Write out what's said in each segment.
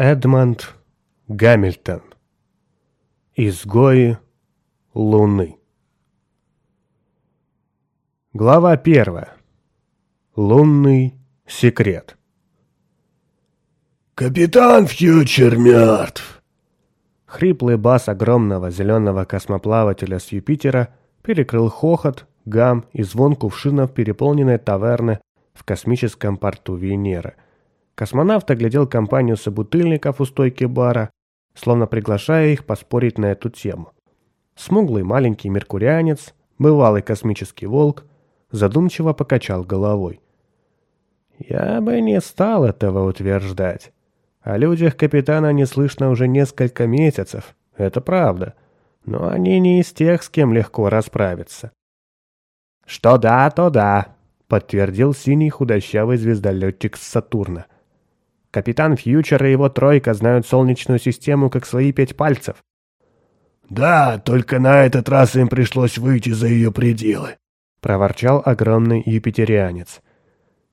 Эдмонд Гамильтон Изгои Луны Глава первая. Лунный секрет. «Капитан Фьючер мертв!» Хриплый бас огромного зеленого космоплавателя с Юпитера перекрыл хохот, гам и звон кувшинов переполненной таверны в космическом порту Венеры – Космонавт оглядел компанию собутыльников у стойки бара, словно приглашая их поспорить на эту тему. Смуглый маленький меркурианец, бывалый космический волк, задумчиво покачал головой. «Я бы не стал этого утверждать. О людях капитана не слышно уже несколько месяцев, это правда, но они не из тех, с кем легко расправиться». «Что да, то да», — подтвердил синий худощавый звездолетчик с Сатурна — Капитан Фьючер и его тройка знают Солнечную систему как свои пять пальцев. «Да, только на этот раз им пришлось выйти за ее пределы», — проворчал огромный юпитерианец.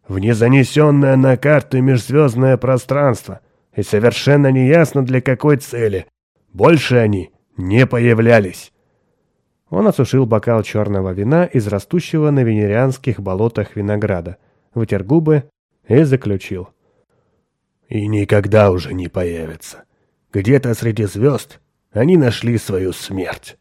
«В незанесенное на карты межзвездное пространство, и совершенно неясно для какой цели. Больше они не появлялись». Он осушил бокал черного вина из растущего на венерианских болотах винограда, вытер губы и заключил. И никогда уже не появятся. Где-то среди звезд они нашли свою смерть.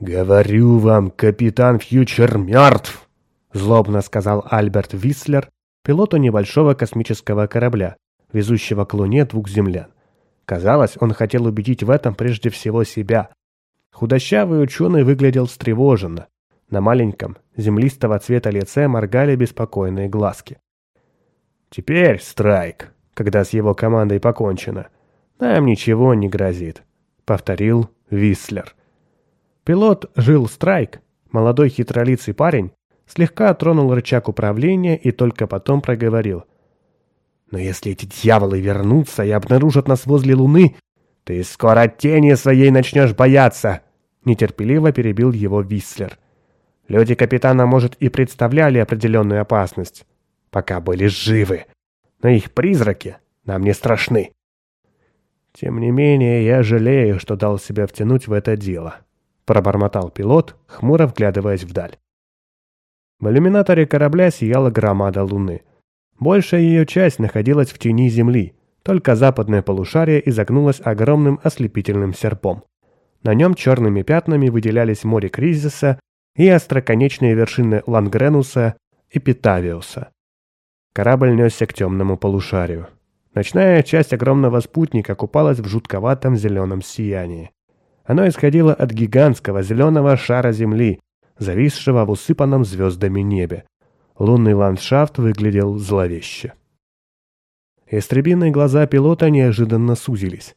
«Говорю вам, капитан Фьючер мертв!» — злобно сказал Альберт Вислер, пилоту небольшого космического корабля, везущего к Луне двух землян. Казалось, он хотел убедить в этом прежде всего себя. Худощавый ученый выглядел встревоженно. На маленьком, землистого цвета лице моргали беспокойные глазки. «Теперь, Страйк, когда с его командой покончено. Нам ничего не грозит», — повторил Вислер. Пилот Жил Страйк, молодой хитролицый парень, слегка тронул рычаг управления и только потом проговорил. «Но если эти дьяволы вернутся и обнаружат нас возле Луны, ты скоро тени своей начнешь бояться!» Нетерпеливо перебил его Вислер. Люди капитана, может, и представляли определенную опасность, пока были живы но их призраки нам не страшны. Тем не менее, я жалею, что дал себя втянуть в это дело, пробормотал пилот, хмуро вглядываясь вдаль. В иллюминаторе корабля сияла громада Луны. Большая ее часть находилась в тени Земли, только западное полушарие изогнулось огромным ослепительным серпом. На нем черными пятнами выделялись море Кризиса и остроконечные вершины Лангренуса и Питавиуса. Корабль несся к темному полушарию. Ночная часть огромного спутника купалась в жутковатом зеленом сиянии. Оно исходило от гигантского зеленого шара Земли, зависшего в усыпанном звездами небе. Лунный ландшафт выглядел зловеще. Истребиные глаза пилота неожиданно сузились.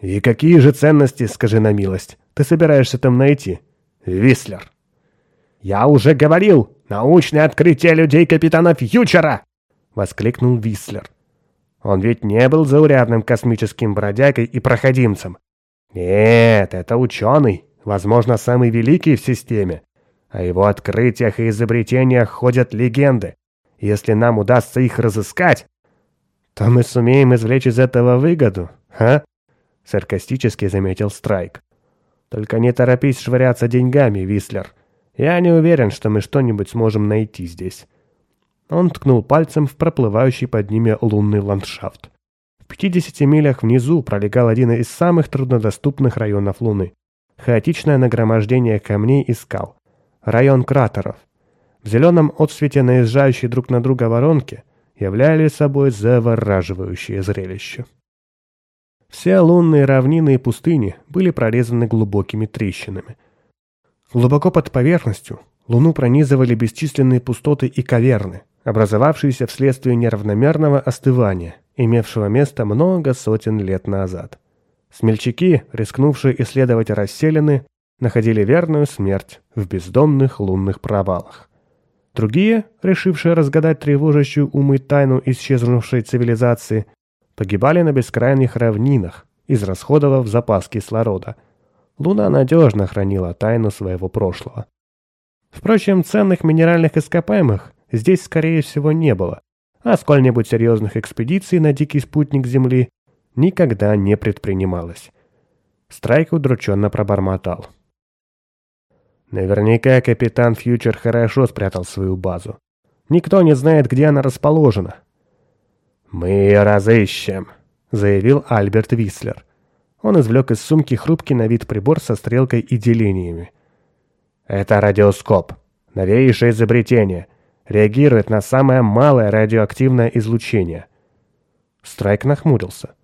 «И какие же ценности, скажи на милость, ты собираешься там найти, Вислер?» «Я уже говорил, научное открытие людей капитана Фьючера!» — воскликнул Вислер. Он ведь не был заурядным космическим бродягой и проходимцем. Нет, это ученый, возможно, самый великий в системе. О его открытиях и изобретениях ходят легенды. Если нам удастся их разыскать, то мы сумеем извлечь из этого выгоду, а? Саркастически заметил Страйк. Только не торопись швыряться деньгами, Вислер. Я не уверен, что мы что-нибудь сможем найти здесь. Он ткнул пальцем в проплывающий под ними лунный ландшафт. В 50 милях внизу пролегал один из самых труднодоступных районов Луны. Хаотичное нагромождение камней и скал. Район кратеров. В зеленом отсвете наезжающие друг на друга воронки являли собой завораживающее зрелище. Все лунные равнины и пустыни были прорезаны глубокими трещинами – Глубоко под поверхностью Луну пронизывали бесчисленные пустоты и каверны, образовавшиеся вследствие неравномерного остывания, имевшего место много сотен лет назад. Смельчаки, рискнувшие исследовать расселены, находили верную смерть в бездонных лунных провалах. Другие, решившие разгадать тревожащую умы тайну исчезнувшей цивилизации, погибали на бескрайних равнинах, израсходовав запас кислорода – Луна надежно хранила тайну своего прошлого. Впрочем, ценных минеральных ископаемых здесь, скорее всего, не было. а сколь-нибудь серьезных экспедиций на дикий спутник Земли никогда не предпринималось. Страйк удрученно пробормотал. Наверняка капитан Фьючер хорошо спрятал свою базу. Никто не знает, где она расположена. «Мы ее разыщем», — заявил Альберт Вислер. Он извлек из сумки хрупкий на вид прибор со стрелкой и делениями. «Это радиоскоп. Новейшее изобретение. Реагирует на самое малое радиоактивное излучение». Страйк нахмурился.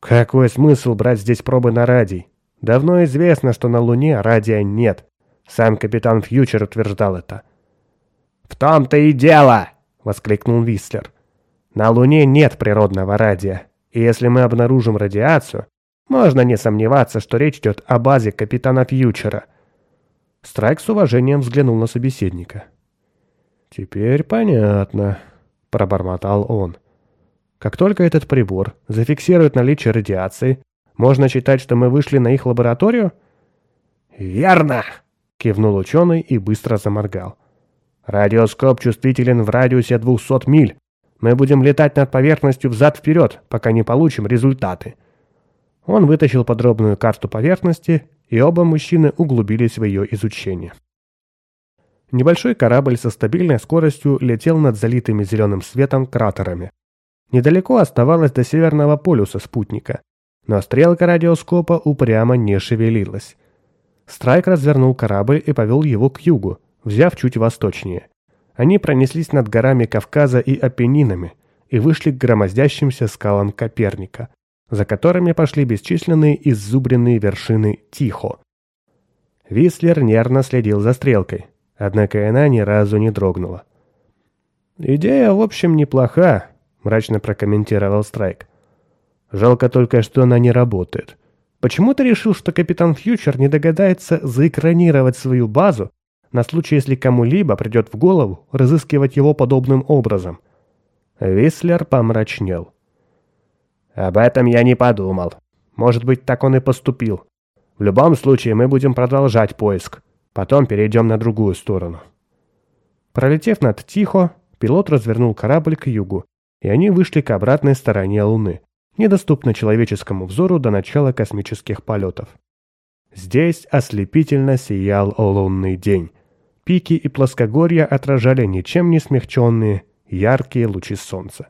«Какой смысл брать здесь пробы на радий? Давно известно, что на Луне радия нет. Сам капитан Фьючер утверждал это». «В том-то и дело!» — воскликнул Вислер. «На Луне нет природного радия, и если мы обнаружим радиацию, можно не сомневаться, что речь идет о базе капитана Фьючера. Страйк с уважением взглянул на собеседника. «Теперь понятно», — пробормотал он. «Как только этот прибор зафиксирует наличие радиации, можно считать, что мы вышли на их лабораторию?» «Верно!» — кивнул ученый и быстро заморгал. «Радиоскоп чувствителен в радиусе 200 миль. Мы будем летать над поверхностью взад-вперед, пока не получим результаты». Он вытащил подробную карту поверхности, и оба мужчины углубились в ее изучение. Небольшой корабль со стабильной скоростью летел над залитыми зеленым светом кратерами. Недалеко оставалось до северного полюса спутника, но стрелка радиоскопа упрямо не шевелилась. Страйк развернул корабль и повел его к югу, взяв чуть восточнее. Они пронеслись над горами Кавказа и Апеннинами и вышли к громоздящимся скалам Коперника, за которыми пошли бесчисленные иззубренные вершины Тихо. Вислер нервно следил за стрелкой, однако она ни разу не дрогнула. «Идея, в общем, неплоха», — мрачно прокомментировал Страйк. «Жалко только, что она не работает. Почему ты решил, что капитан Фьючер не догадается заэкранировать свою базу на случай, если кому-либо придет в голову разыскивать его подобным образом?» Вислер помрачнел. Об этом я не подумал. Может быть, так он и поступил. В любом случае, мы будем продолжать поиск. Потом перейдем на другую сторону. Пролетев над Тихо, пилот развернул корабль к югу, и они вышли к обратной стороне Луны, недоступной человеческому взору до начала космических полетов. Здесь ослепительно сиял лунный день. Пики и плоскогорья отражали ничем не смягченные, яркие лучи солнца.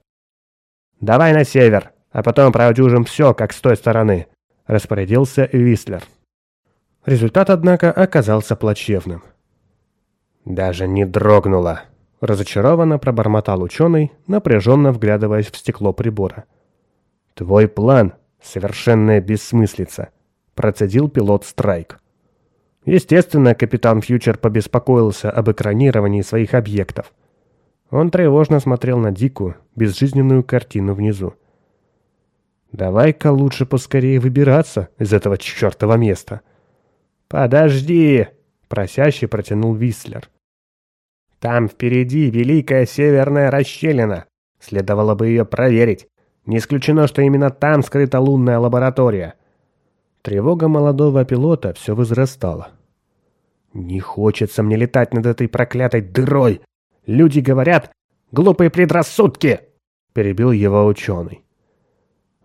«Давай на север!» А потом продюжим все, как с той стороны», – распорядился Вислер. Результат, однако, оказался плачевным. «Даже не дрогнуло», – разочарованно пробормотал ученый, напряженно вглядываясь в стекло прибора. «Твой план – совершенная бессмыслица», – процедил пилот Страйк. Естественно, капитан Фьючер побеспокоился об экранировании своих объектов. Он тревожно смотрел на дикую, безжизненную картину внизу. Давай-ка лучше поскорее выбираться из этого чертова места. Подожди, просяще протянул Вислер. Там впереди великая северная расщелина. Следовало бы ее проверить. Не исключено, что именно там скрыта лунная лаборатория. Тревога молодого пилота все возрастала. «Не хочется мне летать над этой проклятой дырой! Люди говорят, глупые предрассудки!» Перебил его ученый.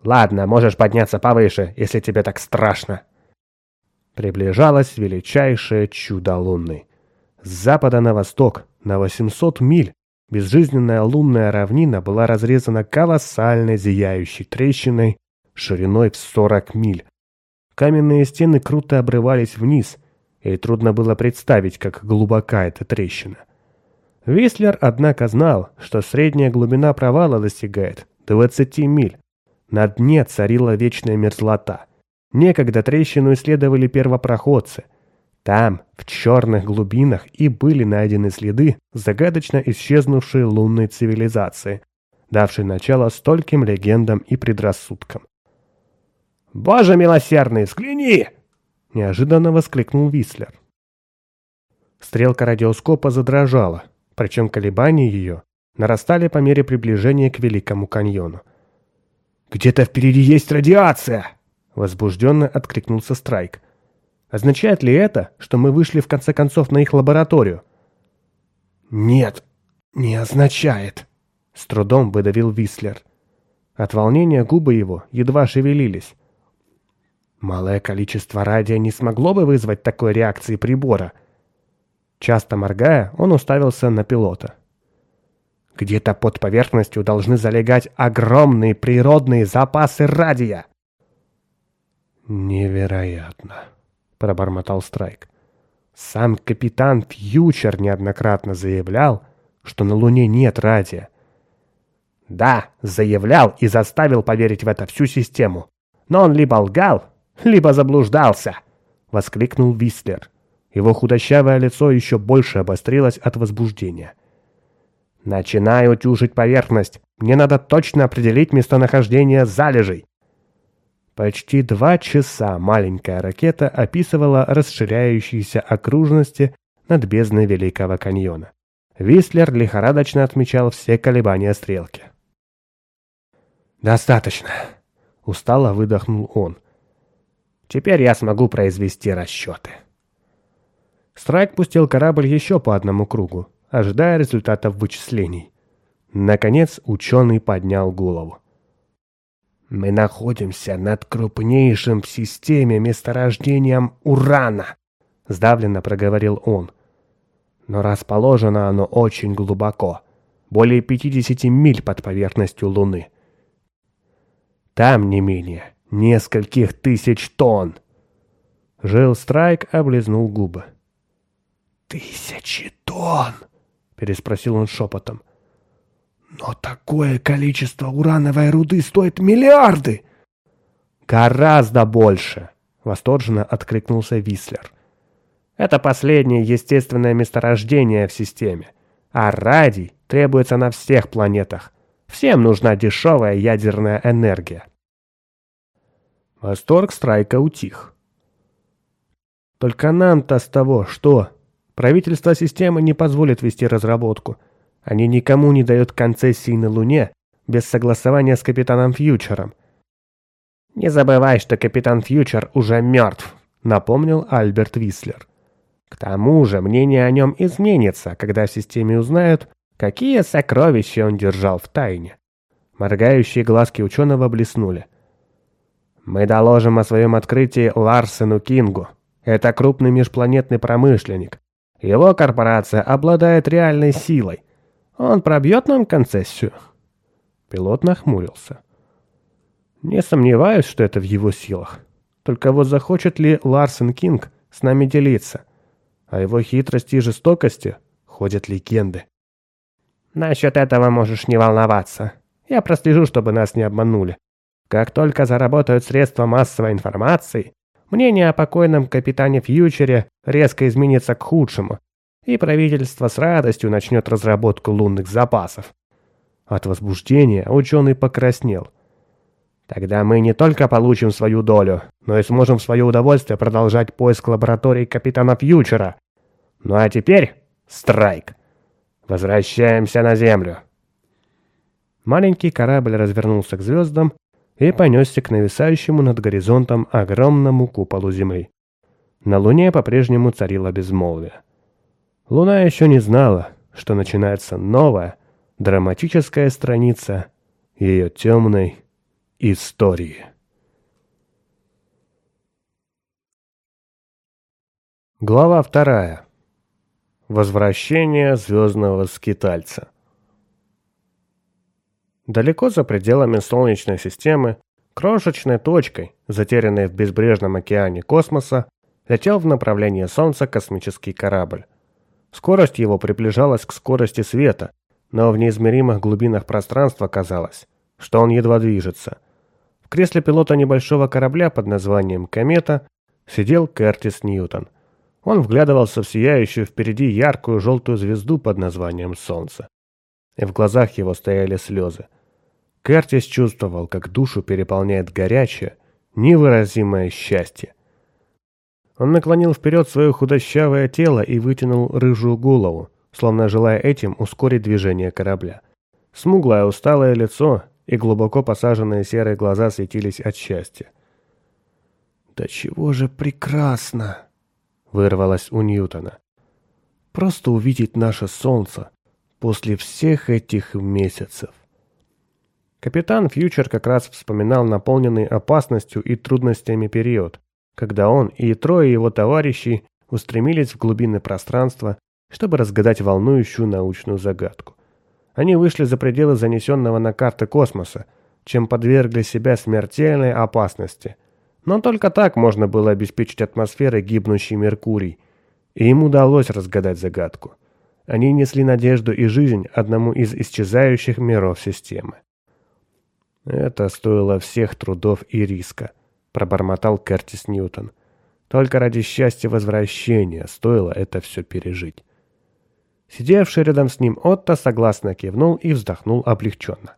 Ладно, можешь подняться повыше, если тебе так страшно. Приближалось величайшее чудо Луны. С запада на восток, на 800 миль, безжизненная лунная равнина была разрезана колоссальной зияющей трещиной шириной в 40 миль. Каменные стены круто обрывались вниз, и трудно было представить, как глубока эта трещина. Вислер, однако, знал, что средняя глубина провала достигает 20 миль, на дне царила вечная мерзлота. Некогда трещину исследовали первопроходцы. Там, в черных глубинах, и были найдены следы загадочно исчезнувшей лунной цивилизации, давшей начало стольким легендам и предрассудкам. «Боже милосердный, взгляни!» — неожиданно воскликнул Вислер. Стрелка радиоскопа задрожала, причем колебания ее нарастали по мере приближения к Великому каньону. «Где-то впереди есть радиация!» Возбужденно откликнулся Страйк. «Означает ли это, что мы вышли в конце концов на их лабораторию?» «Нет, не означает», — с трудом выдавил Вислер. От волнения губы его едва шевелились. Малое количество радия не смогло бы вызвать такой реакции прибора. Часто моргая, он уставился на пилота. Где-то под поверхностью должны залегать огромные природные запасы радия. «Невероятно», — пробормотал Страйк. Сам капитан Фьючер неоднократно заявлял, что на Луне нет радия. Да, заявлял и заставил поверить в это всю систему. Но он либо лгал, либо заблуждался, — воскликнул Вислер. Его худощавое лицо еще больше обострилось от возбуждения. «Начинаю тюжить поверхность. Мне надо точно определить местонахождение залежей». Почти два часа маленькая ракета описывала расширяющиеся окружности над бездной Великого каньона. Вислер лихорадочно отмечал все колебания стрелки. «Достаточно», — устало выдохнул он. «Теперь я смогу произвести расчеты». Страйк пустил корабль еще по одному кругу, ожидая результатов вычислений. Наконец ученый поднял голову. «Мы находимся над крупнейшим в системе месторождением урана», — сдавленно проговорил он. «Но расположено оно очень глубоко, более 50 миль под поверхностью Луны. Там не менее нескольких тысяч тонн». Жил Страйк облизнул губы. «Тысячи тонн!» — переспросил он шепотом. «Но такое количество урановой руды стоит миллиарды!» «Гораздо больше!» — восторженно откликнулся Вислер. «Это последнее естественное месторождение в системе, а радий требуется на всех планетах. Всем нужна дешевая ядерная энергия». Восторг Страйка утих. «Только нам-то с того что?» Правительство системы не позволит вести разработку. Они никому не дают концессии на Луне без согласования с капитаном Фьючером. «Не забывай, что капитан Фьючер уже мертв», — напомнил Альберт Вислер. «К тому же мнение о нем изменится, когда в системе узнают, какие сокровища он держал в тайне». Моргающие глазки ученого блеснули. «Мы доложим о своем открытии Ларсену Кингу. Это крупный межпланетный промышленник, его корпорация обладает реальной силой. Он пробьет нам концессию?» Пилот нахмурился. «Не сомневаюсь, что это в его силах. Только вот захочет ли Ларсен Кинг с нами делиться? О его хитрости и жестокости ходят легенды. Насчет этого можешь не волноваться. Я прослежу, чтобы нас не обманули. Как только заработают средства массовой информации, Мнение о покойном капитане Фьючере резко изменится к худшему, и правительство с радостью начнет разработку лунных запасов. От возбуждения ученый покраснел. Тогда мы не только получим свою долю, но и сможем в свое удовольствие продолжать поиск лаборатории капитана Фьючера. Ну а теперь страйк. Возвращаемся на Землю. Маленький корабль развернулся к звездам и понесся к нависающему над горизонтом огромному куполу Земли. На Луне по-прежнему царило безмолвие. Луна еще не знала, что начинается новая, драматическая страница ее темной истории. Глава вторая. Возвращение звездного скитальца. Далеко за пределами Солнечной системы, крошечной точкой, затерянной в безбрежном океане космоса, летел в направлении Солнца космический корабль. Скорость его приближалась к скорости света, но в неизмеримых глубинах пространства казалось, что он едва движется. В кресле пилота небольшого корабля под названием «Комета» сидел Кертис Ньютон. Он вглядывался в сияющую впереди яркую желтую звезду под названием Солнце. И в глазах его стояли слезы. Кертис чувствовал, как душу переполняет горячее, невыразимое счастье. Он наклонил вперед свое худощавое тело и вытянул рыжую голову, словно желая этим ускорить движение корабля. Смуглое усталое лицо и глубоко посаженные серые глаза светились от счастья. «Да чего же прекрасно!» — вырвалось у Ньютона. «Просто увидеть наше солнце, после всех этих месяцев. Капитан Фьючер как раз вспоминал наполненный опасностью и трудностями период, когда он и трое его товарищей устремились в глубины пространства, чтобы разгадать волнующую научную загадку. Они вышли за пределы занесенного на карты космоса, чем подвергли себя смертельной опасности. Но только так можно было обеспечить атмосферой гибнущий Меркурий, и им удалось разгадать загадку. Они несли надежду и жизнь одному из исчезающих миров системы. «Это стоило всех трудов и риска», — пробормотал Кертис Ньютон. «Только ради счастья возвращения стоило это все пережить». Сидевший рядом с ним Отто согласно кивнул и вздохнул облегченно.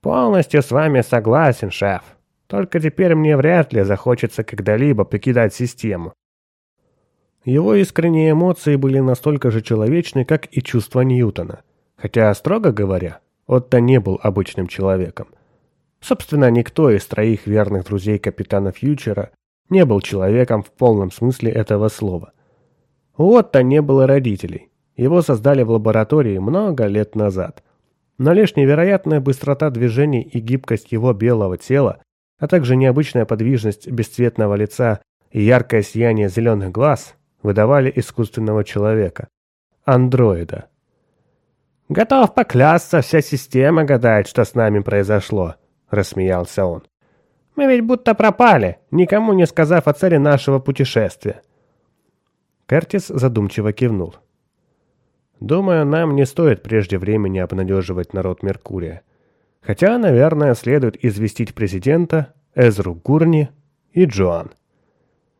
«Полностью с вами согласен, шеф. Только теперь мне вряд ли захочется когда-либо покидать систему». Его искренние эмоции были настолько же человечны, как и чувства Ньютона. Хотя, строго говоря, Отто не был обычным человеком. Собственно, никто из троих верных друзей капитана Фьючера не был человеком в полном смысле этого слова. У Отто не было родителей. Его создали в лаборатории много лет назад. Но лишь невероятная быстрота движений и гибкость его белого тела, а также необычная подвижность бесцветного лица и яркое сияние зеленых глаз выдавали искусственного человека. Андроида. «Готов поклясться, вся система гадает, что с нами произошло», — рассмеялся он. «Мы ведь будто пропали, никому не сказав о цели нашего путешествия». Кертис задумчиво кивнул. Думаю, нам не стоит прежде времени обнадеживать народ Меркурия. Хотя, наверное, следует известить президента, Эзру Гурни и Джоан.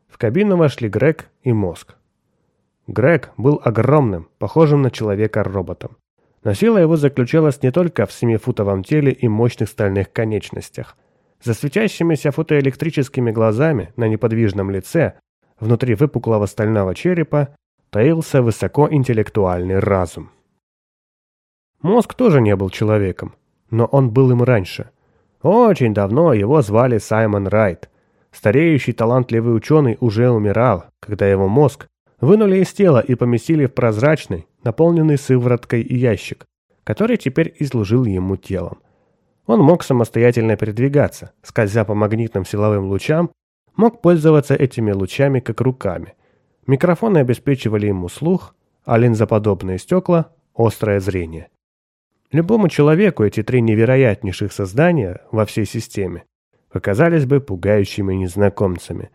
В кабину вошли Грег и Мозг. Грег был огромным, похожим на человека-роботом. Но сила его заключалась не только в семифутовом теле и мощных стальных конечностях. За светящимися фотоэлектрическими глазами на неподвижном лице, внутри выпуклого стального черепа, таился высокоинтеллектуальный разум. Мозг тоже не был человеком, но он был им раньше. Очень давно его звали Саймон Райт. Стареющий талантливый ученый уже умирал, когда его мозг вынули из тела и поместили в прозрачный, наполненный сывороткой ящик, который теперь и служил ему телом. Он мог самостоятельно передвигаться, скользя по магнитным силовым лучам, мог пользоваться этими лучами как руками. Микрофоны обеспечивали ему слух, а линзоподобные стекла – острое зрение. Любому человеку эти три невероятнейших создания во всей системе показались бы пугающими незнакомцами.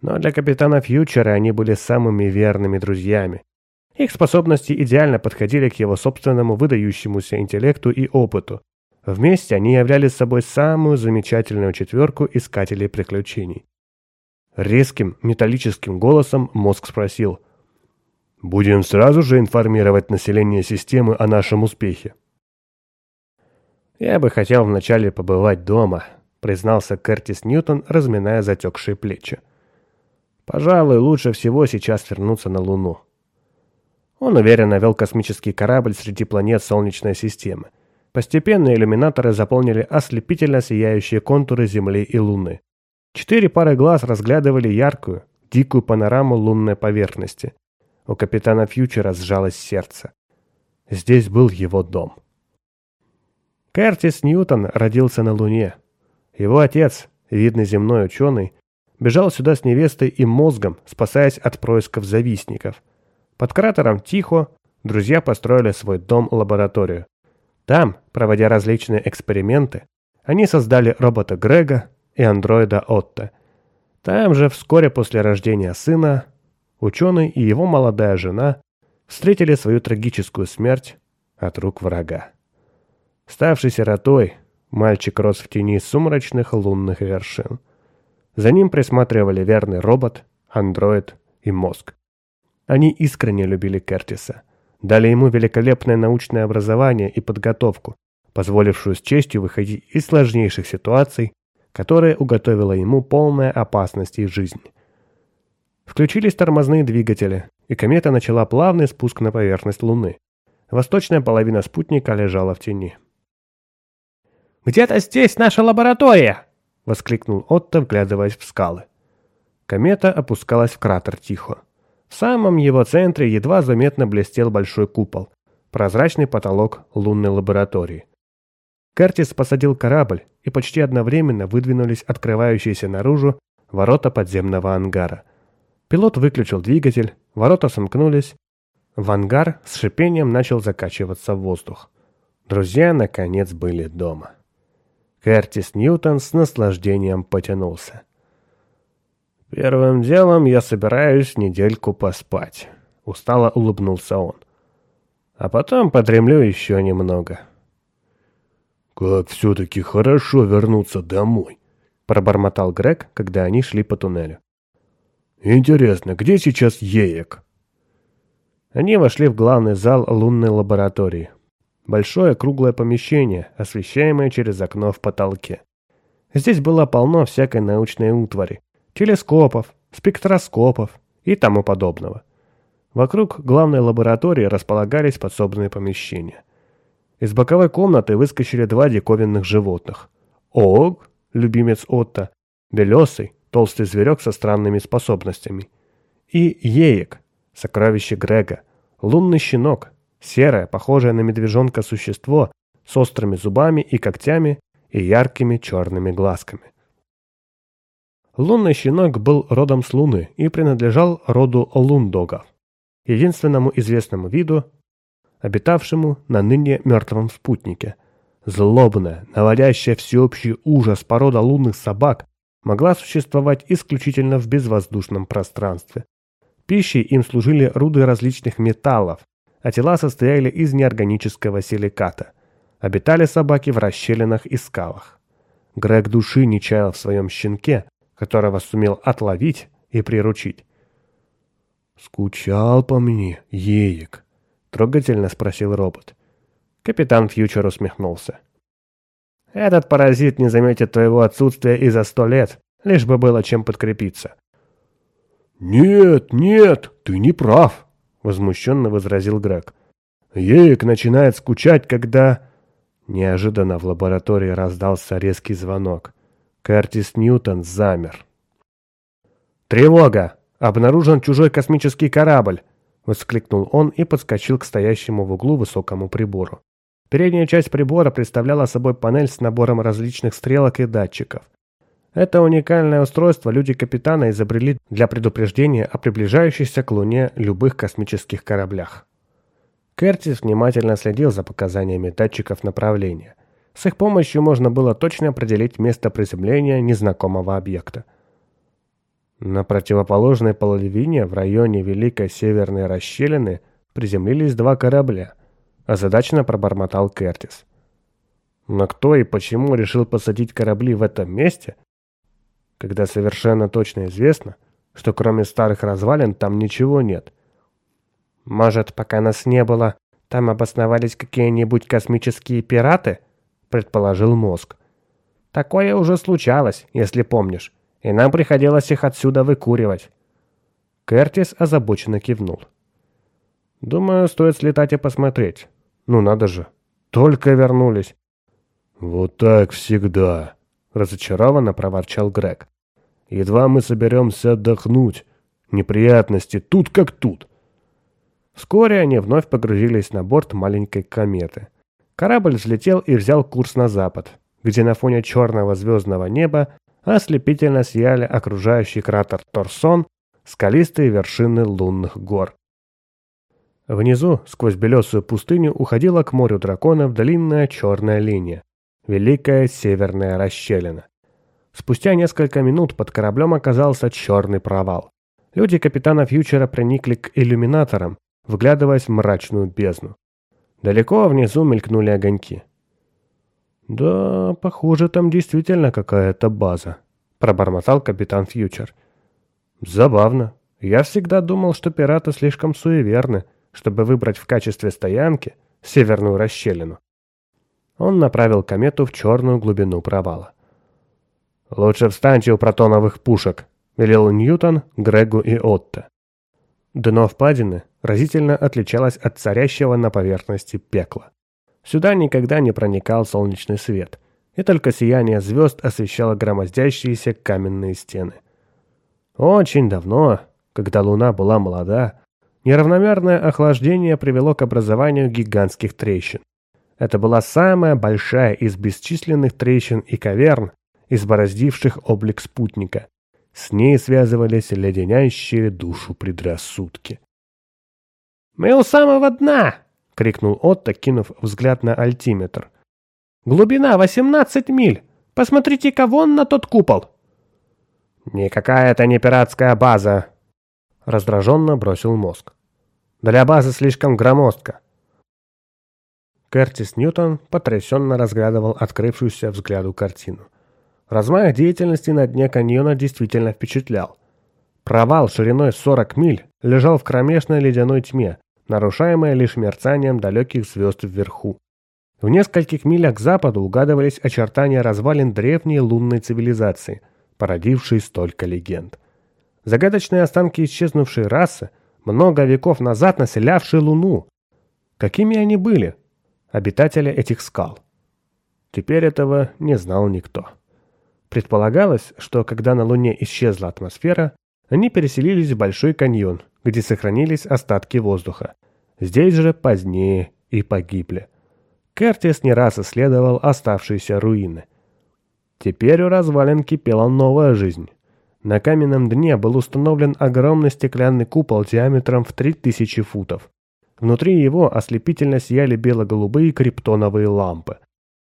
Но для капитана Фьючера они были самыми верными друзьями. Их способности идеально подходили к его собственному выдающемуся интеллекту и опыту. Вместе они являли собой самую замечательную четверку искателей приключений. Резким металлическим голосом мозг спросил. «Будем сразу же информировать население системы о нашем успехе». «Я бы хотел вначале побывать дома», — признался Кертис Ньютон, разминая затекшие плечи. «Пожалуй, лучше всего сейчас вернуться на Луну». Он уверенно вел космический корабль среди планет Солнечной системы. Постепенно иллюминаторы заполнили ослепительно сияющие контуры Земли и Луны. Четыре пары глаз разглядывали яркую, дикую панораму лунной поверхности. У капитана Фьючера сжалось сердце. Здесь был его дом. Кертис Ньютон родился на Луне. Его отец, видный земной ученый, бежал сюда с невестой и мозгом, спасаясь от происков завистников. Под кратером Тихо друзья построили свой дом-лабораторию. Там, проводя различные эксперименты, они создали робота Грега, и андроида Отто. Там же, вскоре после рождения сына, ученый и его молодая жена встретили свою трагическую смерть от рук врага. Ставший сиротой, мальчик рос в тени сумрачных лунных вершин. За ним присматривали верный робот, андроид и мозг. Они искренне любили Кертиса, дали ему великолепное научное образование и подготовку, позволившую с честью выходить из сложнейших ситуаций которое уготовило ему полная опасность и жизнь. Включились тормозные двигатели, и комета начала плавный спуск на поверхность Луны. Восточная половина спутника лежала в тени. «Где-то здесь наша лаборатория!» — воскликнул Отто, вглядываясь в скалы. Комета опускалась в кратер тихо. В самом его центре едва заметно блестел большой купол. прозрачный потолок лунной лаборатории. Кертис посадил корабль, и почти одновременно выдвинулись открывающиеся наружу ворота подземного ангара. Пилот выключил двигатель, ворота сомкнулись. В ангар с шипением начал закачиваться воздух. Друзья, наконец, были дома. Кертис Ньютон с наслаждением потянулся. «Первым делом я собираюсь недельку поспать», — устало улыбнулся он. «А потом подремлю еще немного». «Как все-таки хорошо вернуться домой», — пробормотал Грег, когда они шли по туннелю. «Интересно, где сейчас Еек?» Они вошли в главный зал лунной лаборатории. Большое круглое помещение, освещаемое через окно в потолке. Здесь было полно всякой научной утвари, телескопов, спектроскопов и тому подобного. Вокруг главной лаборатории располагались подсобные помещения. Из боковой комнаты выскочили два диковинных животных. Ог, любимец Отто, белесый, толстый зверек со странными способностями. И Еек, сокровище Грега, лунный щенок, серое, похожее на медвежонка существо с острыми зубами и когтями и яркими черными глазками. Лунный щенок был родом с Луны и принадлежал роду лундогов, единственному известному виду, обитавшему на ныне мертвом спутнике. Злобная, наводящая всеобщий ужас порода лунных собак могла существовать исключительно в безвоздушном пространстве. Пищей им служили руды различных металлов, а тела состояли из неорганического силиката. Обитали собаки в расщелинах и скалах. Грег души не чаял в своем щенке, которого сумел отловить и приручить. «Скучал по мне, Еек?» — трогательно спросил робот. Капитан Фьючер усмехнулся. «Этот паразит не заметит твоего отсутствия и за сто лет, лишь бы было чем подкрепиться». «Нет, нет, ты не прав», — возмущенно возразил Грег. «Еек начинает скучать, когда...» Неожиданно в лаборатории раздался резкий звонок. Кертис Ньютон замер. «Тревога! Обнаружен чужой космический корабль!» — воскликнул он и подскочил к стоящему в углу высокому прибору. Передняя часть прибора представляла собой панель с набором различных стрелок и датчиков. Это уникальное устройство люди капитана изобрели для предупреждения о приближающихся к Луне любых космических кораблях. Кертис внимательно следил за показаниями датчиков направления. С их помощью можно было точно определить место приземления незнакомого объекта. На противоположной половине в районе Великой Северной расщелины приземлились два корабля, озадаченно пробормотал Кертис. Но кто и почему решил посадить корабли в этом месте, когда совершенно точно известно, что кроме старых развалин там ничего нет? Может, пока нас не было, там обосновались какие-нибудь космические пираты? предположил мозг. Такое уже случалось, если помнишь, и нам приходилось их отсюда выкуривать. Кертис озабоченно кивнул. Думаю, стоит слетать и посмотреть. Ну надо же, только вернулись. Вот так всегда, разочарованно проворчал Грег. Едва мы соберемся отдохнуть. Неприятности тут как тут. Вскоре они вновь погрузились на борт маленькой кометы. Корабль взлетел и взял курс на запад, где на фоне черного звездного неба ослепительно сияли окружающий кратер Торсон, скалистые вершины лунных гор. Внизу, сквозь белесую пустыню, уходила к морю драконов длинная черная линия, великая северная расщелина. Спустя несколько минут под кораблем оказался черный провал. Люди капитана Фьючера проникли к иллюминаторам, вглядываясь в мрачную бездну. Далеко внизу мелькнули огоньки. «Да, похоже, там действительно какая-то база», — пробормотал капитан Фьючер. «Забавно. Я всегда думал, что пираты слишком суеверны, чтобы выбрать в качестве стоянки северную расщелину». Он направил комету в черную глубину провала. «Лучше встаньте у протоновых пушек», — велел Ньютон, Грегу и Отто. Дно впадины разительно отличалось от царящего на поверхности пекла. Сюда никогда не проникал солнечный свет, и только сияние звезд освещало громоздящиеся каменные стены. Очень давно, когда луна была молода, Неравномерное охлаждение привело к образованию гигантских трещин. Это была самая большая из бесчисленных трещин и каверн, избороздивших облик спутника. С ней связывались леденящие душу предрассудки. «Мы у самого дна!» — крикнул Отто, кинув взгляд на альтиметр. «Глубина 18 миль! Посмотрите-ка вон на тот купол!» «Никакая это не пиратская база!» — раздраженно бросил мозг. «Для базы слишком громоздко. Кертис Ньютон потрясенно разглядывал открывшуюся взгляду картину. Размах деятельности на дне каньона действительно впечатлял. Провал шириной 40 миль лежал в кромешной ледяной тьме, нарушаемой лишь мерцанием далеких звезд вверху. В нескольких милях к западу угадывались очертания развалин древней лунной цивилизации, породившей столько легенд. Загадочные останки исчезнувшей расы, много веков назад населявшей Луну. Какими они были? Обитателя этих скал. Теперь этого не знал никто. Предполагалось, что когда на Луне исчезла атмосфера, они переселились в Большой каньон, где сохранились остатки воздуха. Здесь же позднее и погибли. Кертис не раз исследовал оставшиеся руины. Теперь у развалин кипела новая жизнь. На каменном дне был установлен огромный стеклянный купол диаметром в 3000 футов. Внутри его ослепительно сияли бело-голубые криптоновые лампы.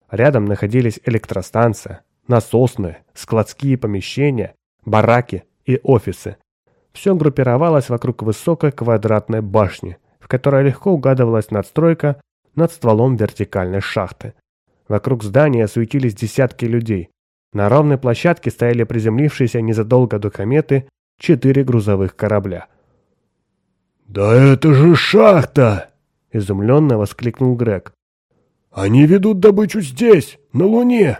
Рядом находились электростанция, насосные, складские помещения, бараки и офисы. Все группировалось вокруг высокой квадратной башни, в которой легко угадывалась надстройка над стволом вертикальной шахты. Вокруг здания суетились десятки людей. На ровной площадке стояли приземлившиеся незадолго до кометы четыре грузовых корабля – «Да это же шахта!» — изумленно воскликнул Грег. «Они ведут добычу здесь, на Луне!»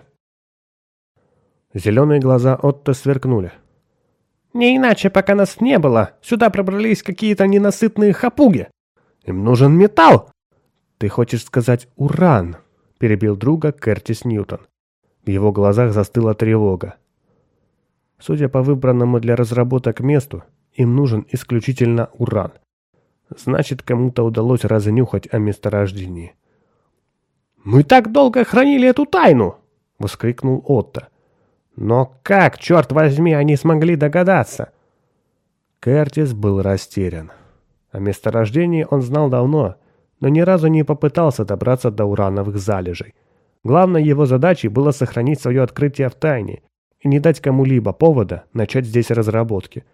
Зеленые глаза Отто сверкнули. «Не иначе, пока нас не было, сюда пробрались какие-то ненасытные хапуги. Им нужен металл!» «Ты хочешь сказать уран?» — перебил друга Кертис Ньютон. В его глазах застыла тревога. Судя по выбранному для разработок месту, им нужен исключительно уран — Значит, кому-то удалось разнюхать о месторождении. «Мы так долго хранили эту тайну!» — воскликнул Отто. «Но как, черт возьми, они смогли догадаться?» Кертис был растерян. О месторождении он знал давно, но ни разу не попытался добраться до урановых залежей. Главной его задачей было сохранить свое открытие в тайне и не дать кому-либо повода начать здесь разработки.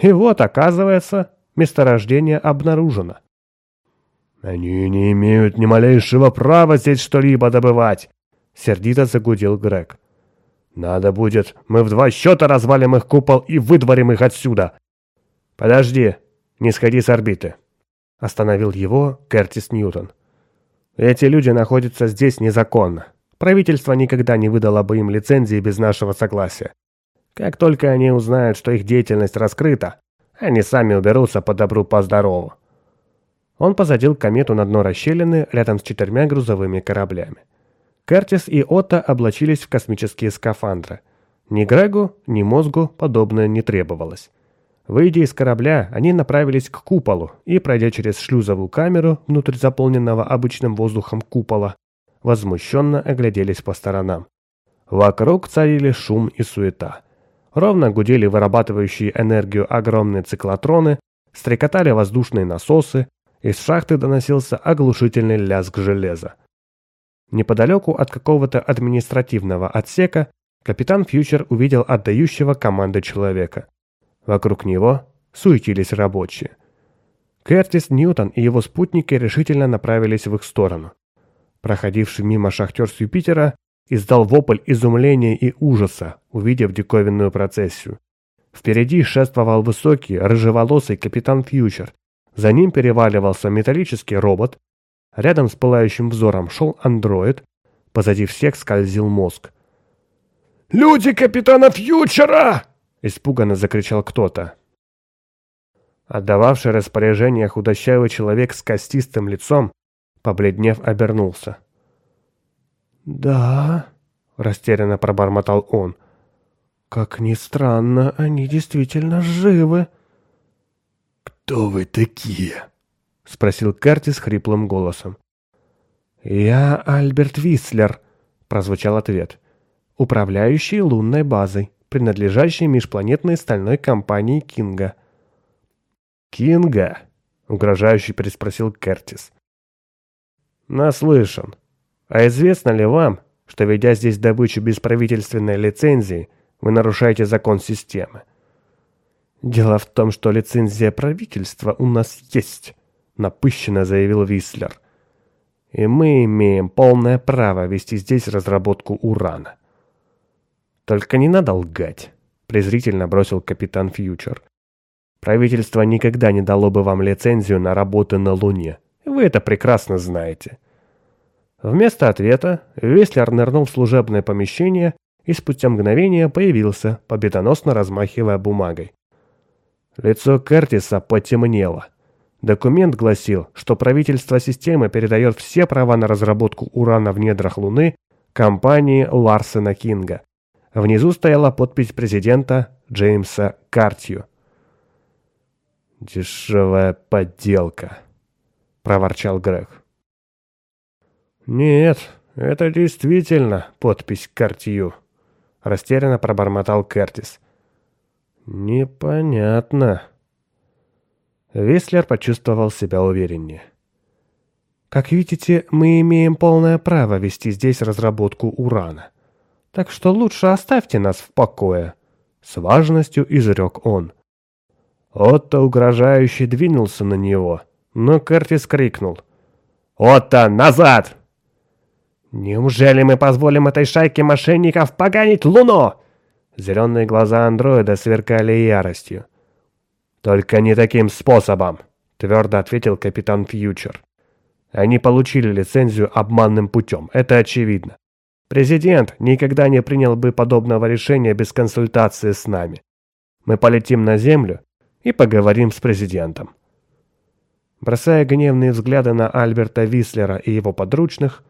И вот, оказывается, Месторождение обнаружено. «Они не имеют ни малейшего права здесь что-либо добывать!» Сердито загудел Грег. «Надо будет, мы в два счета развалим их купол и выдворим их отсюда!» «Подожди, не сходи с орбиты!» Остановил его Кертис Ньютон. «Эти люди находятся здесь незаконно. Правительство никогда не выдало бы им лицензии без нашего согласия. Как только они узнают, что их деятельность раскрыта, они сами уберутся по добру, по здорову. Он посадил комету на дно расщелины рядом с четырьмя грузовыми кораблями. Кертис и Отто облачились в космические скафандры. Ни Грегу, ни мозгу подобное не требовалось. Выйдя из корабля, они направились к куполу и, пройдя через шлюзовую камеру внутрь заполненного обычным воздухом купола, возмущенно огляделись по сторонам. Вокруг царили шум и суета. Ровно гудели вырабатывающие энергию огромные циклотроны, стрекотали воздушные насосы, из шахты доносился оглушительный лязг железа. Неподалеку от какого-то административного отсека капитан Фьючер увидел отдающего команды человека. Вокруг него суетились рабочие. Кертис Ньютон и его спутники решительно направились в их сторону. Проходивший мимо шахтер с Юпитера издал вопль изумления и ужаса, увидев диковинную процессию. Впереди шествовал высокий, рыжеволосый капитан Фьючер. За ним переваливался металлический робот. Рядом с пылающим взором шел андроид. Позади всех скользил мозг. «Люди капитана Фьючера!» – испуганно закричал кто-то. Отдававший распоряжение худощавый человек с костистым лицом, побледнев, обернулся. «Да», — растерянно пробормотал он. «Как ни странно, они действительно живы». «Кто вы такие?» — спросил Кертис хриплым голосом. «Я Альберт Вислер», — прозвучал ответ. «Управляющий лунной базой, принадлежащей межпланетной стальной компании Кинга». «Кинга?» — угрожающе переспросил Кертис. «Наслышан. А известно ли вам, что, ведя здесь добычу без правительственной лицензии, вы нарушаете закон системы?» «Дело в том, что лицензия правительства у нас есть», — напыщенно заявил Вислер и мы имеем полное право вести здесь разработку урана. Только не надо лгать, презрительно бросил капитан Фьючер. Правительство никогда не дало бы вам лицензию на работу на Луне. Вы это прекрасно знаете. Вместо ответа Веслер нырнул в служебное помещение и спустя мгновение появился, победоносно размахивая бумагой. Лицо Кертиса потемнело. Документ гласил, что правительство системы передает все права на разработку урана в недрах Луны компании Ларсена Кинга. Внизу стояла подпись президента Джеймса Картью. «Дешевая подделка», — проворчал Грег. «Нет, это действительно подпись Картью», — растерянно пробормотал Кертис. «Непонятно». Веслер почувствовал себя увереннее. Как видите, мы имеем полное право вести здесь разработку урана. Так что лучше оставьте нас в покое. С важностью изрек он. Отто угрожающе двинулся на него, но Кертис крикнул. «Отто, назад!» «Неужели мы позволим этой шайке мошенников поганить Луну?» Зеленые глаза андроида сверкали яростью. «Только не таким способом», — твердо ответил капитан Фьючер. «Они получили лицензию обманным путем, это очевидно. Президент никогда не принял бы подобного решения без консультации с нами. Мы полетим на Землю и поговорим с президентом». Бросая гневные взгляды на Альберта Вислера и его подручных,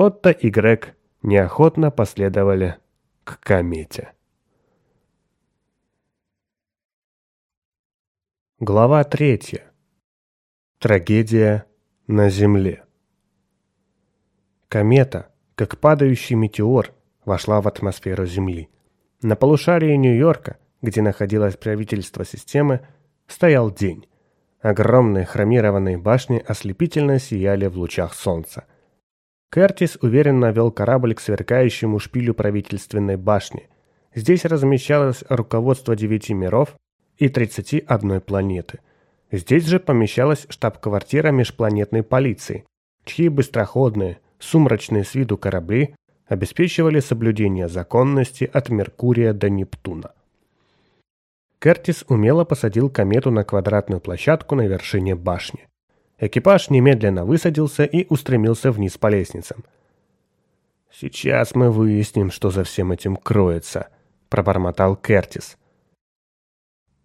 Отто и Грег неохотно последовали к комете. Глава третья. Трагедия на Земле. Комета, как падающий метеор, вошла в атмосферу Земли. На полушарии Нью-Йорка, где находилось правительство системы, стоял день. Огромные хромированные башни ослепительно сияли в лучах солнца. Кертис уверенно вел корабль к сверкающему шпилю правительственной башни. Здесь размещалось руководство девяти миров, и 31 планеты. Здесь же помещалась штаб-квартира межпланетной полиции, чьи быстроходные, сумрачные с виду корабли обеспечивали соблюдение законности от Меркурия до Нептуна. Кертис умело посадил комету на квадратную площадку на вершине башни. Экипаж немедленно высадился и устремился вниз по лестницам. «Сейчас мы выясним, что за всем этим кроется», – пробормотал Кертис.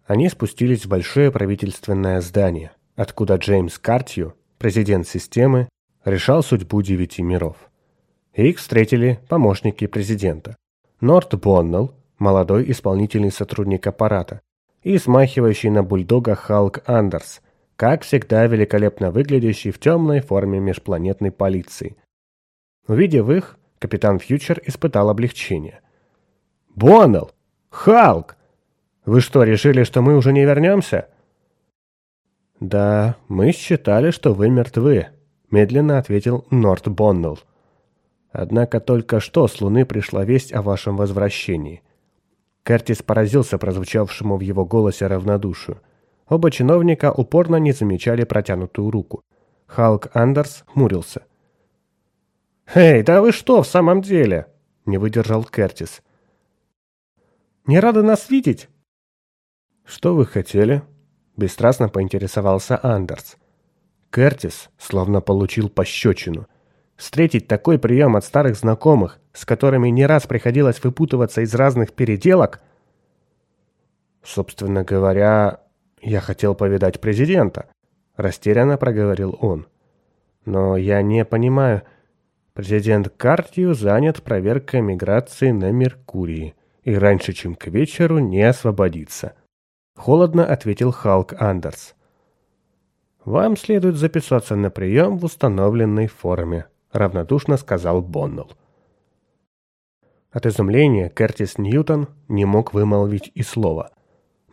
Они спустились в большое правительственное здание, откуда Джеймс Картью, президент системы, решал судьбу девяти миров. Их встретили помощники президента. Норт Боннелл, молодой исполнительный сотрудник аппарата, и смахивающий на бульдога Халк Андерс, как всегда великолепно выглядящий в темной форме межпланетной полиции. Увидев их, капитан Фьючер испытал облегчение. «Боннелл! Халк! Вы что, решили, что мы уже не вернемся?» «Да, мы считали, что вы мертвы», — медленно ответил Норт Боннелл. «Однако только что с Луны пришла весть о вашем возвращении». Кертис поразился прозвучавшему в его голосе равнодушию. Оба чиновника упорно не замечали протянутую руку. Халк Андерс хмурился. «Эй, да вы что в самом деле?» — не выдержал Кертис. «Не рады нас видеть?» «Что вы хотели?» – бесстрастно поинтересовался Андерс. Кертис словно получил пощечину. Встретить такой прием от старых знакомых, с которыми не раз приходилось выпутываться из разных переделок? «Собственно говоря, я хотел повидать президента», – растерянно проговорил он. «Но я не понимаю. Президент Картью занят проверкой миграции на Меркурии и раньше, чем к вечеру, не освободится». Холодно ответил Халк Андерс. «Вам следует записаться на прием в установленной форме», — равнодушно сказал Боннелл. От изумления Кертис Ньютон не мог вымолвить и слова.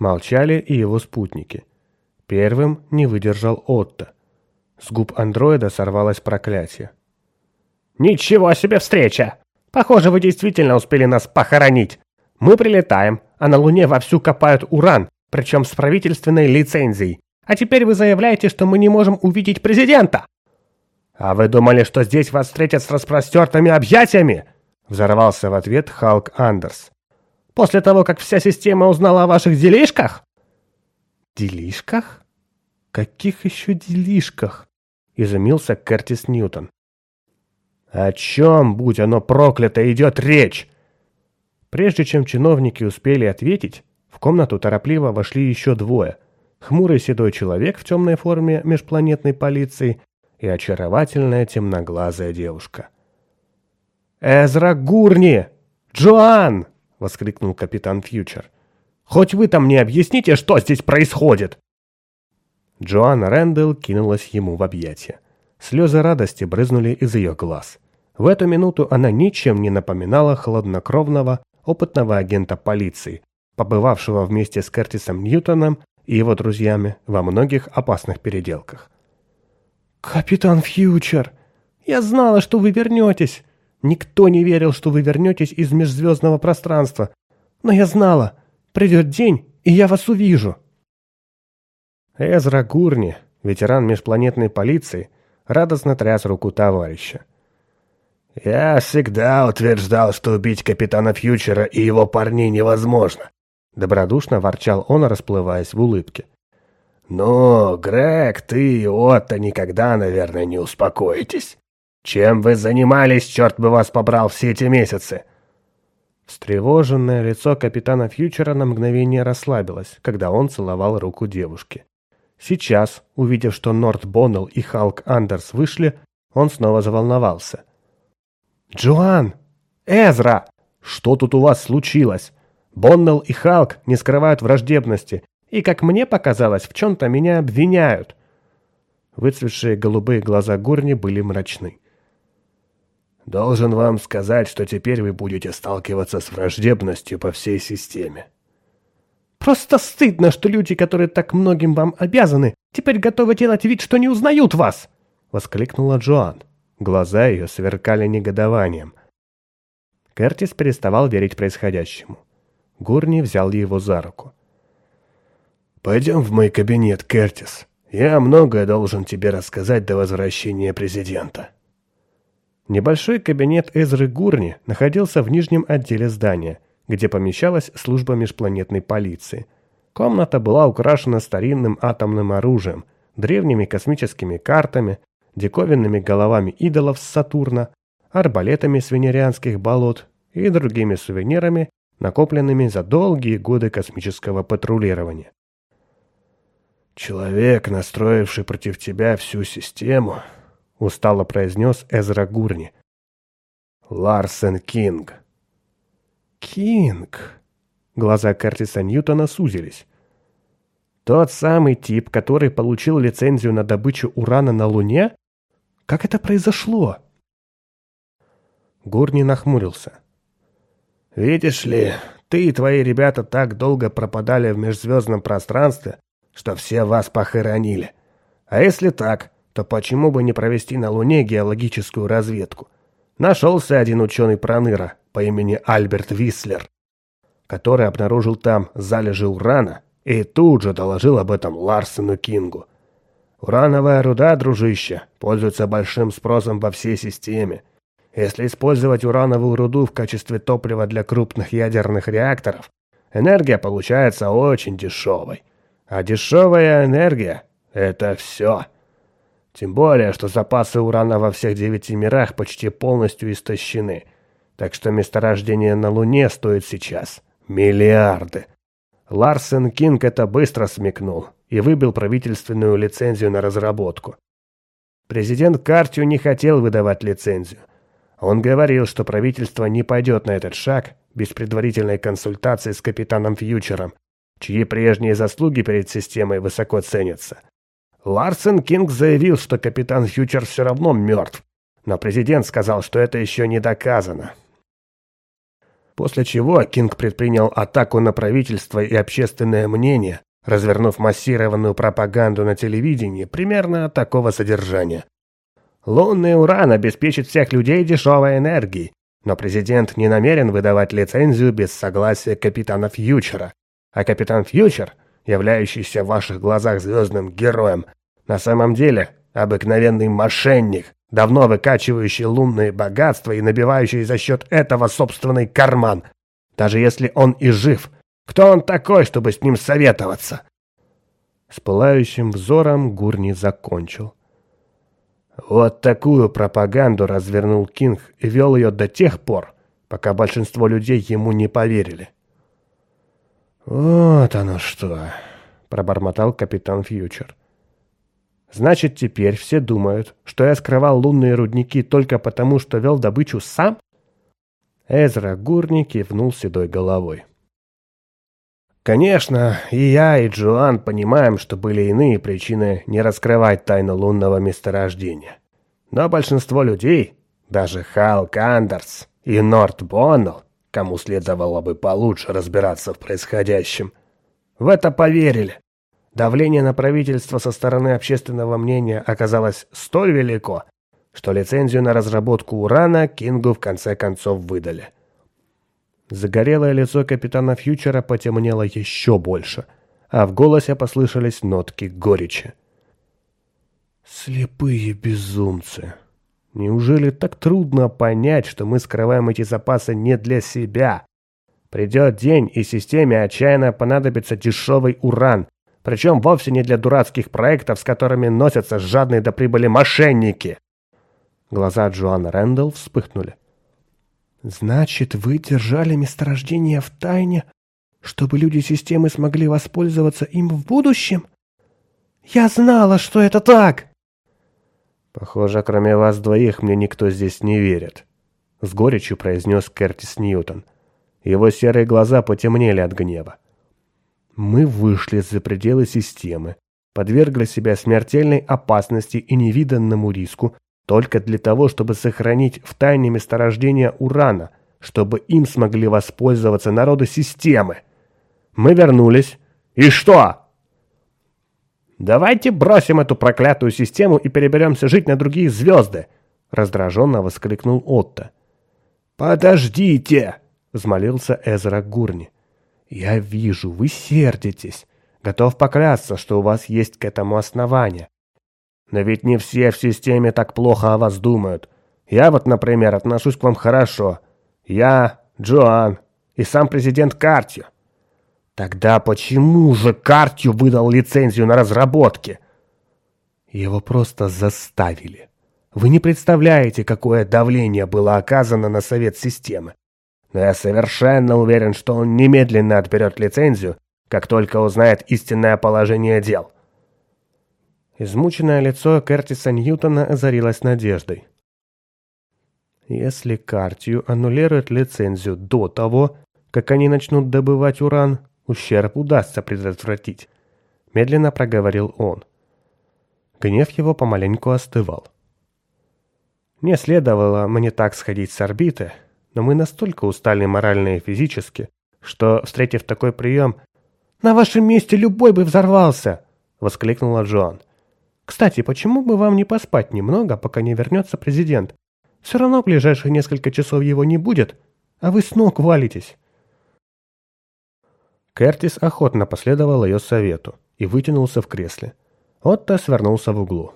Молчали и его спутники. Первым не выдержал Отто. С губ андроида сорвалось проклятие. «Ничего себе встреча! Похоже, вы действительно успели нас похоронить. Мы прилетаем, а на Луне вовсю копают уран, причем с правительственной лицензией. А теперь вы заявляете, что мы не можем увидеть президента!» «А вы думали, что здесь вас встретят с распростертыми объятиями?» Взорвался в ответ Халк Андерс. «После того, как вся система узнала о ваших делишках?» «Делишках? Каких еще делишках?» Изумился Кертис Ньютон. «О чем, будь оно проклято, идет речь?» Прежде чем чиновники успели ответить, в комнату торопливо вошли еще двое. Хмурый седой человек в темной форме межпланетной полиции и очаровательная темноглазая девушка. «Эзра Гурни! Джоан!» — воскликнул капитан Фьючер. «Хоть вы там не объясните, что здесь происходит!» Джоан Рэндалл кинулась ему в объятия. Слезы радости брызнули из ее глаз. В эту минуту она ничем не напоминала хладнокровного, опытного агента полиции, побывавшего вместе с Кертисом Ньютоном и его друзьями во многих опасных переделках. «Капитан Фьючер, я знала, что вы вернетесь!» Никто не верил, что вы вернетесь из межзвездного пространства. Но я знала, придет день, и я вас увижу. Эзра Гурни, ветеран межпланетной полиции, радостно тряс руку товарища. «Я всегда утверждал, что убить капитана Фьючера и его парней невозможно», добродушно ворчал он, расплываясь в улыбке. «Но, Грег, ты и Отто никогда, наверное, не успокоитесь. «Чем вы занимались, черт бы вас побрал, все эти месяцы?» Встревоженное лицо капитана Фьючера на мгновение расслабилось, когда он целовал руку девушки. Сейчас, увидев, что Норт Боннелл и Халк Андерс вышли, он снова заволновался. «Джоан! Эзра! Что тут у вас случилось? Боннелл и Халк не скрывают враждебности, и, как мне показалось, в чем-то меня обвиняют». Выцветшие голубые глаза Гурни были мрачны. Должен вам сказать, что теперь вы будете сталкиваться с враждебностью по всей системе. Просто стыдно, что люди, которые так многим вам обязаны, теперь готовы делать вид, что не узнают вас!» — воскликнула Джоан. Глаза ее сверкали негодованием. Кертис переставал верить происходящему. Гурни взял его за руку. «Пойдем в мой кабинет, Кертис. Я многое должен тебе рассказать до возвращения президента». Небольшой кабинет Эзры Гурни находился в нижнем отделе здания, где помещалась служба межпланетной полиции. Комната была украшена старинным атомным оружием, древними космическими картами, диковинными головами идолов с Сатурна, арбалетами с венерианских болот и другими сувенирами, накопленными за долгие годы космического патрулирования. «Человек, настроивший против тебя всю систему, устало произнес Эзра Гурни. Ларсен Кинг. Кинг. Глаза Кертиса Ньютона сузились. Тот самый тип, который получил лицензию на добычу урана на Луне? Как это произошло? Гурни нахмурился. «Видишь ли, ты и твои ребята так долго пропадали в межзвездном пространстве, что все вас похоронили. А если так, то почему бы не провести на Луне геологическую разведку? Нашелся один ученый-проныра по имени Альберт Вислер, который обнаружил там залежи урана и тут же доложил об этом Ларсену Кингу. Урановая руда, дружище, пользуется большим спросом во всей системе. Если использовать урановую руду в качестве топлива для крупных ядерных реакторов, энергия получается очень дешевой. А дешевая энергия – это все. Тем более, что запасы урана во всех девяти мирах почти полностью истощены. Так что месторождение на Луне стоит сейчас миллиарды. Ларсен Кинг это быстро смекнул и выбил правительственную лицензию на разработку. Президент Картию не хотел выдавать лицензию. Он говорил, что правительство не пойдет на этот шаг без предварительной консультации с капитаном Фьючером, чьи прежние заслуги перед системой высоко ценятся. Ларсен Кинг заявил, что капитан Фьючер все равно мертв, но президент сказал, что это еще не доказано. После чего Кинг предпринял атаку на правительство и общественное мнение, развернув массированную пропаганду на телевидении примерно такого содержания. Лунный уран обеспечит всех людей дешевой энергией, но президент не намерен выдавать лицензию без согласия капитана Фьючера. А капитан Фьючер, являющийся в ваших глазах звездным героем, на самом деле обыкновенный мошенник, давно выкачивающий лунные богатства и набивающий за счет этого собственный карман. Даже если он и жив, кто он такой, чтобы с ним советоваться? С пылающим взором Гурни закончил. Вот такую пропаганду развернул Кинг и вел ее до тех пор, пока большинство людей ему не поверили. «Вот оно что!» — пробормотал капитан Фьючер. «Значит, теперь все думают, что я скрывал лунные рудники только потому, что вел добычу сам?» Эзра Гурни кивнул седой головой. Конечно, и я, и Джоан понимаем, что были иные причины не раскрывать тайну лунного месторождения. Но большинство людей, даже Хал Кандерс и Норт Боннелл, кому следовало бы получше разбираться в происходящем, в это поверили. Давление на правительство со стороны общественного мнения оказалось столь велико, что лицензию на разработку урана Кингу в конце концов выдали. Загорелое лицо капитана Фьючера потемнело еще больше, а в голосе послышались нотки горечи. «Слепые безумцы! Неужели так трудно понять, что мы скрываем эти запасы не для себя? Придет день, и системе отчаянно понадобится дешевый уран, причем вовсе не для дурацких проектов, с которыми носятся жадные до прибыли мошенники!» Глаза Джоанна Рэндалл вспыхнули. Значит, вы держали месторождение в тайне, чтобы люди системы смогли воспользоваться им в будущем? Я знала, что это так! Похоже, кроме вас двоих мне никто здесь не верит. С горечью произнес Кертис Ньютон. Его серые глаза потемнели от гнева. Мы вышли за пределы системы, подвергли себя смертельной опасности и невиданному риску, только для того, чтобы сохранить в тайне месторождения урана, чтобы им смогли воспользоваться народы системы. Мы вернулись. И что? Давайте бросим эту проклятую систему и переберемся жить на другие звезды, раздраженно воскликнул Отто. Подождите, взмолился Эзра Гурни. Я вижу, вы сердитесь. Готов поклясться, что у вас есть к этому основание. Но ведь не все в системе так плохо о вас думают. Я вот, например, отношусь к вам хорошо. Я, Джоан и сам президент Картью. Тогда почему же Картью выдал лицензию на разработки? Его просто заставили. Вы не представляете, какое давление было оказано на совет системы. Но я совершенно уверен, что он немедленно отберет лицензию, как только узнает истинное положение дел. Измученное лицо Кертиса Ньютона озарилось надеждой. Если Картию аннулируют лицензию до того, как они начнут добывать уран, ущерб удастся предотвратить, медленно проговорил он. Гнев его помаленьку остывал. Не следовало мне так сходить с орбиты, но мы настолько устали морально и физически, что, встретив такой прием, «На вашем месте любой бы взорвался!» — воскликнула Джоан. Кстати, почему бы вам не поспать немного, пока не вернется президент? Все равно в ближайшие несколько часов его не будет, а вы с ног валитесь». Кертис охотно последовал ее совету и вытянулся в кресле. Отто свернулся в углу.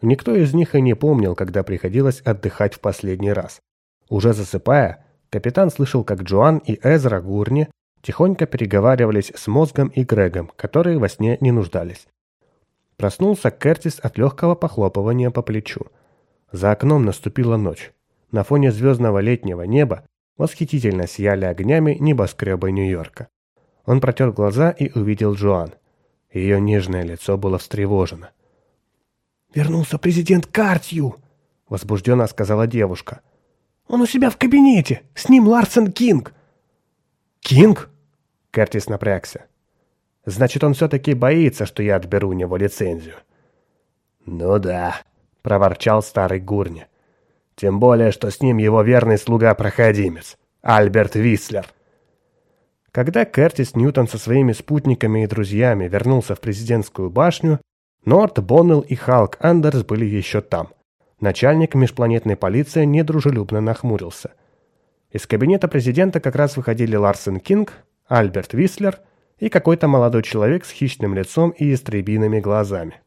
Никто из них и не помнил, когда приходилось отдыхать в последний раз. Уже засыпая, капитан слышал, как Джоан и Эзра Гурни тихонько переговаривались с Мозгом и Грегом, которые во сне не нуждались. Проснулся Кертис от легкого похлопывания по плечу. За окном наступила ночь. На фоне звездного летнего неба восхитительно сияли огнями небоскребы Нью-Йорка. Он протер глаза и увидел Джоан. Ее нежное лицо было встревожено. «Вернулся президент Картью!» — возбужденно сказала девушка. «Он у себя в кабинете! С ним Ларсен Кинг!» «Кинг?» — Кертис напрягся. Значит, он все-таки боится, что я отберу у него лицензию. «Ну да», — проворчал старый Гурни. «Тем более, что с ним его верный слуга-проходимец, Альберт Вислер». Когда Кертис Ньютон со своими спутниками и друзьями вернулся в президентскую башню, Норт, Боннелл и Халк Андерс были еще там. Начальник межпланетной полиции недружелюбно нахмурился. Из кабинета президента как раз выходили Ларсен Кинг, Альберт Вислер и какой-то молодой человек с хищным лицом и ястребиными глазами.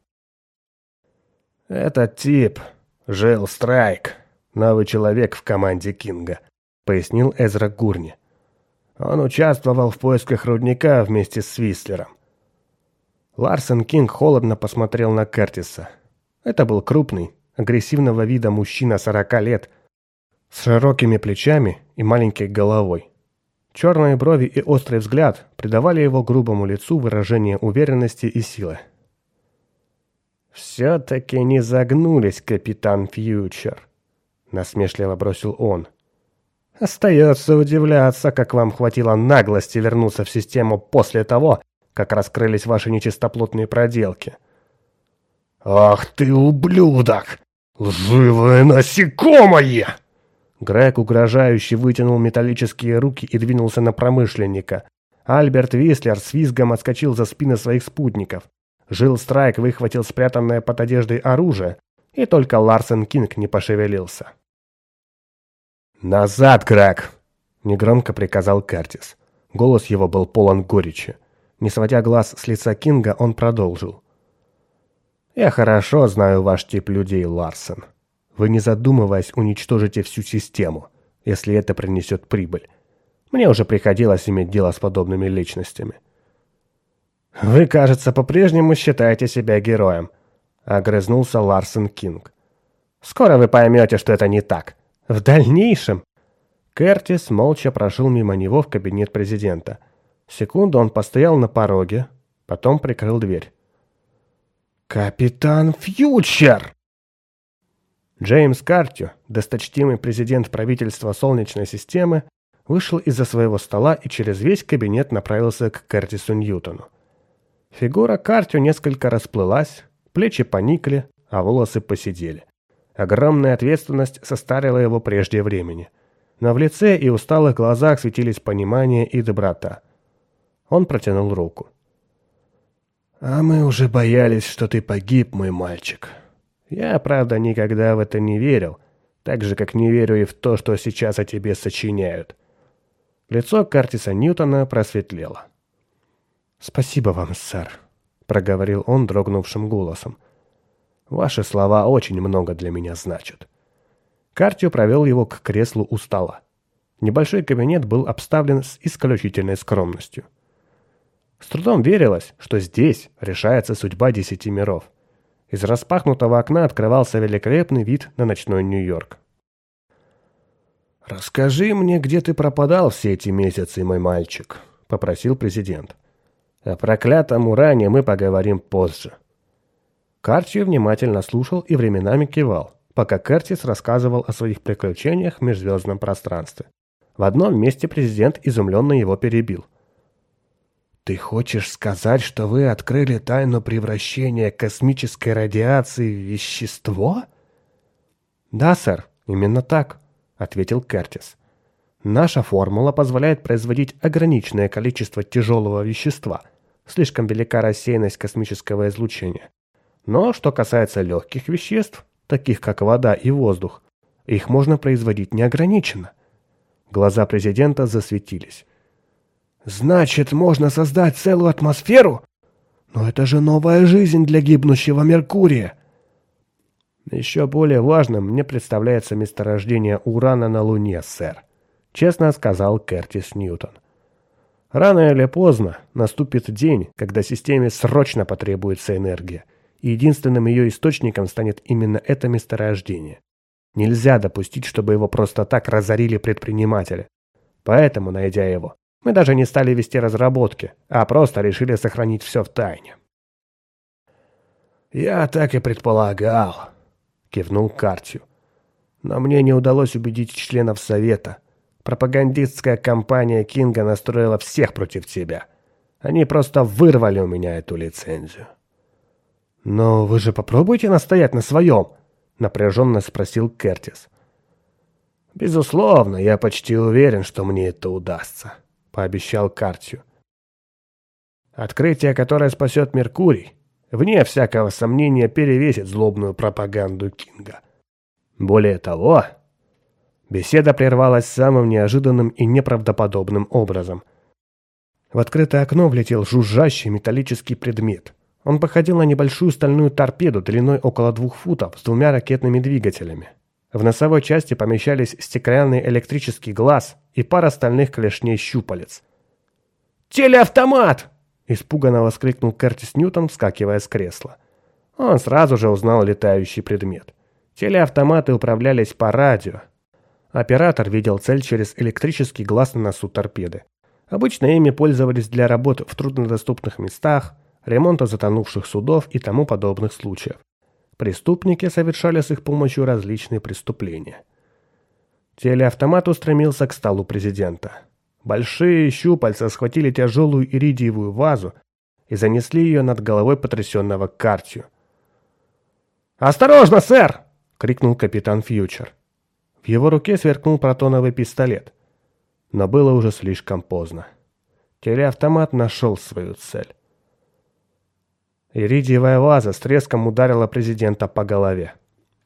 «Этот тип, Жил Страйк, новый человек в команде Кинга», — пояснил Эзра Гурни. «Он участвовал в поисках рудника вместе с Вислером. Ларсен Кинг холодно посмотрел на Кертиса. Это был крупный, агрессивного вида мужчина 40 лет, с широкими плечами и маленькой головой. Черные брови и острый взгляд придавали его грубому лицу выражение уверенности и силы. «Все-таки не загнулись, капитан Фьючер», — насмешливо бросил он. «Остается удивляться, как вам хватило наглости вернуться в систему после того, как раскрылись ваши нечистоплотные проделки. «Ах ты, ублюдок! Лживое насекомое!» Грег угрожающе вытянул металлические руки и двинулся на промышленника. Альберт Вислер с визгом отскочил за спины своих спутников. Жил Страйк выхватил спрятанное под одеждой оружие, и только Ларсен Кинг не пошевелился. «Назад, Грег!» — негромко приказал Кертис. Голос его был полон горечи. Не сводя глаз с лица Кинга, он продолжил. «Я хорошо знаю ваш тип людей, Ларсен. Вы, не задумываясь, уничтожите всю систему, если это принесет прибыль. Мне уже приходилось иметь дело с подобными личностями». «Вы, кажется, по-прежнему считаете себя героем», — огрызнулся Ларсен Кинг. «Скоро вы поймете, что это не так. В дальнейшем...» Кертис молча прошел мимо него в кабинет президента — Секунду он постоял на пороге, потом прикрыл дверь. «Капитан Фьючер!» Джеймс Картю, досточтимый президент правительства Солнечной системы, вышел из-за своего стола и через весь кабинет направился к Кертису Ньютону. Фигура Картю несколько расплылась, плечи поникли, а волосы посидели. Огромная ответственность состарила его прежде времени. Но в лице и усталых глазах светились понимание и доброта. Он протянул руку. «А мы уже боялись, что ты погиб, мой мальчик. Я, правда, никогда в это не верил, так же, как не верю и в то, что сейчас о тебе сочиняют». Лицо Картиса Ньютона просветлело. «Спасибо вам, сэр», — проговорил он дрогнувшим голосом. «Ваши слова очень много для меня значат». Картио провел его к креслу у стола. Небольшой кабинет был обставлен с исключительной скромностью. С трудом верилось, что здесь решается судьба десяти миров. Из распахнутого окна открывался великолепный вид на ночной Нью-Йорк. «Расскажи мне, где ты пропадал все эти месяцы, мой мальчик», — попросил президент. «О проклятом уране мы поговорим позже». Карчи внимательно слушал и временами кивал, пока Кертис рассказывал о своих приключениях в межзвездном пространстве. В одном месте президент изумленно его перебил — ты хочешь сказать, что вы открыли тайну превращения космической радиации в вещество? Да, сэр, именно так, ответил Кертис. Наша формула позволяет производить ограниченное количество тяжелого вещества. Слишком велика рассеянность космического излучения. Но что касается легких веществ, таких как вода и воздух, их можно производить неограниченно. Глаза президента засветились. Значит, можно создать целую атмосферу? Но это же новая жизнь для гибнущего Меркурия. Еще более важным мне представляется месторождение урана на Луне, сэр. Честно сказал Кертис Ньютон. Рано или поздно наступит день, когда системе срочно потребуется энергия, и единственным ее источником станет именно это месторождение. Нельзя допустить, чтобы его просто так разорили предприниматели. Поэтому, найдя его, мы даже не стали вести разработки, а просто решили сохранить все в тайне. «Я так и предполагал», — кивнул Картью. «Но мне не удалось убедить членов Совета. Пропагандистская кампания Кинга настроила всех против тебя. Они просто вырвали у меня эту лицензию». «Но вы же попробуйте настоять на своем», — напряженно спросил Кертис. «Безусловно, я почти уверен, что мне это удастся», — пообещал Картию. «Открытие, которое спасет Меркурий, вне всякого сомнения перевесит злобную пропаганду Кинга. Более того, беседа прервалась самым неожиданным и неправдоподобным образом. В открытое окно влетел жужжащий металлический предмет. Он походил на небольшую стальную торпеду длиной около двух футов с двумя ракетными двигателями. В носовой части помещались стеклянный электрический глаз и пара стальных клешней щупалец. «Телеавтомат!» – испуганно воскликнул Кертис Ньютон, вскакивая с кресла. Он сразу же узнал летающий предмет. Телеавтоматы управлялись по радио. Оператор видел цель через электрический глаз на носу торпеды. Обычно ими пользовались для работ в труднодоступных местах, ремонта затонувших судов и тому подобных случаев. Преступники совершали с их помощью различные преступления. Телеавтомат устремился к столу президента. Большие щупальца схватили тяжелую иридиевую вазу и занесли ее над головой потрясенного Картию. «Осторожно, сэр!» — крикнул капитан Фьючер. В его руке сверкнул протоновый пистолет. Но было уже слишком поздно. Телеавтомат нашел свою цель. Иридиевая ваза с треском ударила президента по голове.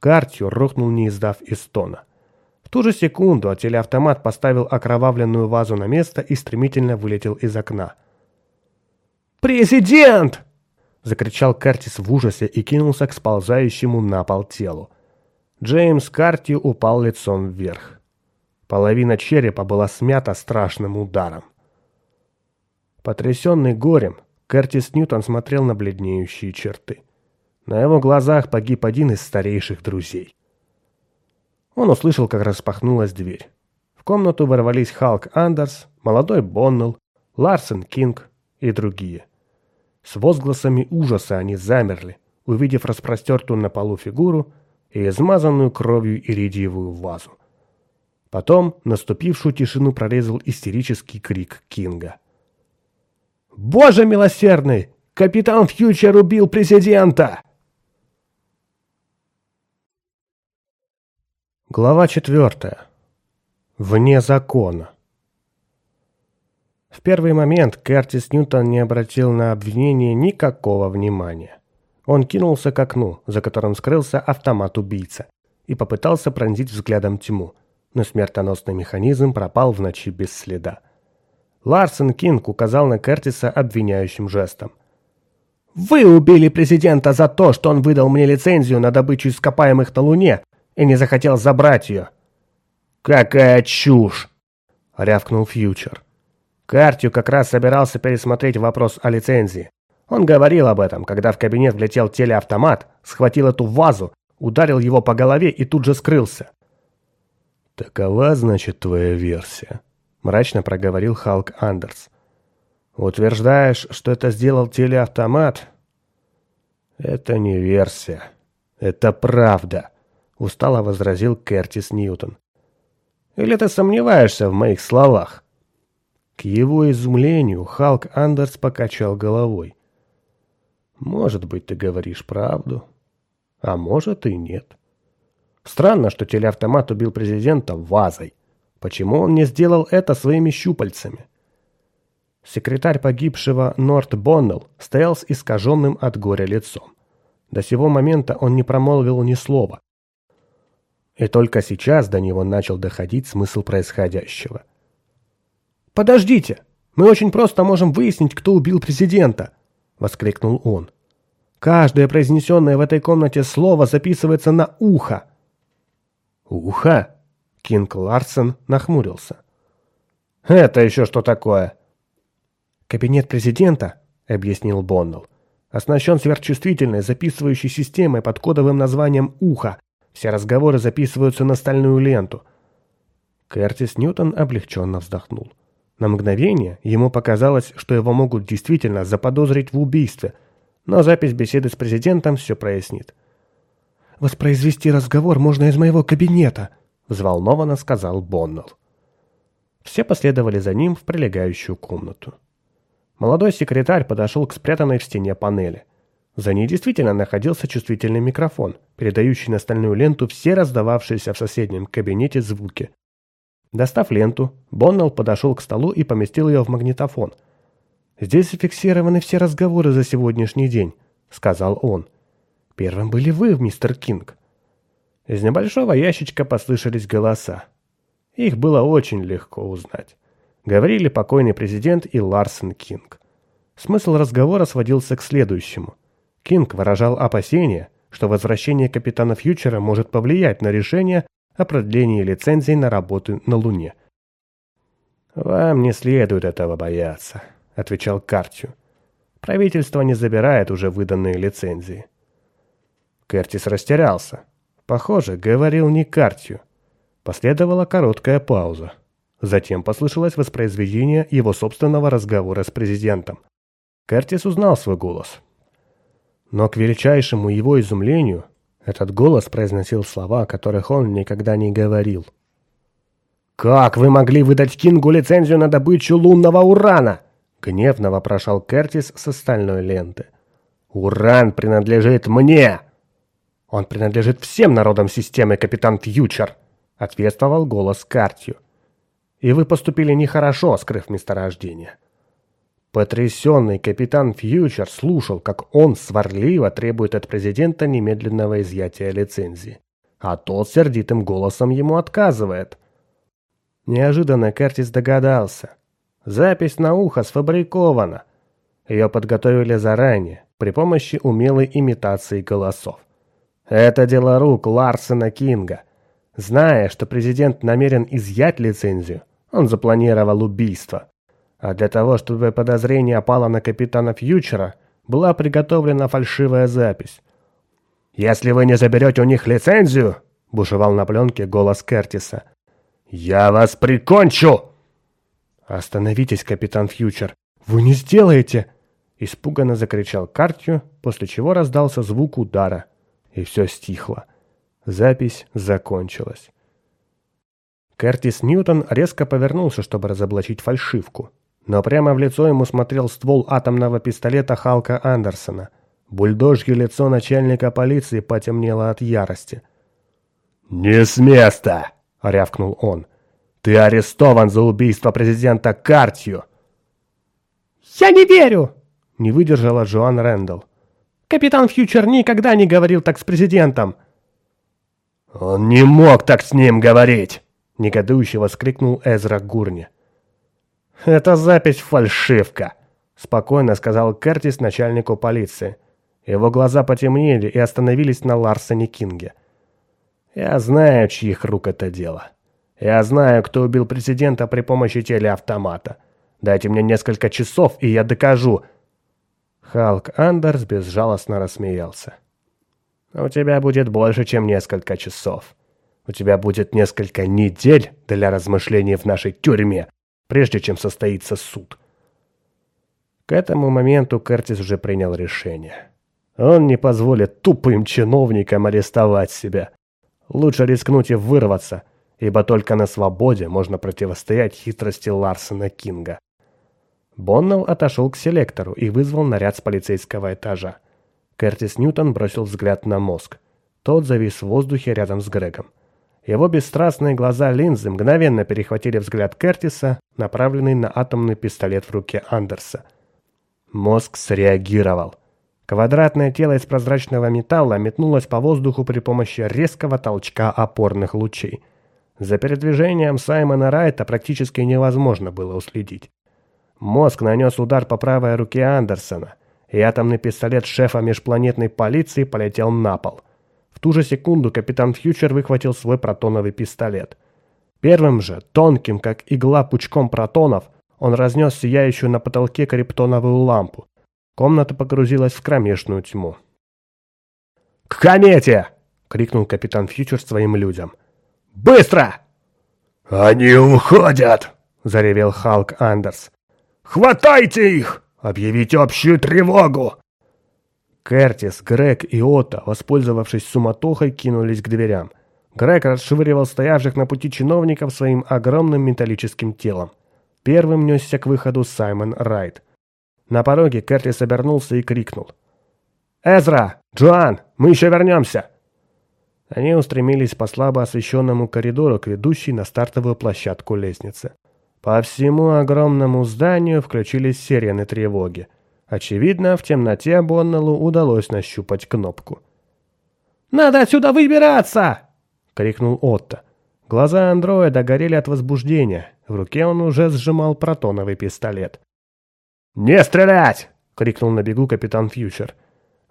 Картью рухнул, не издав и стона. В ту же секунду телеавтомат поставил окровавленную вазу на место и стремительно вылетел из окна. «Президент!» — закричал Картис в ужасе и кинулся к сползающему на пол телу. Джеймс Карти упал лицом вверх. Половина черепа была смята страшным ударом. Потрясенный горем, Кертис Ньютон смотрел на бледнеющие черты. На его глазах погиб один из старейших друзей. Он услышал, как распахнулась дверь. В комнату ворвались Халк Андерс, молодой Боннелл, Ларсен Кинг и другие. С возгласами ужаса они замерли, увидев распростертую на полу фигуру и измазанную кровью иридиевую вазу. Потом наступившую тишину прорезал истерический крик Кинга. «Боже милосердный! Капитан Фьючер убил президента!» Глава четвертая. Вне закона. В первый момент Кертис Ньютон не обратил на обвинение никакого внимания. Он кинулся к окну, за которым скрылся автомат-убийца, и попытался пронзить взглядом тьму, но смертоносный механизм пропал в ночи без следа. Ларсен Кинг указал на Кертиса обвиняющим жестом. «Вы убили президента за то, что он выдал мне лицензию на добычу ископаемых на Луне и не захотел забрать ее». «Какая чушь!» — рявкнул Фьючер. Картию как раз собирался пересмотреть вопрос о лицензии. Он говорил об этом, когда в кабинет влетел телеавтомат, схватил эту вазу, ударил его по голове и тут же скрылся. «Такова, значит, твоя версия?» Мрачно проговорил Халк Андерс. «Утверждаешь, что это сделал телеавтомат?» «Это не версия. Это правда», — устало возразил Кертис Ньютон. «Или ты сомневаешься в моих словах?» К его изумлению Халк Андерс покачал головой. «Может быть, ты говоришь правду, а может и нет. Странно, что телеавтомат убил президента вазой. Почему он не сделал это своими щупальцами? Секретарь погибшего Норт Боннелл стоял с искаженным от горя лицом. До сего момента он не промолвил ни слова. И только сейчас до него начал доходить смысл происходящего. «Подождите! Мы очень просто можем выяснить, кто убил президента!» — воскликнул он. «Каждое произнесенное в этой комнате слово записывается на ухо!» «Ухо?» Кинг Ларсен нахмурился. «Это еще что такое?» «Кабинет президента», — объяснил Боннелл, «оснащен сверхчувствительной записывающей системой под кодовым названием «Ухо». Все разговоры записываются на стальную ленту». Кертис Ньютон облегченно вздохнул. На мгновение ему показалось, что его могут действительно заподозрить в убийстве, но запись беседы с президентом все прояснит. «Воспроизвести разговор можно из моего кабинета», — взволнованно сказал Боннелл. Все последовали за ним в прилегающую комнату. Молодой секретарь подошел к спрятанной в стене панели. За ней действительно находился чувствительный микрофон, передающий на стальную ленту все раздававшиеся в соседнем кабинете звуки. Достав ленту, Боннелл подошел к столу и поместил ее в магнитофон. «Здесь зафиксированы все разговоры за сегодняшний день», — сказал он. «Первым были вы, мистер Кинг». Из небольшого ящичка послышались голоса. Их было очень легко узнать. Говорили покойный президент и Ларсен Кинг. Смысл разговора сводился к следующему. Кинг выражал опасения, что возвращение капитана Фьючера может повлиять на решение о продлении лицензий на работу на Луне. «Вам не следует этого бояться», — отвечал Картью. «Правительство не забирает уже выданные лицензии». Кертис растерялся. Похоже, говорил не Картью. Последовала короткая пауза. Затем послышалось воспроизведение его собственного разговора с президентом. Кертис узнал свой голос. Но к величайшему его изумлению этот голос произносил слова, которых он никогда не говорил. «Как вы могли выдать Кингу лицензию на добычу лунного урана?» Гневно вопрошал Кертис с остальной ленты. «Уран принадлежит мне!» «Он принадлежит всем народам системы, капитан Фьючер!» Ответствовал голос Картью. «И вы поступили нехорошо, скрыв месторождение. Потрясенный капитан Фьючер слушал, как он сварливо требует от президента немедленного изъятия лицензии. А тот сердитым голосом ему отказывает. Неожиданно Кертис догадался. Запись на ухо сфабрикована. Ее подготовили заранее, при помощи умелой имитации голосов. Это дело рук Ларсена Кинга. Зная, что президент намерен изъять лицензию, он запланировал убийство. А для того, чтобы подозрение опало на капитана Фьючера, была приготовлена фальшивая запись. «Если вы не заберете у них лицензию», — бушевал на пленке голос Кертиса, — «я вас прикончу!» «Остановитесь, капитан Фьючер! Вы не сделаете!» Испуганно закричал Картью, после чего раздался звук удара, и все стихло. Запись закончилась. Кертис Ньютон резко повернулся, чтобы разоблачить фальшивку. Но прямо в лицо ему смотрел ствол атомного пистолета Халка Андерсона. Бульдожье лицо начальника полиции потемнело от ярости. «Не с места!» — рявкнул он. «Ты арестован за убийство президента Картью!» «Я не верю!» — не выдержала Джоан Рэндалл. «Капитан Фьючер никогда не говорил так с президентом!» «Он не мог так с ним говорить!» — негодующе воскликнул Эзра Гурни. «Это запись фальшивка», — спокойно сказал Кертис начальнику полиции. Его глаза потемнели и остановились на Ларсоне Кинге. «Я знаю, чьих рук это дело. Я знаю, кто убил президента при помощи телеавтомата. Дайте мне несколько часов, и я докажу». Халк Андерс безжалостно рассмеялся. «У тебя будет больше, чем несколько часов. У тебя будет несколько недель для размышлений в нашей тюрьме, прежде чем состоится суд. К этому моменту Кертис уже принял решение. Он не позволит тупым чиновникам арестовать себя. Лучше рискнуть и вырваться, ибо только на свободе можно противостоять хитрости Ларсена Кинга. Боннелл отошел к селектору и вызвал наряд с полицейского этажа. Кертис Ньютон бросил взгляд на мозг. Тот завис в воздухе рядом с Грегом. Его бесстрастные глаза линзы мгновенно перехватили взгляд Кертиса, направленный на атомный пистолет в руке Андерса. Мозг среагировал. Квадратное тело из прозрачного металла метнулось по воздуху при помощи резкого толчка опорных лучей. За передвижением Саймона Райта практически невозможно было уследить. Мозг нанес удар по правой руке Андерсона, и атомный пистолет шефа межпланетной полиции полетел на пол – в ту же секунду капитан Фьючер выхватил свой протоновый пистолет. Первым же, тонким, как игла пучком протонов, он разнес сияющую на потолке криптоновую лампу. Комната погрузилась в кромешную тьму. «К комете!» — крикнул капитан Фьючер своим людям. «Быстро!» «Они уходят!» — заревел Халк Андерс. «Хватайте их! Объявите общую тревогу! Кертис, Грег и Отто, воспользовавшись суматохой, кинулись к дверям. Грег расшвыривал стоявших на пути чиновников своим огромным металлическим телом. Первым несся к выходу Саймон Райт. На пороге Кертис обернулся и крикнул. «Эзра! Джоан! Мы еще вернемся!» Они устремились по слабо освещенному коридору к ведущей на стартовую площадку лестницы. По всему огромному зданию включились сирены тревоги. Очевидно, в темноте Боннеллу удалось нащупать кнопку. «Надо отсюда выбираться!» — крикнул Отто. Глаза андроида горели от возбуждения. В руке он уже сжимал протоновый пистолет. «Не стрелять!» — крикнул на бегу капитан Фьючер.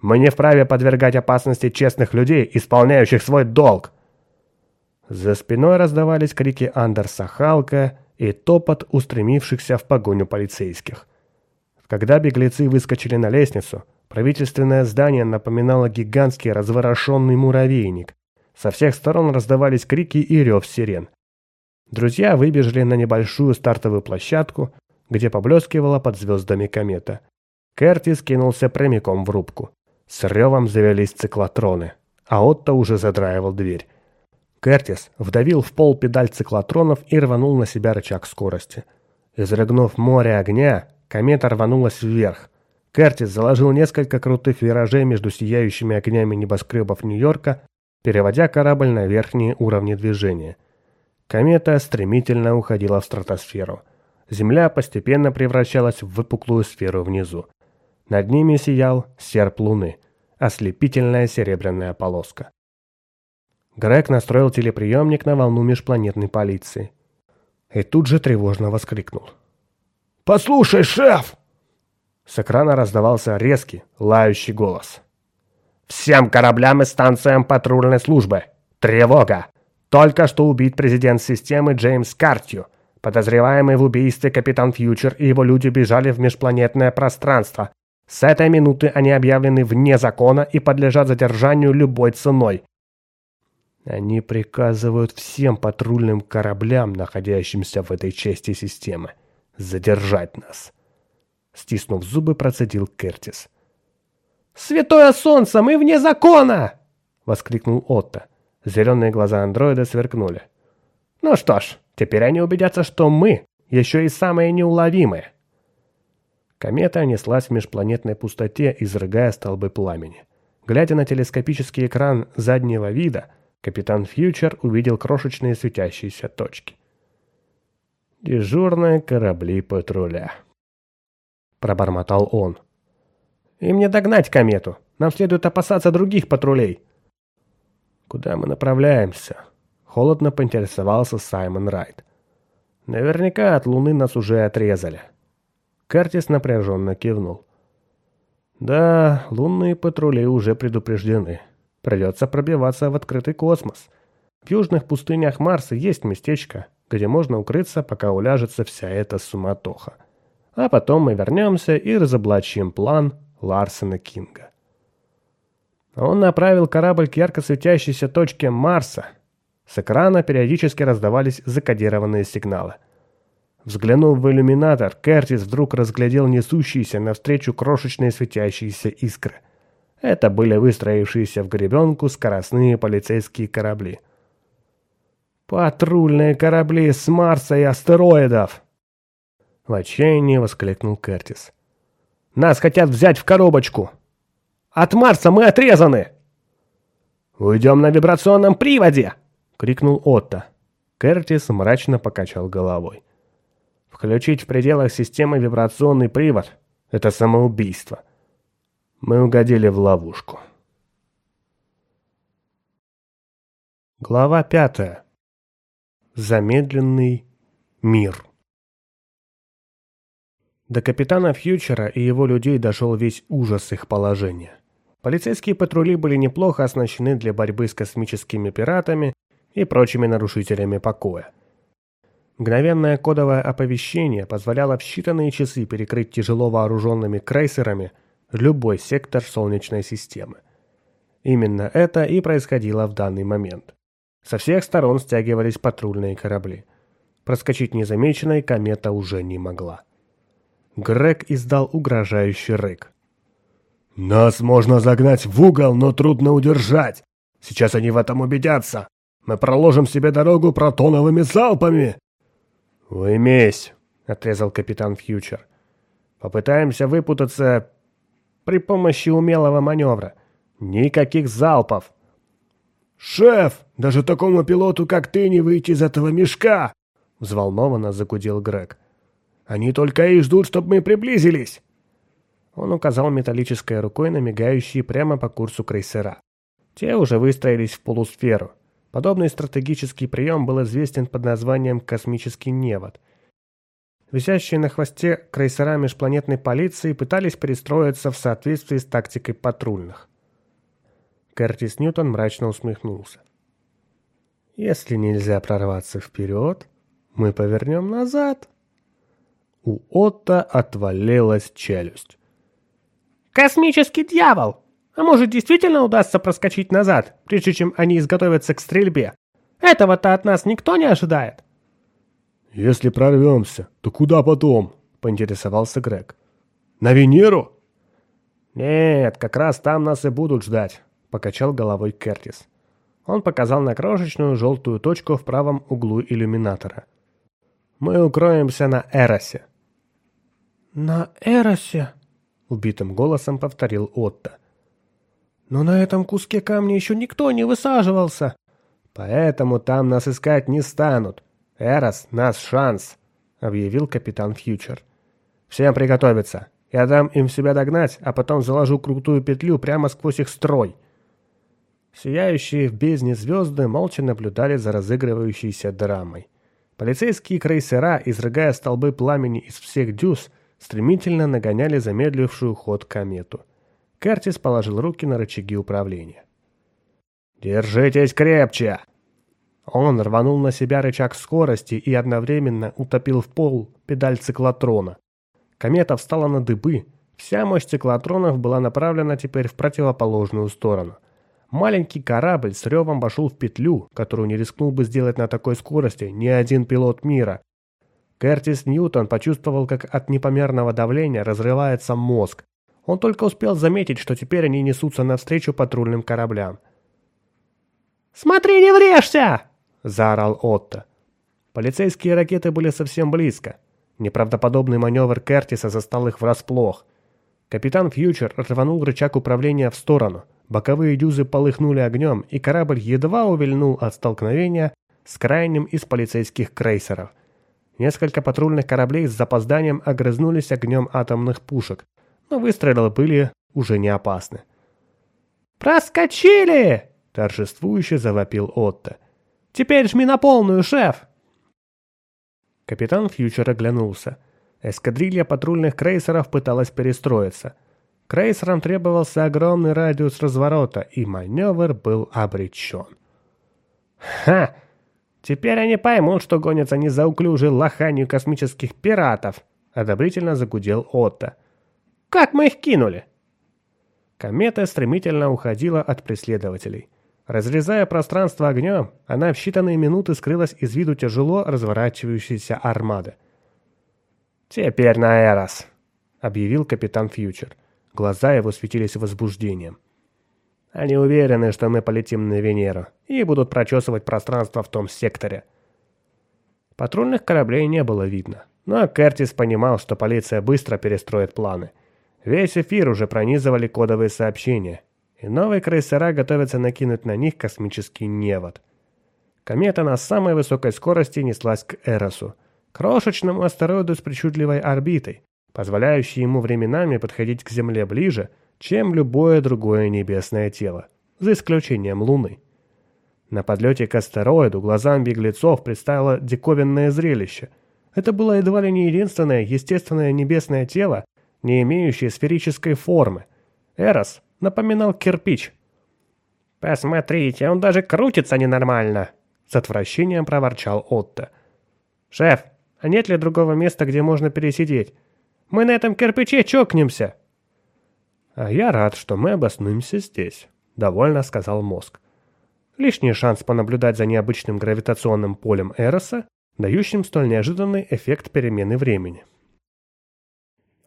«Мы не вправе подвергать опасности честных людей, исполняющих свой долг!» За спиной раздавались крики Андерса Халка и топот устремившихся в погоню полицейских. Когда беглецы выскочили на лестницу, правительственное здание напоминало гигантский разворошенный муравейник. Со всех сторон раздавались крики и рев сирен. Друзья выбежали на небольшую стартовую площадку, где поблескивала под звездами комета. Кертис кинулся прямиком в рубку. С ревом завелись циклотроны, а Отто уже задраивал дверь. Кертис вдавил в пол педаль циклотронов и рванул на себя рычаг скорости. Изрыгнув море огня, комета рванулась вверх. Кертис заложил несколько крутых виражей между сияющими огнями небоскребов Нью-Йорка, переводя корабль на верхние уровни движения. Комета стремительно уходила в стратосферу. Земля постепенно превращалась в выпуклую сферу внизу. Над ними сиял серп луны, ослепительная серебряная полоска. Грег настроил телеприемник на волну межпланетной полиции. И тут же тревожно воскликнул. «Послушай, шеф!» С экрана раздавался резкий, лающий голос. «Всем кораблям и станциям патрульной службы! Тревога! Только что убит президент системы Джеймс Картью. Подозреваемый в убийстве капитан Фьючер и его люди бежали в межпланетное пространство. С этой минуты они объявлены вне закона и подлежат задержанию любой ценой. Они приказывают всем патрульным кораблям, находящимся в этой части системы, задержать нас. Стиснув зубы, процедил Кертис. «Святое солнце, мы вне закона!» — воскликнул Отто. Зеленые глаза андроида сверкнули. «Ну что ж, теперь они убедятся, что мы еще и самые неуловимые». Комета неслась в межпланетной пустоте, изрыгая столбы пламени. Глядя на телескопический экран заднего вида, капитан Фьючер увидел крошечные светящиеся точки. «Дежурные корабли патруля», — пробормотал он. «Им не догнать комету. Нам следует опасаться других патрулей», «Куда мы направляемся?» Холодно поинтересовался Саймон Райт. «Наверняка от Луны нас уже отрезали». Кертис напряженно кивнул. «Да, лунные патрули уже предупреждены. Придется пробиваться в открытый космос. В южных пустынях Марса есть местечко, где можно укрыться, пока уляжется вся эта суматоха. А потом мы вернемся и разоблачим план Ларсена Кинга. Он направил корабль к ярко светящейся точке Марса. С экрана периодически раздавались закодированные сигналы. Взглянув в иллюминатор, Кертис вдруг разглядел несущиеся навстречу крошечные светящиеся искры. Это были выстроившиеся в гребенку скоростные полицейские корабли. «Патрульные корабли с Марса и астероидов!» В отчаянии воскликнул Кертис. «Нас хотят взять в коробочку!» От Марса мы отрезаны!» «Уйдем на вибрационном приводе!» — крикнул Отто. Кертис мрачно покачал головой. «Включить в пределах системы вибрационный привод — это самоубийство. Мы угодили в ловушку». Глава пятая. Замедленный мир. До капитана Фьючера и его людей дошел весь ужас их положения. Полицейские патрули были неплохо оснащены для борьбы с космическими пиратами и прочими нарушителями покоя. Мгновенное кодовое оповещение позволяло в считанные часы перекрыть тяжело вооруженными крейсерами любой сектор Солнечной системы. Именно это и происходило в данный момент. Со всех сторон стягивались патрульные корабли. Проскочить незамеченной комета уже не могла. Грег издал угрожающий рык. «Нас можно загнать в угол, но трудно удержать. Сейчас они в этом убедятся. Мы проложим себе дорогу протоновыми залпами!» «Уймись!» — отрезал капитан Фьючер. «Попытаемся выпутаться При помощи умелого маневра. Никаких залпов. «Шеф, даже такому пилоту, как ты, не выйти из этого мешка!» Взволнованно загудел Грег. «Они только и ждут, чтобы мы приблизились!» Он указал металлической рукой на мигающие прямо по курсу крейсера. Те уже выстроились в полусферу. Подобный стратегический прием был известен под названием «космический невод». Висящие на хвосте крейсера межпланетной полиции пытались перестроиться в соответствии с тактикой патрульных. Кертис Ньютон мрачно усмехнулся. «Если нельзя прорваться вперед, мы повернем назад». У Отто отвалилась челюсть. «Космический дьявол! А может, действительно удастся проскочить назад, прежде чем они изготовятся к стрельбе? Этого-то от нас никто не ожидает». «Если прорвемся, то куда потом?» — поинтересовался Грег. «На Венеру?» «Нет, как раз там нас и будут ждать», — покачал головой Кертис. Он показал на крошечную желтую точку в правом углу иллюминатора. «Мы укроемся на Эросе». «На Эросе?» — убитым голосом повторил Отто. «Но на этом куске камня еще никто не высаживался». «Поэтому там нас искать не станут. Эрос — наш шанс», — объявил капитан Фьючер. «Всем приготовиться. Я дам им себя догнать, а потом заложу крутую петлю прямо сквозь их строй». Сияющие в бездне звезды молча наблюдали за разыгрывающейся драмой. Полицейские крейсера, изрыгая столбы пламени из всех дюз, стремительно нагоняли замедлившую ход комету. Кертис положил руки на рычаги управления. «Держитесь крепче!» Он рванул на себя рычаг скорости и одновременно утопил в пол педаль циклотрона. Комета встала на дыбы. Вся мощь циклотронов была направлена теперь в противоположную сторону. Маленький корабль с ревом вошел в петлю, которую не рискнул бы сделать на такой скорости ни один пилот мира. Кертис Ньютон почувствовал, как от непомерного давления разрывается мозг. Он только успел заметить, что теперь они несутся навстречу патрульным кораблям. «Смотри, не врежься!» — заорал Отто. Полицейские ракеты были совсем близко. Неправдоподобный маневр Кертиса застал их врасплох. Капитан Фьючер рванул рычаг управления в сторону. Боковые дюзы полыхнули огнем, и корабль едва увильнул от столкновения с крайним из полицейских крейсеров. Несколько патрульных кораблей с запозданием огрызнулись огнем атомных пушек, но выстрелы были уже не опасны. «Проскочили!» – торжествующе завопил Отто. «Теперь жми на полную, шеф!» Капитан Фьючер оглянулся. Эскадрилья патрульных крейсеров пыталась перестроиться. Крейсерам требовался огромный радиус разворота, и маневр был обречен. «Ха! Теперь они поймут, что гонятся не за уклюжей лоханью космических пиратов!» — одобрительно загудел Отто. Как мы их кинули?» Комета стремительно уходила от преследователей. Разрезая пространство огнем, она в считанные минуты скрылась из виду тяжело разворачивающейся армады. «Теперь на Эрос», — объявил капитан Фьючер. Глаза его светились возбуждением. «Они уверены, что мы полетим на Венеру и будут прочесывать пространство в том секторе». Патрульных кораблей не было видно, но Кертис понимал, что полиция быстро перестроит планы — Весь эфир уже пронизывали кодовые сообщения, и новые крейсера готовятся накинуть на них космический невод. Комета на самой высокой скорости неслась к Эросу, крошечному астероиду с причудливой орбитой, позволяющей ему временами подходить к Земле ближе, чем любое другое небесное тело, за исключением Луны. На подлете к астероиду глазам беглецов представило диковинное зрелище. Это было едва ли не единственное естественное небесное тело, не имеющие сферической формы. Эрос напоминал кирпич. «Посмотрите, он даже крутится ненормально!» С отвращением проворчал Отто. «Шеф, а нет ли другого места, где можно пересидеть? Мы на этом кирпиче чокнемся!» «А я рад, что мы обоснуемся здесь», — довольно сказал мозг. Лишний шанс понаблюдать за необычным гравитационным полем Эроса, дающим столь неожиданный эффект перемены времени.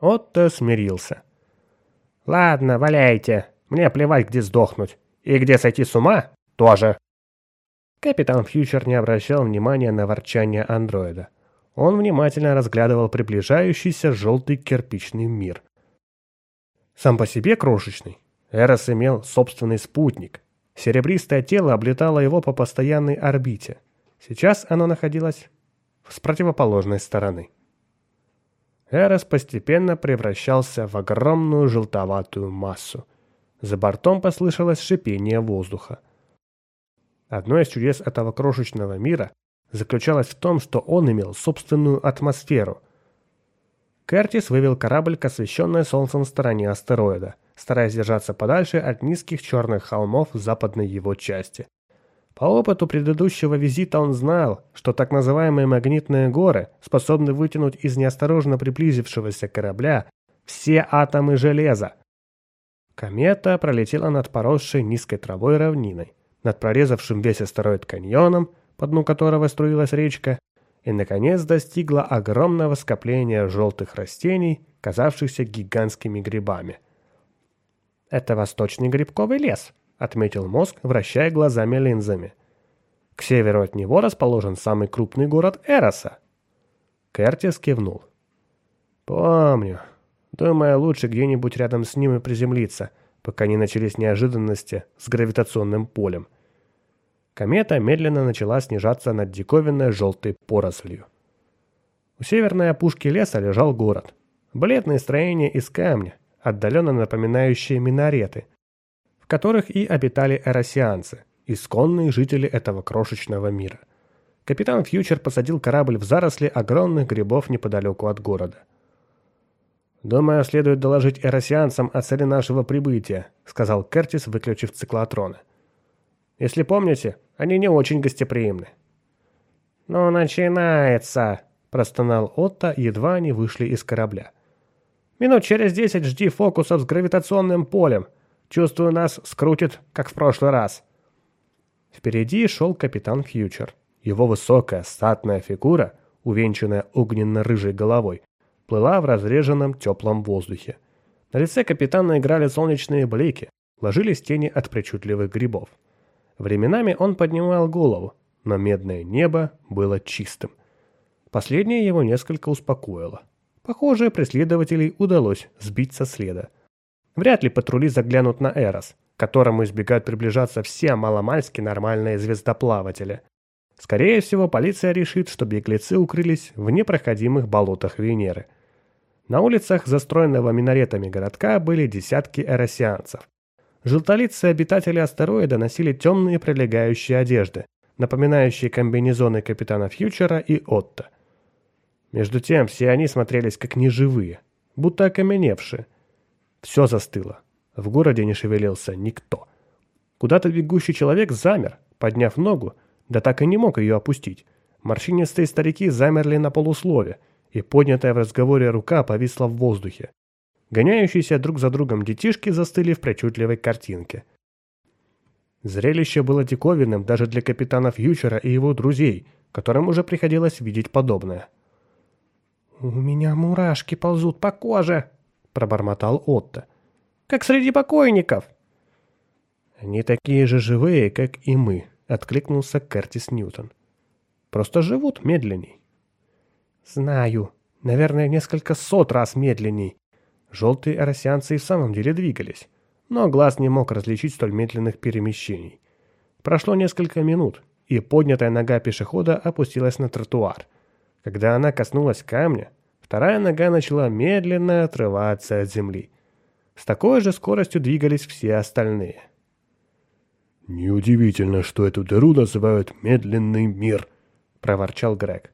Отто смирился. «Ладно, валяйте. Мне плевать, где сдохнуть. И где сойти с ума, тоже». Капитан Фьючер не обращал внимания на ворчание андроида. Он внимательно разглядывал приближающийся желтый кирпичный мир. Сам по себе крошечный, Эрос имел собственный спутник. Серебристое тело облетало его по постоянной орбите. Сейчас оно находилось с противоположной стороны. Эрос постепенно превращался в огромную желтоватую массу. За бортом послышалось шипение воздуха. Одно из чудес этого крошечного мира заключалось в том, что он имел собственную атмосферу. Кертис вывел корабль к освещенной солнцем стороне астероида, стараясь держаться подальше от низких черных холмов западной его части. По опыту предыдущего визита он знал, что так называемые магнитные горы способны вытянуть из неосторожно приблизившегося корабля все атомы железа. Комета пролетела над поросшей низкой травой равниной, над прорезавшим весь астероид каньоном, по дну которого струилась речка, и, наконец, достигла огромного скопления желтых растений, казавшихся гигантскими грибами. «Это восточный грибковый лес», — отметил мозг, вращая глазами линзами. «К северу от него расположен самый крупный город Эроса». Кертис кивнул. «Помню. Думаю, лучше где-нибудь рядом с ним и приземлиться, пока не начались неожиданности с гравитационным полем». Комета медленно начала снижаться над диковинной желтой порослью. У северной опушки леса лежал город. Бледное строение из камня, отдаленно напоминающие минареты, которых и обитали эросианцы, исконные жители этого крошечного мира. Капитан Фьючер посадил корабль в заросли огромных грибов неподалеку от города. «Думаю, следует доложить эросианцам о цели нашего прибытия», сказал Кертис, выключив циклотроны. «Если помните, они не очень гостеприимны». «Ну, начинается», – простонал Отто, едва они вышли из корабля. «Минут через десять жди фокусов с гравитационным полем. Чувствую, нас скрутит, как в прошлый раз». Впереди шел капитан Фьючер. Его высокая, статная фигура, увенчанная огненно-рыжей головой, плыла в разреженном теплом воздухе. На лице капитана играли солнечные блики, ложились тени от причудливых грибов. Временами он поднимал голову, но медное небо было чистым. Последнее его несколько успокоило. Похоже, преследователей удалось сбить со следа. Вряд ли патрули заглянут на Эрос, к которому избегают приближаться все маломальски нормальные звездоплаватели. Скорее всего, полиция решит, что беглецы укрылись в непроходимых болотах Венеры. На улицах застроенного минаретами городка были десятки эросианцев. Желтолицые обитатели астероида носили темные прилегающие одежды, напоминающие комбинезоны капитана Фьючера и Отто. Между тем, все они смотрелись как неживые, будто окаменевшие. Все застыло. В городе не шевелился никто. Куда-то бегущий человек замер, подняв ногу, да так и не мог ее опустить. Морщинистые старики замерли на полуслове, и поднятая в разговоре рука повисла в воздухе. Гоняющиеся друг за другом детишки застыли в причудливой картинке. Зрелище было диковинным даже для капитана Фьючера и его друзей, которым уже приходилось видеть подобное. «У меня мурашки ползут по коже», — пробормотал Отто. «Как среди покойников». «Они такие же живые, как и мы», — откликнулся Кертис Ньютон. «Просто живут медленней». «Знаю. Наверное, несколько сот раз медленней. Желтые аросянцы и в самом деле двигались, но глаз не мог различить столь медленных перемещений. Прошло несколько минут, и поднятая нога пешехода опустилась на тротуар. Когда она коснулась камня, вторая нога начала медленно отрываться от земли. С такой же скоростью двигались все остальные. «Неудивительно, что эту дыру называют «медленный мир», — проворчал Грег.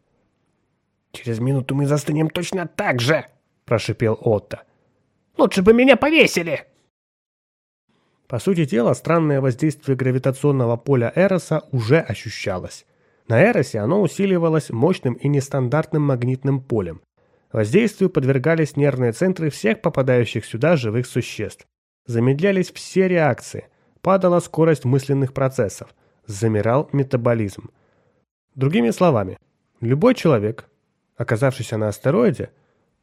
«Через минуту мы застынем точно так же!» — прошипел Отто. Лучше бы меня повесили!» По сути дела, странное воздействие гравитационного поля Эроса уже ощущалось. На Эросе оно усиливалось мощным и нестандартным магнитным полем. Воздействию подвергались нервные центры всех попадающих сюда живых существ. Замедлялись все реакции, падала скорость мысленных процессов, замирал метаболизм. Другими словами, любой человек, оказавшийся на астероиде,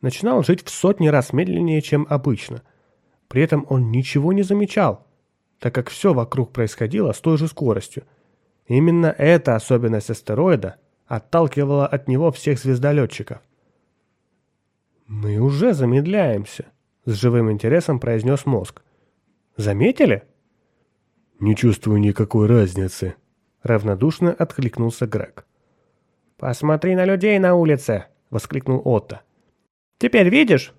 начинал жить в сотни раз медленнее, чем обычно. При этом он ничего не замечал, так как все вокруг происходило с той же скоростью. Именно эта особенность астероида отталкивала от него всех звездолетчиков. «Мы уже замедляемся», — с живым интересом произнес мозг. «Заметили?» «Не чувствую никакой разницы», — равнодушно откликнулся Грег. «Посмотри на людей на улице!» — воскликнул Отто. «Теперь видишь?»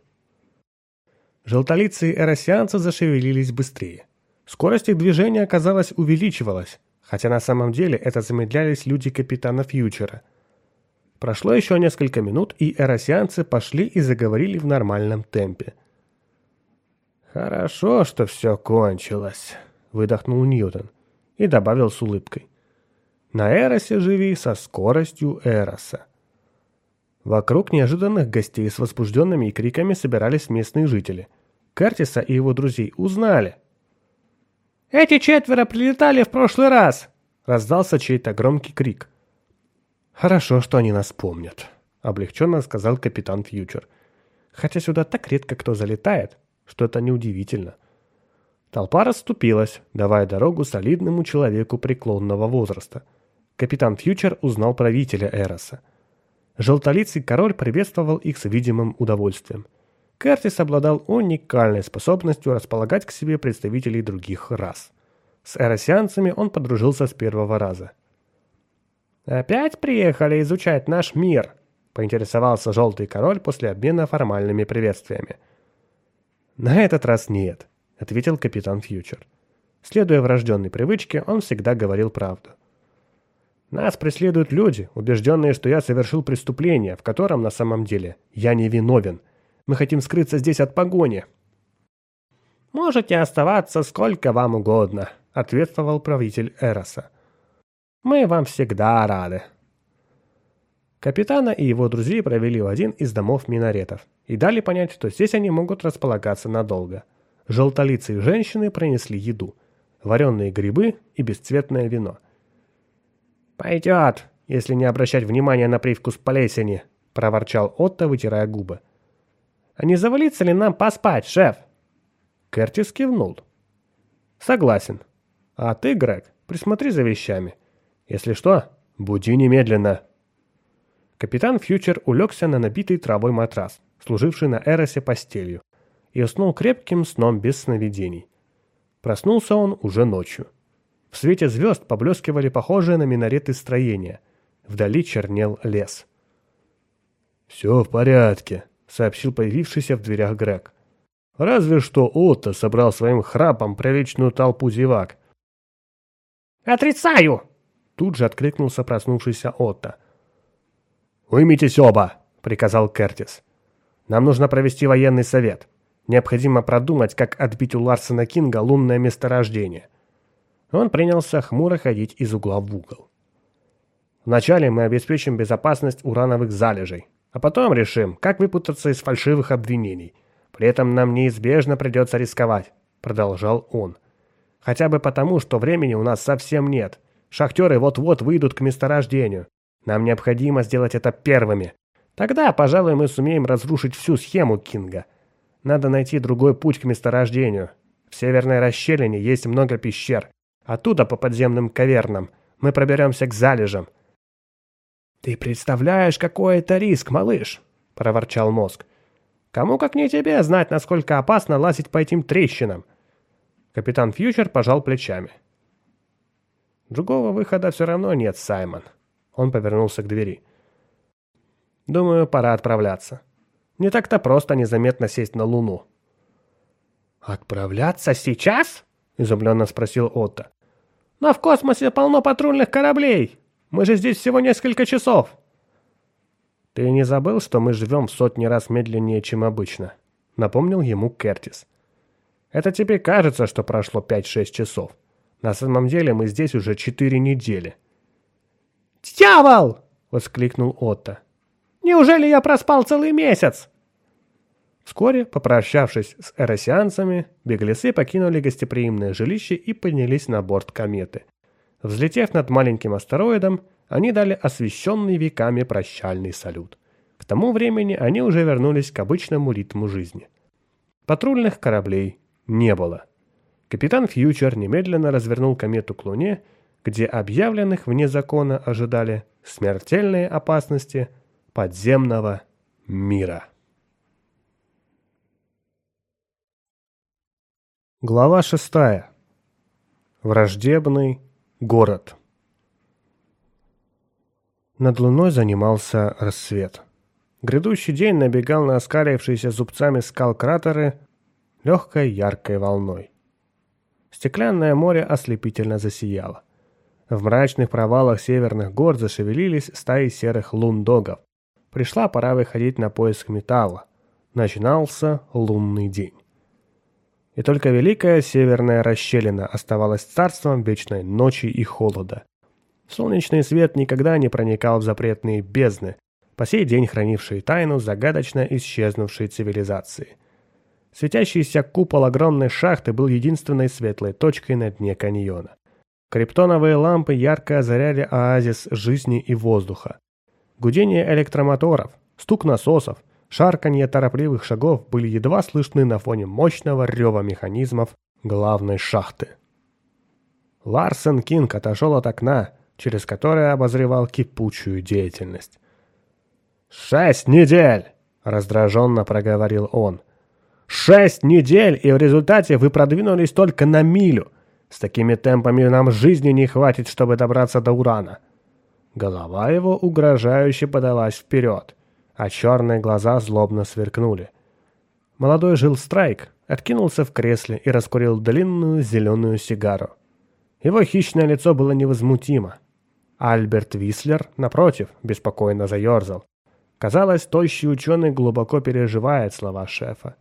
Желтолицы эросианцы зашевелились быстрее. Скорость их движения, казалось, увеличивалась, хотя на самом деле это замедлялись люди капитана Фьючера. Прошло еще несколько минут, и эросианцы пошли и заговорили в нормальном темпе. «Хорошо, что все кончилось», — выдохнул Ньютон и добавил с улыбкой. «На Эросе живи со скоростью Эроса». Вокруг неожиданных гостей с возбужденными криками собирались местные жители. Кертиса и его друзей узнали. «Эти четверо прилетали в прошлый раз!» — раздался чей-то громкий крик. «Хорошо, что они нас помнят», — облегченно сказал капитан Фьючер. «Хотя сюда так редко кто залетает, что это неудивительно». Толпа расступилась, давая дорогу солидному человеку преклонного возраста. Капитан Фьючер узнал правителя Эроса. Желтолицый король приветствовал их с видимым удовольствием. Кертис обладал уникальной способностью располагать к себе представителей других рас. С эросианцами он подружился с первого раза. «Опять приехали изучать наш мир?» — поинтересовался Желтый Король после обмена формальными приветствиями. «На этот раз нет», — ответил капитан Фьючер. Следуя врожденной привычке, он всегда говорил правду. Нас преследуют люди, убежденные, что я совершил преступление, в котором на самом деле я не виновен. Мы хотим скрыться здесь от погони. «Можете оставаться сколько вам угодно», — ответствовал правитель Эроса. «Мы вам всегда рады». Капитана и его друзей провели в один из домов минаретов и дали понять, что здесь они могут располагаться надолго. Желтолицые женщины принесли еду, вареные грибы и бесцветное вино — «Пойдет, если не обращать внимания на привкус плесени», — проворчал Отто, вытирая губы. «А не завалится ли нам поспать, шеф?» Кертис кивнул. «Согласен. А ты, Грег, присмотри за вещами. Если что, буди немедленно». Капитан Фьючер улегся на набитый травой матрас, служивший на Эросе постелью, и уснул крепким сном без сновидений. Проснулся он уже ночью. В свете звезд поблескивали похожие на минареты строения. Вдали чернел лес. «Все в порядке», — сообщил появившийся в дверях Грег. «Разве что Отто собрал своим храпом приличную толпу зевак». «Отрицаю!» — тут же откликнулся проснувшийся Отто. «Уймитесь оба!» — приказал Кертис. «Нам нужно провести военный совет. Необходимо продумать, как отбить у Ларсена Кинга лунное месторождение». Он принялся хмуро ходить из угла в угол. Вначале мы обеспечим безопасность урановых залежей, а потом решим, как выпутаться из фальшивых обвинений. При этом нам неизбежно придется рисковать, продолжал он. Хотя бы потому, что времени у нас совсем нет. Шахтеры вот-вот выйдут к месторождению. Нам необходимо сделать это первыми. Тогда, пожалуй, мы сумеем разрушить всю схему Кинга. Надо найти другой путь к месторождению. В северной расщелине есть много пещер, Оттуда по подземным кавернам мы проберемся к залежам. «Ты представляешь, какой это риск, малыш!» — проворчал мозг. «Кому как не тебе знать, насколько опасно лазить по этим трещинам!» Капитан Фьючер пожал плечами. «Другого выхода все равно нет, Саймон». Он повернулся к двери. «Думаю, пора отправляться. Не так-то просто незаметно сесть на Луну». «Отправляться сейчас?» изумленно спросил Отто. «Но в космосе полно патрульных кораблей! Мы же здесь всего несколько часов!» «Ты не забыл, что мы живем в сотни раз медленнее, чем обычно?» Напомнил ему Кертис. «Это тебе кажется, что прошло 5-6 часов. На самом деле мы здесь уже 4 недели». «Дьявол!» — воскликнул Отто. «Неужели я проспал целый месяц?» Вскоре, попрощавшись с эросианцами, беглецы покинули гостеприимное жилище и поднялись на борт кометы. Взлетев над маленьким астероидом, они дали освещенный веками прощальный салют. К тому времени они уже вернулись к обычному ритму жизни. Патрульных кораблей не было. Капитан Фьючер немедленно развернул комету к Луне, где объявленных вне закона ожидали смертельные опасности подземного мира. Глава шестая. Враждебный город. Над луной занимался рассвет. Грядущий день набегал на оскалившиеся зубцами скал кратеры легкой яркой волной. Стеклянное море ослепительно засияло. В мрачных провалах северных гор зашевелились стаи серых лундогов. Пришла пора выходить на поиск металла. Начинался лунный день. И только великая северная расщелина оставалась царством вечной ночи и холода. Солнечный свет никогда не проникал в запретные бездны, по сей день хранившие тайну загадочно исчезнувшей цивилизации. Светящийся купол огромной шахты был единственной светлой точкой на дне каньона. Криптоновые лампы ярко озаряли оазис жизни и воздуха. Гудение электромоторов, стук насосов, шарканье торопливых шагов были едва слышны на фоне мощного рева механизмов главной шахты. Ларсен Кинг отошел от окна, через которое обозревал кипучую деятельность. «Шесть недель!» — раздраженно проговорил он. «Шесть недель, и в результате вы продвинулись только на милю. С такими темпами нам жизни не хватит, чтобы добраться до Урана». Голова его угрожающе подалась вперед, а черные глаза злобно сверкнули. Молодой Жил Страйк откинулся в кресле и раскурил длинную зеленую сигару. Его хищное лицо было невозмутимо, Альберт Вислер, напротив, беспокойно заерзал. Казалось, тощий ученый глубоко переживает слова шефа.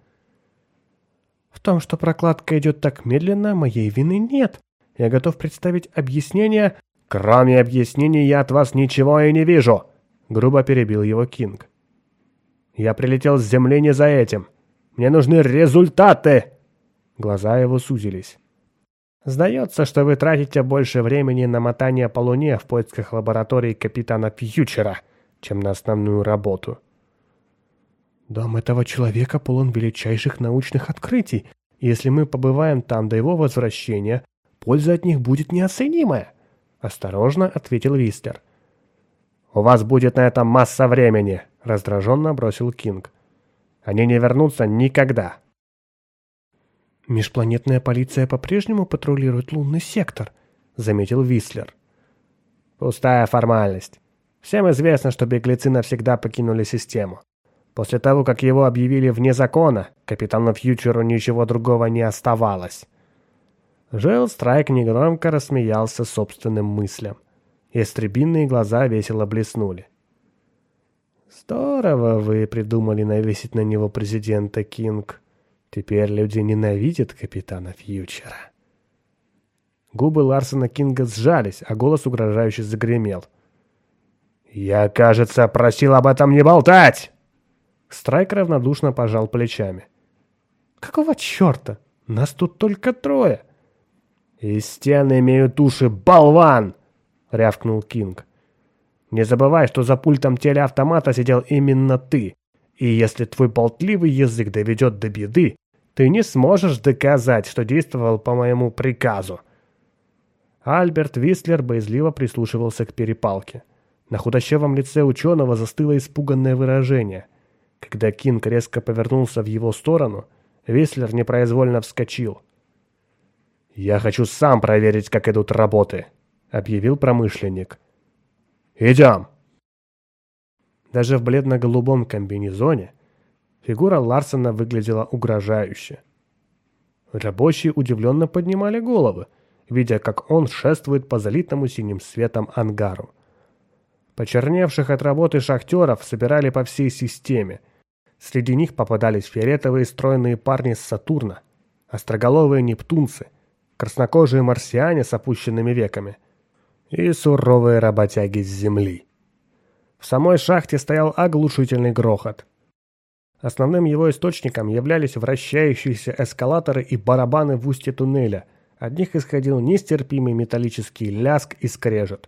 «В том, что прокладка идет так медленно, моей вины нет. Я готов представить объяснение...» «Кроме объяснений я от вас ничего и не вижу!» Грубо перебил его Кинг. «Я прилетел с земли не за этим. Мне нужны результаты!» Глаза его сузились. Сдается, что вы тратите больше времени на мотание по Луне в поисках лаборатории капитана Фьючера, чем на основную работу. Дом этого человека полон величайших научных открытий, если мы побываем там до его возвращения, польза от них будет неоценимая, — осторожно ответил Вистер. «У вас будет на это масса времени», — раздраженно бросил Кинг. «Они не вернутся никогда». «Межпланетная полиция по-прежнему патрулирует лунный сектор», — заметил Вислер. «Пустая формальность. Всем известно, что беглецы навсегда покинули систему. После того, как его объявили вне закона, капитану Фьючеру ничего другого не оставалось». Жел Страйк негромко рассмеялся собственным мыслям. Ястребиные глаза весело блеснули. «Здорово вы придумали навесить на него президента Кинг», Теперь люди ненавидят капитана Фьючера. Губы Ларсона Кинга сжались, а голос угрожающе загремел. «Я, кажется, просил об этом не болтать!» Страйк равнодушно пожал плечами. «Какого черта? Нас тут только трое!» «И стены имеют уши, болван!» — рявкнул Кинг. «Не забывай, что за пультом телеавтомата сидел именно ты. И если твой болтливый язык доведет до беды, ты не сможешь доказать, что действовал по моему приказу. Альберт Вислер боязливо прислушивался к перепалке. На худощавом лице ученого застыло испуганное выражение. Когда Кинг резко повернулся в его сторону, Вислер непроизвольно вскочил. «Я хочу сам проверить, как идут работы», — объявил промышленник. «Идем!» Даже в бледно-голубом комбинезоне фигура Ларсона выглядела угрожающе. Рабочие удивленно поднимали головы, видя, как он шествует по залитому синим светом ангару. Почерневших от работы шахтеров собирали по всей системе. Среди них попадались фиолетовые стройные парни с Сатурна, остроголовые нептунцы, краснокожие марсиане с опущенными веками и суровые работяги с Земли. В самой шахте стоял оглушительный грохот. Основным его источником являлись вращающиеся эскалаторы и барабаны в устье туннеля. От них исходил нестерпимый металлический ляск и скрежет.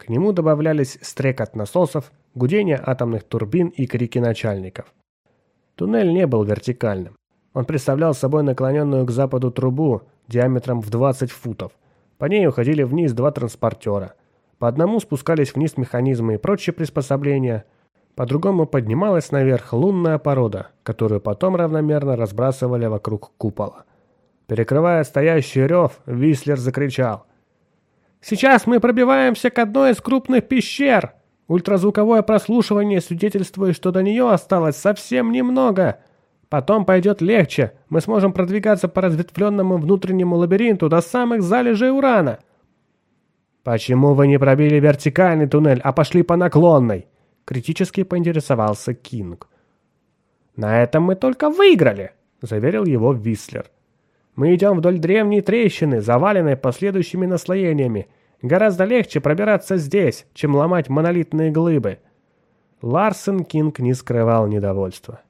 К нему добавлялись стрекот насосов, гудение атомных турбин и крики начальников. Туннель не был вертикальным. Он представлял собой наклоненную к западу трубу диаметром в 20 футов. По ней уходили вниз два транспортера. По одному спускались вниз механизмы и прочие приспособления, по-другому поднималась наверх лунная порода, которую потом равномерно разбрасывали вокруг купола. Перекрывая стоящий рев, Вислер закричал. «Сейчас мы пробиваемся к одной из крупных пещер! Ультразвуковое прослушивание свидетельствует, что до нее осталось совсем немного. Потом пойдет легче, мы сможем продвигаться по разветвленному внутреннему лабиринту до самых залежей урана». «Почему вы не пробили вертикальный туннель, а пошли по наклонной?» Критически поинтересовался Кинг. «На этом мы только выиграли», — заверил его Вислер. Мы идем вдоль древней трещины, заваленной последующими наслоениями. Гораздо легче пробираться здесь, чем ломать монолитные глыбы. Ларсен Кинг не скрывал недовольства.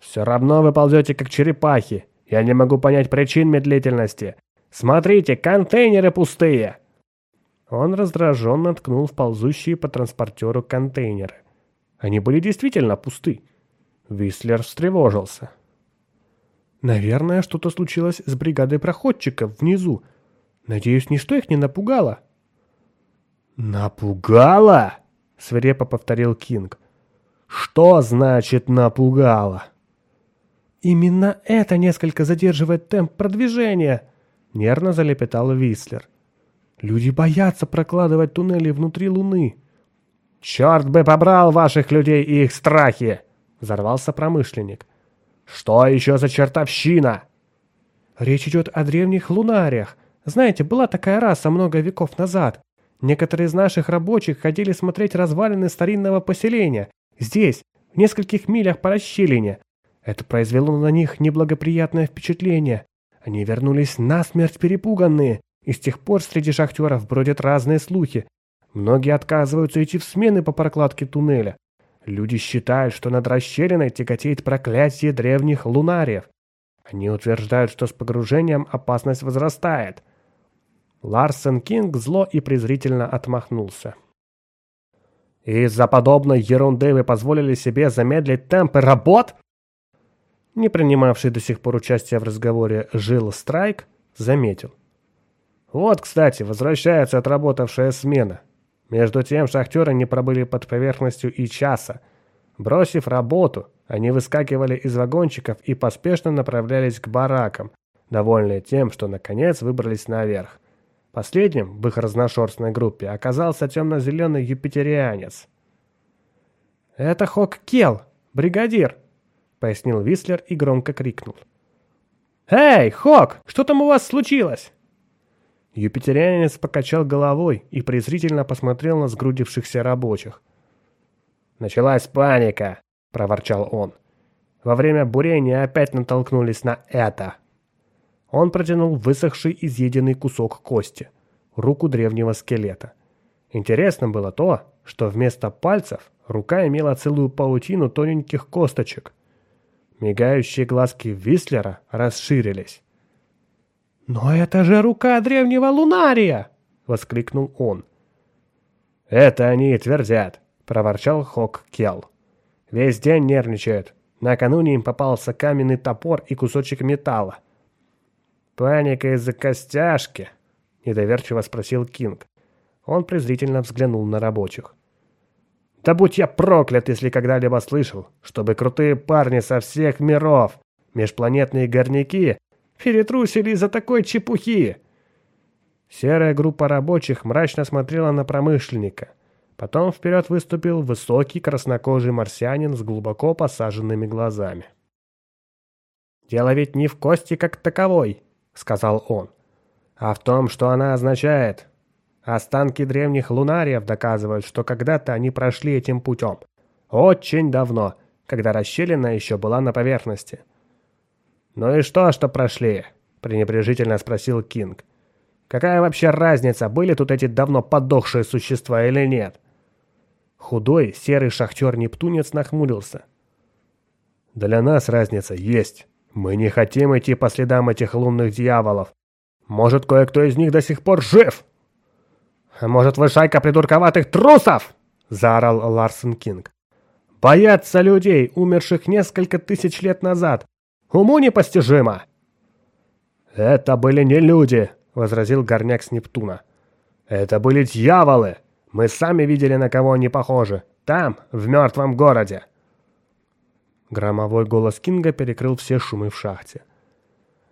«Все равно вы ползете, как черепахи. Я не могу понять причин медлительности. Смотрите, контейнеры пустые!» Он раздраженно ткнул в ползущие по транспортеру контейнеры. Они были действительно пусты. Вислер встревожился. Наверное, что-то случилось с бригадой проходчиков внизу. Надеюсь, ничто их не напугало. «Напугало?» — свирепо повторил Кинг. «Что значит «напугало»?» «Именно это несколько задерживает темп продвижения», — нервно залепетал Вислер. «Люди боятся прокладывать туннели внутри Луны». «Черт бы побрал ваших людей и их страхи!» — взорвался промышленник. «Что еще за чертовщина?» «Речь идет о древних лунариях. Знаете, была такая раса много веков назад. Некоторые из наших рабочих ходили смотреть развалины старинного поселения. Здесь, в нескольких милях по расщелине. Это произвело на них неблагоприятное впечатление. Они вернулись насмерть перепуганные, и с тех пор среди шахтеров бродят разные слухи. Многие отказываются идти в смены по прокладке туннеля. Люди считают, что над расщелиной тяготеет проклятие древних лунариев. Они утверждают, что с погружением опасность возрастает. Ларсен Кинг зло и презрительно отмахнулся. «Из-за подобной ерунды вы позволили себе замедлить темпы работ?» Не принимавший до сих пор участие в разговоре Жил Страйк заметил. «Вот, кстати, возвращается отработавшая смена. Между тем шахтеры не пробыли под поверхностью и часа. Бросив работу, они выскакивали из вагончиков и поспешно направлялись к баракам, довольные тем, что наконец выбрались наверх. Последним в их разношерстной группе оказался темно-зеленый юпитерианец. «Это Хок Кел, бригадир!» — пояснил Вислер и громко крикнул. «Эй, Хок, что там у вас случилось?» Юпитерианец покачал головой и презрительно посмотрел на сгрудившихся рабочих. «Началась паника!» – проворчал он. «Во время бурения опять натолкнулись на это!» Он протянул высохший изъеденный кусок кости, руку древнего скелета. Интересно было то, что вместо пальцев рука имела целую паутину тоненьких косточек. Мигающие глазки Вислера расширились. «Но это же рука древнего лунария!» — воскликнул он. «Это они и твердят», — проворчал Хок Келл. «Весь день нервничают. Накануне им попался каменный топор и кусочек металла». «Паника из-за костяшки?» — недоверчиво спросил Кинг. Он презрительно взглянул на рабочих. «Да будь я проклят, если когда-либо слышал, чтобы крутые парни со всех миров, межпланетные горняки Перетрусили из-за такой чепухи!» Серая группа рабочих мрачно смотрела на промышленника. Потом вперед выступил высокий краснокожий марсианин с глубоко посаженными глазами. «Дело ведь не в кости как таковой», — сказал он, — «а в том, что она означает. Останки древних лунариев доказывают, что когда-то они прошли этим путем. Очень давно, когда расщелина еще была на поверхности. «Ну и что, что прошли?» – пренебрежительно спросил Кинг. «Какая вообще разница, были тут эти давно подохшие существа или нет?» Худой, серый шахтер-нептунец нахмурился. «Для нас разница есть. Мы не хотим идти по следам этих лунных дьяволов. Может, кое-кто из них до сих пор жив?» «А может, вы шайка придурковатых трусов?» – заорал Ларсен Кинг. «Боятся людей, умерших несколько тысяч лет назад, Уму непостижимо!» «Это были не люди», — возразил горняк с Нептуна. «Это были дьяволы! Мы сами видели, на кого они похожи. Там, в мертвом городе!» Громовой голос Кинга перекрыл все шумы в шахте.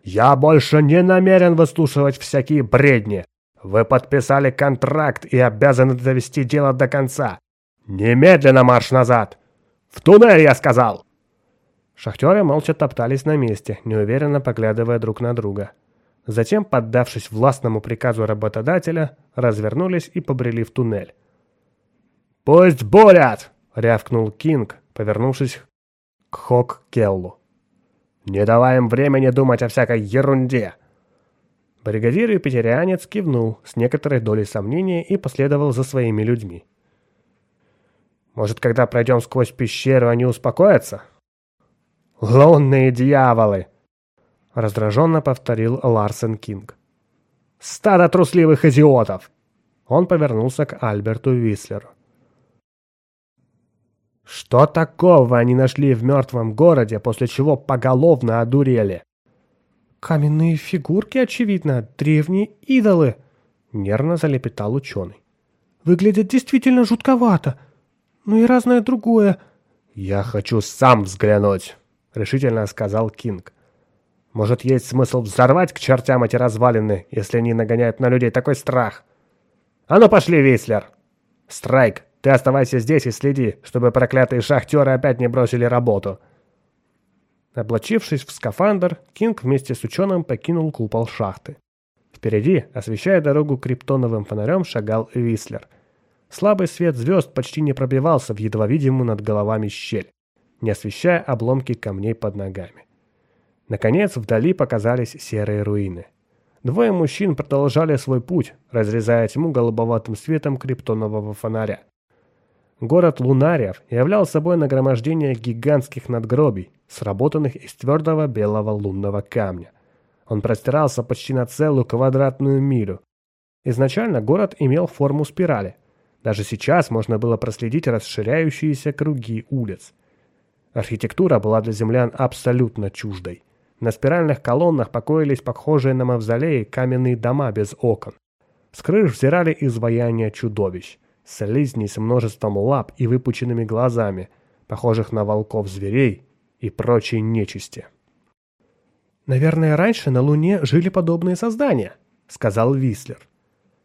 Я больше не намерен выслушивать всякие бредни. Вы подписали контракт и обязаны довести дело до конца. Немедленно марш назад! В туннель, я сказал!» Шахтеры молча топтались на месте, неуверенно поглядывая друг на друга. Затем, поддавшись властному приказу работодателя, развернулись и побрели в туннель. «Пусть бурят!» — рявкнул Кинг, повернувшись к Хок Келлу. «Не давай им времени думать о всякой ерунде!» Бригадир и петерианец кивнул с некоторой долей сомнения и последовал за своими людьми. «Может, когда пройдем сквозь пещеру, они успокоятся?» «Лунные дьяволы!» — раздраженно повторил Ларсен Кинг. «Стадо трусливых идиотов!» Он повернулся к Альберту Вислеру. «Что такого они нашли в мертвом городе, после чего поголовно одурели?» «Каменные фигурки, очевидно, древние идолы», — нервно залепетал ученый. «Выглядят действительно жутковато. Ну и разное другое». «Я хочу сам взглянуть», — решительно сказал Кинг. Может, есть смысл взорвать к чертям эти развалины, если они нагоняют на людей такой страх? А ну пошли, Вислер! Страйк, ты оставайся здесь и следи, чтобы проклятые шахтеры опять не бросили работу. Облачившись в скафандр, Кинг вместе с ученым покинул купол шахты. Впереди, освещая дорогу криптоновым фонарем, шагал Вислер. Слабый свет звезд почти не пробивался в едва видимую над головами щель, не освещая обломки камней под ногами. Наконец, вдали показались серые руины. Двое мужчин продолжали свой путь, разрезая тьму голубоватым светом криптонового фонаря. Город Лунариев являл собой нагромождение гигантских надгробий, сработанных из твердого белого лунного камня. Он простирался почти на целую квадратную милю. Изначально город имел форму спирали. Даже сейчас можно было проследить расширяющиеся круги улиц. Архитектура была для землян абсолютно чуждой. На спиральных колоннах покоились похожие на мавзолеи каменные дома без окон. С крыш взирали изваяния чудовищ. Слизни с множеством лап и выпученными глазами, похожих на волков-зверей и прочей нечисти. «Наверное, раньше на Луне жили подобные создания», — сказал Вислер.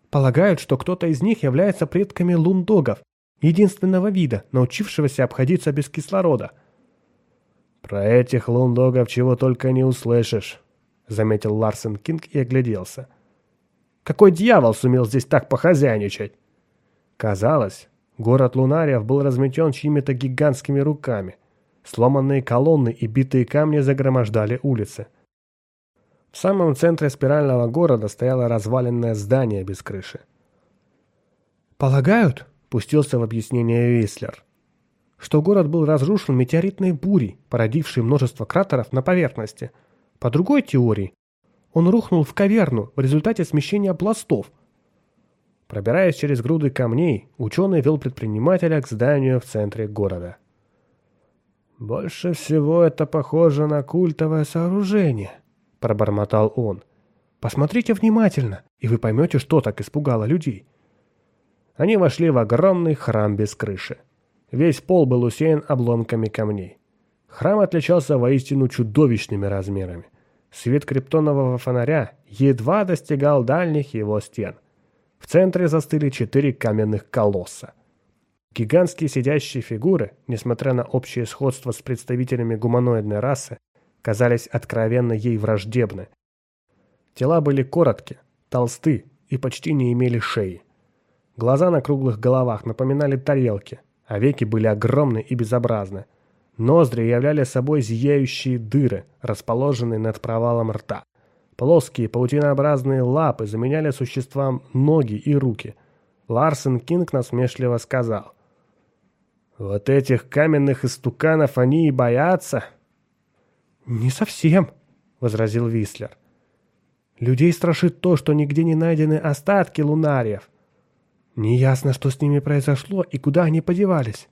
«Полагают, что кто-то из них является предками лундогов, единственного вида, научившегося обходиться без кислорода — «Про этих лундогов чего только не услышишь», — заметил Ларсен Кинг и огляделся. «Какой дьявол сумел здесь так похозяйничать?» Казалось, город Лунариев был разметен чьими-то гигантскими руками. Сломанные колонны и битые камни загромождали улицы. В самом центре спирального города стояло разваленное здание без крыши. «Полагают», — пустился в объяснение Вислер, что город был разрушен метеоритной бурей, породившей множество кратеров на поверхности. По другой теории, он рухнул в каверну в результате смещения пластов. Пробираясь через груды камней, ученый вел предпринимателя к зданию в центре города. «Больше всего это похоже на культовое сооружение», — пробормотал он. «Посмотрите внимательно, и вы поймете, что так испугало людей». Они вошли в огромный храм без крыши. Весь пол был усеян обломками камней. Храм отличался воистину чудовищными размерами. Свет криптонового фонаря едва достигал дальних его стен. В центре застыли четыре каменных колосса. Гигантские сидящие фигуры, несмотря на общее сходство с представителями гуманоидной расы, казались откровенно ей враждебны. Тела были коротки, толсты и почти не имели шеи. Глаза на круглых головах напоминали тарелки, а веки были огромны и безобразны. Ноздри являли собой зияющие дыры, расположенные над провалом рта. Плоские паутинообразные лапы заменяли существам ноги и руки. Ларсен Кинг насмешливо сказал. «Вот этих каменных истуканов они и боятся?» «Не совсем», — возразил Вислер. «Людей страшит то, что нигде не найдены остатки лунариев. Неясно, что с ними произошло и куда они подевались.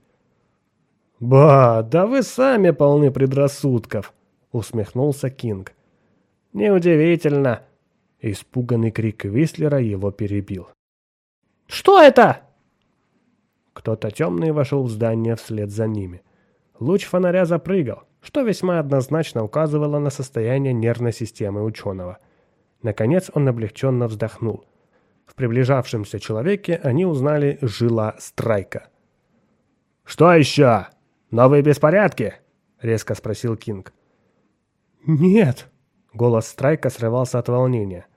«Ба, да вы сами полны предрассудков!» — усмехнулся Кинг. «Неудивительно!» — испуганный крик Вислера его перебил. «Что это?» Кто-то темный вошел в здание вслед за ними. Луч фонаря запрыгал. что весьма однозначно указывало на состояние нервной системы ученого. Наконец он облегченно вздохнул. В приближавшемся человеке они узнали жила Страйка. «Что еще? Новые беспорядки?» — резко спросил Кинг. «Нет!» — голос Страйка срывался от волнения.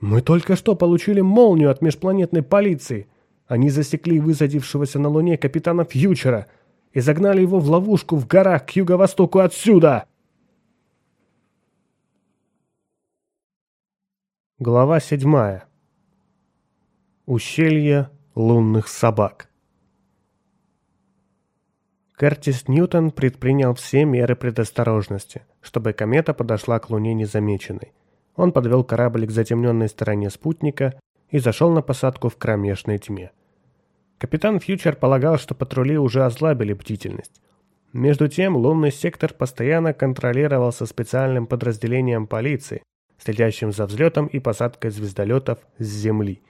«Мы только что получили молнию от межпланетной полиции. Они засекли высадившегося на Луне капитана Фьючера и загнали его в ловушку в горах к юго-востоку отсюда!» Глава седьмая. Ущелье лунных собак. Кертис Ньютон предпринял все меры предосторожности, чтобы комета подошла к Луне незамеченной. Он подвел корабль к затемненной стороне спутника и зашел на посадку в кромешной тьме. Капитан Фьючер полагал, что патрули уже ослабили бдительность. Между тем, лунный сектор постоянно контролировался специальным подразделением полиции, следящим за взлетом и посадкой звездолетов с Земли.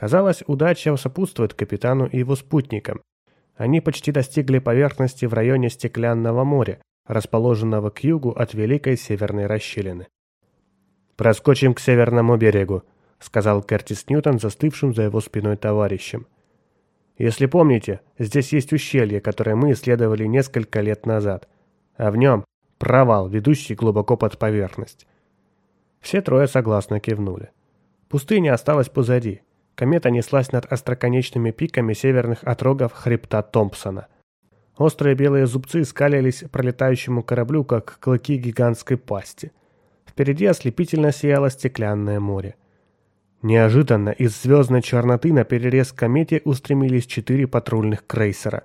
Казалось, удача сопутствует капитану и его спутникам, они почти достигли поверхности в районе Стеклянного моря, расположенного к югу от Великой Северной расщелины. «Проскочим к северному берегу», — сказал Кертис Ньютон застывшим за его спиной товарищем. «Если помните, здесь есть ущелье, которое мы исследовали несколько лет назад, а в нем провал, ведущий глубоко под поверхность». Все трое согласно кивнули. Пустыня осталась позади, Комета неслась над остроконечными пиками северных отрогов хребта Томпсона. Острые белые зубцы скалились пролетающему кораблю, как клыки гигантской пасти. Впереди ослепительно сияло стеклянное море. Неожиданно из звездной черноты на перерез комете устремились четыре патрульных крейсера.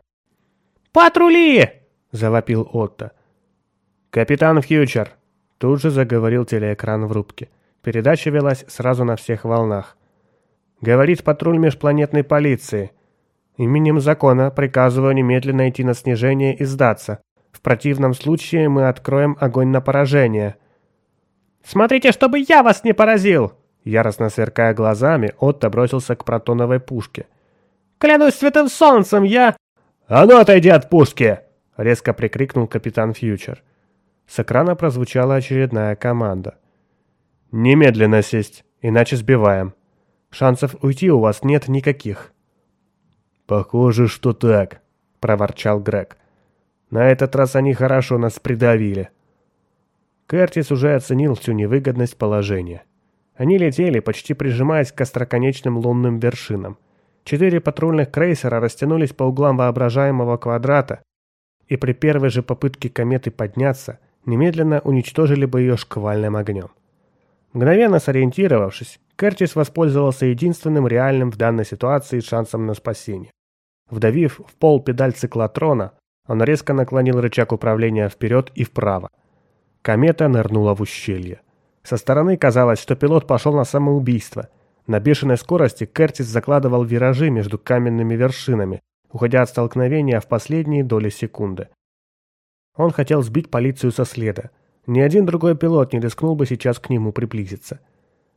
«Патрули!» – завопил Отто. «Капитан Фьючер!» – тут же заговорил телеэкран в рубке. Передача велась сразу на всех волнах. Говорит патруль межпланетной полиции. Именем закона приказываю немедленно идти на снижение и сдаться. В противном случае мы откроем огонь на поражение. «Смотрите, чтобы я вас не поразил!» Яростно сверкая глазами, Отто бросился к протоновой пушке. «Клянусь святым солнцем, я...» «А ну отойди от пушки!» — резко прикрикнул капитан Фьючер. С экрана прозвучала очередная команда. «Немедленно сесть, иначе сбиваем», Шансов уйти у вас нет никаких». «Похоже, что так», — проворчал Грег. «На этот раз они хорошо нас придавили». Кертис уже оценил всю невыгодность положения. Они летели, почти прижимаясь к остроконечным лунным вершинам. Четыре патрульных крейсера растянулись по углам воображаемого квадрата, и при первой же попытке кометы подняться, немедленно уничтожили бы ее шквальным огнем. Мгновенно сориентировавшись, Кертис воспользовался единственным реальным в данной ситуации шансом на спасение. Вдавив в пол педаль циклотрона, он резко наклонил рычаг управления вперед и вправо. Комета нырнула в ущелье. Со стороны казалось, что пилот пошел на самоубийство. На бешеной скорости Кертис закладывал виражи между каменными вершинами, уходя от столкновения в последние доли секунды. Он хотел сбить полицию со следа. Ни один другой пилот не рискнул бы сейчас к нему приблизиться.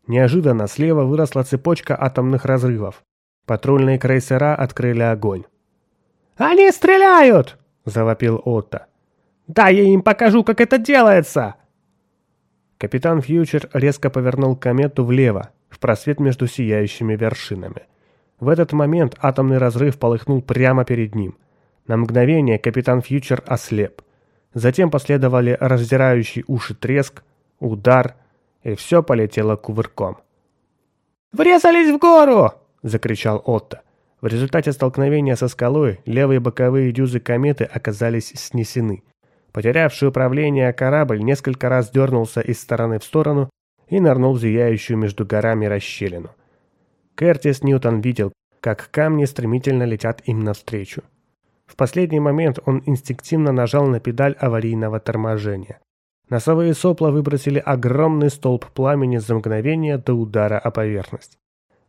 Неожиданно слева выросла цепочка атомных разрывов. Патрульные крейсера открыли огонь. «Они стреляют!» – завопил Отто. «Да, я им покажу, как это делается!» Капитан Фьючер резко повернул комету влево, в просвет между сияющими вершинами. В этот момент атомный разрыв полыхнул прямо перед ним. На мгновение капитан Фьючер ослеп. Затем последовали раздирающий уши треск, удар – и все полетело кувырком. «Врезались в гору!» — закричал Отто. В результате столкновения со скалой левые боковые дюзы кометы оказались снесены. Потерявший управление корабль несколько раз дернулся из стороны в сторону и нырнул в зияющую между горами расщелину. Кертис Ньютон видел, как камни стремительно летят им навстречу. В последний момент он инстинктивно нажал на педаль аварийного торможения. Носовые сопла выбросили огромный столб пламени за мгновение до удара о поверхность.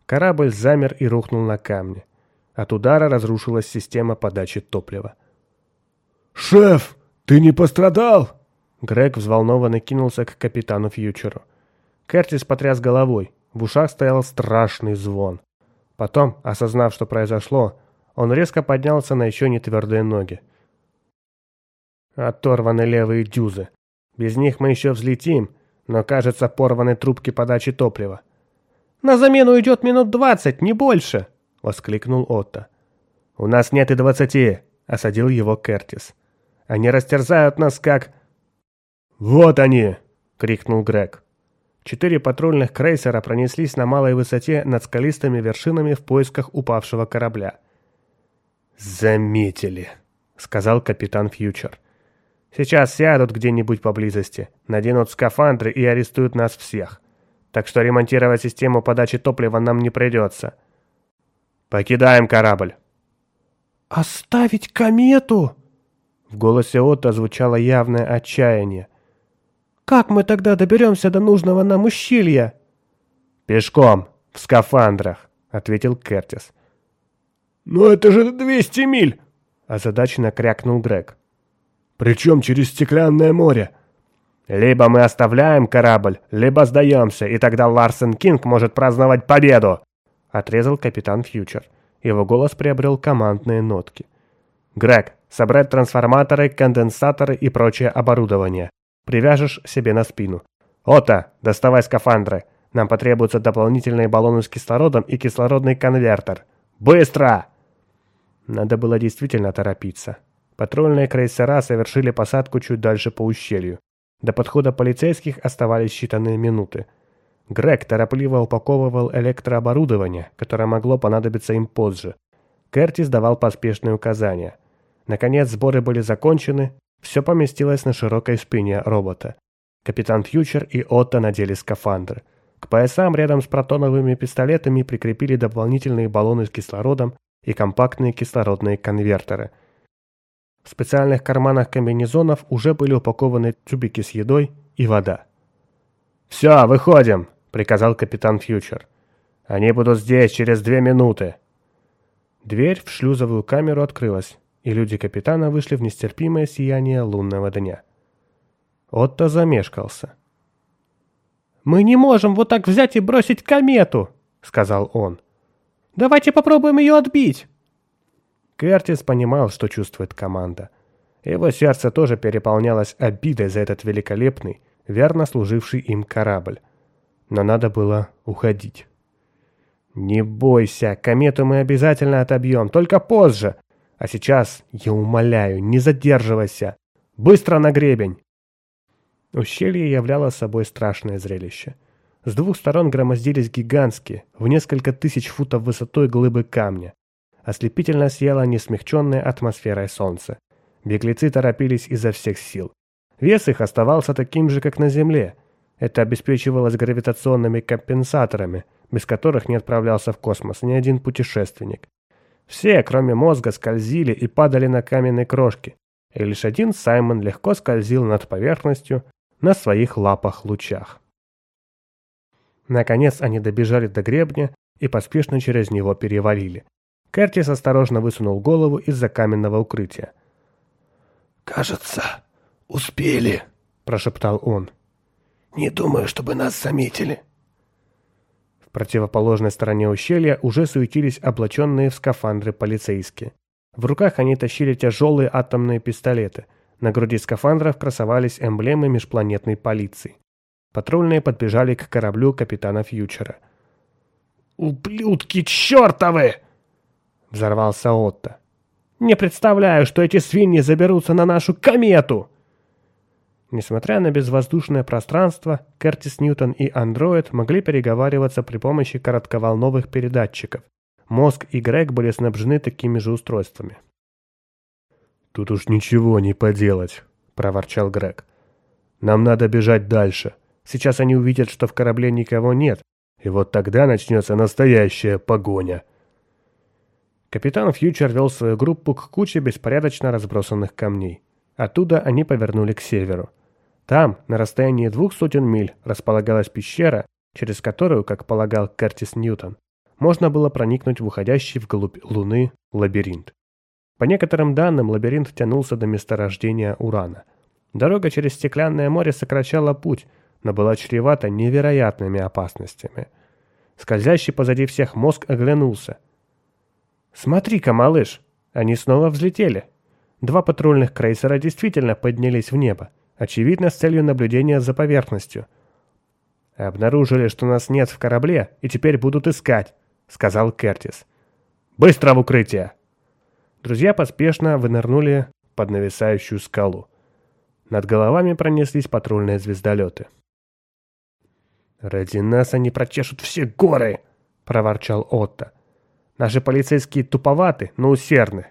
Корабль замер и рухнул на камни. От удара разрушилась система подачи топлива. «Шеф, ты не пострадал?» Грег взволнованно кинулся к капитану Фьючеру. Кертис потряс головой. В ушах стоял страшный звон. Потом, осознав, что произошло, он резко поднялся на еще не твердые ноги. Оторваны левые дюзы. Без них мы еще взлетим, но, кажется, порваны трубки подачи топлива. «На замену идет минут двадцать, не больше!» — воскликнул Отто. «У нас нет и двадцати!» — осадил его Кертис. «Они растерзают нас как...» «Вот они!» — крикнул Грег. Четыре патрульных крейсера пронеслись на малой высоте над скалистыми вершинами в поисках упавшего корабля. «Заметили», — сказал капитан Фьючер. «Сейчас сядут где-нибудь поблизости, наденут скафандры и арестуют нас всех. Так что ремонтировать систему подачи топлива нам не придется. Покидаем корабль». «Оставить комету?» В голосе Отто звучало явное отчаяние. «Как мы тогда доберемся до нужного нам ущелья?» «Пешком, в скафандрах», — ответил Кертис. «Но это же 200 миль!» — озадаченно крякнул Грег. «Причем через стеклянное море?» «Либо мы оставляем корабль, либо сдаемся, и тогда Ларсен Кинг может праздновать победу!» — отрезал капитан Фьючер. Его голос приобрел командные нотки. «Грег, собрать трансформаторы, конденсаторы и прочее оборудование. Привяжешь себе на спину. Ота, доставай скафандры. Нам потребуются дополнительные баллоны с кислородом и кислородный конвертер. Быстро!» Надо было действительно торопиться. Патрульные крейсера совершили посадку чуть дальше по ущелью. До подхода полицейских оставались считанные минуты. Грег торопливо упаковывал электрооборудование, которое могло понадобиться им позже. Кертис давал поспешные указания. Наконец сборы были закончены, все поместилось на широкой спине робота. Капитан Фьючер и Отто надели скафандры. К поясам рядом с протоновыми пистолетами прикрепили дополнительные баллоны с кислородом и компактные кислородные конвертеры. В специальных карманах комбинезонов уже были упакованы тюбики с едой и вода. «Все, выходим!» — приказал капитан Фьючер. «Они будут здесь через две минуты!» Дверь в шлюзовую камеру открылась, и люди капитана вышли в нестерпимое сияние лунного дня. Отто замешкался. «Мы не можем вот так взять и бросить комету!» — сказал он. Давайте попробуем ее отбить!» Кертис понимал, что чувствует команда. Его сердце тоже переполнялось обидой за этот великолепный, верно служивший им корабль. Но надо было уходить. «Не бойся, комету мы обязательно отобьем, только позже. А сейчас, я умоляю, не задерживайся. Быстро на гребень!» Ущелье являло собой страшное зрелище. С двух сторон громоздились гигантские, в несколько тысяч футов высотой глыбы камня. Ослепительно сияло несмягченное атмосферой солнца. Беглецы торопились изо всех сил. Вес их оставался таким же, как на Земле. Это обеспечивалось гравитационными компенсаторами, без которых не отправлялся в космос ни один путешественник. Все, кроме мозга, скользили и падали на каменной крошке, и лишь один Саймон легко скользил над поверхностью на своих лапах-лучах. Наконец они добежали до гребня и поспешно через него перевалили. Кертис осторожно высунул голову из-за каменного укрытия. «Кажется, успели», — прошептал он. «Не думаю, чтобы нас заметили». В противоположной стороне ущелья уже суетились облаченные в скафандры полицейские. В руках они тащили тяжелые атомные пистолеты. На груди скафандров красовались эмблемы межпланетной полиции. Патрульные подбежали к кораблю капитана Фьючера. «Ублюдки чертовы!» — взорвался Отто. «Не представляю, что эти свиньи заберутся на нашу комету!» Несмотря на безвоздушное пространство, Кертис Ньютон и андроид могли переговариваться при помощи коротковолновых передатчиков. Мозг и Грег были снабжены такими же устройствами. «Тут уж ничего не поделать», — проворчал Грег. «Нам надо бежать дальше». Сейчас они увидят, что в корабле никого нет, и вот тогда начнется настоящая погоня. Капитан Фьючер вел свою группу к куче беспорядочно разбросанных камней. Оттуда они повернули к северу. Там, на расстоянии двух сотен миль, располагалась пещера, через которую, как полагал Кертис Ньютон, можно было проникнуть в уходящий вглубь Луны лабиринт. По некоторым данным, лабиринт тянулся до месторождения урана. Дорога через стеклянное море сокращала путь, но была чревата невероятными опасностями. Скользящий позади всех мозг оглянулся. «Смотри-ка, малыш, они снова взлетели. Два патрульных крейсера действительно поднялись в небо, очевидно, с целью наблюдения за поверхностью. «Обнаружили, что нас нет в корабле, и теперь будут искать», — сказал Кертис. «Быстро в укрытие!» Друзья поспешно вынырнули под нависающую скалу. Над головами пронеслись патрульные звездолеты. «Ради нас они прочешут все горы!» — проворчал Отто. «Наши полицейские туповаты, но усердны.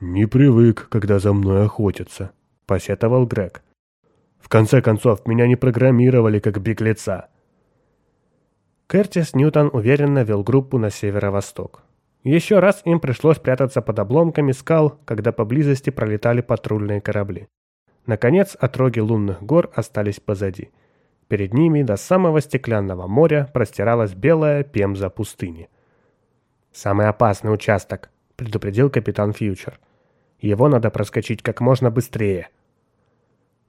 «Не привык, когда за мной охотятся», — посетовал Грег. «В конце концов, меня не программировали как беглеца». Кертис Ньютон уверенно вел группу на северо-восток. Еще раз им пришлось прятаться под обломками скал, когда поблизости пролетали патрульные корабли. Наконец, отроги лунных гор остались позади. Перед ними до самого стеклянного моря простиралась белая пемза пустыни. «Самый опасный участок», — предупредил капитан Фьючер. Его надо проскочить как можно быстрее.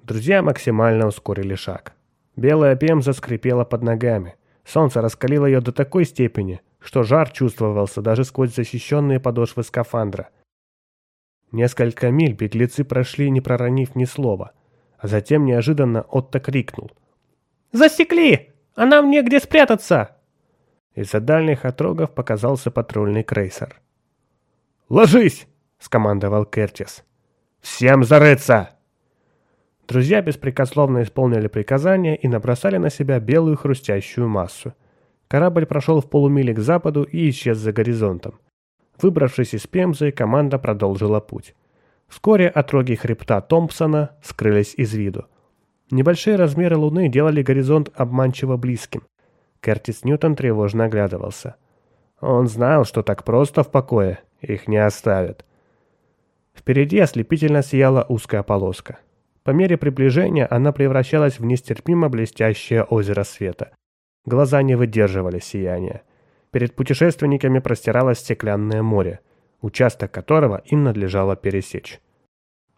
Друзья максимально ускорили шаг. Белая пемза скрипела под ногами. Солнце раскалило ее до такой степени, что жар чувствовался даже сквозь защищенные подошвы скафандра. Несколько миль беглецы прошли, не проронив ни слова, а затем неожиданно Отто крикнул. «Засекли! А нам негде спрятаться!» Из-за дальних отрогов показался патрульный крейсер. «Ложись!» — скомандовал Кертис. «Всем зарыться!» Друзья беспрекословно исполнили приказание и набросали на себя белую хрустящую массу. Корабль прошел в полумиле к западу и исчез за горизонтом. Выбравшись из Пемзы, команда продолжила путь. Вскоре отроги хребта Томпсона скрылись из виду. Небольшие размеры Луны делали горизонт обманчиво близким. Кертис Ньютон тревожно оглядывался. Он знал, что так просто в покое их не оставят. Впереди ослепительно сияла узкая полоска. По мере приближения она превращалась в нестерпимо блестящее озеро света. Глаза не выдерживали сияния. Перед путешественниками простиралось стеклянное море, участок которого им надлежало пересечь.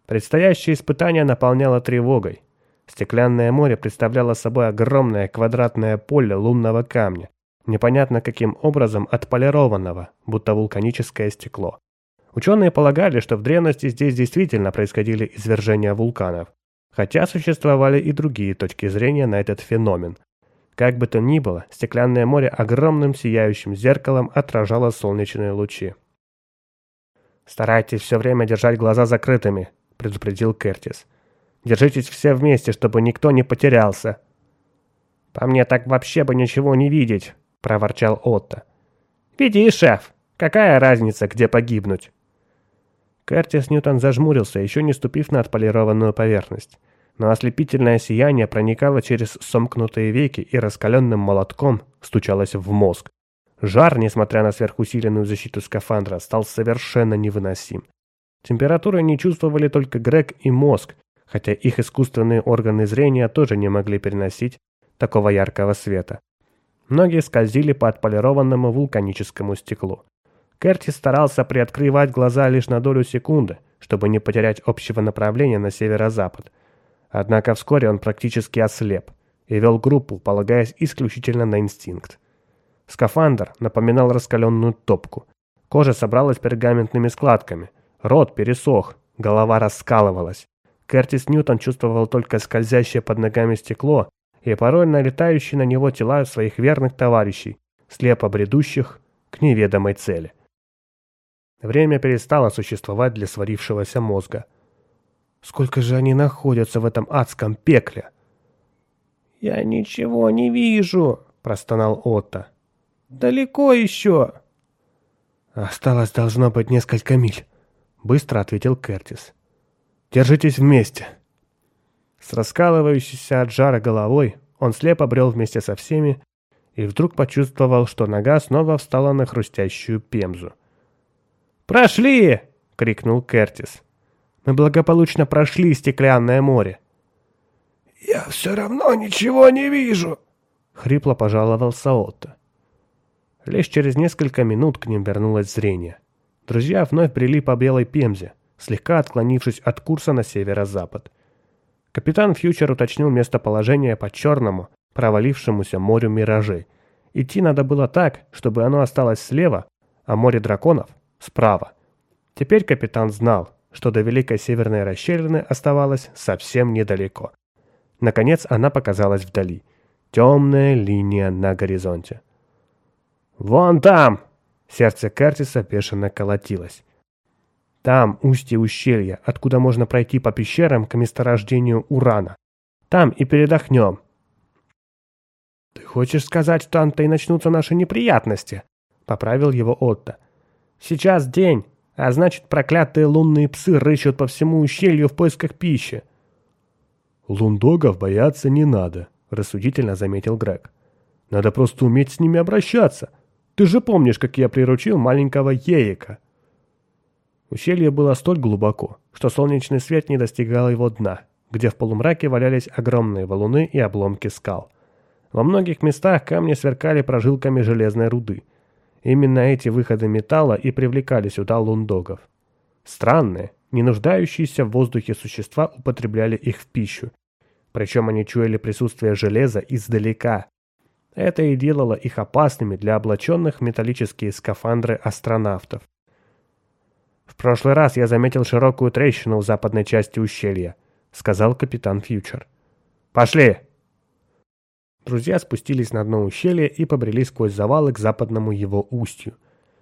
Предстоящее испытание наполняло тревогой. Стеклянное море представляло собой огромное квадратное поле лунного камня, непонятно каким образом отполированного, будто вулканическое стекло. Ученые полагали, что в древности здесь действительно происходили извержения вулканов, хотя существовали и другие точки зрения на этот феномен. Как бы то ни было, стеклянное море огромным сияющим зеркалом отражало солнечные лучи. «Старайтесь все время держать глаза закрытыми», — предупредил Кертис. «Держитесь все вместе, чтобы никто не потерялся». «По мне так вообще бы ничего не видеть», — проворчал Отто. «Веди, шеф, какая разница, где погибнуть?» Кертис Ньютон зажмурился, еще не ступив на отполированную поверхность. Но ослепительное сияние проникало через сомкнутые веки и раскаленным молотком стучалось в мозг. Жар, несмотря на сверхусиленную защиту скафандра, стал совершенно невыносим. Температуру не чувствовали только Грег и мозг, хотя их искусственные органы зрения тоже не могли переносить такого яркого света. Ноги скользили по отполированному вулканическому стеклу. Керти старался приоткрывать глаза лишь на долю секунды, чтобы не потерять общего направления на северо-запад. Однако вскоре он практически ослеп и вел группу, полагаясь исключительно на инстинкт. Скафандр напоминал раскаленную топку. Кожа собралась пергаментными складками, рот пересох, голова раскалывалась. Кертис Ньютон чувствовал только скользящее под ногами стекло и порой налетающие на него тела своих верных товарищей, слепо бредущих к неведомой цели. Время перестало существовать для сварившегося мозга. Сколько же они находятся в этом адском пекле? «Я ничего не вижу», — простонал Отто. «Далеко еще?» «Осталось должно быть несколько миль», — быстро ответил Кертис. «Держитесь вместе». С раскалывающейся от жара головой он слепо брел вместе со всеми и вдруг почувствовал, что нога снова встала на хрустящую пемзу. «Прошли!» — крикнул Кертис. «Мы благополучно прошли стеклянное море». «Я все равно ничего не вижу!» — хрипло пожаловался Отто. Лишь через несколько минут к ним вернулось зрение. Друзья вновь брели по белой пемзе, слегка отклонившись от курса на северо-запад. Капитан Фьючер уточнил местоположение по черному, провалившемуся морю миражей. Идти надо было так, чтобы оно осталось слева, а море драконов справа. Теперь капитан знал, что до Великой Северной расщелины оставалось совсем недалеко. Наконец она показалась вдали. Темная линия на горизонте. «Вон там!» Сердце Кертиса бешено колотилось. Там устье ущелья, откуда можно пройти по пещерам к месторождению урана. Там и передохнем. «Ты хочешь сказать, что там-то и начнутся наши неприятности?» — поправил его Отто. «Сейчас день, а значит, проклятые лунные псы рыщут по всему ущелью в поисках пищи». «Лундогов бояться не надо», — рассудительно заметил Грег. «Надо просто уметь с ними обращаться. Ты же помнишь, как я приручил маленького Еика?» Ущелье было столь глубоко, что солнечный свет не достигал его дна, где в полумраке валялись огромные валуны и обломки скал. Во многих местах камни сверкали прожилками железной руды. Именно эти выходы металла и привлекали сюда лундогов. Странные, не нуждающиеся в воздухе существа употребляли их в пищу. Причем они чуяли присутствие железа издалека. Это и делало их опасными для облаченных в металлические скафандры астронавтов. «В прошлый раз я заметил широкую трещину в западной части ущелья», — сказал капитан Фьючер. «Пошли!» Друзья спустились на дно ущелья и побрели сквозь завалы к западному его устью.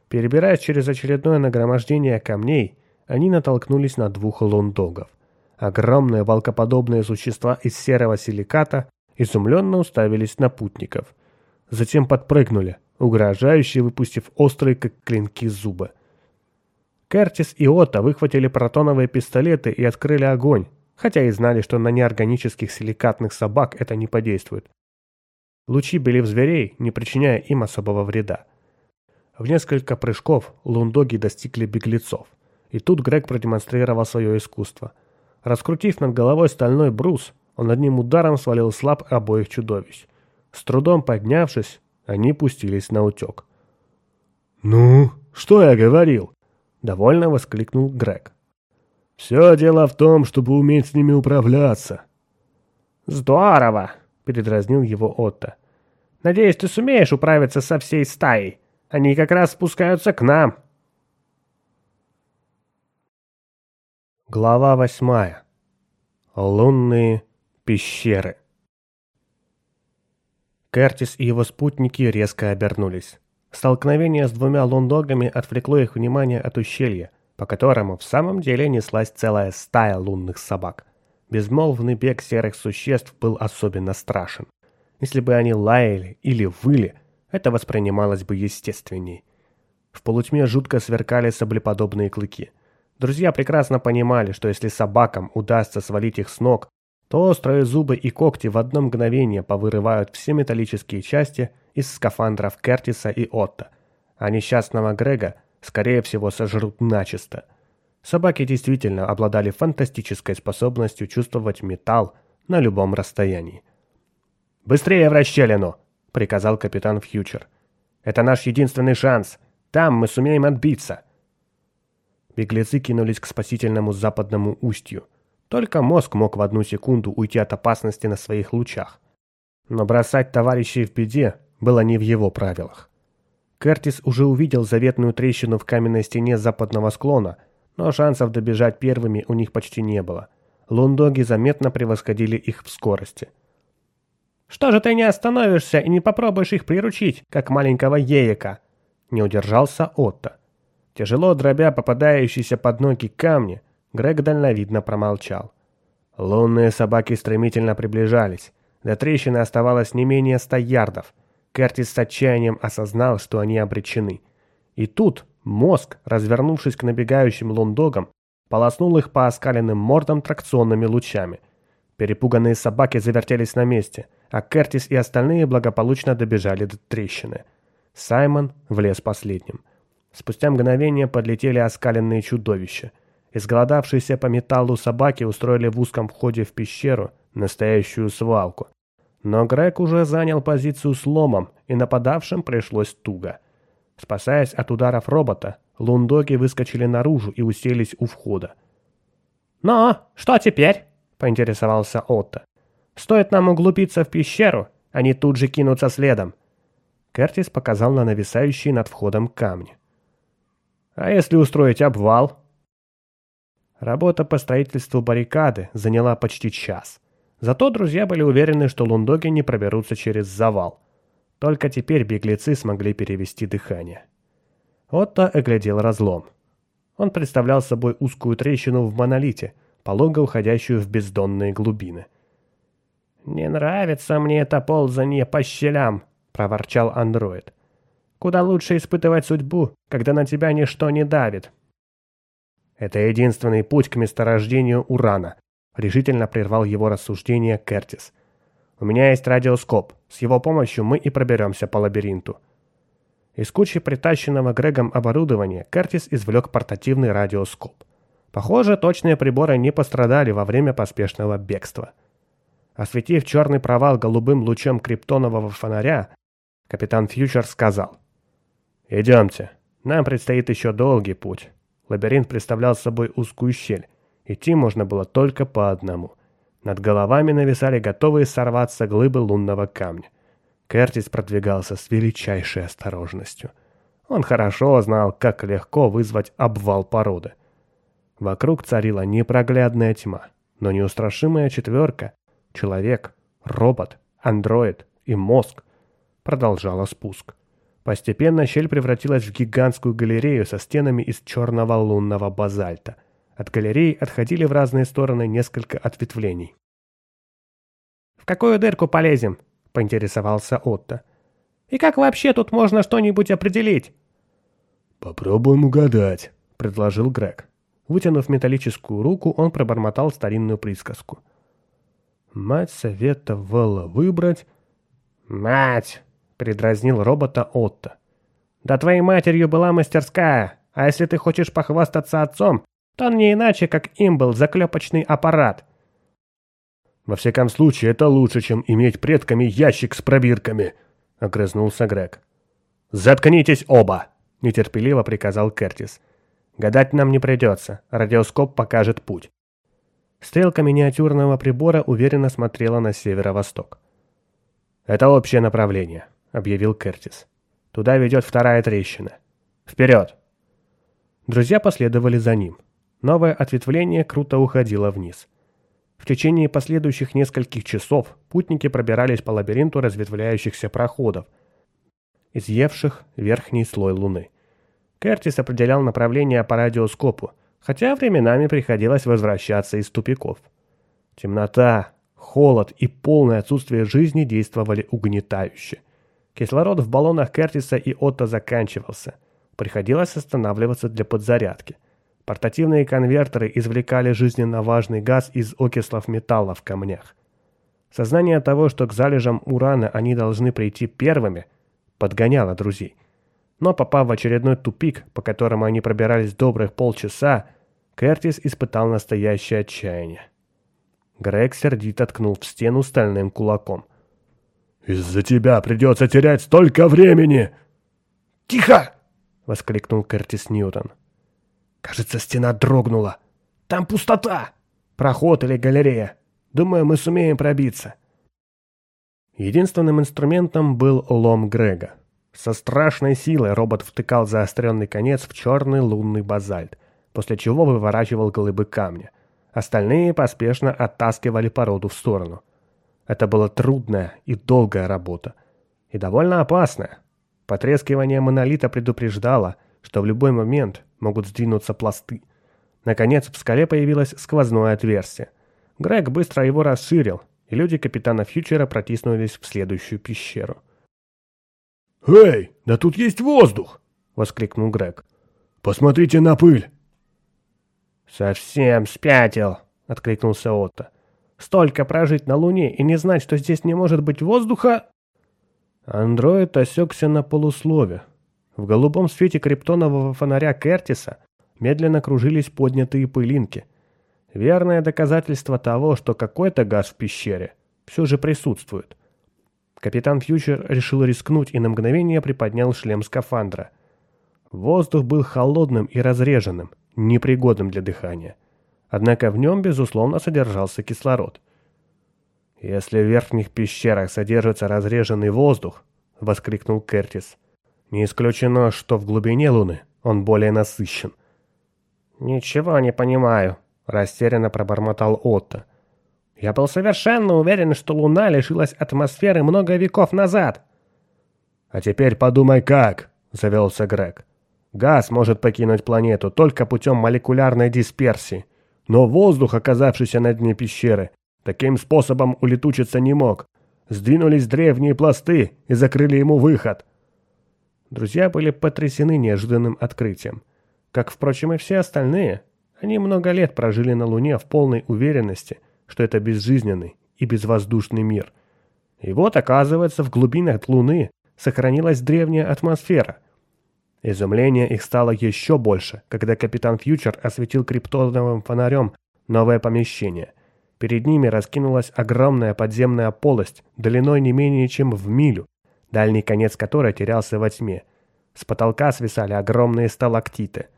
Перебираясь через очередное нагромождение камней, они натолкнулись на двух лундогов. Огромные волкоподобные существа из серого силиката изумленно уставились на путников. Затем подпрыгнули, угрожающе выпустив острые, как клинки, зубы. Кертис и Отто выхватили протоновые пистолеты и открыли огонь, хотя и знали, что на неорганических силикатных собак это не подействует. Лучи били в зверей, не причиняя им особого вреда. В несколько прыжков лундоги достигли беглецов. И тут Грег продемонстрировал свое искусство. Раскрутив над головой стальной брус, он одним ударом свалил слаб обоих чудовищ. С трудом поднявшись, они пустились на утек. «Ну, что я говорил?» Довольно воскликнул Грег. «Все дело в том, чтобы уметь с ними управляться». «Здорово!» — передразнил его Отто. «Надеюсь, ты сумеешь управиться со всей стаей. Они как раз спускаются к нам». Глава восьмая. Лунные пещеры. Кертис и его спутники резко обернулись. Столкновение с двумя лундогами отвлекло их внимание от ущелья, по которому в самом деле неслась целая стая лунных собак. Безмолвный бег серых существ был особенно страшен. Если бы они лаяли или выли, это воспринималось бы естественней. В полутьме жутко сверкали саблеподобные клыки. Друзья прекрасно понимали, что если собакам удастся свалить их с ног, то острые зубы и когти в одно мгновение повырывают все металлические части из скафандров Кертиса и Отто, а несчастного Грега, скорее всего, сожрут начисто. Собаки действительно обладали фантастической способностью чувствовать металл на любом расстоянии. «Быстрее в расщелину!» — приказал капитан Фьючер. «Это наш единственный шанс. Там мы сумеем отбиться!» Беглецы кинулись к спасительному западному устью — только мозг мог в одну секунду уйти от опасности на своих лучах. Но бросать товарищей в беде было не в его правилах. Кертис уже увидел заветную трещину в каменной стене западного склона, но шансов добежать первыми у них почти не было. Лундоги заметно превосходили их в скорости. «Что же ты не остановишься и не попробуешь их приручить, как маленького еека?» Не удержался Отто. Тяжело дробя попадающиеся под ноги камни, Грег дальновидно промолчал. Лунные собаки стремительно приближались. До трещины оставалось не менее ста ярдов. Кертис с отчаянием осознал, что они обречены. И тут мозг, развернувшись к набегающим лундогам, полоснул их по оскаленным мордам тракционными лучами. Перепуганные собаки завертелись на месте, а Кертис и остальные благополучно добежали до трещины. Саймон влез последним. Спустя мгновение подлетели оскаленные чудовища – Изголодавшиеся по металлу собаки устроили в узком входе в пещеру настоящую свалку. Но Грег уже занял позицию с ломом, и нападавшим пришлось туго. Спасаясь от ударов робота, лундоги выскочили наружу и уселись у входа. «Ну, что теперь?» – поинтересовался Отто. «Стоит нам углубиться в пещеру, они тут же кинутся следом». Кертис показал на нависающие над входом камни. «А если устроить обвал?» Работа по строительству баррикады заняла почти час. Зато друзья были уверены, что лундоги не проберутся через завал. Только теперь беглецы смогли перевести дыхание. Отто оглядел разлом. Он представлял собой узкую трещину в монолите, полого уходящую в бездонные глубины. «Не нравится мне это ползание по щелям», — проворчал андроид. «Куда лучше испытывать судьбу, когда на тебя ничто не давит». «Это единственный путь к месторождению урана», — решительно прервал его рассуждение Кертис. «У меня есть радиоскоп. С его помощью мы и проберемся по лабиринту». Из кучи притащенного Грегом оборудования Кертис извлек портативный радиоскоп. Похоже, точные приборы не пострадали во время поспешного бегства. Осветив черный провал голубым лучом криптонового фонаря, капитан Фьючер сказал. «Идемте. Нам предстоит еще долгий путь». Лабиринт представлял собой узкую щель. Идти можно было только по одному. Над головами нависали готовые сорваться глыбы лунного камня. Кертис продвигался с величайшей осторожностью. Он хорошо знал, как легко вызвать обвал породы. Вокруг царила непроглядная тьма, но неустрашимая четверка — человек, робот, андроид и мозг — продолжала спуск. Постепенно щель превратилась в гигантскую галерею со стенами из черного лунного базальта. От галереи отходили в разные стороны несколько ответвлений. «В какую дырку полезем?» поинтересовался Отто. «И как вообще тут можно что-нибудь определить?» «Попробуем угадать», — предложил Грег. Вытянув металлическую руку, он пробормотал старинную присказку. «Мать советовала выбрать...» «Мать!» — предразнил робота Отто. «Да твоей матерью была мастерская, а если ты хочешь похвастаться отцом, то он не иначе, как им был заклепочный аппарат. «Во всяком случае, это лучше, чем иметь предками ящик с пробирками», — огрызнулся Грег. «Заткнитесь оба!» — нетерпеливо приказал Кертис. «Гадать нам не придется, радиоскоп покажет путь». Стрелка миниатюрного прибора уверенно смотрела на северо-восток. «Это общее направление», — объявил Кертис. «Туда ведет вторая трещина. Вперед!» Друзья последовали за ним. Новое ответвление круто уходило вниз. В течение последующих нескольких часов путники пробирались по лабиринту разветвляющихся проходов, изъевших верхний слой Луны. Кертис определял направление по радиоскопу, хотя временами приходилось возвращаться из тупиков. Темнота, холод и полное отсутствие жизни действовали угнетающе. Кислород в баллонах Кертиса и Отто заканчивался. Приходилось останавливаться для подзарядки – Портативные конвертеры извлекали жизненно важный газ из окислов металла в камнях. Сознание того, что к залежам урана они должны прийти первыми, подгоняло друзей. Но попав в очередной тупик, по которому они пробирались добрых полчаса, Кертис испытал настоящее отчаяние. Грег сердито ткнул в стену стальным кулаком. «Из-за тебя придется терять столько времени!» «Тихо!» — воскликнул Кертис Ньютон. Кажется, стена дрогнула. Там пустота. Проход или галерея. Думаю, мы сумеем пробиться. Единственным инструментом был лом Грега. Со страшной силой робот втыкал заостренный конец в черный лунный базальт, после чего выворачивал глыбы камня. Остальные поспешно оттаскивали породу в сторону. Это была трудная и долгая работа. И довольно опасная. Потрескивание монолита предупреждало, что в любой момент могут сдвинуться пласты. Наконец, в скале появилось сквозное отверстие. Грег быстро его расширил, и люди капитана Фьючера протиснулись в следующую пещеру. «Эй, да тут есть воздух!» — воскликнул Грег. «Посмотрите на пыль!» «Совсем спятил!» — откликнулся Отто. «Столько прожить на Луне и не знать, что здесь не может быть воздуха...» Андроид осекся на полуслове, в голубом свете криптонового фонаря Кертиса медленно кружились поднятые пылинки. Верное доказательство того, что какой-то газ в пещере все же присутствует. Капитан Фьючер решил рискнуть и на мгновение приподнял шлем скафандра. Воздух был холодным и разреженным, непригодным для дыхания. Однако в нем, безусловно, содержался кислород. «Если в верхних пещерах содержится разреженный воздух», — воскликнул Кертис, — не исключено, что в глубине Луны он более насыщен. «Ничего не понимаю», Растерянно пробормотал Отто. «Я был совершенно уверен, что Луна лишилась атмосферы много веков назад». «А теперь подумай как», — завелся Грег. «Газ может покинуть планету только путем молекулярной дисперсии, но воздух, оказавшийся на дне пещеры, таким способом улетучиться не мог. Сдвинулись древние пласты и закрыли ему выход». Друзья были потрясены неожиданным открытием. Как, впрочем, и все остальные, они много лет прожили на Луне в полной уверенности, что это безжизненный и безвоздушный мир. И вот, оказывается, в глубинах Луны сохранилась древняя атмосфера. Изумление их стало еще больше, когда капитан Фьючер осветил криптоновым фонарем новое помещение. Перед ними раскинулась огромная подземная полость, длиной не менее чем в милю, дальний конец которой терялся во тьме. С потолка свисали огромные сталактиты –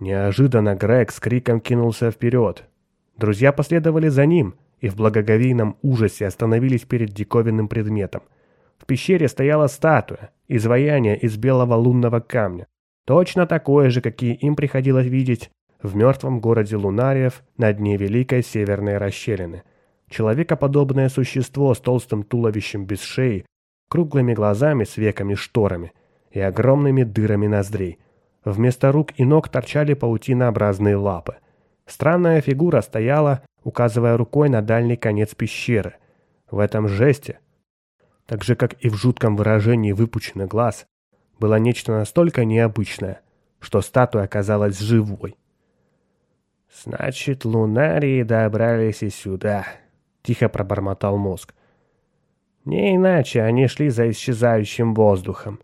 Неожиданно Грег с криком кинулся вперед. Друзья последовали за ним и в благоговейном ужасе остановились перед диковинным предметом. В пещере стояла статуя, изваяние из белого лунного камня, точно такое же, какие им приходилось видеть в мертвом городе Лунариев на дне Великой Северной расщелины. Человекоподобное существо с толстым туловищем без шеи, круглыми глазами с веками-шторами и огромными дырами ноздрей – Вместо рук и ног торчали паутинообразные лапы. Странная фигура стояла, указывая рукой на дальний конец пещеры. В этом жесте, так же как и в жутком выражении выпученных глаз, было нечто настолько необычное, что статуя оказалась живой. «Значит, лунарии добрались и сюда», — тихо пробормотал мозг. «Не иначе они шли за исчезающим воздухом.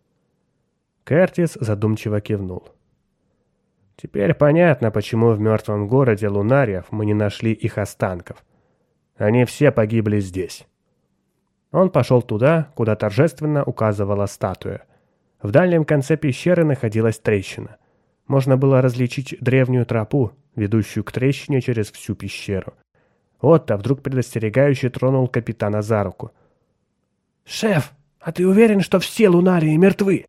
Кертис задумчиво кивнул. Теперь понятно, почему в мертвом городе Лунариев мы не нашли их останков. Они все погибли здесь. Он пошел туда, куда торжественно указывала статуя. В дальнем конце пещеры находилась трещина. Можно было различить древнюю тропу, ведущую к трещине через всю пещеру. Отто вдруг предостерегающе тронул капитана за руку. «Шеф, а ты уверен, что все лунарии мертвы?»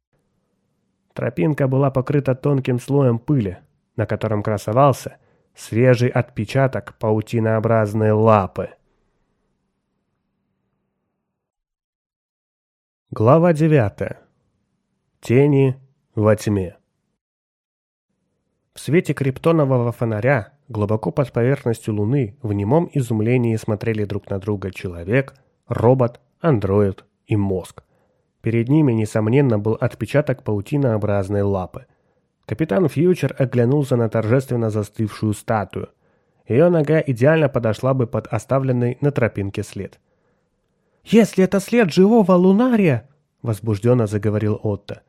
Тропинка была покрыта тонким слоем пыли, на котором красовался свежий отпечаток паутинообразной лапы. Глава 9. Тени во тьме. В свете криптонового фонаря, глубоко под поверхностью Луны, в немом изумлении смотрели друг на друга человек, робот, андроид и мозг. Перед ними, несомненно, был отпечаток паутинообразной лапы. Капитан Фьючер оглянулся на торжественно застывшую статую. Ее нога идеально подошла бы под оставленный на тропинке след. «Если это след живого лунария!» — возбужденно заговорил Отто.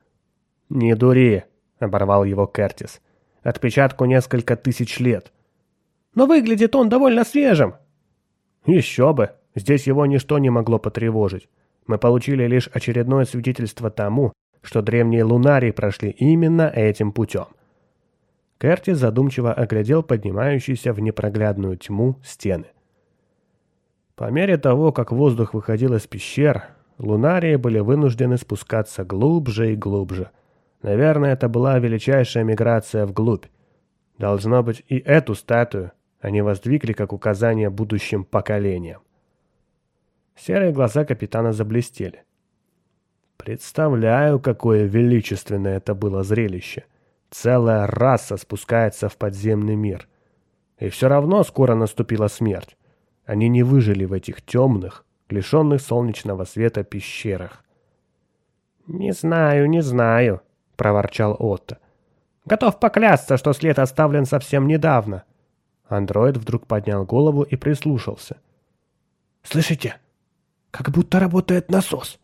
«Не дури!» — оборвал его Кертис. «Отпечатку несколько тысяч лет». «Но выглядит он довольно свежим!» «Еще бы! Здесь его ничто не могло потревожить. Мы получили лишь очередное свидетельство тому, что древние лунарии прошли именно этим путем. Кертис задумчиво оглядел поднимающиеся в непроглядную тьму стены. По мере того, как воздух выходил из пещер, лунарии были вынуждены спускаться глубже и глубже. Наверное, это была величайшая миграция вглубь. Должно быть, и эту статую они воздвигли как указание будущим поколениям. Серые глаза капитана заблестели. Представляю, какое величественное это было зрелище. Целая раса спускается в подземный мир. И все равно скоро наступила смерть. Они не выжили в этих темных, лишенных солнечного света пещерах. «Не знаю, не знаю», — проворчал Отто. «Готов поклясться, что след оставлен совсем недавно». Андроид вдруг поднял голову и прислушался. «Слышите?» как будто работает насос.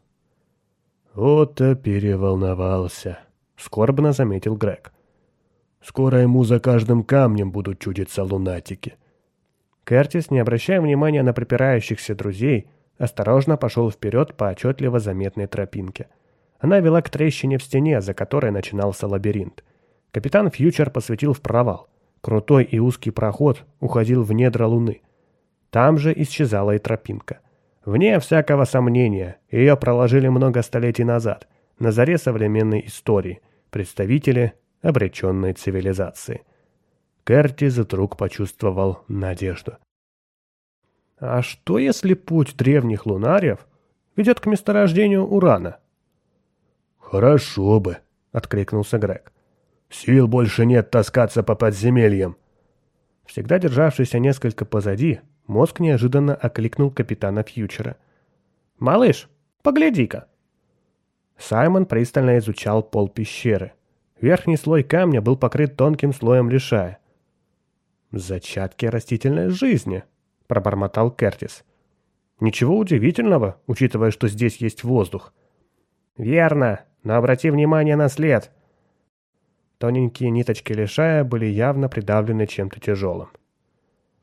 Отто переволновался, скорбно заметил Грег. Скоро ему за каждым камнем будут чудиться лунатики. Кертис, не обращая внимания на припирающихся друзей, осторожно пошел вперед по отчетливо заметной тропинке. Она вела к трещине в стене, за которой начинался лабиринт. Капитан Фьючер посветил в провал. Крутой и узкий проход уходил в недра луны. Там же исчезала и тропинка. Вне всякого сомнения, ее проложили много столетий назад, на заре современной истории, представители обреченной цивилизации. Кертис вдруг почувствовал надежду. А что если путь древних лунариев ведет к месторождению урана? Хорошо бы, откликнулся Грег. Сил больше нет таскаться по подземельям. Всегда державшийся несколько позади, мозг неожиданно окликнул капитана Фьючера. «Малыш, погляди-ка!» Саймон пристально изучал пол пещеры. Верхний слой камня был покрыт тонким слоем лишая. «Зачатки растительной жизни», — пробормотал Кертис. «Ничего удивительного, учитывая, что здесь есть воздух». «Верно, но обрати внимание на след», Тоненькие ниточки лишая были явно придавлены чем-то тяжелым.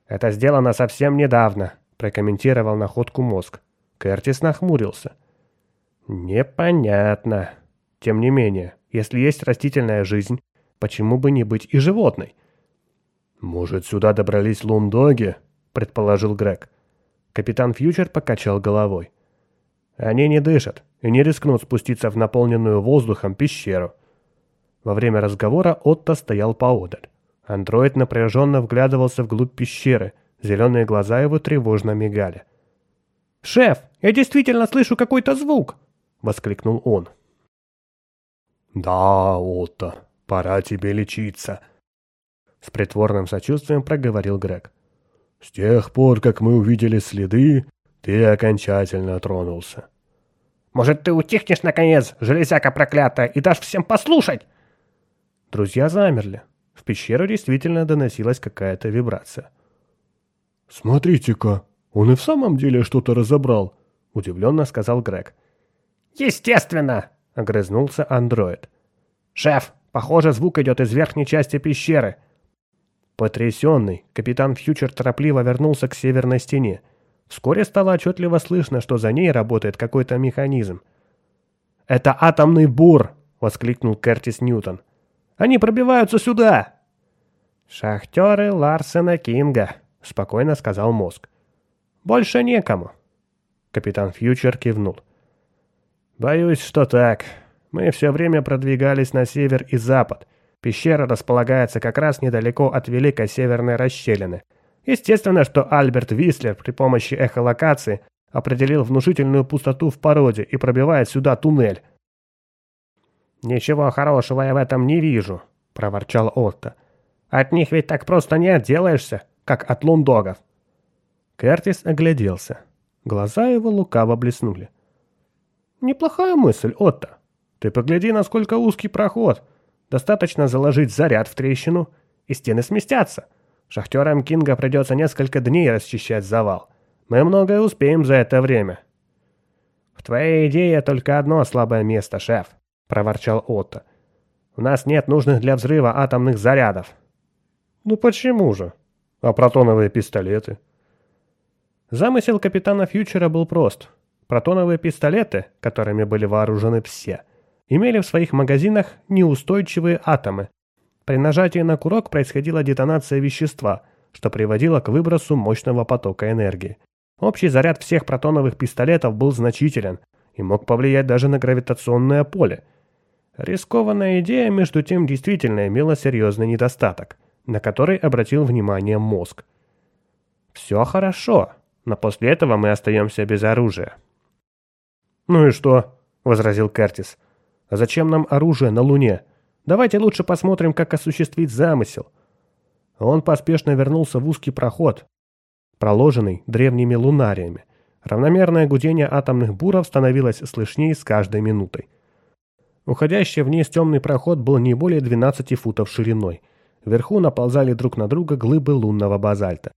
«Это сделано совсем недавно», — прокомментировал находку мозг. Кертис нахмурился. «Непонятно. Тем не менее, если есть растительная жизнь, почему бы не быть и животной?» «Может, сюда добрались лундоги?» — предположил Грег. Капитан Фьючер покачал головой. «Они не дышат и не рискнут спуститься в наполненную воздухом пещеру. Во время разговора Отто стоял поодаль. Андроид напряженно вглядывался вглубь пещеры, зеленые глаза его тревожно мигали. «Шеф, я действительно слышу какой-то звук!» — воскликнул он. «Да, Отто, пора тебе лечиться!» С притворным сочувствием проговорил Грег. «С тех пор, как мы увидели следы, ты окончательно тронулся». «Может, ты утихнешь, наконец, железяка проклятая, и дашь всем послушать?» Друзья замерли. В пещеру действительно доносилась какая-то вибрация. «Смотрите-ка, он и в самом деле что-то разобрал», — удивленно сказал Грег. «Естественно!» — огрызнулся андроид. «Шеф, похоже, звук идет из верхней части пещеры». Потрясенный, капитан Фьючер торопливо вернулся к северной стене. Вскоре стало отчетливо слышно, что за ней работает какой-то механизм. «Это атомный бур!» — воскликнул Кертис Ньютон. Они пробиваются сюда!» «Шахтеры Ларсена Кинга», — спокойно сказал мозг. «Больше некому». Капитан Фьючер кивнул. «Боюсь, что так. Мы все время продвигались на север и запад. Пещера располагается как раз недалеко от Великой Северной расщелины. Естественно, что Альберт Вислер при помощи эхолокации определил внушительную пустоту в породе и пробивает сюда туннель, «Ничего хорошего я в этом не вижу», — проворчал Отто. «От них ведь так просто не отделаешься, как от лундогов». Кертис огляделся. Глаза его лукаво блеснули. «Неплохая мысль, Отто. Ты погляди, насколько узкий проход. Достаточно заложить заряд в трещину, и стены сместятся. Шахтерам Кинга придется несколько дней расчищать завал. Мы многое успеем за это время». «В твоей идее только одно слабое место, шеф», проворчал Отто. «У нас нет нужных для взрыва атомных зарядов». «Ну почему же? А протоновые пистолеты?» Замысел капитана Фьючера был прост. Протоновые пистолеты, которыми были вооружены все, имели в своих магазинах неустойчивые атомы. При нажатии на курок происходила детонация вещества, что приводило к выбросу мощного потока энергии. Общий заряд всех протоновых пистолетов был значителен и мог повлиять даже на гравитационное поле – Рискованная идея, между тем, действительно имела серьезный недостаток, на который обратил внимание мозг. «Все хорошо, но после этого мы остаемся без оружия». «Ну и что?» — возразил Кертис. «А зачем нам оружие на Луне? Давайте лучше посмотрим, как осуществить замысел». Он поспешно вернулся в узкий проход, проложенный древними лунариями. Равномерное гудение атомных буров становилось слышнее с каждой минутой. Уходящий вниз темный проход был не более 12 футов шириной. Вверху наползали друг на друга глыбы лунного базальта.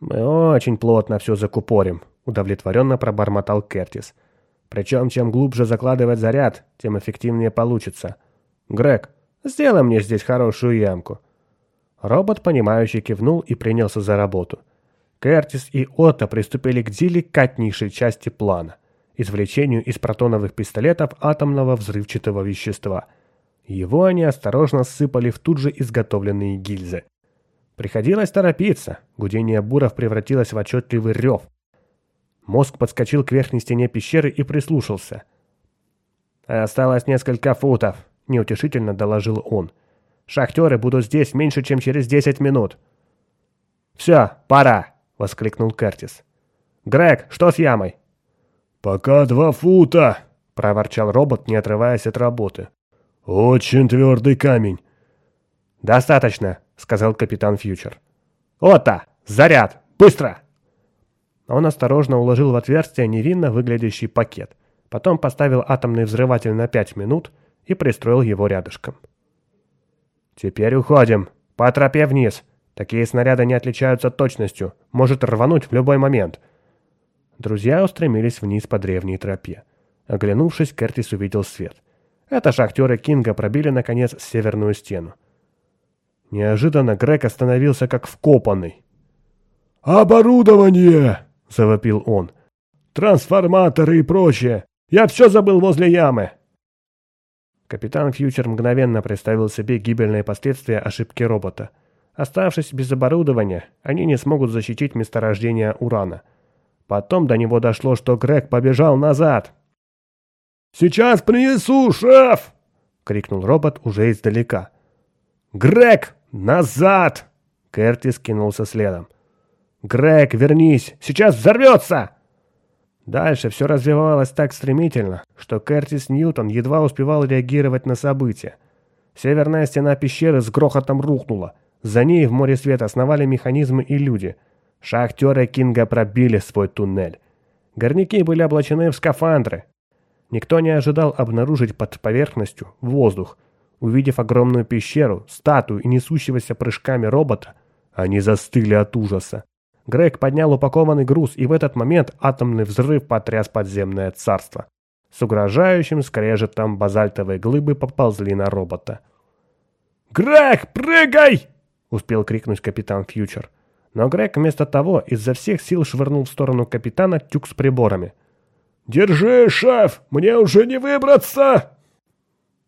«Мы очень плотно все закупорим», — удовлетворенно пробормотал Кертис. «Причем, чем глубже закладывать заряд, тем эффективнее получится. Грег, сделай мне здесь хорошую ямку». Робот, понимающий, кивнул и принялся за работу. Кертис и Отто приступили к деликатнейшей части плана — извлечению из протоновых пистолетов атомного взрывчатого вещества. Его они осторожно сыпали в тут же изготовленные гильзы. Приходилось торопиться, гудение буров превратилось в отчетливый рев. Мозг подскочил к верхней стене пещеры и прислушался. «Осталось несколько футов», — неутешительно доложил он. Шахтеры будут здесь меньше, чем через 10 минут. «Все, пора!» — воскликнул Кертис. «Грег, что с ямой?» «Пока два фута!» — проворчал робот, не отрываясь от работы. «Очень твердый камень». «Достаточно», — сказал капитан Фьючер. «Ота! Заряд! Быстро!» Он осторожно уложил в отверстие невинно выглядящий пакет, потом поставил атомный взрыватель на пять минут и пристроил его рядышком. «Теперь уходим. По тропе вниз. Такие снаряды не отличаются точностью. Может рвануть в любой момент». Друзья устремились вниз по древней тропе. Оглянувшись, Кертис увидел свет. Это шахтеры Кинга пробили, наконец, северную стену. Неожиданно Грег остановился как вкопанный. «Оборудование!» — завопил он. «Трансформаторы и прочее! Я все забыл возле ямы!» Капитан Фьючер мгновенно представил себе гибельные последствия ошибки робота. Оставшись без оборудования, они не смогут защитить месторождение урана. Потом до него дошло, что Грег побежал назад. «Сейчас принесу, шеф!» — крикнул робот уже издалека. «Грег, назад!» Кертис кинулся следом. «Грег, вернись! Сейчас взорвется!» Дальше все развивалось так стремительно, что Кертис Ньютон едва успевал реагировать на события. Северная стена пещеры с грохотом рухнула. За ней в море света основали механизмы и люди. Шахтеры Кинга пробили свой туннель. Горняки были облачены в скафандры. Никто не ожидал обнаружить под поверхностью воздух. Увидев огромную пещеру, статую и несущегося прыжками робота, они застыли от ужаса. Грег поднял упакованный груз, и в этот момент атомный взрыв потряс подземное царство. С угрожающим скрежетом базальтовые глыбы поползли на робота. «Грег, прыгай!» — успел крикнуть капитан Фьючер. Но Грег вместо того изо всех сил швырнул в сторону капитана тюк с приборами. «Держи, шеф! Мне уже не выбраться!»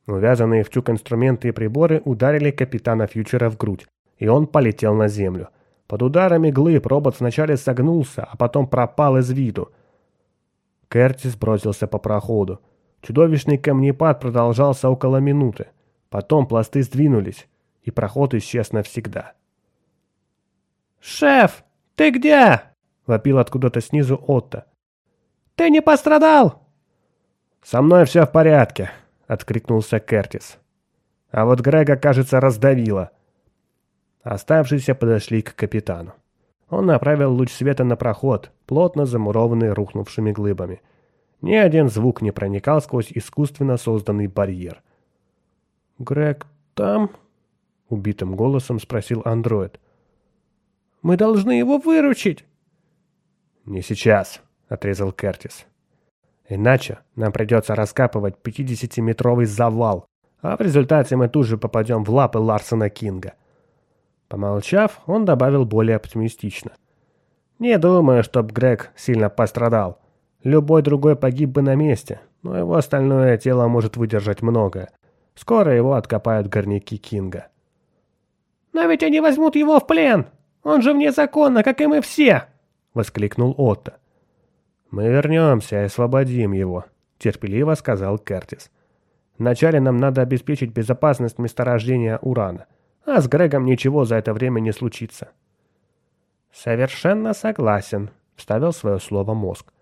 Увязанные в тюк инструменты и приборы ударили капитана Фьючера в грудь, и он полетел на землю. Под ударами глыб робот сначала согнулся, а потом пропал из виду. Кертис бросился по проходу. Чудовищный камнепад продолжался около минуты. Потом пласты сдвинулись, и проход исчез навсегда. «Шеф, ты где?» — вопил откуда-то снизу Отто. «Ты не пострадал?» «Со мной все в порядке», — откликнулся Кертис. А вот Грега, кажется, раздавило. Оставшиеся подошли к капитану. Он направил луч света на проход, плотно замурованный рухнувшими глыбами. Ни один звук не проникал сквозь искусственно созданный барьер. «Грег там?» — убитым голосом спросил андроид. «Мы должны его выручить!» «Не сейчас», — отрезал Кертис. «Иначе нам придется раскапывать 50-метровый завал, а в результате мы тут же попадем в лапы Ларсона Кинга». Помолчав, он добавил более оптимистично. «Не думаю, чтоб Грег сильно пострадал. Любой другой погиб бы на месте, но его остальное тело может выдержать многое. Скоро его откопают горняки Кинга». «Но ведь они возьмут его в плен! Он же вне закона, как и мы все!» — воскликнул Отто. «Мы вернемся и освободим его», — терпеливо сказал Кертис. «Вначале нам надо обеспечить безопасность месторождения урана» а с Грегом ничего за это время не случится. «Совершенно согласен», — вставил свое слово мозг.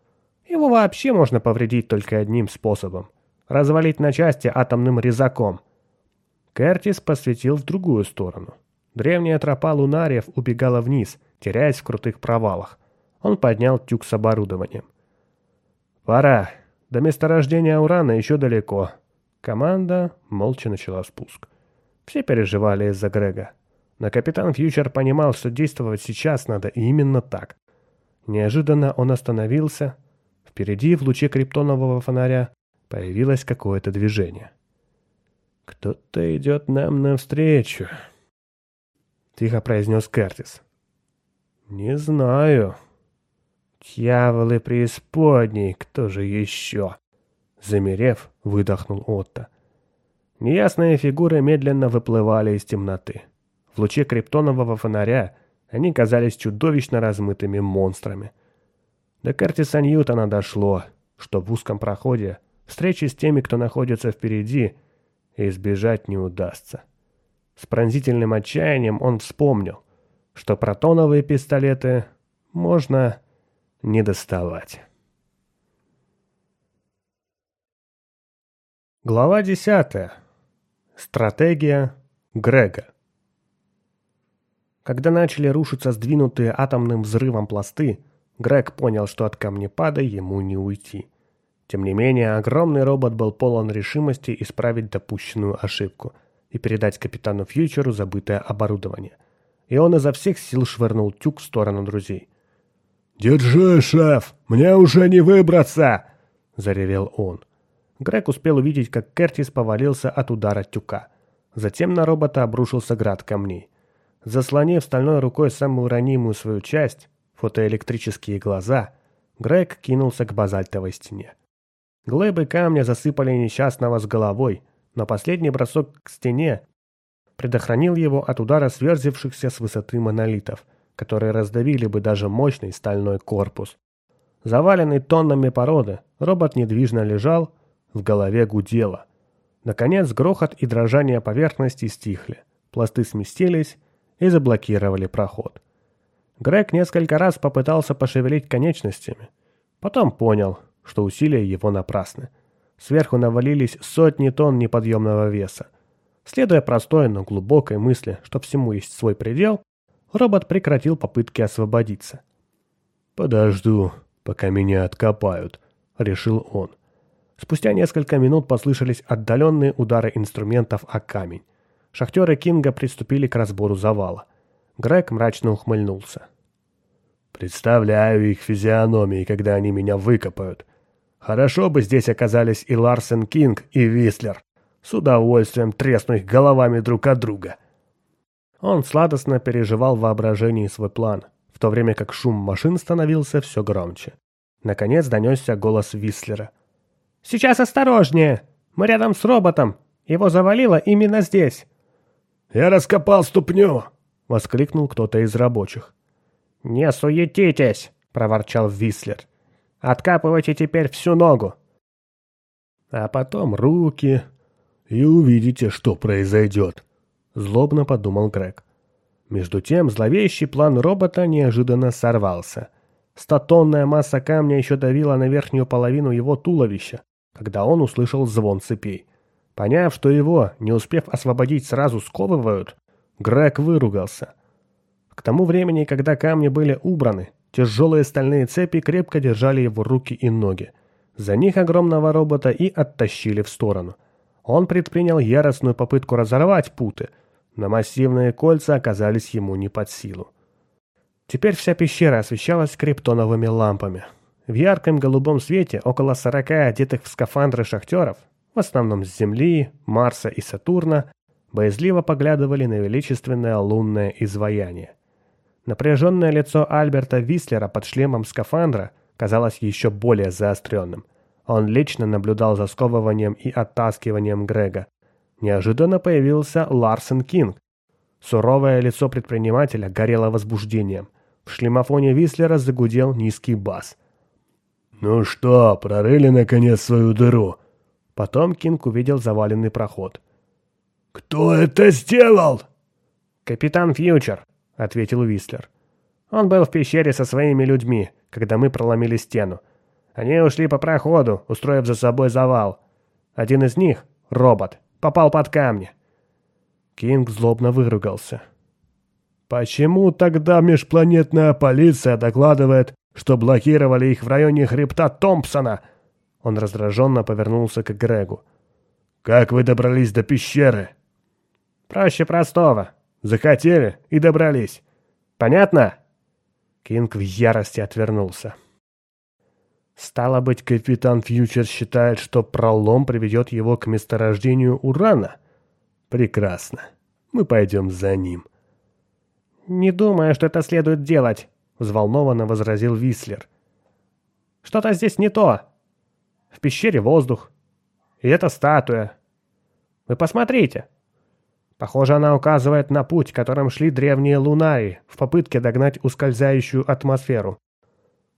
«Его вообще можно повредить только одним способом — развалить на части атомным резаком». Кертис посветил в другую сторону. Древняя тропа лунариев убегала вниз, теряясь в крутых провалах. Он поднял тюк с оборудованием. «Пора. До месторождения урана еще далеко». Команда молча начала спуск. Все переживали из-за Грега. Но капитан Фьючер понимал, что действовать сейчас надо именно так. Неожиданно он остановился. Впереди, в луче криптонового фонаря, появилось какое-то движение. «Кто-то идет нам навстречу», — тихо произнес Кертис. «Не знаю. Дьяволы преисподней, кто же еще?» Замерев, выдохнул Отто. Неясные фигуры медленно выплывали из темноты. В луче криптонового фонаря они казались чудовищно размытыми монстрами. До Кертиса Ньютона дошло, что в узком проходе встречи с теми, кто находится впереди, избежать не удастся. С пронзительным отчаянием он вспомнил, что протоновые пистолеты можно не доставать. Глава 10. Стратегия Грега. Когда начали рушиться сдвинутые атомным взрывом пласты, Грег понял, что от камнепада ему не уйти. Тем не менее, огромный робот был полон решимости исправить допущенную ошибку и передать капитану Фьючеру забытое оборудование. И он изо всех сил швырнул тюк в сторону друзей. «Держи, шеф! Мне уже не выбраться!» — заревел он. Грег успел увидеть, как Кертис повалился от удара тюка. Затем на робота обрушился град камней. Заслонив стальной рукой самую ранимую свою часть, фотоэлектрические глаза, Грег кинулся к базальтовой стене. Глыбы камня засыпали несчастного с головой, но последний бросок к стене предохранил его от удара сверзившихся с высоты монолитов, которые раздавили бы даже мощный стальной корпус. Заваленный тоннами породы, робот недвижно лежал, в голове гудело. Наконец грохот и дрожание поверхности стихли, пласты сместились и заблокировали проход. Грег несколько раз попытался пошевелить конечностями, потом понял, что усилия его напрасны. Сверху навалились сотни тонн неподъемного веса. Следуя простой, но глубокой мысли, что всему есть свой предел, робот прекратил попытки освободиться. «Подожду, пока меня откопают», — решил он. Спустя несколько минут послышались отдаленные удары инструментов о камень. Шахтеры Кинга приступили к разбору завала. Грег мрачно ухмыльнулся. «Представляю их физиономии, когда они меня выкопают. Хорошо бы здесь оказались и Ларсен Кинг, и Вислер. С удовольствием тресну их головами друг от друга. Он сладостно переживал в воображении свой план, в то время как шум машин становился все громче. Наконец донесся голос Вислера. «Сейчас осторожнее! Мы рядом с роботом! Его завалило именно здесь!» «Я раскопал ступню!» — воскликнул кто-то из рабочих. «Не суетитесь!» — проворчал Вислер. Откапывайте теперь всю ногу. А потом руки, и увидите, что произойдет. Злобно подумал Грег. Между тем зловещий план робота неожиданно сорвался. Стотонная масса камня еще давила на верхнюю половину его туловища, когда он услышал звон цепей. Поняв, что его, не успев освободить, сразу сковывают, Грег выругался. К тому времени, когда камни были убраны, Тяжелые стальные цепи крепко держали его руки и ноги. За них огромного робота и оттащили в сторону. Он предпринял яростную попытку разорвать путы, но массивные кольца оказались ему не под силу. Теперь вся пещера освещалась криптоновыми лампами. В ярком голубом свете около сорока одетых в скафандры шахтеров, в основном с Земли, Марса и Сатурна, боязливо поглядывали на величественное лунное изваяние. Напряженное лицо Альберта Вислера под шлемом скафандра казалось еще более заостренным. Он лично наблюдал за сковыванием и оттаскиванием Грега. Неожиданно появился Ларсен Кинг. Суровое лицо предпринимателя горело возбуждением. В шлемофоне Вислера загудел низкий бас. «Ну что, прорыли наконец свою дыру?» Потом Кинг увидел заваленный проход. «Кто это сделал?» «Капитан Фьючер», — ответил Вислер. «Он был в пещере со своими людьми, когда мы проломили стену. Они ушли по проходу, устроив за собой завал. Один из них, робот, попал под камни». Кинг злобно выругался. «Почему тогда межпланетная полиция докладывает, что блокировали их в районе хребта Томпсона?» Он раздраженно повернулся к Грегу. «Как вы добрались до пещеры?» «Проще простого. Захотели и добрались. Понятно?» Кинг в ярости отвернулся. «Стало быть, капитан Фьючер считает, что пролом приведет его к месторождению урана? Прекрасно. Мы пойдем за ним». «Не думаю, что это следует делать», — взволнованно возразил Вислер. «Что-то здесь не то. В пещере воздух. И это статуя. Вы посмотрите». Похоже, она указывает на путь, которым шли древние лунари в попытке догнать ускользающую атмосферу.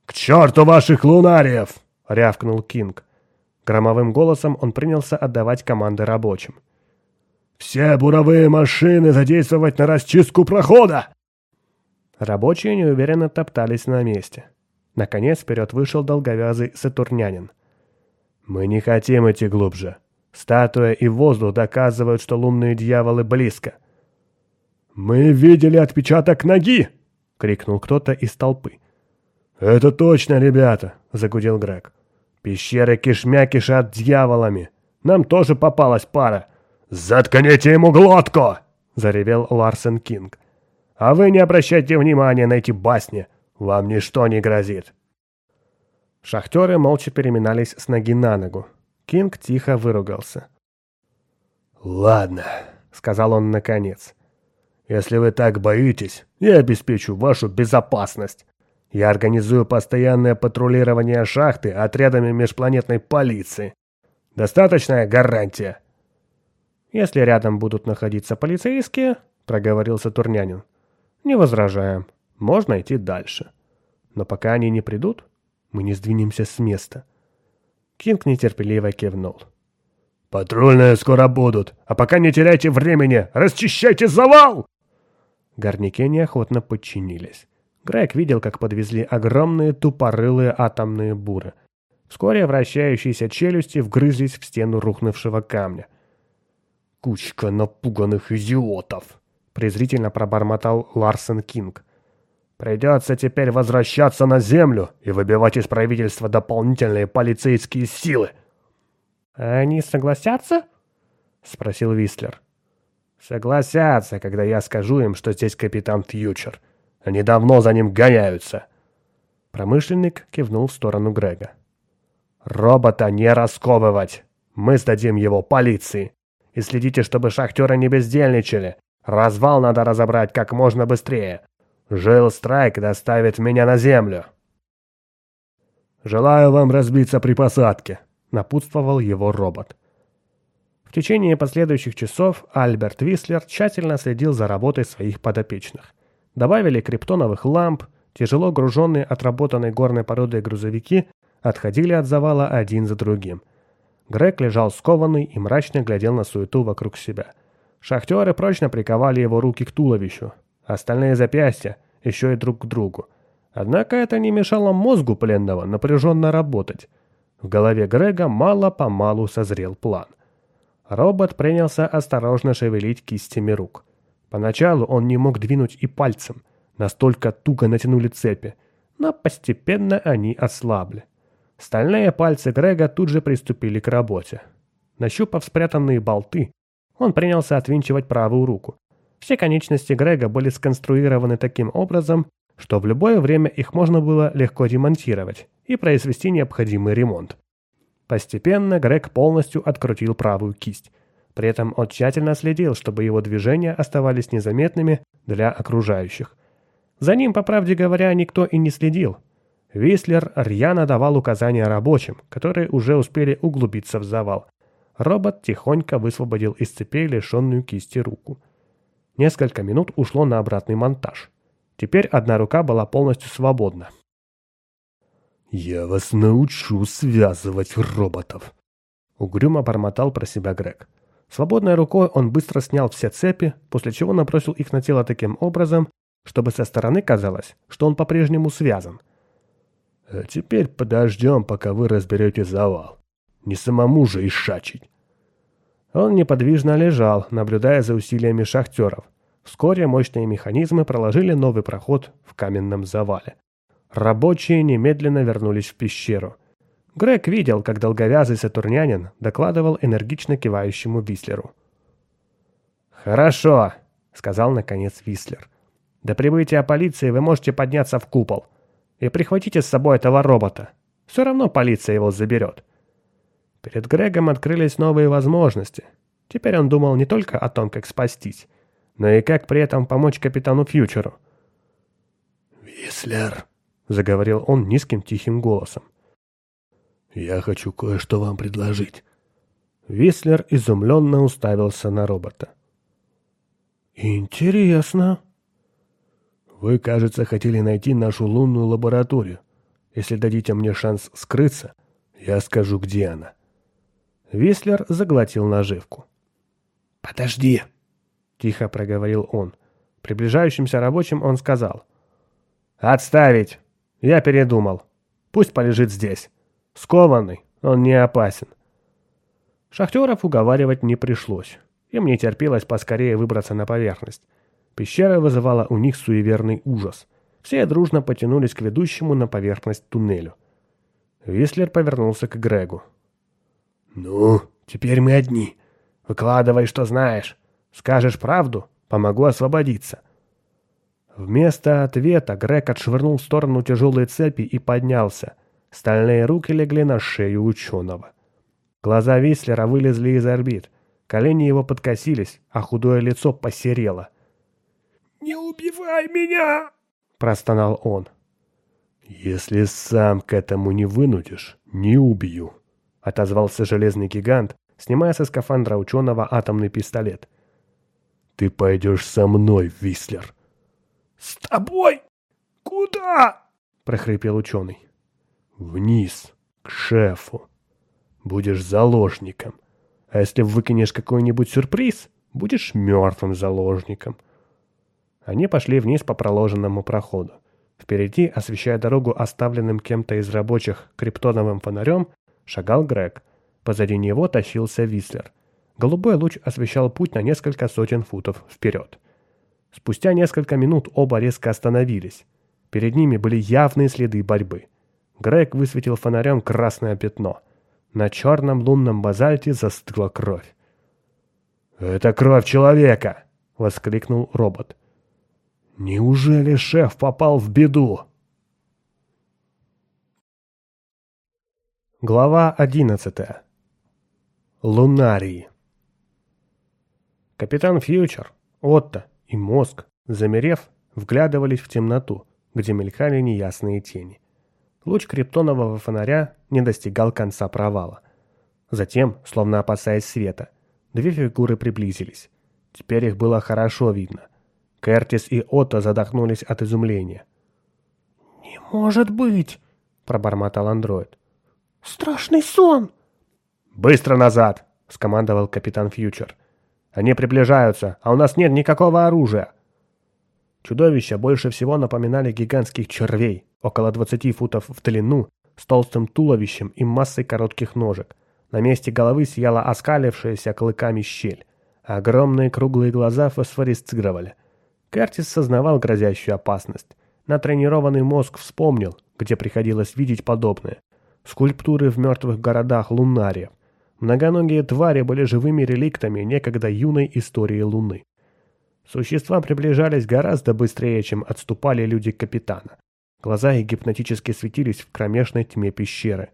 «К черту ваших лунариев!» — рявкнул Кинг. Громовым голосом он принялся отдавать команды рабочим. Все буровые машины задействовать на расчистку прохода!» Рабочие неуверенно топтались на месте. Наконец вперед вышел долговязый сатурнянин. «Мы не хотим идти глубже. Статуя и воздух доказывают, что лунные дьяволы близко». «Мы видели отпечаток ноги!» — крикнул кто-то из толпы. «Это точно, ребята!» — загудел Грег. «Пещеры кишмя кишат дьяволами. Нам тоже попалась пара». «Заткните ему глотку!» — заревел Ларсен Кинг. «А вы не обращайте внимания на эти басни. Вам ничто не грозит». Шахтеры молча переминались с ноги на ногу. Кинг тихо выругался. «Ладно», — сказал он наконец. «Если вы так боитесь, я обеспечу вашу безопасность. Я организую постоянное патрулирование шахты отрядами межпланетной полиции. Достаточная гарантия?» «Если рядом будут находиться полицейские», — проговорил Сатурнянин, — «не возражаем. Можно идти дальше. Но пока они не придут, мы не сдвинемся с места». Кинг нетерпеливо кивнул. «Патрульные скоро будут, а пока не теряйте времени, расчищайте завал!» Горняки неохотно подчинились. Грег видел, как подвезли огромные тупорылые атомные буры. Вскоре вращающиеся челюсти вгрызлись в стену рухнувшего камня. «Кучка напуганных идиотов!» — презрительно пробормотал Ларсен Кинг. «Придется теперь возвращаться на Землю и выбивать из правительства дополнительные полицейские силы!» «Они согласятся?» — спросил Вислер. Согласятся, когда я скажу им, что здесь капитан Фьючер. Они давно за ним гоняются. Промышленник кивнул в сторону Грега. Робота не расковывать. Мы сдадим его полиции. И следите, чтобы шахтеры не бездельничали. Развал надо разобрать как можно быстрее. Жил Страйк доставит меня на землю. «Желаю вам разбиться при посадке», — напутствовал его робот. В течение последующих часов Альберт Вислер тщательно следил за работой своих подопечных. Добавили криптоновых ламп, тяжело груженные отработанной горной породой грузовики отходили от завала один за другим. Грег лежал скованный и мрачно глядел на суету вокруг себя. Шахтеры прочно приковали его руки к туловищу, остальные запястья еще и друг к другу. Однако это не мешало мозгу пленного напряженно работать. В голове Грега мало-помалу созрел план. Робот принялся осторожно шевелить кистями рук. Поначалу он не мог двинуть и пальцем, настолько туго натянули цепи, но постепенно они ослабли. Стальные пальцы Грега тут же приступили к работе. Нащупав спрятанные болты, он принялся отвинчивать правую руку. Все конечности Грега были сконструированы таким образом, что в любое время их можно было легко демонтировать и произвести необходимый ремонт. Постепенно Грег полностью открутил правую кисть. При этом он тщательно следил, чтобы его движения оставались незаметными для окружающих. За ним, по правде говоря, никто и не следил. Вислер рьяно давал указания рабочим, которые уже успели углубиться в завал. Робот тихонько высвободил из цепей лишенную кисти руку. Несколько минут ушло на обратный монтаж. Теперь одна рука была полностью свободна. «Я вас научу связывать роботов!» Угрюмо бормотал про себя Грег. Свободной рукой он быстро снял все цепи, после чего набросил их на тело таким образом, чтобы со стороны казалось, что он по-прежнему связан. «А теперь подождем, пока вы разберете завал. Не самому же ишачить!» Он неподвижно лежал, наблюдая за усилиями шахтеров. Вскоре мощные механизмы проложили новый проход в каменном завале. Рабочие немедленно вернулись в пещеру. Грег видел, как долговязый сатурнянин докладывал энергично кивающему Вислеру. «Хорошо», — сказал наконец Вислер. «До прибытия полиции вы можете подняться в купол. И прихватите с собой этого робота. Все равно полиция его заберет». Перед Грегом открылись новые возможности. Теперь он думал не только о том, как спастись, но и как при этом помочь капитану Фьючеру. «Вислер», — заговорил он низким тихим голосом. «Я хочу кое-что вам предложить». Вислер изумленно уставился на робота. «Интересно». «Вы, кажется, хотели найти нашу лунную лабораторию. Если дадите мне шанс скрыться, я скажу, где она». Вислер заглотил наживку. «Подожди!» — тихо проговорил он. Приближающимся рабочим он сказал. «Отставить! Я передумал. Пусть полежит здесь. Скованный, он не опасен». Шахтеров уговаривать не пришлось. Им не терпелось поскорее выбраться на поверхность. Пещера вызывала у них суеверный ужас. Все дружно потянулись к ведущему на поверхность туннелю. Вислер повернулся к Грегу. «Ну, теперь мы одни. Выкладывай, что знаешь. Скажешь правду, помогу освободиться». Вместо ответа Грег отшвырнул в сторону тяжелые цепи и поднялся. Стальные руки легли на шею ученого. Глаза Вислера вылезли из орбит. Колени его подкосились, а худое лицо посерело. «Не убивай меня!» — простонал он. «Если сам к этому не вынудишь, не убью», — отозвался железный гигант, снимая со скафандра ученого атомный пистолет. «Ты пойдешь со мной, Вислер». «С тобой? Куда?» — прохрипел ученый. «Вниз, к шефу. Будешь заложником. А если выкинешь какой-нибудь сюрприз, будешь мертвым заложником». Они пошли вниз по проложенному проходу. Впереди, освещая дорогу оставленным кем-то из рабочих криптоновым фонарем, шагал Грег. Позади него тащился Вислер. Голубой луч освещал путь на несколько сотен футов вперед. Спустя несколько минут оба резко остановились. Перед ними были явные следы борьбы. Грег высветил фонарем красное пятно. На черном лунном базальте застыла кровь. «Это кровь человека!» — воскликнул робот. Неужели шеф попал в беду? Глава одиннадцатая. Лунарии. Капитан Фьючер, Отто и Мозг, замерев, вглядывались в темноту, где мелькали неясные тени. Луч криптонового фонаря не достигал конца провала. Затем, словно опасаясь света, две фигуры приблизились. Теперь их было хорошо видно – Кертис и Отто задохнулись от изумления. «Не может быть!» – пробормотал андроид. «Страшный сон!» «Быстро назад!» – скомандовал капитан Фьючер. «Они приближаются, а у нас нет никакого оружия!» Чудовища больше всего напоминали гигантских червей, около 20 футов в длину, с толстым туловищем и массой коротких ножек. На месте головы сияла оскалившаяся клыками щель. Огромные круглые глаза фосфорисцировали – Кертис сознавал грозящую опасность. Натренированный мозг вспомнил, где приходилось видеть подобное. Скульптуры в мертвых городах лунариев. Многоногие твари были живыми реликтами некогда юной истории Луны. Существа приближались гораздо быстрее, чем отступали люди капитана. Глаза их гипнотически светились в кромешной тьме пещеры.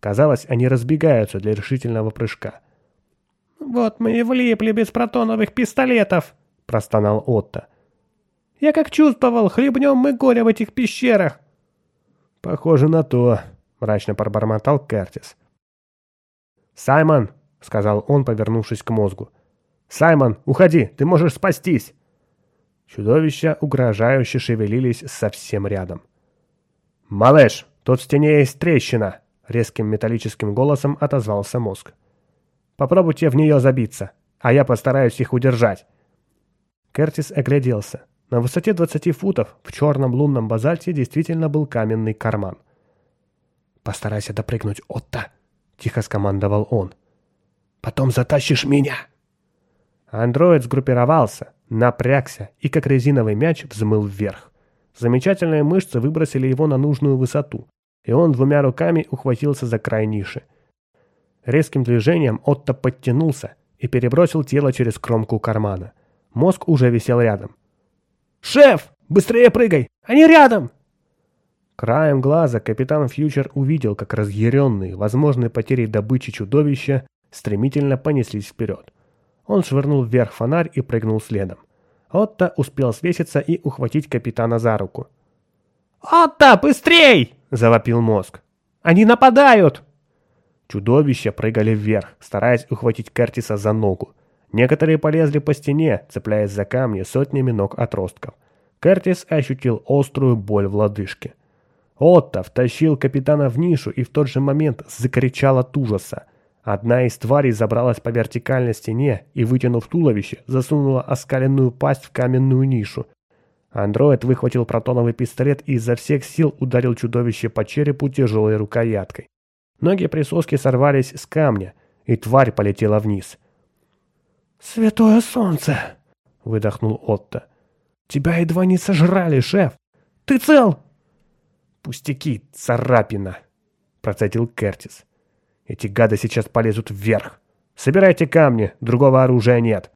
Казалось, они разбегаются для решительного прыжка. «Вот мы и влипли без протоновых пистолетов!» – простонал Отто. Я как чувствовал, хлебнем мы горе в этих пещерах. Похоже на то, мрачно пробормотал Кертис. Саймон, сказал он, повернувшись к мозгу. Саймон, уходи, ты можешь спастись. Чудовища угрожающе шевелились совсем рядом. «Малыш, тут в стене есть трещина!» — резким металлическим голосом отозвался мозг. «Попробуйте в нее забиться, а я постараюсь их удержать». Кертис огляделся. На высоте 20 футов в черном лунном базальте действительно был каменный карман. «Постарайся допрыгнуть, Отто!» — тихо скомандовал он. «Потом затащишь меня!» Андроид сгруппировался, напрягся и, как резиновый мяч, взмыл вверх. Замечательные мышцы выбросили его на нужную высоту, и он двумя руками ухватился за край ниши. Резким движением Отто подтянулся и перебросил тело через кромку кармана. Мозг уже висел рядом. «Шеф, быстрее прыгай! Они рядом!» Краем глаза капитан Фьючер увидел, как разъяренные, возможные потери добычи чудовища стремительно понеслись вперед. Он швырнул вверх фонарь и прыгнул следом. Отто успел свеситься и ухватить капитана за руку. «Отто, быстрей!» – завопил мозг. «Они нападают!» Чудовища прыгали вверх, стараясь ухватить Кертиса за ногу. Некоторые полезли по стене, цепляясь за камни сотнями ног отростков. Кертис ощутил острую боль в лодыжке. Отто втащил капитана в нишу и в тот же момент закричал от ужаса. Одна из тварей забралась по вертикальной стене и, вытянув туловище, засунула оскаленную пасть в каменную нишу. Андроид выхватил протоновый пистолет и изо всех сил ударил чудовище по черепу тяжелой рукояткой. Ноги присоски сорвались с камня, и тварь полетела вниз. «Святое солнце!» — выдохнул Отто. «Тебя едва не сожрали, шеф! Ты цел?» «Пустяки, царапина!» — процедил Кертис. Эти гады сейчас полезут вверх. Собирайте камни, другого оружия нет.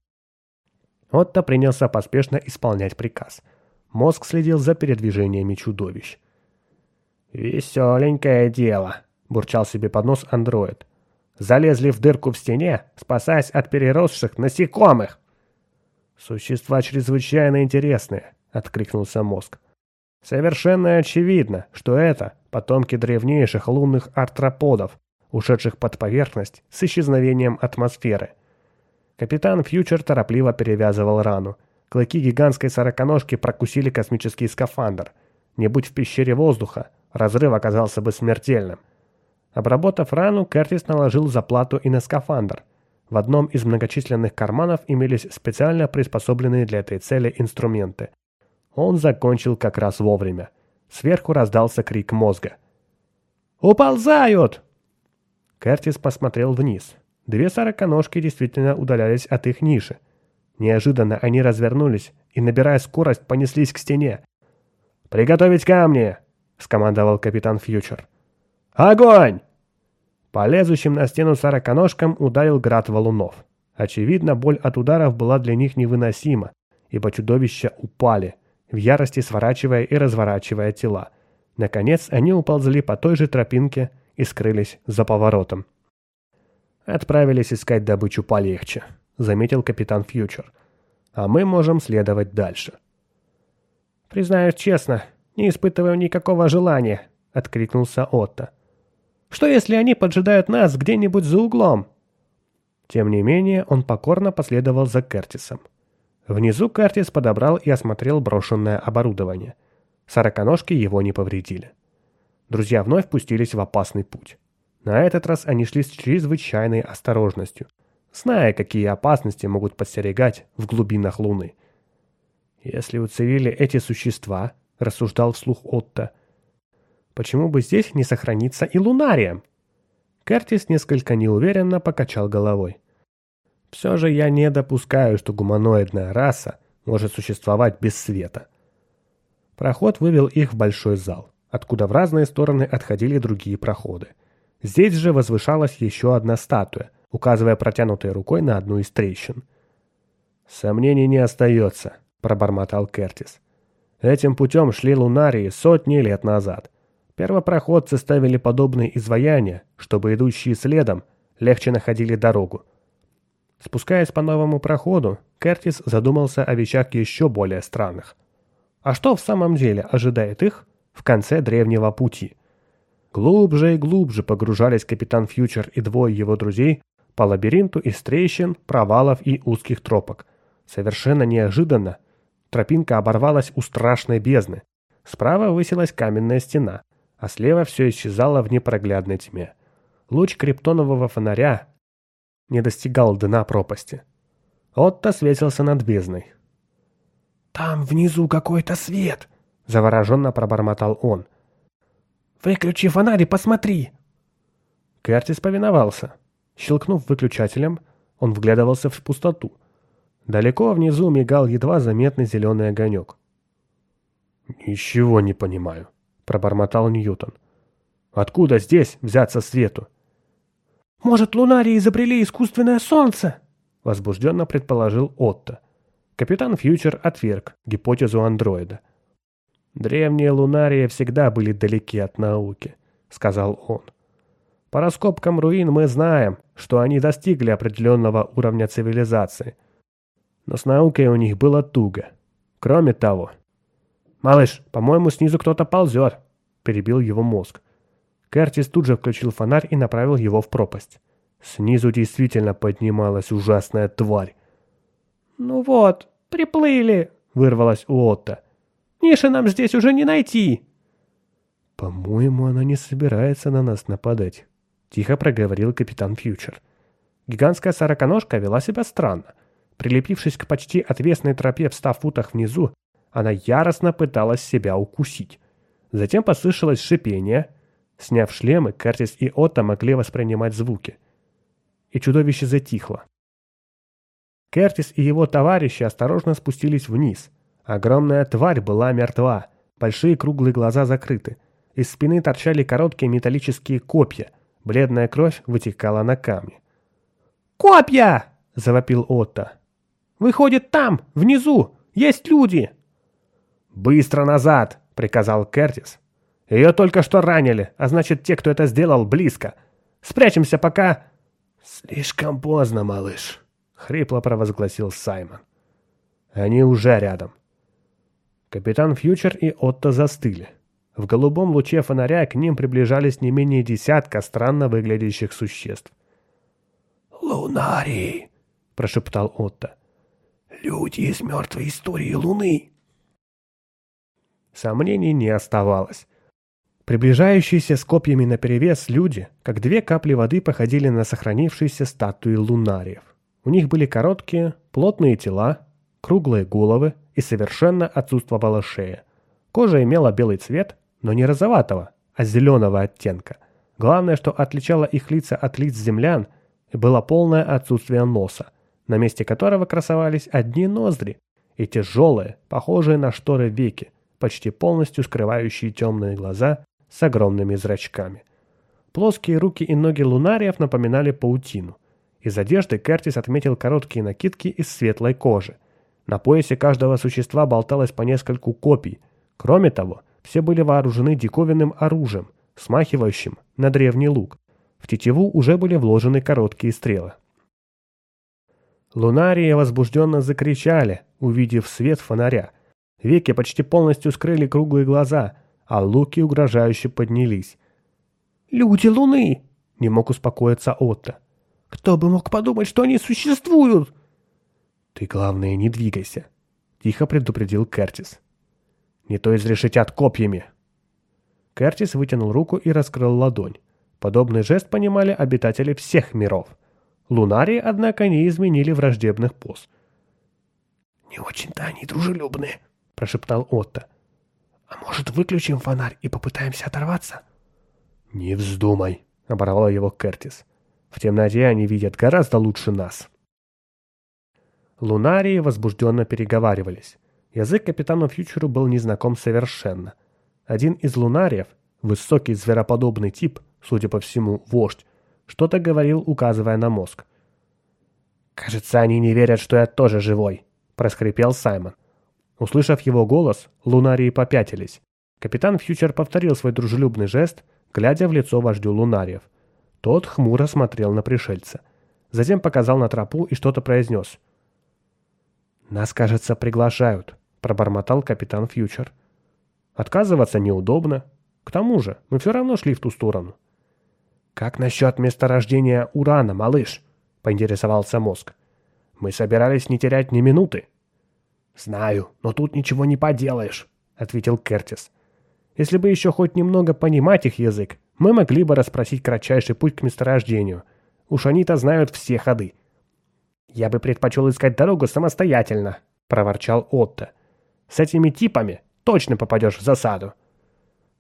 Отто принялся поспешно исполнять приказ. Мозг следил за передвижениями чудовищ. «Веселенькое дело», — бурчал себе под нос андроид. «Залезли в дырку в стене, спасаясь от переросших насекомых!» «Существа чрезвычайно интересные», — откликнулся мозг. «Совершенно очевидно, что это потомки древнейших лунных артроподов, ушедших под поверхность с исчезновением атмосферы. Капитан Фьючер торопливо перевязывал рану. Клыки гигантской сороконожки прокусили космический скафандр. Не будь в пещере воздуха, разрыв оказался бы смертельным. Обработав рану, Кертис наложил заплату и на скафандр. В одном из многочисленных карманов имелись специально приспособленные для этой цели инструменты. Он закончил как раз вовремя. Сверху раздался крик мозга. «Уползают!» Кертис посмотрел вниз. Две сороконожки действительно удалялись от их ниши. Неожиданно они развернулись и, набирая скорость, понеслись к стене. «Приготовить камни!» — скомандовал капитан Фьючер. «Огонь!» По лезущим на стену сороконожкам ударил град валунов. Очевидно, боль от ударов была для них невыносима, ибо чудовища упали, в ярости сворачивая и разворачивая тела. Наконец, они уползли по той же тропинке, и скрылись за поворотом. «Отправились искать добычу полегче», — заметил капитан Фьючер. «А мы можем следовать дальше». «Признаюсь честно, не испытываю никакого желания», — откликнулся Отто. «Что если они поджидают нас где-нибудь за углом?» Тем не менее, он покорно последовал за Кертисом. Внизу Кертис подобрал и осмотрел брошенное оборудование. Сороконожки его не повредили. Друзья вновь пустились в опасный путь. На этот раз они шли с чрезвычайной осторожностью, зная, какие опасности могут подстерегать в глубинах Луны. «Если уцелели эти существа», — рассуждал вслух Отто, — «почему бы здесь не сохраниться и лунарием?» Кертис несколько неуверенно покачал головой. «Все же я не допускаю, что гуманоидная раса может существовать без света». Проход вывел их в большой зал откуда в разные стороны отходили другие проходы. Здесь же возвышалась еще одна статуя, указывая протянутой рукой на одну из трещин. «Сомнений не остается», — пробормотал Кертис. «Этим путем шли лунарии сотни лет назад. Первопроходцы ставили подобные изваяния, чтобы идущие следом легче находили дорогу. Спускаясь по новому проходу, Кертис задумался о вещах еще более странных. А что в самом деле ожидает их в конце древнего пути. Глубже и глубже погружались капитан Фьючер и двое его друзей по лабиринту из трещин, провалов и узких тропок. Совершенно неожиданно тропинка оборвалась у страшной бездны. Справа высилась каменная стена, а слева все исчезало в непроглядной тьме. Луч криптонового фонаря не достигал дна пропасти. Отто светился над бездной. «Там внизу какой-то свет!» — завороженно пробормотал он. «Выключи фонарь и посмотри!» Кертис повиновался. Щелкнув выключателем, он вглядывался в пустоту. Далеко внизу мигал едва заметный зеленый огонек. «Ничего не понимаю», — пробормотал Ньютон. «Откуда здесь взяться свету?» «Может, лунарии изобрели искусственное солнце?» — возбужденно предположил Отто. Капитан Фьючер отверг гипотезу андроида — «Древние лунарии всегда были далеки от науки», — сказал он. «По раскопкам руин мы знаем, что они достигли определенного уровня цивилизации. Но с наукой у них было туго. Кроме того...» «Малыш, по-моему, снизу кто-то ползет», — перебил его мозг. Кертис тут же включил фонарь и направил его в пропасть. Снизу действительно поднималась ужасная тварь. «Ну вот, приплыли», — вырвалась у Отто. Ниши нам здесь уже не найти!» «По-моему, она не собирается на нас нападать», — тихо проговорил капитан Фьючер. Гигантская сороконожка вела себя странно. Прилепившись к почти отвесной тропе в ста футах внизу, она яростно пыталась себя укусить. Затем послышалось шипение. Сняв шлемы, Кертис и Отто могли воспринимать звуки. И чудовище затихло. Кертис и его товарищи осторожно спустились вниз. Огромная тварь была мертва, большие круглые глаза закрыты. Из спины торчали короткие металлические копья, бледная кровь вытекала на камни. «Копья!» – завопил Отто. «Выходит, там, внизу, есть люди!» «Быстро назад!» – приказал Кертис. «Ее только что ранили, а значит, те, кто это сделал, близко. Спрячемся пока...» «Слишком поздно, малыш», — хрипло провозгласил Саймон. «Они уже рядом». Капитан Фьючер и Отто застыли. В голубом луче фонаря к ним приближались не менее десятка странно выглядящих существ. «Лунарии!» — прошептал Отто. «Люди из мертвой истории Луны!» Сомнений не оставалось. Приближающиеся с копьями наперевес люди, как две капли воды, походили на сохранившиеся статуи лунариев. У них были короткие, плотные тела, круглые головы и совершенно отсутствовала шея. Кожа имела белый цвет, но не розоватого, а зеленого оттенка. Главное, что отличало их лица от лиц землян, было полное отсутствие носа, на месте которого красовались одни ноздри и тяжелые, похожие на шторы веки, почти полностью скрывающие темные глаза с огромными зрачками. Плоские руки и ноги лунариев напоминали паутину. Из одежды Кертис отметил короткие накидки из светлой кожи. На поясе каждого существа болталось по нескольку копий. Кроме того, все были вооружены диковинным оружием, смахивающим на древний лук. В тетиву уже были вложены короткие стрелы. Лунарии возбужденно закричали, увидев свет фонаря – Веки почти полностью скрыли круглые глаза, а луки угрожающе поднялись. «Люди Луны!» — не мог успокоиться Отто. «Кто бы мог подумать, что они существуют?» «Ты, главное, не двигайся», — тихо предупредил Кертис. «Не то изрешетят копьями». Кертис вытянул руку и раскрыл ладонь. Подобный жест понимали обитатели всех миров. Лунарии, однако, не изменили враждебных поз. «Не очень-то они дружелюбные», — прошептал Отто. «А может, выключим фонарь и попытаемся оторваться?» «Не вздумай», — оборвал его Кертис. «В темноте они видят гораздо лучше нас». Лунарии возбужденно переговаривались. Язык капитану Фьючеру был незнаком совершенно. Один из лунариев, высокий звероподобный тип, судя по всему, вождь, что-то говорил, указывая на мозг. «Кажется, они не верят, что я тоже живой», — проскрипел Саймон. Услышав его голос, лунарии попятились. Капитан Фьючер повторил свой дружелюбный жест, глядя в лицо вождю лунариев. Тот хмуро смотрел на пришельца. Затем показал на тропу и что-то произнес. «Нас, кажется, приглашают», — пробормотал капитан Фьючер. «Отказываться неудобно. К тому же, мы все равно шли в ту сторону». «Как насчет месторождения урана, малыш?» — поинтересовался мозг. «Мы собирались не терять ни минуты». «Знаю, но тут ничего не поделаешь», — ответил Кертис. «Если бы еще хоть немного понимать их язык, мы могли бы расспросить кратчайший путь к месторождению. Уж они-то знают все ходы». «Я бы предпочел искать дорогу самостоятельно», — проворчал Отто. «С этими типами точно попадешь в засаду».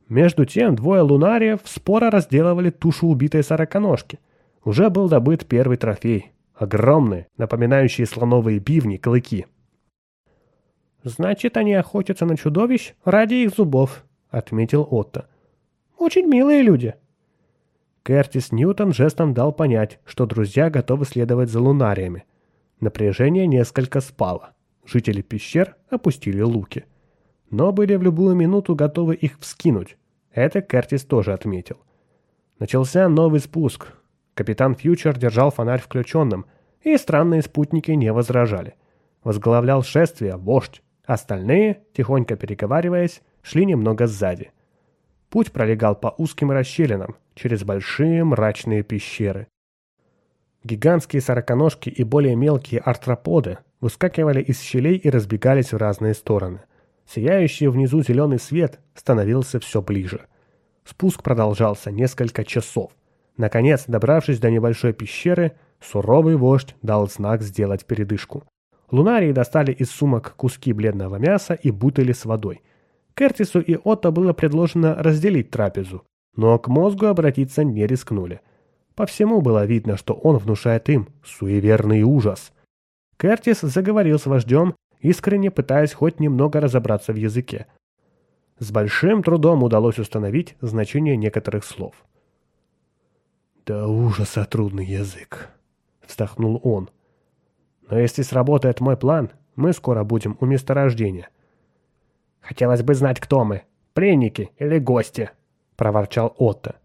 Между тем двое лунариев споро разделывали тушу убитой сороконожки. Уже был добыт первый трофей. Огромные, напоминающие слоновые бивни, клыки. «Значит, они охотятся на чудовищ ради их зубов», — отметил Отто. «Очень милые люди». Кертис Ньютон жестом дал понять, что друзья готовы следовать за лунариями. Напряжение несколько спало. Жители пещер опустили луки. Но были в любую минуту готовы их вскинуть. Это Кертис тоже отметил. Начался новый спуск. Капитан Фьючер держал фонарь включенным, и странные спутники не возражали. Возглавлял шествие вождь. Остальные, тихонько переговариваясь, шли немного сзади. Путь пролегал по узким расщелинам, через большие мрачные пещеры. Гигантские сороконожки и более мелкие артроподы выскакивали из щелей и разбегались в разные стороны. Сияющий внизу зеленый свет становился все ближе. Спуск продолжался несколько часов. Наконец, добравшись до небольшой пещеры, суровый вождь дал знак сделать передышку. Лунарии достали из сумок куски бледного мяса и бутыли с водой. Кертису и Отто было предложено разделить трапезу, но к мозгу обратиться не рискнули. По всему было видно, что он внушает им суеверный ужас. Кертис заговорил с вождем, искренне пытаясь хоть немного разобраться в языке. С большим трудом удалось установить значение некоторых слов. «Да ужаса трудный язык», — вздохнул он. «Но если сработает мой план, мы скоро будем у месторождения». «Хотелось бы знать, кто мы, пленники или гости», — проворчал Отто.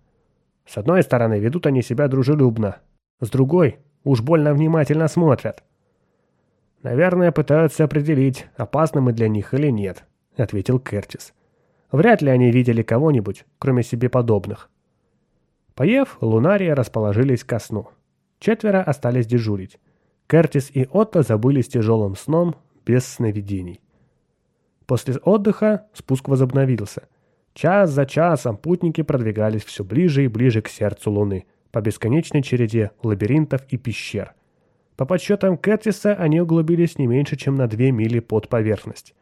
«С одной стороны, ведут они себя дружелюбно, с другой, уж больно внимательно смотрят». «Наверное, пытаются определить, опасны мы для них или нет», — ответил Кертис. «Вряд ли они видели кого-нибудь, кроме себе подобных». Поев, Лунария расположились ко сну. Четверо остались дежурить. Кертис и Отто забылись тяжелым сном, без сновидений. После отдыха спуск возобновился. Час за часом путники продвигались все ближе и ближе к сердцу Луны, по бесконечной череде лабиринтов и пещер. По подсчетам Кертиса они углубились не меньше, чем на две мили под поверхность.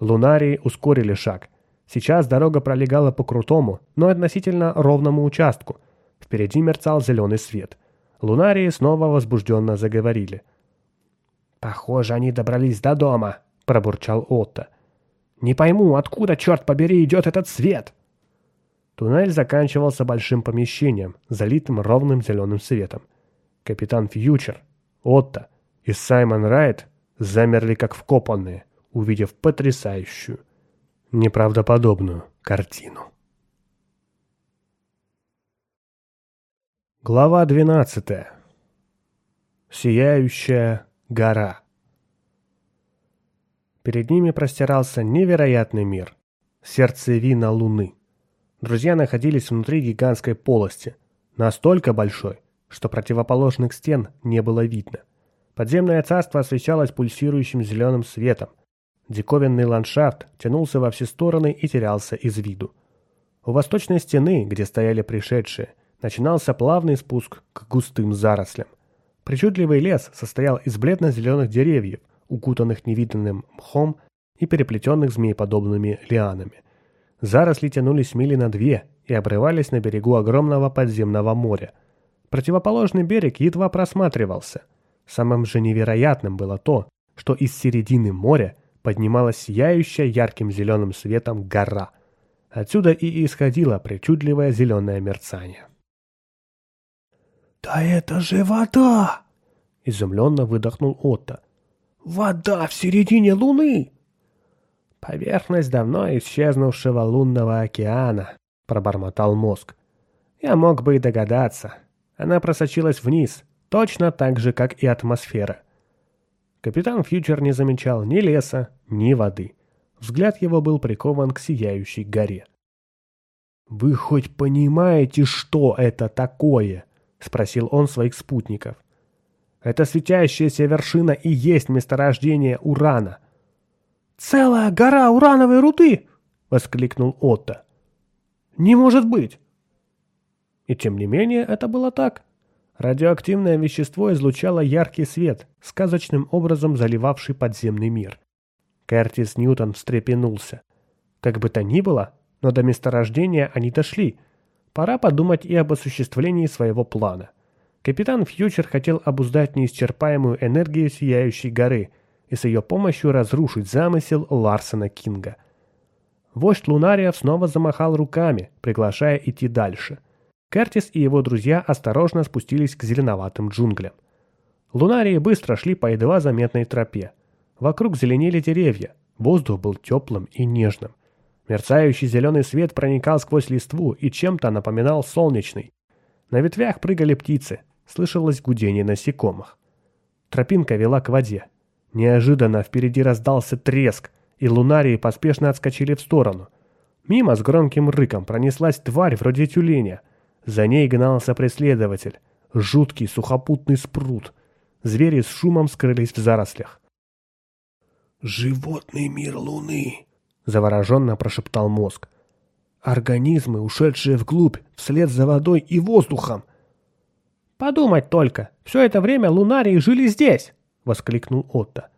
Лунарии ускорили шаг – Сейчас дорога пролегала по крутому, но относительно ровному участку. Впереди мерцал зеленый свет. Лунарии снова возбужденно заговорили. «Похоже, они добрались до дома», — пробурчал Отто. «Не пойму, откуда, черт побери, идет этот свет?» Туннель заканчивался большим помещением, залитым ровным зеленым светом. Капитан Фьючер, Отто и Саймон Райт замерли как вкопанные, увидев потрясающую, неправдоподобную картину. Глава 12. Сияющая гора. Перед ними простирался невероятный мир. Сердцевина Луны. Друзья находились внутри гигантской полости, настолько большой, что противоположных стен не было видно. Подземное царство освещалось пульсирующим зеленым светом, Диковинный ландшафт тянулся во все стороны и терялся из виду. У восточной стены, где стояли пришедшие, начинался плавный спуск к густым зарослям. Причудливый лес состоял из бледно-зеленых деревьев, укутанных невиданным мхом и переплетенных змееподобными лианами. Заросли тянулись мили на две и обрывались на берегу огромного подземного моря. Противоположный берег едва просматривался. Самым же невероятным было то, что из середины моря поднималась сияющая ярким зеленым светом гора. Отсюда и исходило причудливое зеленое мерцание. «Да это же вода!» — изумленно выдохнул Отто. «Вода в середине Луны!» «Поверхность давно исчезнувшего лунного океана», — пробормотал мозг. «Я мог бы и догадаться. Она просочилась вниз, точно так же, как и атмосфера. Капитан Фьючер не замечал ни леса, ни воды. Взгляд его был прикован к сияющей горе. «Вы хоть понимаете, что это такое?» — спросил он своих спутников. «Это светящаяся вершина и есть месторождение урана». «Целая гора урановой руды!» — воскликнул Отто. «Не может быть!» И тем не менее это было так. Радиоактивное вещество излучало яркий свет, сказочным образом заливавший подземный мир. Кертис Ньютон встрепенулся. Как бы то ни было, но до месторождения они дошли. Пора подумать и об осуществлении своего плана. Капитан Фьючер хотел обуздать неисчерпаемую энергию Сияющей горы и с ее помощью разрушить замысел Ларсона Кинга. Вождь Лунариев снова замахал руками, приглашая идти дальше – Кертис и его друзья осторожно спустились к зеленоватым джунглям. Лунарии быстро шли по едва заметной тропе. Вокруг зеленели деревья, воздух был теплым и нежным. Мерцающий зеленый свет проникал сквозь листву и чем-то напоминал солнечный. На ветвях прыгали птицы, слышалось гудение насекомых. Тропинка вела к воде. Неожиданно впереди раздался треск, и лунарии поспешно отскочили в сторону. Мимо с громким рыком пронеслась тварь вроде тюленя – за ней гнался преследователь. Жуткий сухопутный спрут. Звери с шумом скрылись в зарослях. «Животный мир Луны», — завороженно прошептал мозг. «Организмы, ушедшие вглубь, вслед за водой и воздухом. «Подумать только, все это время лунарии жили здесь!» — воскликнул Отто.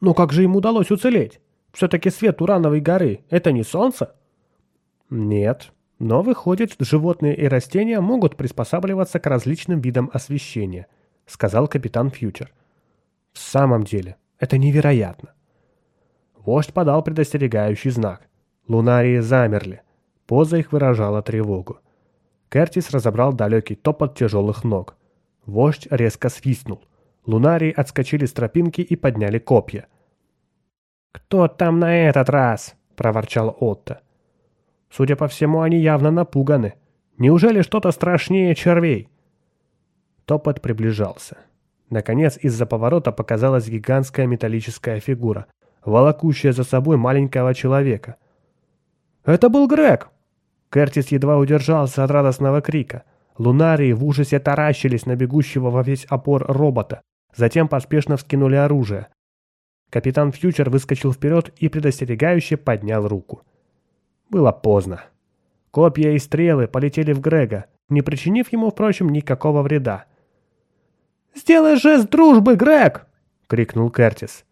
«Но как же им удалось уцелеть? Все-таки свет урановой горы — это не солнце?» «Нет, но выходит, животные и растения могут приспосабливаться к различным видам освещения», — сказал капитан Фьючер. «В самом деле, это невероятно». Вождь подал предостерегающий знак. Лунарии замерли. Поза их выражала тревогу. Кертис разобрал далекий топот тяжелых ног. Вождь резко свистнул. Лунарии отскочили с тропинки и подняли копья. «Кто там на этот раз?» – проворчал Отто. Судя по всему, они явно напуганы. Неужели что-то страшнее червей? Топот приближался. Наконец, из-за поворота показалась гигантская металлическая фигура, волокущая за собой маленького человека. «Это был Грег!» Кертис едва удержался от радостного крика. Лунарии в ужасе таращились на бегущего во весь опор робота, затем поспешно вскинули оружие. Капитан Фьючер выскочил вперед и предостерегающе поднял руку. Было поздно. Копья и стрелы полетели в Грега, не причинив ему, впрочем, никакого вреда. «Сделай жест дружбы, Грег!» — крикнул Кертис.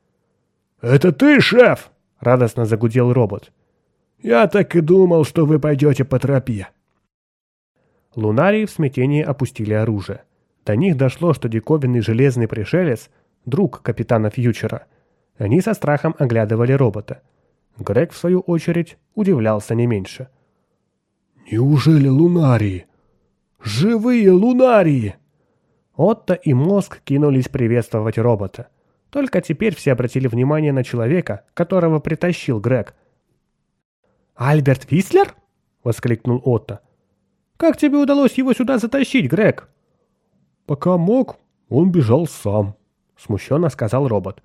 «Это ты, шеф!» — радостно загудел робот. «Я так и думал, что вы пойдете по тропе». Лунарии в смятении опустили оружие. До них дошло, что диковинный железный пришелец — друг капитана Фьючера. Они со страхом оглядывали робота. Грег, в свою очередь, удивлялся не меньше. «Неужели лунарии? Живые лунарии!» Отто и Мозг кинулись приветствовать робота. Только теперь все обратили внимание на человека, которого притащил Грег — «Альберт Вислер?» — воскликнул Отто. «Как тебе удалось его сюда затащить, Грег?» «Пока мог, он бежал сам», — смущенно сказал робот.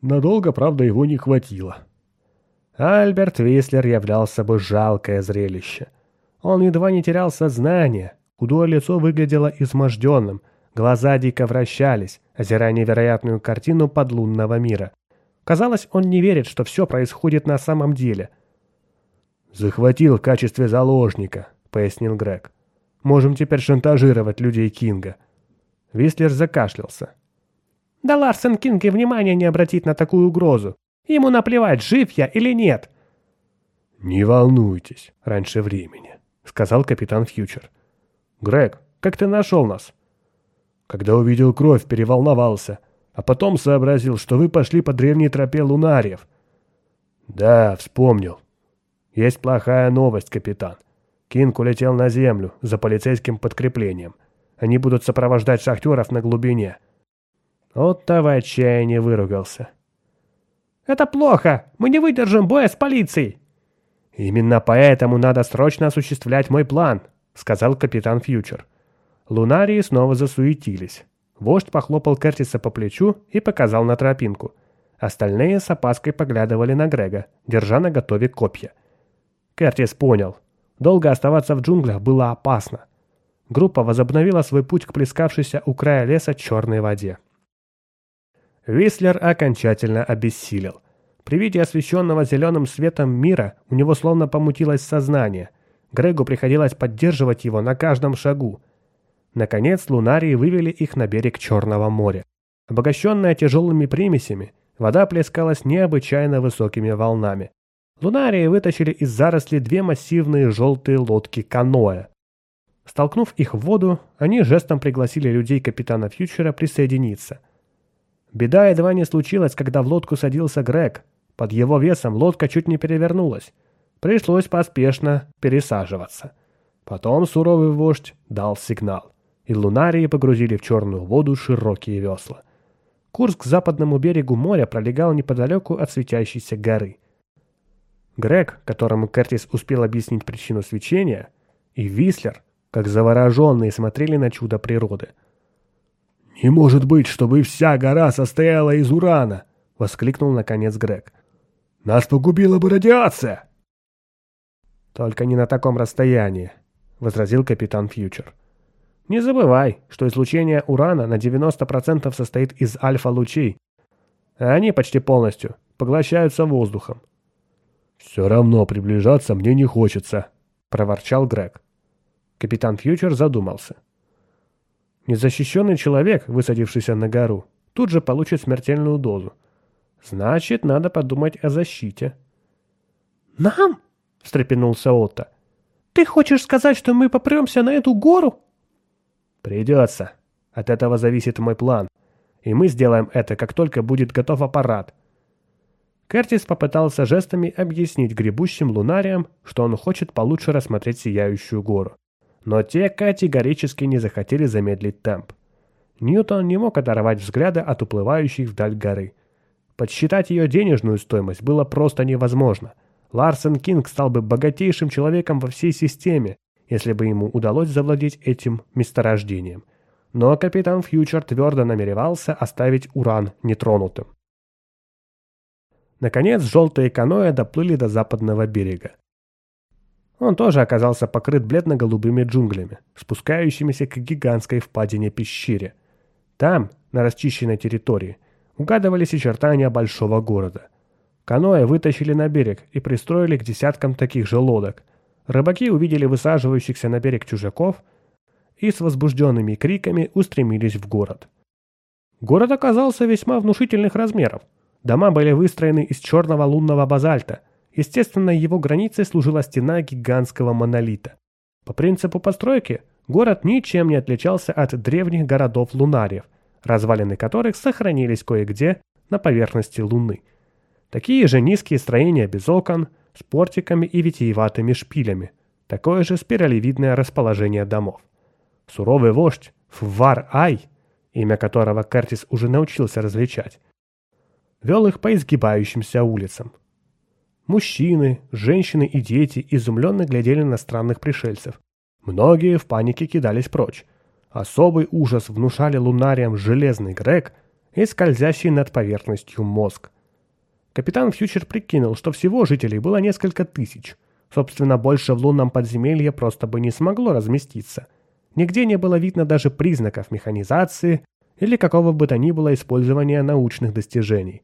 Надолго, правда, его не хватило. Альберт Вислер являл собой жалкое зрелище. Он едва не терял сознание, худое лицо выглядело изможденным, глаза дико вращались, озирая невероятную картину подлунного мира. Казалось, он не верит, что все происходит на самом деле — «Захватил в качестве заложника», — пояснил Грег. «Можем теперь шантажировать людей Кинга». Вислер закашлялся. «Да Ларсен Кинг и внимания не обратит на такую угрозу. Ему наплевать, жив я или нет». «Не волнуйтесь раньше времени», — сказал капитан Фьючер. «Грег, как ты нашел нас?» «Когда увидел кровь, переволновался, а потом сообразил, что вы пошли по древней тропе лунариев». «Да, вспомнил. «Есть плохая новость, капитан. Кинг улетел на землю за полицейским подкреплением. Они будут сопровождать шахтеров на глубине». Отто в отчаянии выругался. «Это плохо! Мы не выдержим боя с полицией!» «Именно поэтому надо срочно осуществлять мой план», — сказал капитан Фьючер. Лунарии снова засуетились. Вождь похлопал Кертиса по плечу и показал на тропинку. Остальные с опаской поглядывали на Грега, держа на готове копья. Кертис понял. Долго оставаться в джунглях было опасно. Группа возобновила свой путь к плескавшейся у края леса черной воде. Вислер окончательно обессилел. При виде освещенного зеленым светом мира у него словно помутилось сознание. Грегу приходилось поддерживать его на каждом шагу. Наконец лунарии вывели их на берег Черного моря. Обогащенная тяжелыми примесями, вода плескалась необычайно высокими волнами. Лунарии вытащили из заросли две массивные желтые лодки каноэ. Столкнув их в воду, они жестом пригласили людей капитана Фьючера присоединиться. Беда едва не случилась, когда в лодку садился Грег. Под его весом лодка чуть не перевернулась. Пришлось поспешно пересаживаться. Потом суровый вождь дал сигнал, и лунарии погрузили в черную воду широкие весла. Курс к западному берегу моря пролегал неподалеку от светящейся горы. Грег, которому Кертис успел объяснить причину свечения, и Вислер, как завороженные, смотрели на чудо природы. «Не может быть, чтобы вся гора состояла из урана!» — воскликнул наконец Грег. «Нас погубила бы радиация!» «Только не на таком расстоянии», — возразил капитан Фьючер. «Не забывай, что излучение урана на 90% состоит из альфа-лучей, а они почти полностью поглощаются воздухом. «Все равно приближаться мне не хочется», — проворчал Грег. Капитан Фьючер задумался. Незащищенный человек, высадившийся на гору, тут же получит смертельную дозу. Значит, надо подумать о защите. «Нам?» — встрепенулся Отто. «Ты хочешь сказать, что мы попремся на эту гору?» «Придется. От этого зависит мой план. И мы сделаем это, как только будет готов аппарат. Кертис попытался жестами объяснить гребущим лунариям, что он хочет получше рассмотреть сияющую гору. Но те категорически не захотели замедлить темп. Ньютон не мог оторвать взгляда от уплывающей вдаль горы. Подсчитать ее денежную стоимость было просто невозможно. Ларсен Кинг стал бы богатейшим человеком во всей системе, если бы ему удалось завладеть этим месторождением. Но капитан Фьючер твердо намеревался оставить уран нетронутым. Наконец, желтые каноэ доплыли до западного берега. Он тоже оказался покрыт бледно-голубыми джунглями, спускающимися к гигантской впадине пещере. Там, на расчищенной территории, угадывались очертания большого города. Каноэ вытащили на берег и пристроили к десяткам таких же лодок. Рыбаки увидели высаживающихся на берег чужаков и с возбужденными криками устремились в город. Город оказался весьма внушительных размеров. Дома были выстроены из черного лунного базальта. Естественно, его границей служила стена гигантского монолита. По принципу постройки, город ничем не отличался от древних городов-лунариев, развалины которых сохранились кое-где на поверхности Луны. Такие же низкие строения без окон, с портиками и витиеватыми шпилями. Такое же спиралевидное расположение домов. Суровый вождь Фвар-Ай, имя которого Кертис уже научился различать, вел их по изгибающимся улицам. Мужчины, женщины и дети изумленно глядели на странных пришельцев. Многие в панике кидались прочь. Особый ужас внушали лунариям железный Грег и скользящий над поверхностью мозг. Капитан Фьючер прикинул, что всего жителей было несколько тысяч. Собственно, больше в лунном подземелье просто бы не смогло разместиться. Нигде не было видно даже признаков механизации или какого бы то ни было использования научных достижений.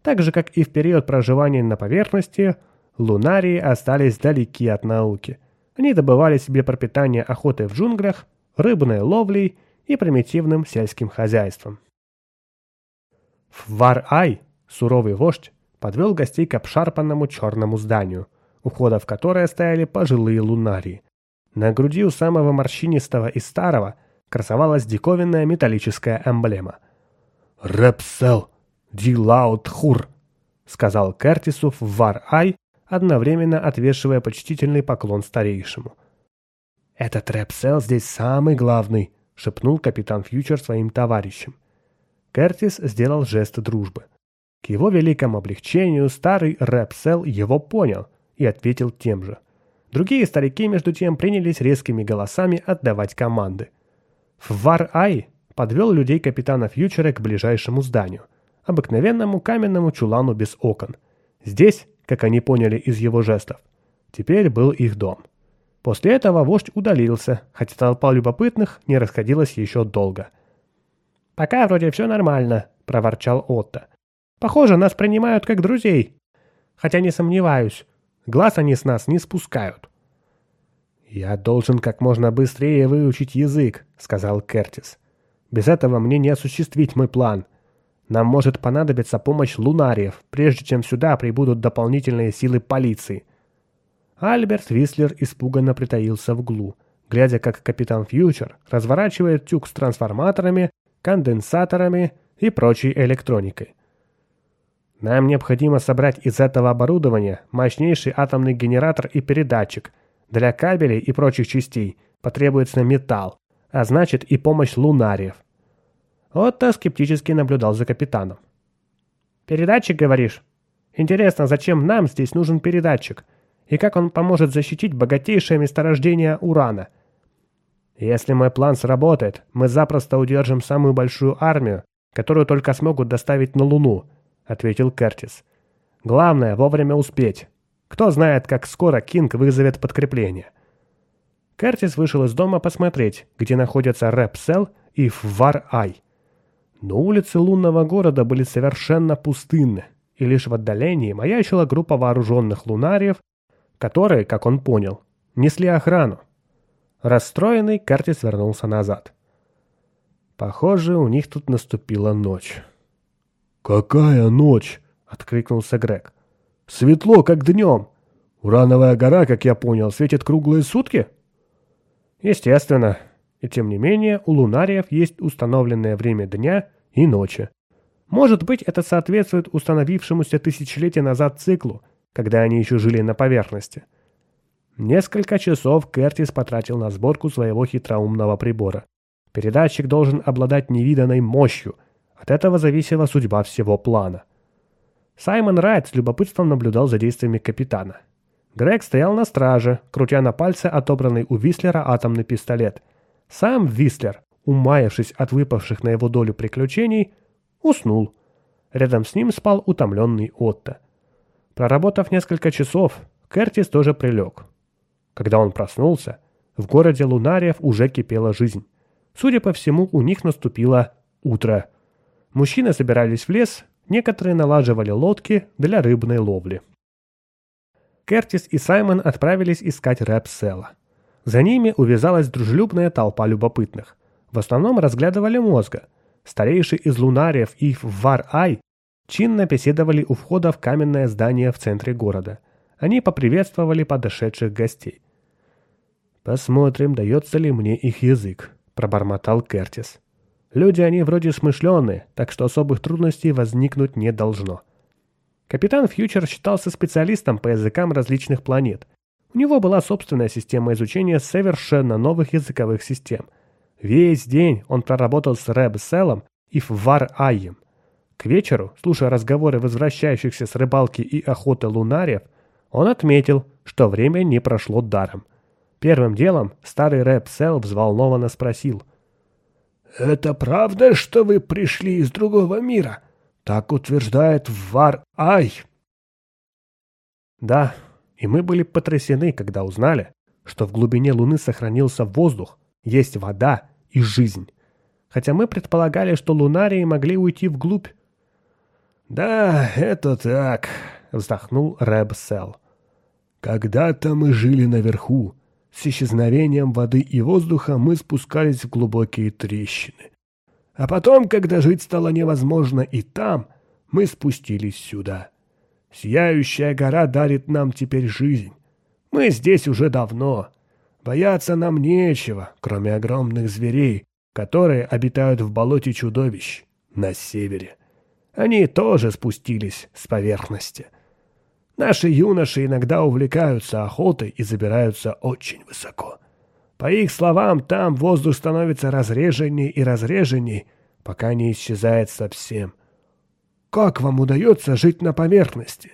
Так же, как и в период проживания на поверхности, лунарии остались далеки от науки. Они добывали себе пропитание охотой в джунглях, рыбной ловлей и примитивным сельским хозяйством. Фвар-Ай, суровый вождь, подвел гостей к обшарпанному черному зданию, у входа в которое стояли пожилые лунарии. На груди у самого морщинистого и старого красовалась диковинная металлическая эмблема. «Репсел!» «Дилаут-хур», — сказал Кертису в Вар-Ай, одновременно отвешивая почтительный поклон старейшему. «Этот Репсел здесь самый главный», — шепнул капитан Фьючер своим товарищам. Кертис сделал жест дружбы. К его великому облегчению старый Репсел его понял и ответил тем же. Другие старики, между тем, принялись резкими голосами отдавать команды. Фвар-Ай подвел людей капитана Фьючера к ближайшему зданию — обыкновенному каменному чулану без окон. Здесь, как они поняли из его жестов, теперь был их дом. После этого вождь удалился, хотя толпа любопытных не расходилась еще долго. «Пока вроде все нормально», — проворчал Отто. «Похоже, нас принимают как друзей. Хотя не сомневаюсь, глаз они с нас не спускают». «Я должен как можно быстрее выучить язык», — сказал Кертис. «Без этого мне не осуществить мой план. Нам может понадобиться помощь лунариев, прежде чем сюда прибудут дополнительные силы полиции. Альберт Вислер испуганно притаился в углу, глядя, как капитан Фьючер разворачивает тюк с трансформаторами, конденсаторами и прочей электроникой. Нам необходимо собрать из этого оборудования мощнейший атомный генератор и передатчик. Для кабелей и прочих частей потребуется металл, а значит и помощь лунариев. Отто скептически наблюдал за капитаном. «Передатчик, говоришь? Интересно, зачем нам здесь нужен передатчик? И как он поможет защитить богатейшее месторождение урана? Если мой план сработает, мы запросто удержим самую большую армию, которую только смогут доставить на Луну», — ответил Кертис. «Главное — вовремя успеть. Кто знает, как скоро Кинг вызовет подкрепление». Кертис вышел из дома посмотреть, где находятся Рэп-Сел и Фвар-Ай. Но улицы лунного города были совершенно пустынны, и лишь в отдалении маячила группа вооруженных лунариев, которые, как он понял, несли охрану. Расстроенный, Кертис вернулся назад. Похоже, у них тут наступила ночь. «Какая ночь?» — откликнулся Грег. «Светло, как днем. Урановая гора, как я понял, светит круглые сутки?» «Естественно. И тем не менее, у лунариев есть установленное время дня и ночи. Может быть, это соответствует установившемуся тысячелетия назад циклу, когда они еще жили на поверхности. Несколько часов Кертис потратил на сборку своего хитроумного прибора. Передатчик должен обладать невиданной мощью. От этого зависела судьба всего плана. Саймон Райт с любопытством наблюдал за действиями капитана. Грег стоял на страже, крутя на пальце отобранный у Вислера атомный пистолет. Сам Вислер, умаявшись от выпавших на его долю приключений, уснул. Рядом с ним спал утомленный Отто. Проработав несколько часов, Кертис тоже прилег. Когда он проснулся, в городе Лунариев уже кипела жизнь. Судя по всему, у них наступило утро. Мужчины собирались в лес, некоторые налаживали лодки для рыбной ловли. Кертис и Саймон отправились искать Рэпсела. За ними увязалась дружелюбная толпа любопытных. В основном разглядывали мозга. Старейший из лунариев Ив Вар-Ай чинно беседовали у входа в каменное здание в центре города. Они поприветствовали подошедших гостей. «Посмотрим, дается ли мне их язык», — пробормотал Кертис. «Люди они вроде смышленые, так что особых трудностей возникнуть не должно». Капитан Фьючер считался специалистом по языкам различных планет. У него была собственная система изучения совершенно новых языковых систем. Весь день он проработал с Рэб Селом и Фвар Айем. К вечеру, слушая разговоры возвращающихся с рыбалки и охоты лунариев, он отметил, что время не прошло даром. Первым делом старый рэп Сел взволнованно спросил. «Это правда, что вы пришли из другого мира? Так утверждает Вар-Ай». «Да, и мы были потрясены, когда узнали, что в глубине Луны сохранился воздух, есть вода и жизнь. Хотя мы предполагали, что лунарии могли уйти вглубь». «Да, это так», — вздохнул Рэб Сел. «Когда-то мы жили наверху, с исчезновением воды и воздуха мы спускались в глубокие трещины. А потом, когда жить стало невозможно и там, мы спустились сюда. Сияющая гора дарит нам теперь жизнь. Мы здесь уже давно. Бояться нам нечего, кроме огромных зверей, которые обитают в болоте чудовищ на севере. Они тоже спустились с поверхности. Наши юноши иногда увлекаются охотой и забираются очень высоко. По их словам, там воздух становится разреженней и разреженней, пока не исчезает совсем. Как вам удается жить на поверхности?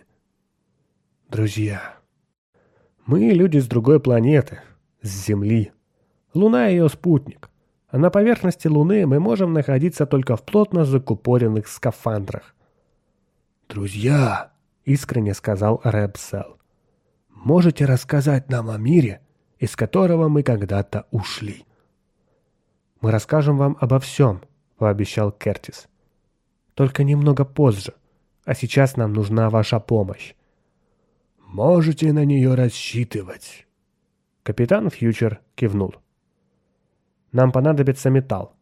Друзья, мы люди с другой планеты, с Земли. Луна ее спутник. А на поверхности Луны мы можем находиться только в плотно закупоренных скафандрах. Друзья, — искренне сказал Рэбсел. «Можете рассказать нам о мире, из которого мы когда-то ушли?» «Мы расскажем вам обо всем», — пообещал Кертис. «Только немного позже, а сейчас нам нужна ваша помощь». «Можете на нее рассчитывать». Капитан Фьючер кивнул. «Нам понадобится металл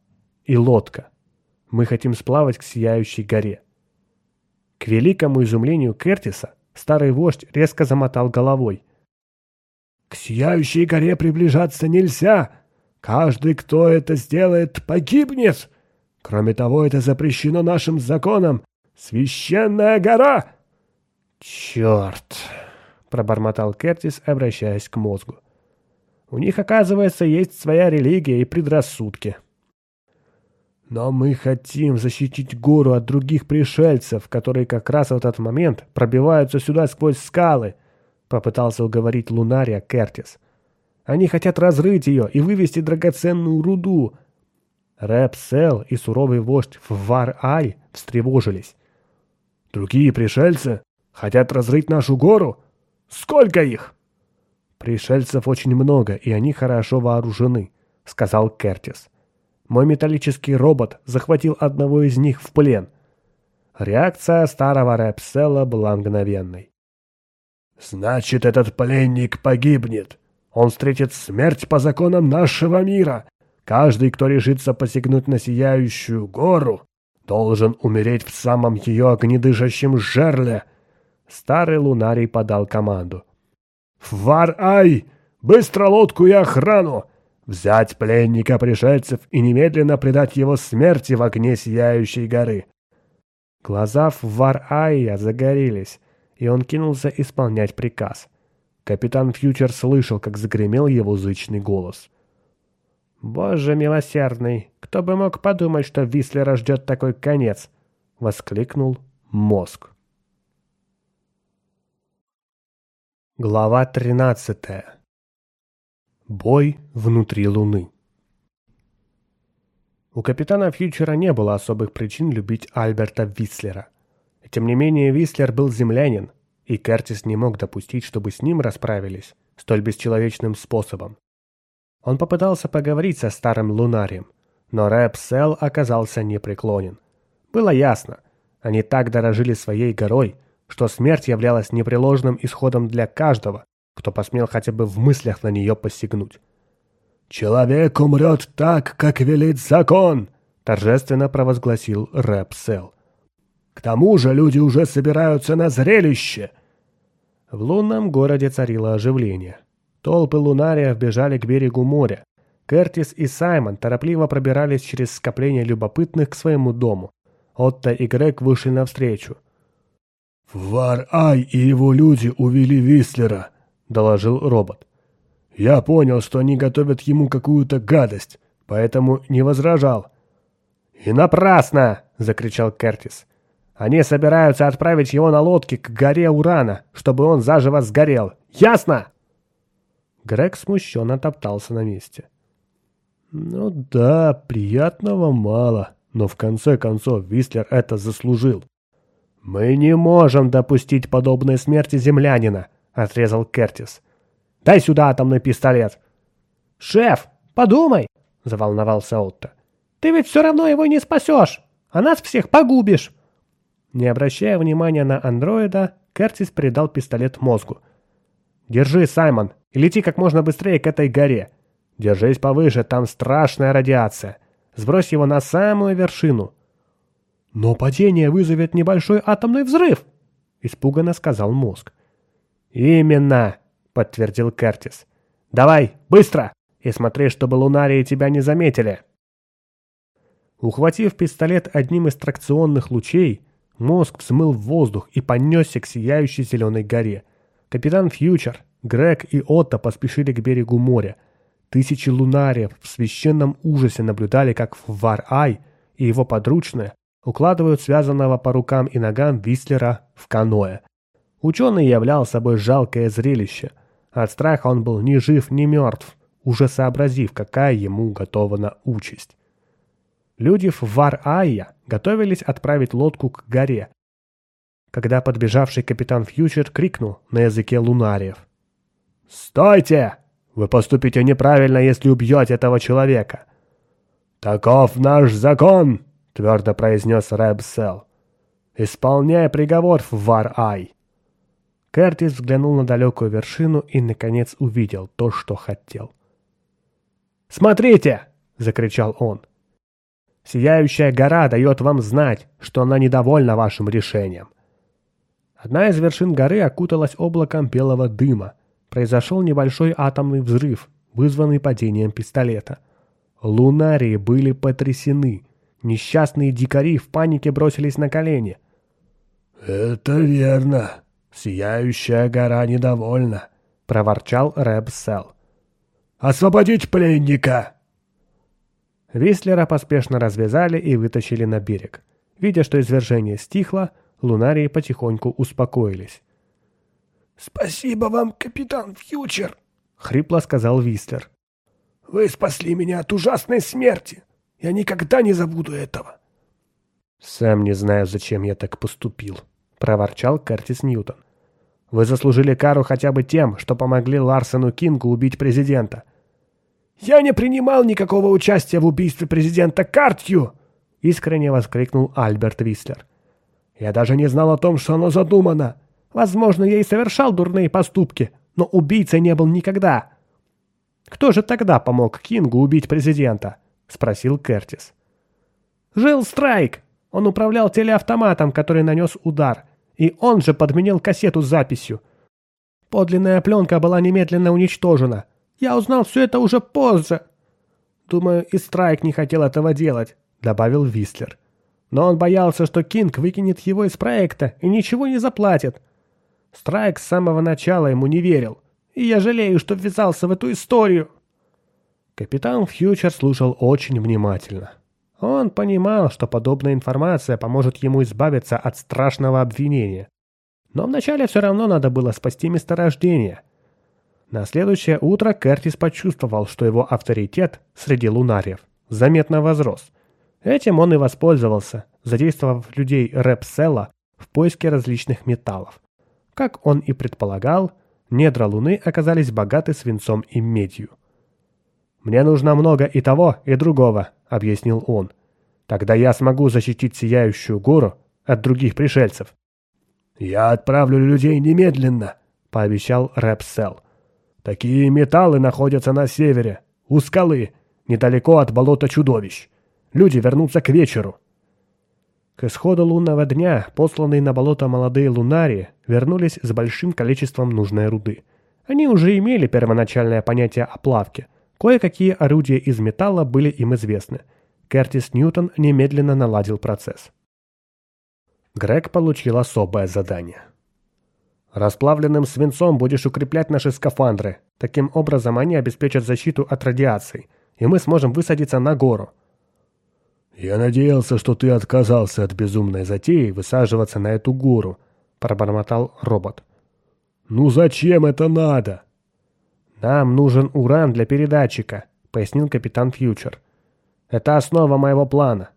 и лодка. Мы хотим сплавать к Сияющей горе». К великому изумлению Кертиса, старый вождь резко замотал головой. «К сияющей горе приближаться нельзя! Каждый, кто это сделает, погибнет! Кроме того, это запрещено нашим законом! Священная гора!» «Черт!» — пробормотал Кертис, обращаясь к мозгу. «У них, оказывается, есть своя религия и предрассудки». Но мы хотим защитить гору от других пришельцев, которые как раз в этот момент пробиваются сюда сквозь скалы, попытался уговорить Лунария Кертис. Они хотят разрыть ее и вывести драгоценную руду. Рэп Сел и суровый вождь Фвар-Ай встревожились. Другие пришельцы хотят разрыть нашу гору? Сколько их? Пришельцев очень много, и они хорошо вооружены, сказал Кертис. Мой металлический робот захватил одного из них в плен. Реакция старого Рэпсела была мгновенной. «Значит, этот пленник погибнет. Он встретит смерть по законам нашего мира. Каждый, кто решится посягнуть на сияющую гору, должен умереть в самом ее огнедышащем жерле. Старый лунарий подал команду. «Вар-ай! Быстро лодку и охрану! Взять пленника пришельцев и немедленно предать его смерти в огне Сияющей горы!» Глаза Вар-Айя загорелись, и он кинулся исполнять приказ. Капитан Фьючер слышал, как загремел его зычный голос. «Боже милосердный, кто бы мог подумать, что Вислера ждет такой конец!» — воскликнул мозг. Глава 13. Бой внутри Луны. У капитана Фьючера не было особых причин любить Альберта Вислера. Тем не менее, Вислер был землянин, и Кертис не мог допустить, чтобы с ним расправились столь бесчеловечным способом. Он попытался поговорить со старым лунарием, но Рэп Сел оказался непреклонен. Было ясно, они так дорожили своей горой – что смерть являлась непреложным исходом для каждого, кто посмел хотя бы в мыслях на нее посягнуть. «Человек умрет так, как велит закон!» — торжественно провозгласил Рэп Сел. «К тому же люди уже собираются на зрелище!» В лунном городе царило оживление. Толпы лунариев бежали к берегу моря. Кертис и Саймон торопливо пробирались через скопление любопытных к своему дому. Отто и Грег вышли навстречу — «Вар-Ай и его люди увели Вислера», — доложил робот. «Я понял, что они готовят ему какую-то гадость, поэтому не возражал». «И напрасно!» — закричал Кертис. «Они собираются отправить его на лодке к горе Урана, чтобы он заживо сгорел. Ясно?» Грег смущенно топтался на месте. «Ну да, приятного мало, но в конце концов Вислер это заслужил. «Мы не можем допустить подобной смерти землянина», — отрезал Кертис. «Дай сюда атомный пистолет». «Шеф, подумай», — заволновался Отто. «Ты ведь все равно его не спасешь, а нас всех погубишь». Не обращая внимания на андроида, Кертис передал пистолет мозгу. «Держи, Саймон, и лети как можно быстрее к этой горе. Держись повыше, там страшная радиация. Сбрось его на самую вершину. «Но падение вызовет небольшой атомный взрыв», — испуганно сказал мозг. «Именно», — подтвердил Кертис. «Давай, быстро, и смотри, чтобы лунарии тебя не заметили». Ухватив пистолет одним из тракционных лучей, мозг взмыл в воздух и понесся к сияющей зеленой горе. Капитан Фьючер, Грег и Отто поспешили к берегу моря. Тысячи лунариев в священном ужасе наблюдали, как Вар-Ай и его подручная укладывают связанного по рукам и ногам Вислера в каноэ. Ученый являл собой жалкое зрелище. От страха он был ни жив, ни мертв, уже сообразив, какая ему готована участь. Люди в Вар-Айя готовились отправить лодку к горе, когда подбежавший капитан Фьючер крикнул на языке лунариев. «Стойте! Вы поступите неправильно, если убьете этого человека!» «Таков наш закон!» — твердо произнес Рэб Сел. «Исполняй приговор, Вар-Ай!» Кертис взглянул на далекую вершину и, наконец, увидел то, что хотел. «Смотрите!» — закричал он. «Сияющая гора дает вам знать, что она недовольна вашим решением». Одна из вершин горы окуталась облаком белого дыма. Произошел небольшой атомный взрыв, вызванный падением пистолета. Лунарии были потрясены — Несчастные дикари в панике бросились на колени. «Это верно. Сияющая гора недовольна», — проворчал Рэб Сел. «Освободить пленника!» Вислера поспешно развязали и вытащили на берег. Видя, что извержение стихло, лунарии потихоньку успокоились. «Спасибо вам, капитан Фьючер!» — хрипло сказал Вислер. «Вы спасли меня от ужасной смерти!» Я никогда не забуду этого. «Сам не знаю, зачем я так поступил», — проворчал Кертис Ньютон. «Вы заслужили кару хотя бы тем, что помогли Ларсену Кингу убить президента». «Я не принимал никакого участия в убийстве президента Картью!» — искренне воскликнул Альберт Вислер. «Я даже не знал о том, что оно задумано. Возможно, я и совершал дурные поступки, но убийцей не был никогда». «Кто же тогда помог Кингу убить президента?» — спросил Кертис. «Жил Страйк! Он управлял телеавтоматом, который нанес удар, и он же подменил кассету с записью. Подлинная пленка была немедленно уничтожена. Я узнал все это уже позже». «Думаю, и Страйк не хотел этого делать», — добавил Вислер. «Но он боялся, что Кинг выкинет его из проекта и ничего не заплатит. Страйк с самого начала ему не верил и я жалею, что ввязался в эту историю». Капитан Фьючер слушал очень внимательно. Он понимал, что подобная информация поможет ему избавиться от страшного обвинения. Но вначале все равно надо было спасти месторождение. На следующее утро Кертис почувствовал, что его авторитет среди лунариев заметно возрос. Этим он и воспользовался, задействовав людей Репсела в поиске различных металлов. Как он и предполагал, Недра Луны оказались богаты свинцом и медью. «Мне нужно много и того, и другого», — объяснил он. «Тогда я смогу защитить Сияющую гору от других пришельцев». «Я отправлю людей немедленно», — пообещал Рэпсел. «Такие металлы находятся на севере, у скалы, недалеко от болота чудовищ. Люди вернутся к вечеру». К исходу лунного дня посланные на болото молодые лунари вернулись с большим количеством нужной руды. Они уже имели первоначальное понятие о плавке. Кое-какие орудия из металла были им известны. Кертис Ньютон немедленно наладил процесс. Грег получил особое задание. «Расплавленным свинцом будешь укреплять наши скафандры. Таким образом они обеспечат защиту от радиации, и мы сможем высадиться на гору. «Я надеялся, что ты отказался от безумной затеи высаживаться на эту гору», — пробормотал робот. «Ну зачем это надо?» «Нам нужен уран для передатчика», — пояснил капитан Фьючер. «Это основа моего плана».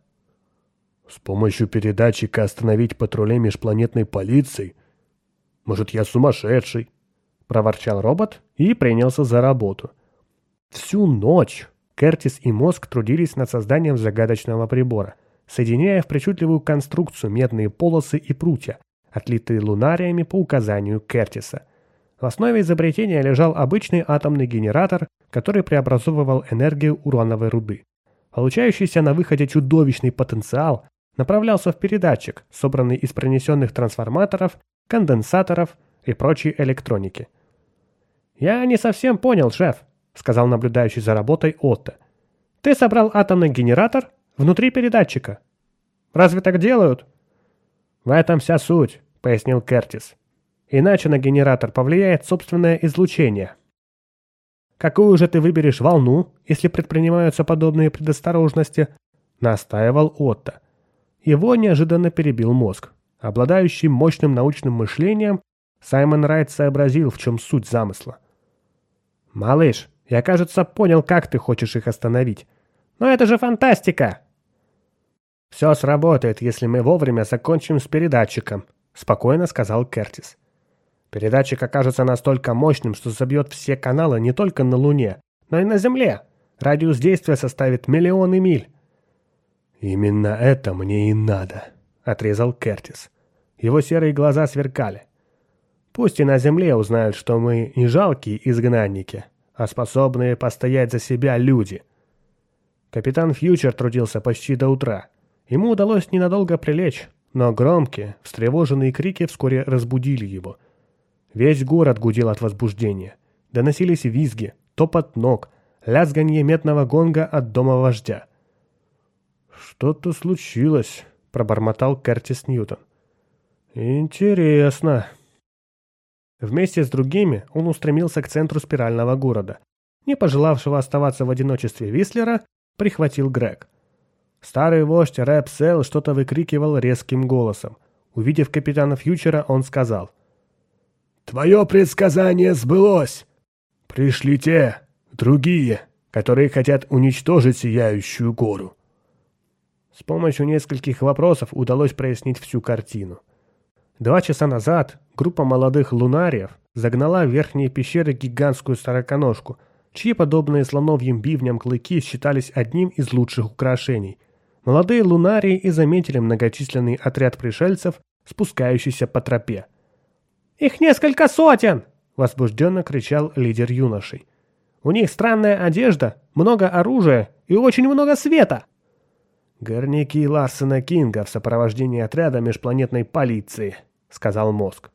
«С помощью передатчика остановить патрули межпланетной полиции? Может, я сумасшедший?» — проворчал робот и принялся за работу. Всю ночь Кертис и мозг трудились над созданием загадочного прибора, соединяя в причудливую конструкцию медные полосы и прутья, отлитые лунариями по указанию Кертиса. В основе изобретения лежал обычный атомный генератор, который преобразовывал энергию урановой руды. Получающийся на выходе чудовищный потенциал направлялся в передатчик, собранный из пронесенных трансформаторов, конденсаторов и прочей электроники. «Я не совсем понял, шеф», — сказал наблюдающий за работой Отто. «Ты собрал атомный генератор внутри передатчика. Разве так делают?» «В этом вся суть», — пояснил Кертис. «Иначе на генератор повлияет собственное излучение». «Какую же ты выберешь волну, если предпринимаются подобные предосторожности?» — настаивал Отто. Его неожиданно перебил мозг. Обладающий мощным научным мышлением, Саймон Райт сообразил, в чем суть замысла. «Малыш, я, кажется, понял, как ты хочешь их остановить. Но это же фантастика!» «Все сработает, если мы вовремя закончим с передатчиком», — спокойно сказал Кертис. «Передатчик окажется настолько мощным, что забьет все каналы не только на Луне, но и на Земле. Радиус действия составит миллионы миль». «Именно это мне и надо», — отрезал Кертис. Его серые глаза сверкали. «Пусть и на Земле узнают, что мы не жалкие изгнанники, а способные постоять за себя люди. Капитан Фьючер трудился почти до утра. Ему удалось ненадолго прилечь, но громкие, встревоженные крики вскоре разбудили его. Весь город гудел от возбуждения. Доносились визги, топот ног, лязганье медного гонга от дома вождя. «Что-то случилось», — пробормотал Кертис Ньютон. «Интересно». Вместе с другими он устремился к центру спирального города. Не пожелавшего оставаться в одиночестве Вислера, прихватил Грег. Старый вождь Рэп Сел что-то выкрикивал резким голосом. Увидев капитана Фьючера, он сказал. «Твое предсказание сбылось! Пришли те, другие, которые хотят уничтожить Сияющую гору». С помощью нескольких вопросов удалось прояснить всю картину. Два часа назад группа молодых лунариев загнала в верхние пещеры гигантскую сороконожку, чьи подобные слоновьим бивням клыки считались одним из лучших украшений. Молодые лунарии и заметили многочисленный отряд пришельцев, спускающийся по тропе. «Их несколько сотен!» — возбужденно кричал лидер юношей. У них странная одежда, много оружия и очень много света. Горняки Ларсена Кинга в сопровождении отряда межпланетной полиции, сказал мозг.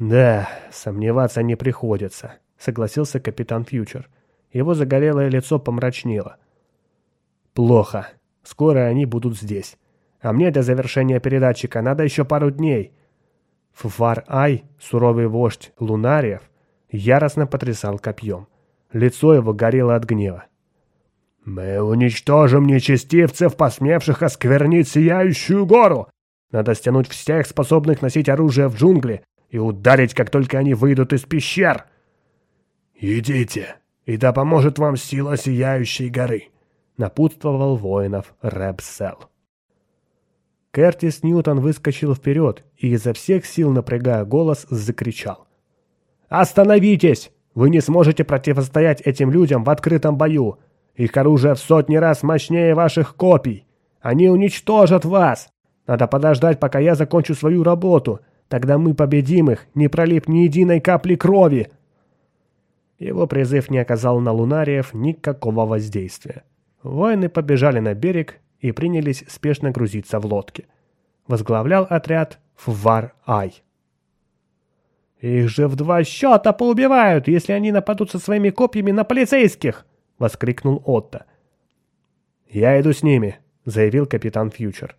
Да, сомневаться не приходится, согласился капитан Фьючер. Его загорелое лицо помрачнело. Плохо. Скоро они будут здесь. А мне для завершения передатчика надо еще пару дней. Фвар-Ай, суровый вождь Лунариев, яростно потрясал копьем. Лицо его горело от гнева. «Мы уничтожим нечестивцев, посмевших осквернить Сияющую гору! Надо стянуть всех, способных носить оружие в джунгли, и ударить, как только они выйдут из пещер!» «Идите, и да поможет вам сила Сияющей горы!» — напутствовал воинов Рэбсел. Кертис Ньютон выскочил вперед и изо всех сил, напрягая голос, закричал. «Остановитесь! Вы не сможете противостоять этим людям в открытом бою! Их оружие в сотни раз мощнее ваших копий! Они уничтожат вас! Надо подождать, пока я закончу свою работу! Тогда мы победим их, не пролив ни единой капли крови!» Его призыв не оказал на лунариев никакого воздействия. Воины побежали на берег и принялись спешно грузиться в лодки. Возглавлял отряд Фвар-Ай. «Их же в два счета поубивают, если они нападут со своими копьями на полицейских!» — воскликнул Отто. «Я иду с ними», — заявил капитан Фьючер.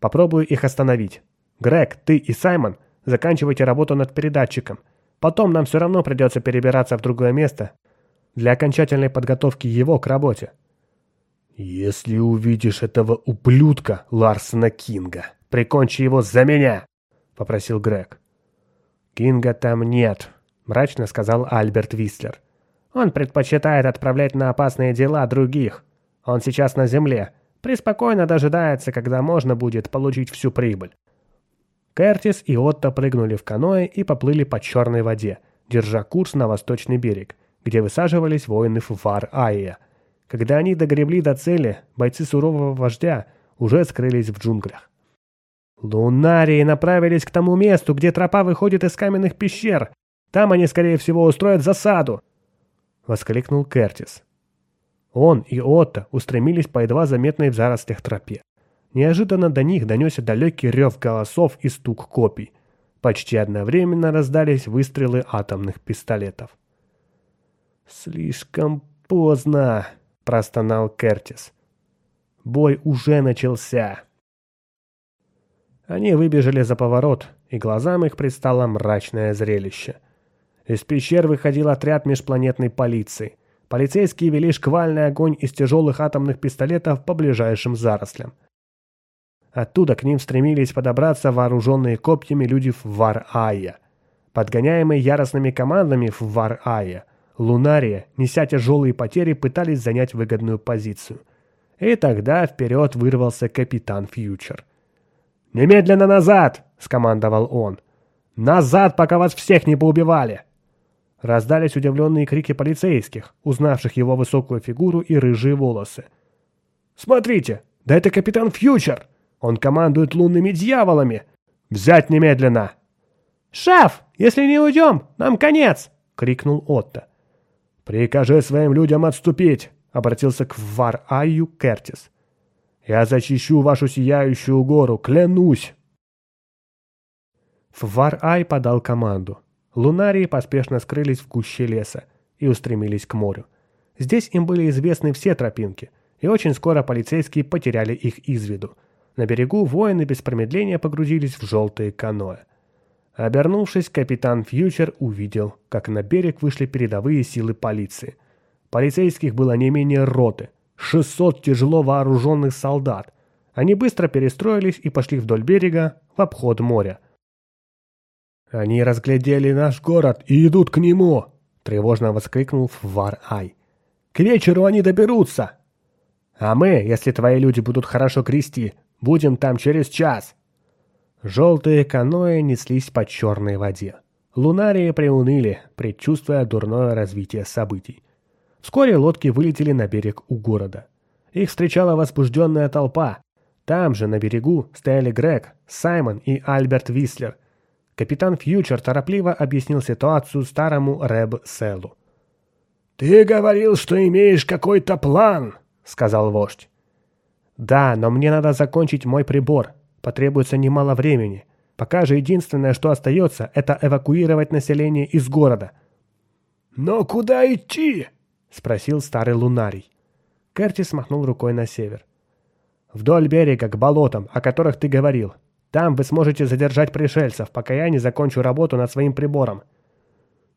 «Попробую их остановить. Грег, ты и Саймон заканчивайте работу над передатчиком. Потом нам все равно придется перебираться в другое место для окончательной подготовки его к работе. «Если увидишь этого ублюдка Ларсона Кинга, прикончи его за меня!» — попросил Грег. «Кинга там нет», — мрачно сказал Альберт Вислер. «Он предпочитает отправлять на опасные дела других. Он сейчас на земле, преспокойно дожидается, когда можно будет получить всю прибыль». Кертис и Отто прыгнули в каноэ и поплыли по черной воде, держа курс на восточный берег, где высаживались воины Фуфар-Айя — когда они догребли до цели, бойцы сурового вождя уже скрылись в джунглях. Лунарии направились к тому месту, где тропа выходит из каменных пещер. Там они, скорее всего, устроят засаду!» — воскликнул Кертис. Он и Отто устремились по едва заметной в зарослях тропе. Неожиданно до них донесся далекий рев голосов и стук копий. Почти одновременно раздались выстрелы атомных пистолетов. «Слишком поздно!» Простонал Кертис. Бой уже начался. Они выбежали за поворот, и глазам их предстало мрачное зрелище. Из пещер выходил отряд межпланетной полиции. Полицейские вели шквальный огонь из тяжелых атомных пистолетов по ближайшим зарослям. Оттуда к ним стремились подобраться вооруженные копьями люди в Вар-Айя. Подгоняемые яростными командами в Вар-Айя, Лунария, неся тяжелые потери, пытались занять выгодную позицию. И тогда вперед вырвался капитан Фьючер. «Немедленно назад!» — скомандовал он. «Назад, пока вас всех не поубивали!» Раздались удивленные крики полицейских, узнавших его высокую фигуру и рыжие волосы. «Смотрите, да это капитан Фьючер! Он командует лунными дьяволами! Взять немедленно!» «Шеф, если не уйдем, нам конец!» — крикнул Отто. «Прикажи своим людям отступить!» — обратился к Вар-Айю Кертис. «Я зачищу вашу сияющую гору, клянусь!» Фвар-Ай подал команду. Лунарии поспешно скрылись в куще леса и устремились к морю. Здесь им были известны все тропинки, и очень скоро полицейские потеряли их из виду. На берегу воины без промедления погрузились в желтые каноэ. Обернувшись, капитан Фьючер увидел, как на берег вышли передовые силы полиции. Полицейских было не менее роты, 600 тяжело вооруженных солдат. Они быстро перестроились и пошли вдоль берега в обход моря. «Они разглядели наш город и идут к нему!» – тревожно воскликнул Фвар-Ай. «К вечеру они доберутся!» «А мы, если твои люди будут хорошо крести, будем там через час!» Желтые каноэ неслись по черной воде. Лунарии приуныли, предчувствуя дурное развитие событий. Вскоре лодки вылетели на берег у города. Их встречала возбужденная толпа. Там же, на берегу, стояли Грег, Саймон и Альберт Вислер. Капитан Фьючер торопливо объяснил ситуацию старому Рэб Селу. «Ты говорил, что имеешь какой-то план», — сказал вождь. «Да, но мне надо закончить мой прибор. Потребуется немало времени. Пока же единственное, что остается, это эвакуировать население из города». «Но куда идти?» — спросил старый лунарий. Кертис махнул рукой на север. «Вдоль берега, к болотам, о которых ты говорил. Там вы сможете задержать пришельцев, пока я не закончу работу над своим прибором».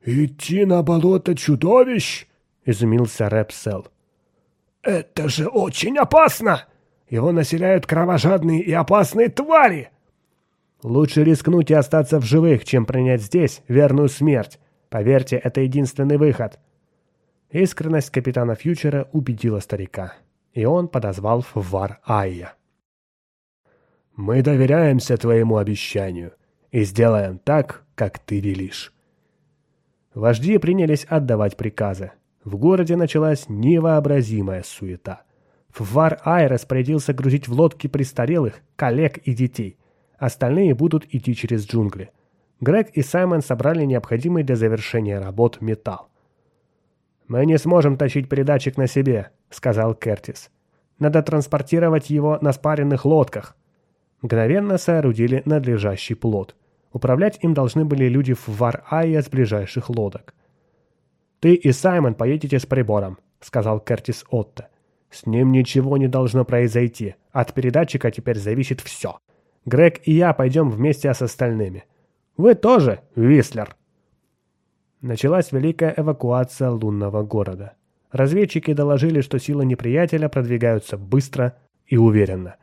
«Идти на болото чудовищ?» — изумился Рэпсел. «Это же очень опасно! Его населяют кровожадные и опасные твари!» «Лучше рискнуть и остаться в живых, чем принять здесь верную смерть. Поверьте, это единственный выход». Искренность капитана Фьючера убедила старика, и он подозвал Фвар Айя. «Мы доверяемся твоему обещанию и сделаем так, как ты велишь». Вожди принялись отдавать приказы. В городе началась невообразимая суета. Фвар Ай распорядился грузить в лодки престарелых, коллег и детей. Остальные будут идти через джунгли. Грег и Саймон собрали необходимый для завершения работ металл. «Мы не сможем тащить передатчик на себе», — сказал Кертис. «Надо транспортировать его на спаренных лодках». Мгновенно соорудили надлежащий плод. Управлять им должны были люди в Вар-Айя с ближайших лодок. «Ты и Саймон поедете с прибором», — сказал Кертис Отто. «С ним ничего не должно произойти. От передатчика теперь зависит все. Грег и я пойдем вместе с остальными. Вы тоже, Вислер?» Началась великая эвакуация лунного города. Разведчики доложили, что силы неприятеля продвигаются быстро и уверенно.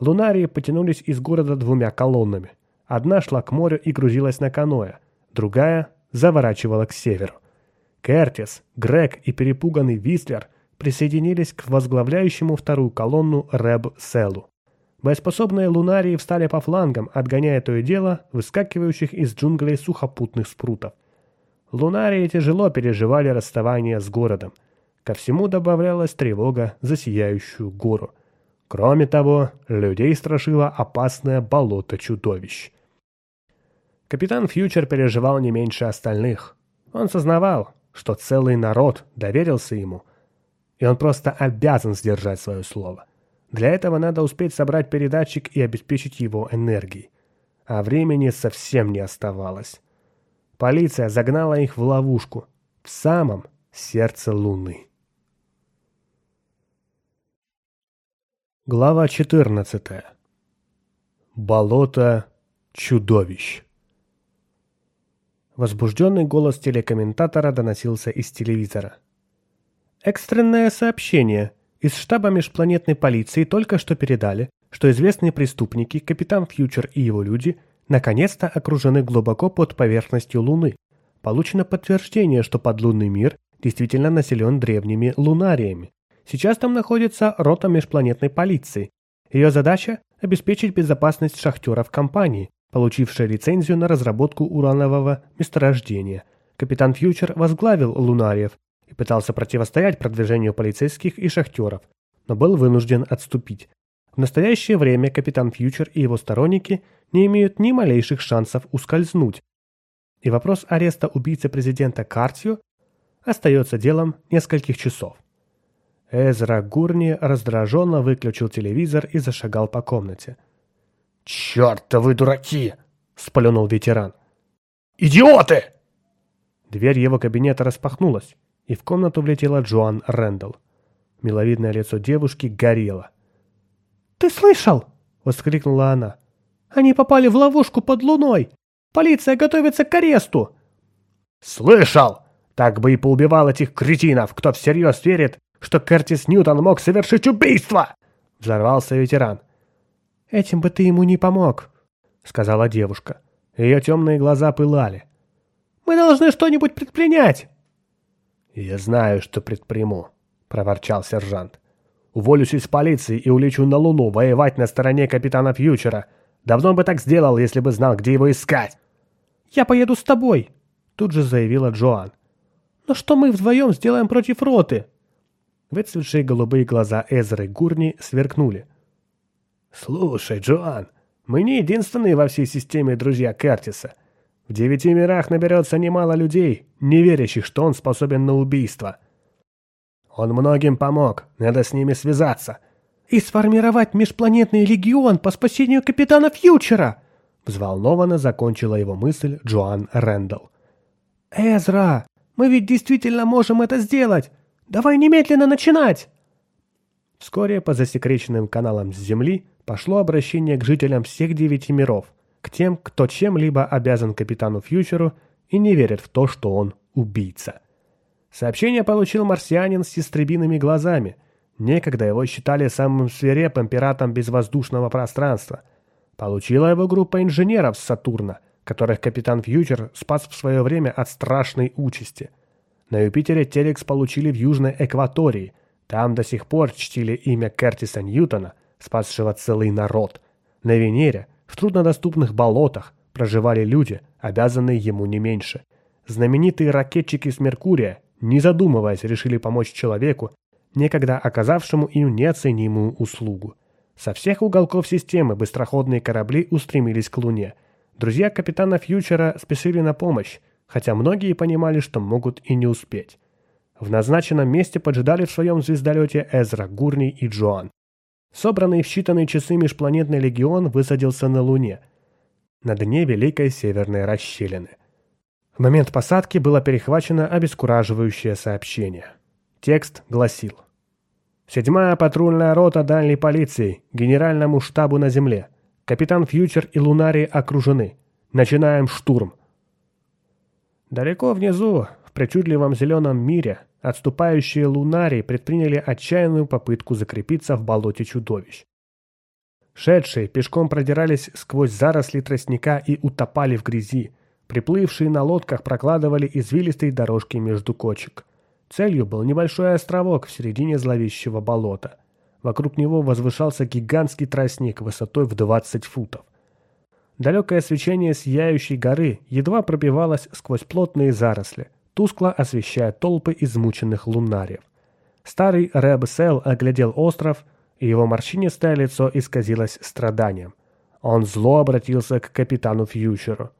Лунарии потянулись из города двумя колоннами. Одна шла к морю и грузилась на каноэ, другая заворачивала к северу. Кертис, Грег и перепуганный Вислер присоединились к возглавляющему вторую колонну Рэб Селу. Боеспособные лунарии встали по флангам, отгоняя то и дело выскакивающих из джунглей сухопутных спрутов. Лунарии тяжело переживали расставание с городом. Ко всему добавлялась тревога за сияющую гору. Кроме того, людей страшило опасное болото чудовищ. Капитан Фьючер переживал не меньше остальных. Он сознавал, что целый народ доверился ему, и он просто обязан сдержать свое слово. Для этого надо успеть собрать передатчик и обеспечить его энергией. А времени совсем не оставалось. Полиция загнала их в ловушку, в самом сердце Луны. Глава 14. Болото чудовищ. Возбужденный голос телекомментатора доносился из телевизора. Экстренное сообщение. Из штаба межпланетной полиции только что передали, что известные преступники, капитан Фьючер и его люди, наконец-то окружены глубоко под поверхностью Луны. Получено подтверждение, что подлунный мир действительно населен древними лунариями. Сейчас там находится рота межпланетной полиции. Ее задача – обеспечить безопасность шахтеров компании, получившая лицензию на разработку уранового месторождения. Капитан Фьючер возглавил Лунариев и пытался противостоять продвижению полицейских и шахтеров, но был вынужден отступить. В настоящее время капитан Фьючер и его сторонники не имеют ни малейших шансов ускользнуть. И вопрос ареста убийцы президента Картио остается делом нескольких часов. Эзра Гурни раздраженно выключил телевизор и зашагал по комнате – «Черт-то дураки!» — сплюнул ветеран. «Идиоты!» Дверь его кабинета распахнулась, и в комнату влетела Джоан Рэндалл. Миловидное лицо девушки горело. «Ты слышал?» — воскликнула она. «Они попали в ловушку под луной! Полиция готовится к аресту!» «Слышал! Так бы и поубивал этих кретинов, кто всерьез верит, что Кертис Ньютон мог совершить убийство!» Взорвался ветеран. «Этим бы ты ему не помог», — сказала девушка. Ее темные глаза пылали. «Мы должны что-нибудь предпринять!» «Я знаю, что предприму», — проворчал сержант. «Уволюсь из полиции и улечу на Луну воевать на стороне капитана Фьючера. Давно бы так сделал, если бы знал, где его искать». «Я поеду с тобой», — тут же заявила Джоан. «Но что мы вдвоем сделаем против роты?» Выцветшие голубые глаза Эзры Гурни сверкнули. «Слушай, Джоан, мы не единственные во всей системе друзья Кертиса. В девяти мирах наберется немало людей, не верящих, что он способен на убийство. Он многим помог, надо с ними связаться». «И сформировать межпланетный легион по спасению капитана Фьючера!» Взволнованно закончила его мысль Джоан Рэндалл. «Эзра, мы ведь действительно можем это сделать! Давай немедленно начинать!» Вскоре по засекреченным каналам с Земли пошло обращение к жителям всех девяти миров, к тем, кто чем-либо обязан капитану Фьючеру и не верит в то, что он убийца. Сообщение получил марсианин с истребиными глазами. Некогда его считали самым свирепым пиратом безвоздушного пространства. Получила его группа инженеров с Сатурна, которых капитан Фьючер спас в свое время от страшной участи. На Юпитере Телекс получили в Южной Экватории. Там до сих пор чтили имя Кертиса Ньютона, спасшего целый народ. На Венере, в труднодоступных болотах, проживали люди, обязанные ему не меньше. Знаменитые ракетчики с Меркурия не задумываясь, решили помочь человеку, некогда оказавшему им неоценимую услугу. Со всех уголков системы быстроходные корабли устремились к Луне. Друзья капитана Фьючера спешили на помощь, хотя многие понимали, что могут и не успеть. В назначенном месте поджидали в своем звездолете Эзра, Гурни и Джоан. Собранный в считанные часы межпланетный легион высадился на Луне, на дне Великой Северной расщелины. В момент посадки было перехвачено обескураживающее сообщение. Текст гласил. «Седьмая патрульная рота дальней полиции, генеральному штабу на земле. Капитан Фьючер и Лунари окружены. Начинаем штурм». Далеко внизу, в причудливом зеленом мире, отступающие Лунари предприняли отчаянную попытку закрепиться в болоте чудовищ. Шедшие пешком продирались сквозь заросли тростника и утопали в грязи, Приплывшие на лодках прокладывали извилистые дорожки между кочек. Целью был небольшой островок в середине зловещего болота. Вокруг него возвышался гигантский тростник высотой в 20 футов. Далекое свечение сияющей горы едва пробивалось сквозь плотные заросли, тускло освещая толпы измученных лунариев. Старый Рэб Сел оглядел остров, и его морщинистое лицо исказилось страданием. Он зло обратился к капитану Фьючеру.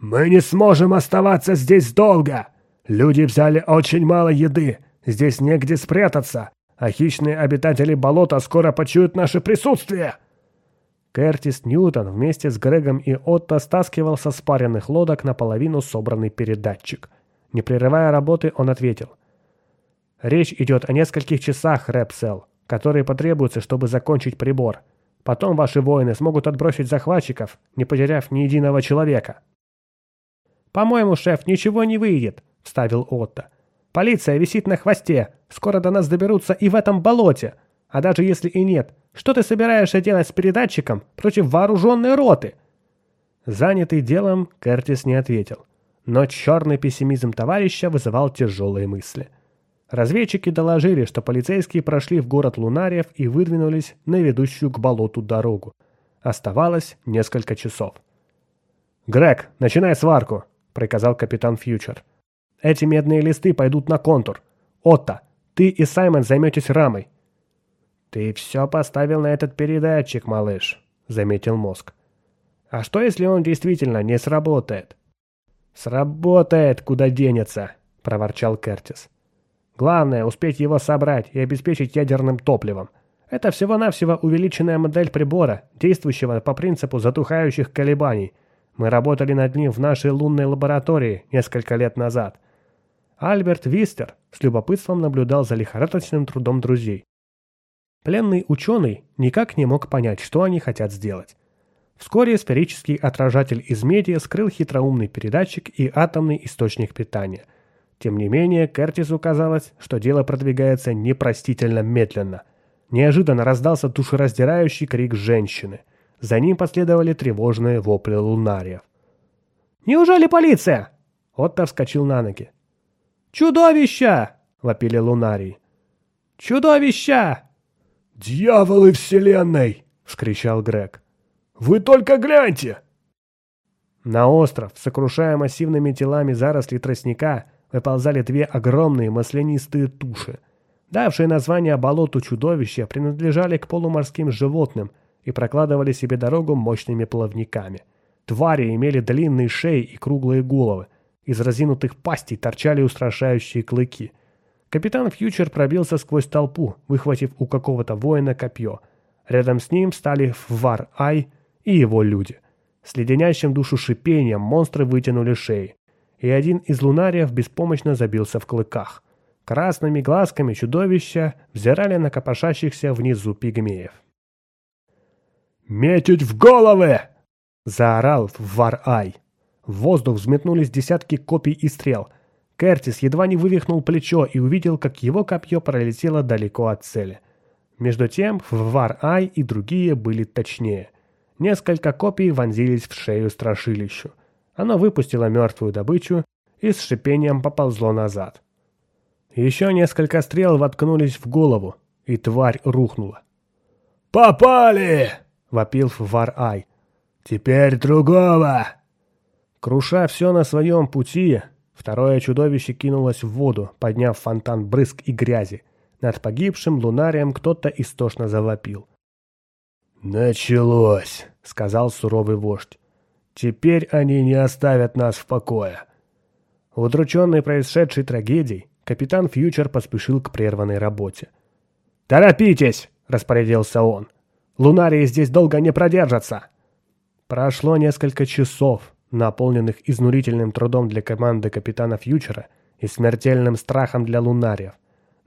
«Мы не сможем оставаться здесь долго. Люди взяли очень мало еды. Здесь негде спрятаться, а хищные обитатели болота скоро почуют наше присутствие». Кертис Ньютон вместе с Грегом и Отто стаскивал со спаренных лодок наполовину собранный передатчик. Не прерывая работы, он ответил. «Речь идет о нескольких часах, Рэпсел, которые потребуются, чтобы закончить прибор. Потом ваши воины смогут отбросить захватчиков, не потеряв ни единого человека». «По-моему, шеф, ничего не выйдет», — вставил Отто. «Полиция висит на хвосте. Скоро до нас доберутся и в этом болоте. А даже если и нет, что ты собираешься делать с передатчиком против вооруженной роты?» Занятый делом, Кертис не ответил. Но черный пессимизм товарища вызывал тяжелые мысли. Разведчики доложили, что полицейские прошли в город Лунариев и выдвинулись на ведущую к болоту дорогу. Оставалось несколько часов. «Грег, начинай сварку!» приказал капитан Фьючер. «Эти медные листы пойдут на контур. Отто, ты и Саймон займетесь рамой». «Ты все поставил на этот передатчик, малыш», — заметил мозг. «А что, если он действительно не сработает?» «Сработает, куда денется», — проворчал Кертис. «Главное — успеть его собрать и обеспечить ядерным топливом. Это всего-навсего увеличенная модель прибора, действующего по принципу затухающих колебаний — мы работали над ним в нашей лунной лаборатории несколько лет назад. Альберт Вистер с любопытством наблюдал за лихорадочным трудом друзей. Пленный ученый никак не мог понять, что они хотят сделать. Вскоре сферический отражатель из меди скрыл хитроумный передатчик и атомный источник питания. Тем не менее, Кертису казалось, что дело продвигается непростительно медленно. Неожиданно раздался душераздирающий крик женщины – за ним последовали тревожные вопли лунариев. «Неужели полиция?» Отто вскочил на ноги. «Чудовища!» — вопили лунарии. «Чудовища!» «Дьяволы вселенной!» — вскричал Грег. «Вы только гляньте!» На остров, сокрушая массивными телами заросли тростника, выползали две огромные маслянистые туши. Давшие название болоту чудовища принадлежали к полуморским животным — и прокладывали себе дорогу мощными плавниками. Твари имели длинные шеи и круглые головы. Из разинутых пастей торчали устрашающие клыки. Капитан Фьючер пробился сквозь толпу, выхватив у какого-то воина копье. Рядом с ним стали Вар Ай и его люди. С леденящим душу шипением монстры вытянули шеи, и один из лунариев беспомощно забился в клыках. Красными глазками чудовища взирали на копошащихся внизу пигмеев. «Метить в головы!» — заорал Вар-Ай. В воздух взметнулись десятки копий и стрел. Кертис едва не вывихнул плечо и увидел, как его копье пролетело далеко от цели. Между тем, Вар-Ай и другие были точнее. Несколько копий вонзились в шею страшилищу. Оно выпустило мертвую добычу и с шипением поползло назад. Еще несколько стрел воткнулись в голову, и тварь рухнула. «Попали!» — вопил Вар-Ай. «Теперь другого!» Круша все на своем пути, второе чудовище кинулось в воду, подняв фонтан брызг и грязи. Над погибшим лунарием кто-то истошно завопил. «Началось!» — сказал суровый вождь. «Теперь они не оставят нас в покое!» Удрученный происшедшей трагедией, капитан Фьючер поспешил к прерванной работе. «Торопитесь!» — распорядился он. «Лунарии здесь долго не продержатся!» Прошло несколько часов, наполненных изнурительным трудом для команды капитана Фьючера и смертельным страхом для лунариев.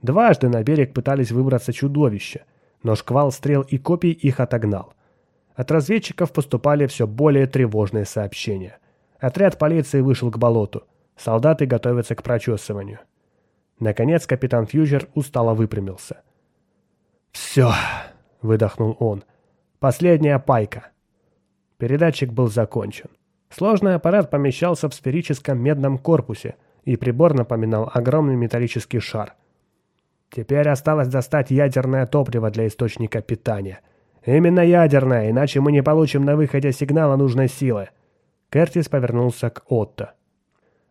Дважды на берег пытались выбраться чудовища, но шквал стрел и копий их отогнал. От разведчиков поступали все более тревожные сообщения. Отряд полиции вышел к болоту. Солдаты готовятся к прочесыванию. Наконец капитан Фьюжер устало выпрямился. «Все!» — выдохнул он. «Последняя пайка!» Передатчик был закончен. Сложный аппарат помещался в сферическом медном корпусе, и прибор напоминал огромный металлический шар. Теперь осталось достать ядерное топливо для источника питания. Именно ядерное, иначе мы не получим на выходе сигнала нужной силы. Кертис повернулся к Отто.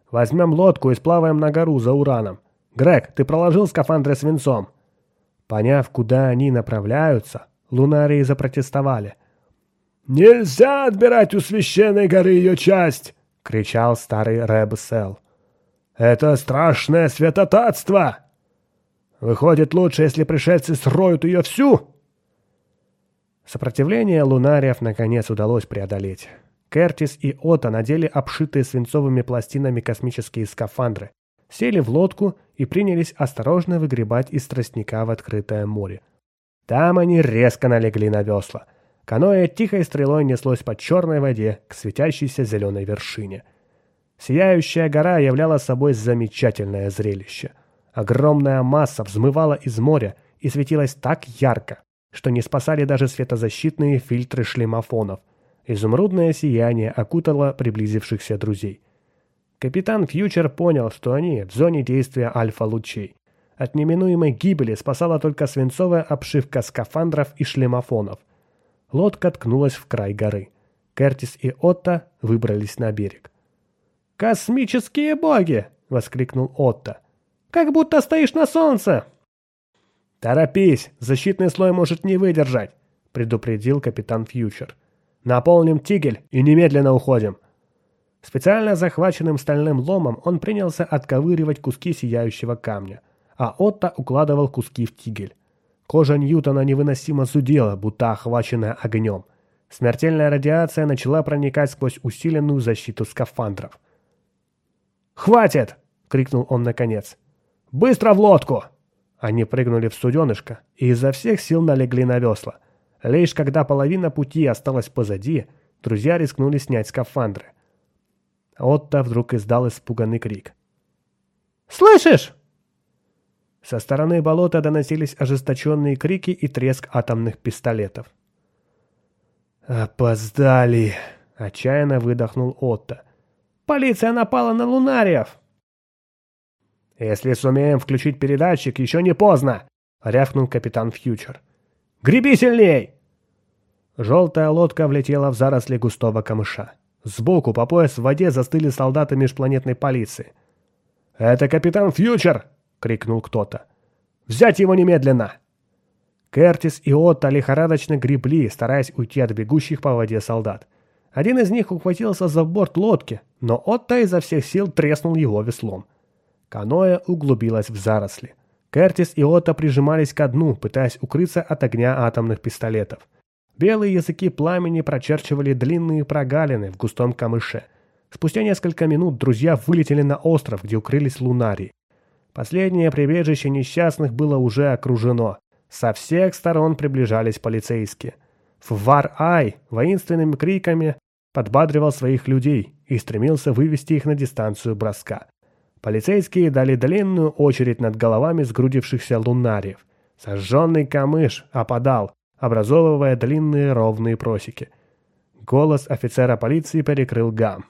«Возьмем лодку и сплаваем на гору за ураном. Грег, ты проложил скафандры свинцом?» Поняв, куда они направляются, лунарии запротестовали. «Нельзя отбирать у священной горы ее часть!» — кричал старый Рэб Сел. «Это страшное святотатство!» Выходит, лучше, если пришельцы сроют ее всю?» Сопротивление лунариев наконец удалось преодолеть. Кертис и Ота надели обшитые свинцовыми пластинами космические скафандры, сели в лодку и принялись осторожно выгребать из тростника в открытое море. Там они резко налегли на весла. Каноэ тихой стрелой неслось по черной воде к светящейся зеленой вершине. Сияющая гора являла собой замечательное зрелище — Огромная масса взмывала из моря и светилась так ярко, что не спасали даже светозащитные фильтры шлемофонов. Изумрудное сияние окутало приблизившихся друзей. Капитан Фьючер понял, что они в зоне действия альфа-лучей. От неминуемой гибели спасала только свинцовая обшивка скафандров и шлемофонов. Лодка ткнулась в край горы. Кертис и Отто выбрались на берег. «Космические боги!» — воскликнул Отто. Как будто стоишь на солнце!» «Торопись, защитный слой может не выдержать», — предупредил капитан Фьючер. «Наполним тигель и немедленно уходим». Специально захваченным стальным ломом он принялся отковыривать куски сияющего камня, а Отто укладывал куски в тигель. Кожа Ньютона невыносимо зудела, будто охваченная огнем. Смертельная радиация начала проникать сквозь усиленную защиту скафандров. «Хватит!» — крикнул он наконец. «Быстро в лодку!» Они прыгнули в суденышко и изо всех сил налегли на весла. Лишь когда половина пути осталась позади, друзья рискнули снять скафандры. Отто вдруг издал испуганный крик. «Слышишь?» Со стороны болота доносились ожесточенные крики и треск атомных пистолетов. «Опоздали!» — отчаянно выдохнул Отто. «Полиция напала на лунариев!» «Если сумеем включить передатчик, еще не поздно!» — рявкнул капитан Фьючер. «Греби сильней!» Желтая лодка влетела в заросли густого камыша. Сбоку по пояс в воде застыли солдаты межпланетной полиции. «Это капитан Фьючер!» — крикнул кто-то. «Взять его немедленно!» Кертис и Отто лихорадочно гребли, стараясь уйти от бегущих по воде солдат. Один из них ухватился за борт лодки, но Отто изо всех сил треснул его веслом. Каноэ углубилась в заросли. Кертис и Отто прижимались ко дну, пытаясь укрыться от огня атомных пистолетов. Белые языки пламени прочерчивали длинные прогалины в густом камыше. Спустя несколько минут друзья вылетели на остров, где укрылись лунарии. Последнее прибежище несчастных было уже окружено. Со всех сторон приближались полицейские. Вар-Ай воинственными криками подбадривал своих людей и стремился вывести их на дистанцию броска. Полицейские дали длинную очередь над головами сгрудившихся лунариев. Сожженный камыш опадал, образовывая длинные ровные просеки. Голос офицера полиции перекрыл гам.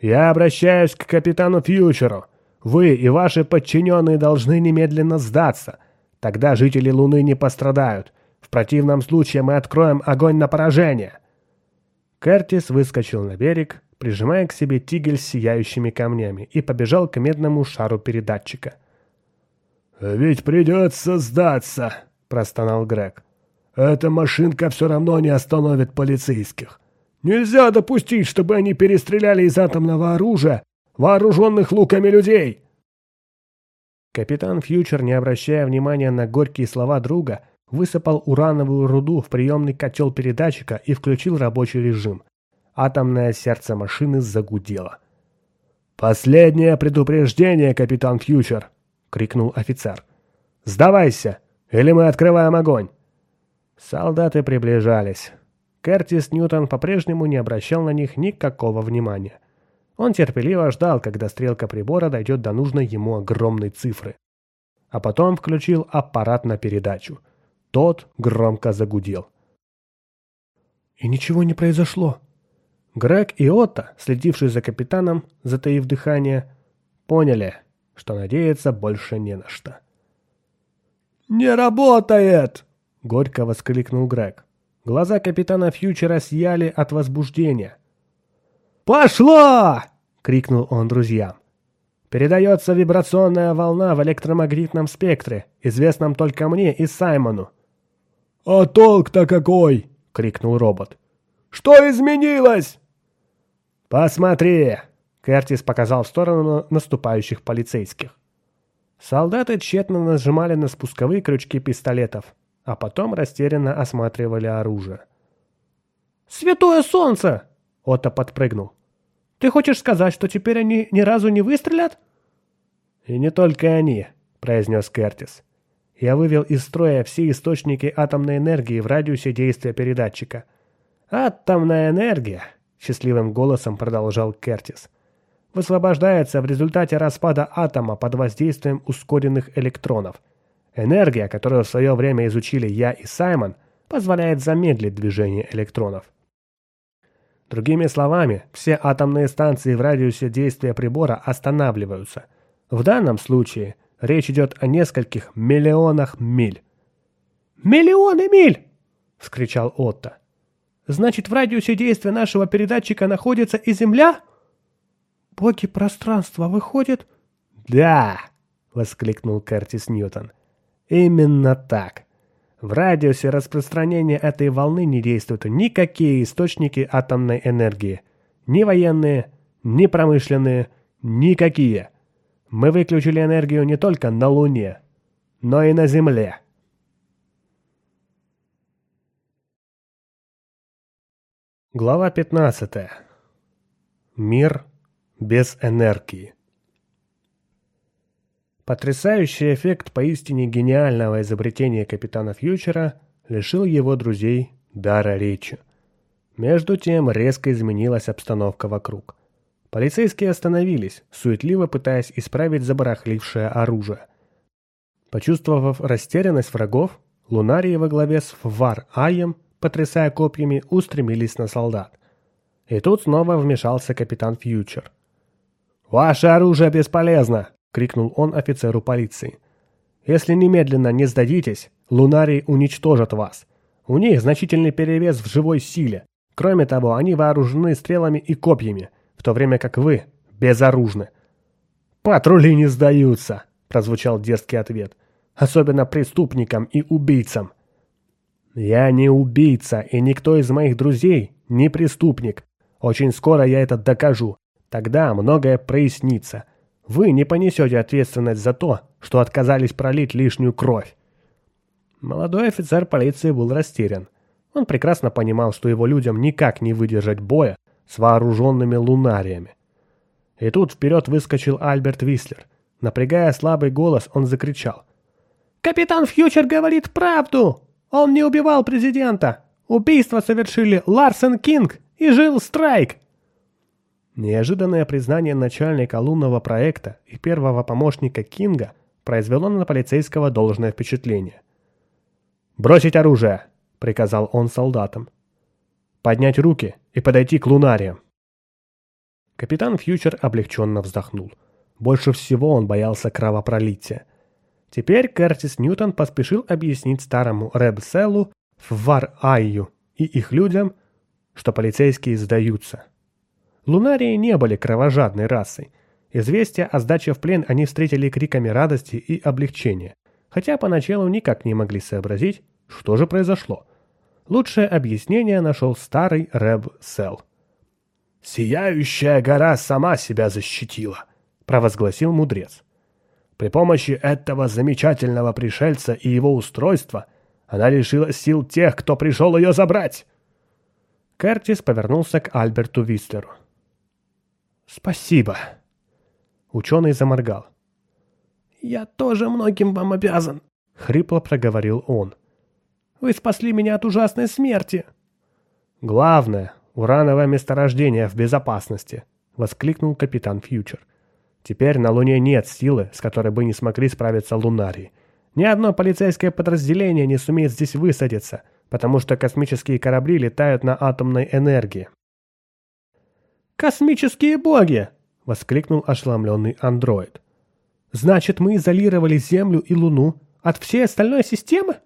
«Я обращаюсь к капитану Фьючеру. Вы и ваши подчиненные должны немедленно сдаться. Тогда жители Луны не пострадают. В противном случае мы откроем огонь на поражение». Кертис выскочил на берег, прижимая к себе тигель с сияющими камнями, и побежал к медному шару передатчика. «Ведь придется сдаться», — простонал Грег. «Эта машинка все равно не остановит полицейских. Нельзя допустить, чтобы они перестреляли из атомного оружия вооруженных луками людей!» Капитан Фьючер, не обращая внимания на горькие слова друга, высыпал урановую руду в приемный котел передатчика и включил рабочий режим. Атомное сердце машины загудело. «Последнее предупреждение, капитан Фьючер!» — крикнул офицер. «Сдавайся, или мы открываем огонь!» Солдаты приближались. Кертис Ньютон по-прежнему не обращал на них никакого внимания. Он терпеливо ждал, когда стрелка прибора дойдет до нужной ему огромной цифры. А потом включил аппарат на передачу. Тот громко загудел. И ничего не произошло. Грег и Отто, следившие за капитаном, затаив дыхание, поняли, что надеяться больше не на что. «Не работает!» — горько воскликнул Грег. Глаза капитана Фьючера сияли от возбуждения. «Пошло!» — крикнул он друзьям. «Передается вибрационная волна в электромагнитном спектре, известном только мне и Саймону». «А толк-то какой?» — крикнул робот. «Что изменилось?» «Посмотри!» — Кертис показал в сторону наступающих полицейских. Солдаты тщетно нажимали на спусковые крючки пистолетов, а потом растерянно осматривали оружие. «Святое солнце!» — Отто подпрыгнул. Ты хочешь сказать, что теперь они ни разу не выстрелят?» «И не только они», — произнес Кертис. «Я вывел из строя все источники атомной энергии в радиусе действия передатчика». «Атомная энергия», — счастливым голосом продолжал Кертис, «высвобождается в результате распада атома под воздействием ускоренных электронов. Энергия, которую в свое время изучили я и Саймон, позволяет замедлить движение электронов. Другими словами, все атомные станции в радиусе действия прибора останавливаются. В данном случае речь идет о нескольких миллионах миль. «Миллионы миль!» — вскричал Отто. «Значит, в радиусе действия нашего передатчика находится и Земля?» «Боги пространства выходят?» «Да!» — воскликнул Кертис Ньютон. «Именно так. В радиусе распространения этой волны не действуют никакие источники атомной энергии. Ни военные, ни промышленные, никакие. Мы выключили энергию не только на Луне, но и на Земле. Глава 15. Мир без энергии. Потрясающий эффект поистине гениального изобретения капитана Фьючера лишил его друзей дара речи. Между тем резко изменилась обстановка вокруг. Полицейские остановились, суетливо пытаясь исправить забарахлившее оружие. Почувствовав растерянность врагов, лунарии во главе с Вар-Аем, потрясая копьями, устремились на солдат. И тут снова вмешался капитан Фьючер. «Ваше оружие бесполезно!» — крикнул он офицеру полиции. «Если немедленно не сдадитесь, лунарии уничтожат вас. У них значительный перевес в живой силе. Кроме того, они вооружены стрелами и копьями, в то время как вы безоружны». «Патрули не сдаются», — прозвучал дерзкий ответ. «Особенно преступникам и убийцам». «Я не убийца, и никто из моих друзей не преступник. Очень скоро я это докажу. Тогда многое прояснится. Вы не понесете ответственность за то, что отказались пролить лишнюю кровь. Молодой офицер полиции был растерян. Он прекрасно понимал, что его людям никак не выдержать боя с вооруженными лунариями. И тут вперед выскочил Альберт Вислер. Напрягая слабый голос, он закричал. «Капитан Фьючер говорит правду! Он не убивал президента! Убийство совершили Ларсен Кинг и Жил Страйк!» Неожиданное признание начальника лунного проекта и первого помощника Кинга произвело на полицейского должное впечатление. «Бросить оружие!» — приказал он солдатам. «Поднять руки и подойти к лунариям!» Капитан Фьючер облегченно вздохнул. Больше всего он боялся кровопролития. Теперь Кертис Ньютон поспешил объяснить старому Ребселу в Вар-Айю и их людям, что полицейские сдаются. Лунарии не были кровожадной расой. Известие о сдаче в плен они встретили криками радости и облегчения, хотя поначалу никак не могли сообразить, что же произошло. Лучшее объяснение нашел старый Рэб. «Сияющая гора сама себя защитила», — провозгласил мудрец. «При помощи этого замечательного пришельца и его устройства она лишила сил тех, кто пришел ее забрать». Кертис повернулся к Альберту Вистлеру. «Спасибо». Ученый заморгал. «Я тоже многим вам обязан», — хрипло проговорил он. «Вы спасли меня от ужасной смерти». «Главное, урановое месторождение в безопасности», — воскликнул капитан Фьючер. «Теперь на Луне нет силы, с которой бы не смогли справиться лунарии. Ни одно полицейское подразделение не сумеет здесь высадиться, потому что космические корабли летают на атомной энергии. «Космические боги!» — воскликнул ошеломленный андроид. «Значит, мы изолировали Землю и Луну от всей остальной системы?»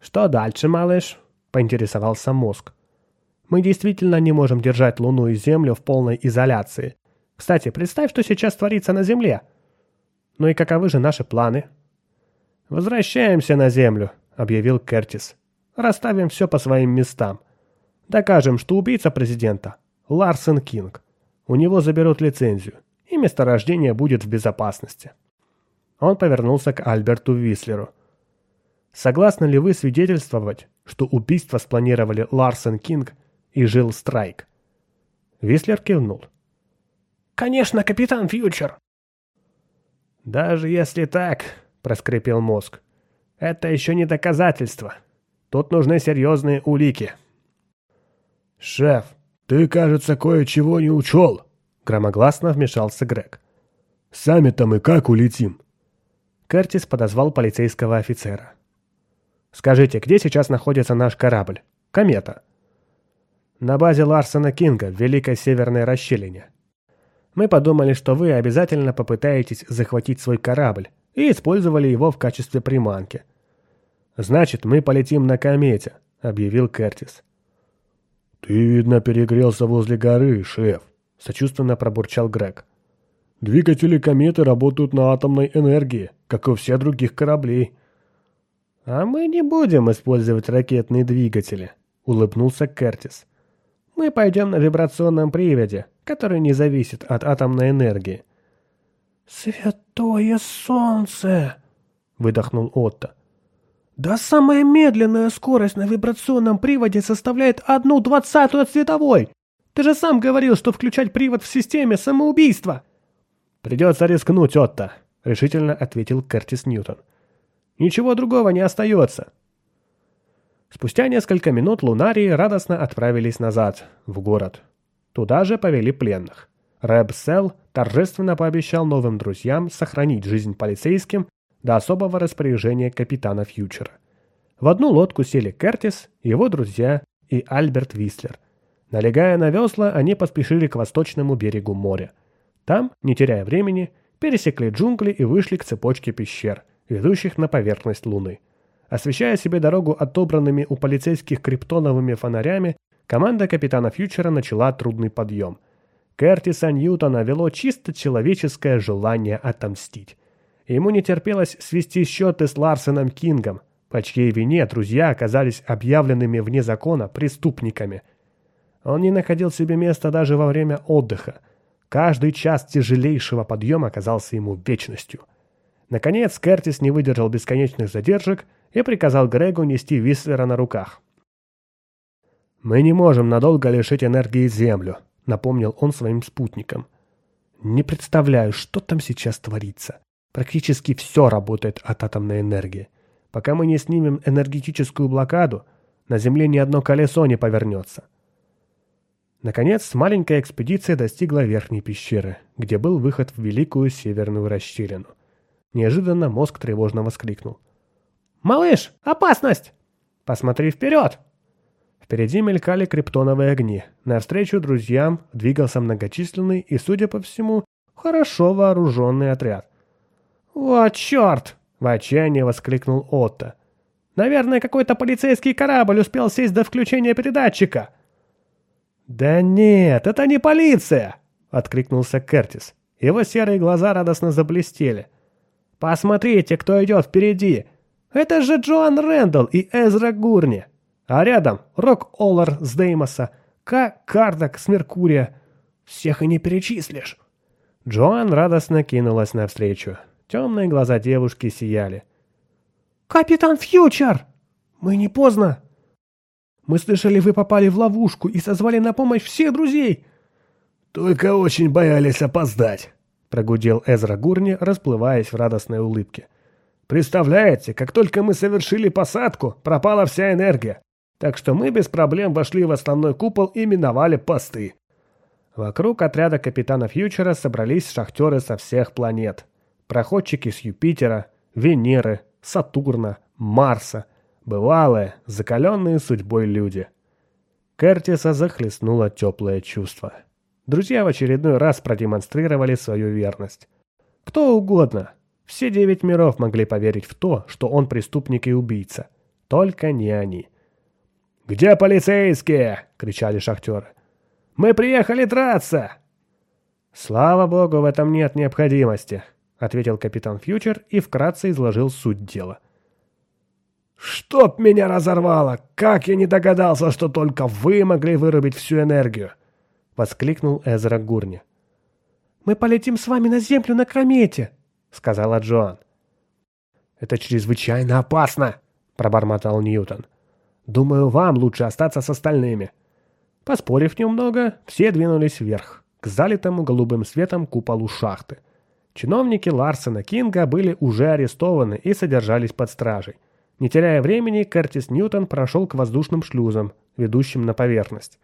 «Что дальше, малыш?» — поинтересовался мозг. «Мы действительно не можем держать Луну и Землю в полной изоляции. Кстати, представь, что сейчас творится на Земле. Ну и каковы же наши планы?» «Возвращаемся на Землю», — объявил Кертис. «Расставим все по своим местам. Докажем, что убийца президента Ларсен Кинг. У него заберут лицензию, и месторождение будет в безопасности. Он повернулся к Альберту Вислеру. Согласны ли вы свидетельствовать, что убийство спланировали Ларсен Кинг и Жил Страйк? Вислер кивнул. «Конечно, капитан Фьючер!» «Даже если так, — проскрипел мозг, — это еще не доказательство. Тут нужны серьезные улики». «Шеф, «Ты, кажется, кое-чего не учел», — громогласно вмешался Грег. «Сами-то мы как улетим?» Кертис подозвал полицейского офицера. «Скажите, где сейчас находится наш корабль? Комета?» «На базе Ларсона Кинга в Великой Северной расщелине. Мы подумали, что вы обязательно попытаетесь захватить свой корабль и использовали его в качестве приманки. Значит, мы полетим на комете», — объявил Кертис. «Ты, видно, перегрелся возле горы, шеф», — сочувственно пробурчал Грег. «Двигатели кометы работают на атомной энергии, как и всех других кораблей». «А мы не будем использовать ракетные двигатели», — улыбнулся Кертис. «Мы пойдем на вибрационном приводе, который не зависит от атомной энергии». «Святое солнце!» — выдохнул Отто. Да самая медленная скорость на вибрационном приводе составляет одну двадцатую от световой. Ты же сам говорил, что включать привод в системе самоубийство. Придется рискнуть, Отто, решительно ответил Кертис Ньютон. Ничего другого не остается. Спустя несколько минут лунарии радостно отправились назад, в город. Туда же повели пленных. Рэб Сел торжественно пообещал новым друзьям сохранить жизнь полицейским до особого распоряжения капитана Фьючера. В одну лодку сели Кертис, его друзья и Альберт Вислер. Налегая на весла, они поспешили к восточному берегу моря. Там, не теряя времени, пересекли джунгли и вышли к цепочке пещер, ведущих на поверхность Луны. Освещая себе дорогу отобранными у полицейских криптоновыми фонарями, команда капитана Фьючера начала трудный подъем. Кертиса Ньютона вело чисто человеческое желание отомстить. Ему не терпелось свести счеты с Ларсеном Кингом, по чьей вине друзья оказались объявленными вне закона преступниками. Он не находил себе места даже во время отдыха. Каждый час тяжелейшего подъема оказался ему вечностью. Наконец, Кертис не выдержал бесконечных задержек и приказал Грегу нести Вислера на руках. «Мы не можем надолго лишить энергии Землю», — напомнил он своим спутникам. «Не представляю, что там сейчас творится. Практически все работает от атомной энергии. Пока мы не снимем энергетическую блокаду, на Земле ни одно колесо не повернется». Наконец, маленькая экспедиция достигла верхней пещеры, где был выход в великую северную расщелину. Неожиданно мозг тревожно воскликнул. «Малыш, опасность! Посмотри вперед!» Впереди мелькали криптоновые огни. Навстречу друзьям двигался многочисленный и, судя по всему, хорошо вооруженный отряд. «Вот черт!» — в отчаянии воскликнул Отто. «Наверное, какой-то полицейский корабль успел сесть до включения передатчика!» «Да нет, это не полиция!» — откликнулся Кертис. Его серые глаза радостно заблестели. «Посмотрите, кто идет впереди! Это же Джоан Рэндалл и Эзра Гурни!» А рядом Рок Оллар с Деймоса, К. Кардак с Меркурия. Всех и не перечислишь. Джоан радостно кинулась навстречу. Темные глаза девушки сияли. «Капитан Фьючер! Мы не поздно!» «Мы слышали, вы попали в ловушку и созвали на помощь всех друзей!» «Только очень боялись опоздать!» Прогудел Эзра Гурни, расплываясь в радостной улыбке. «Представляете, как только мы совершили посадку, пропала вся энергия так что мы без проблем вошли в основной купол и миновали посты. Вокруг отряда капитана Фьючера собрались шахтеры со всех планет. Проходчики с Юпитера, Венеры, Сатурна, Марса. Бывалые, закаленные судьбой люди. Кертиса захлестнуло теплое чувство. Друзья в очередной раз продемонстрировали свою верность. Кто угодно, все девять миров могли поверить в то, что он преступник и убийца. Только не они. «Где полицейские?» — кричали шахтеры. «Мы приехали драться!» «Слава богу, в этом нет необходимости», — ответил капитан Фьючер и вкратце изложил суть дела. «Чтоб меня разорвало! Как я не догадался, что только вы могли вырубить всю энергию!» — воскликнул Эзра Гурни. «Мы полетим с вами на землю на комете», — сказала Джоан. «Это чрезвычайно опасно», — пробормотал Ньютон. Думаю, вам лучше остаться с остальными». Поспорив немного, все двинулись вверх, к залитому голубым светом куполу шахты. Чиновники Ларсена Кинга были уже арестованы и содержались под стражей. Не теряя времени, Кертис Ньютон прошел к воздушным шлюзам, ведущим на поверхность.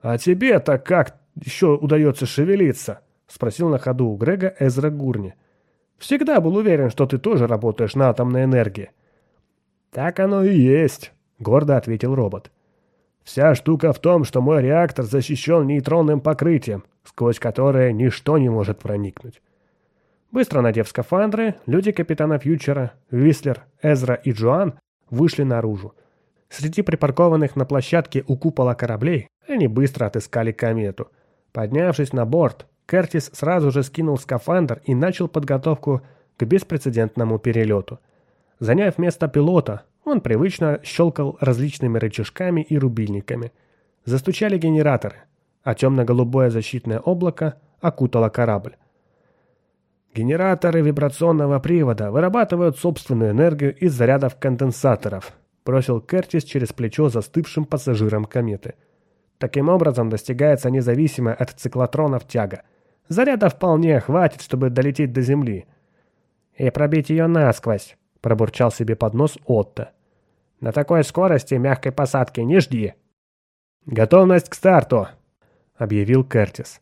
«А тебе-то как еще удается шевелиться?» — спросил на ходу у Грега Эзра Гурни. «Всегда был уверен, что ты тоже работаешь на атомной энергии». «Так оно и есть», — гордо ответил робот. «Вся штука в том, что мой реактор защищен нейтронным покрытием, сквозь которое ничто не может проникнуть». Быстро надев скафандры, люди капитана Фьючера, Вислер, Эзра и Джоан вышли наружу. Среди припаркованных на площадке у купола кораблей они быстро отыскали комету. Поднявшись на борт, Кертис сразу же скинул скафандр и начал подготовку к беспрецедентному перелету. Заняв место пилота, он привычно щелкал различными рычажками и рубильниками. Застучали генераторы, а темно-голубое защитное облако окутало корабль. Генераторы вибрационного привода вырабатывают собственную энергию из зарядов конденсаторов, бросил Кертис через плечо застывшим пассажирам кометы. Таким образом достигается независимая от циклотронов тяга. Заряда вполне хватит, чтобы долететь до Земли. И пробить ее насквозь, пробурчал себе под нос Отто. На такой скорости мягкой посадки не жди. Готовность к старту, объявил Кертис.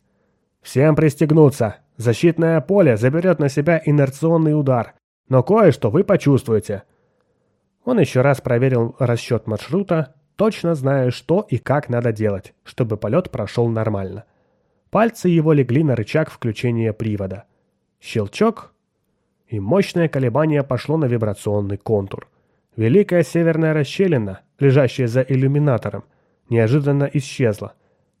Всем пристегнуться. Защитное поле заберет на себя инерционный удар, но кое-что вы почувствуете. Он еще раз проверил расчет маршрута, точно зная, что и как надо делать, чтобы полет прошел нормально. Пальцы его легли на рычаг включения привода. Щелчок, и мощное колебание пошло на вибрационный контур. Великая северная расщелина, лежащая за иллюминатором, неожиданно исчезла.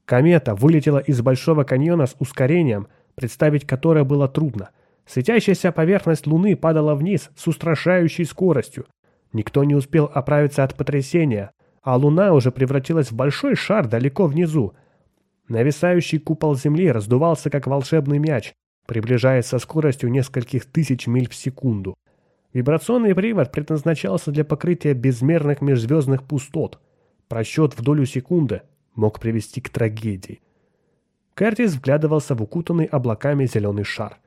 Комета вылетела из Большого каньона с ускорением, представить которое было трудно. Светящаяся поверхность Луны падала вниз с устрашающей скоростью. Никто не успел оправиться от потрясения, а Луна уже превратилась в большой шар далеко внизу. Нависающий купол Земли раздувался как волшебный мяч, приближаясь со скоростью нескольких тысяч миль в секунду. Вибрационный привод предназначался для покрытия безмерных межзвездных пустот. Просчет в долю секунды мог привести к трагедии. Кертис вглядывался в укутанный облаками зеленый шар.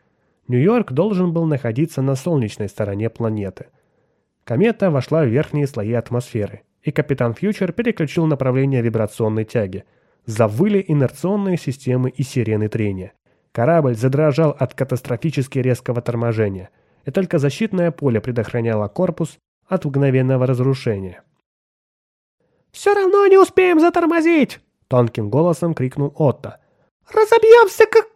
Нью-Йорк должен был находиться на солнечной стороне планеты. Комета вошла в верхние слои атмосферы, и капитан Фьючер переключил направление вибрационной тяги. Завыли инерционные системы и сирены трения. Корабль задрожал от катастрофически резкого торможения, и только защитное поле предохраняло корпус от мгновенного разрушения. «Все равно не успеем затормозить!» — тонким голосом крикнул Отто. «Разобьемся, как...»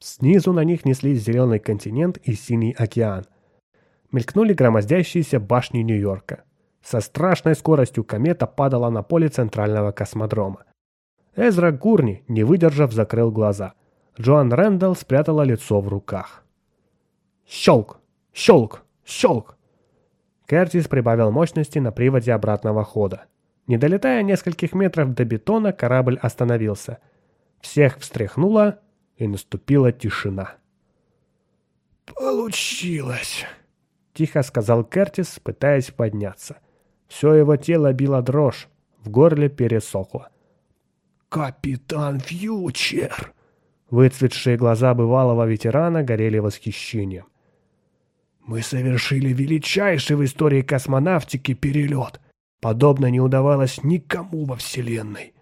Снизу на них неслись зеленый континент и синий океан. Мелькнули громоздящиеся башни Нью-Йорка. Со страшной скоростью комета падала на поле центрального космодрома. Эзра Гурни, не выдержав, закрыл глаза. Джоан Рэндалл спрятала лицо в руках. Щелк! Щелк! Щелк! Кертис прибавил мощности на приводе обратного хода. Не долетая нескольких метров до бетона, корабль остановился. Всех встряхнуло, и наступила тишина. «Получилось!» — тихо сказал Кертис, пытаясь подняться. Все его тело било дрожь, в горле пересохло. «Капитан Фьючер!» Выцветшие глаза бывалого ветерана горели восхищением. «Мы совершили величайший в истории космонавтики перелет. Подобно не удавалось никому во Вселенной».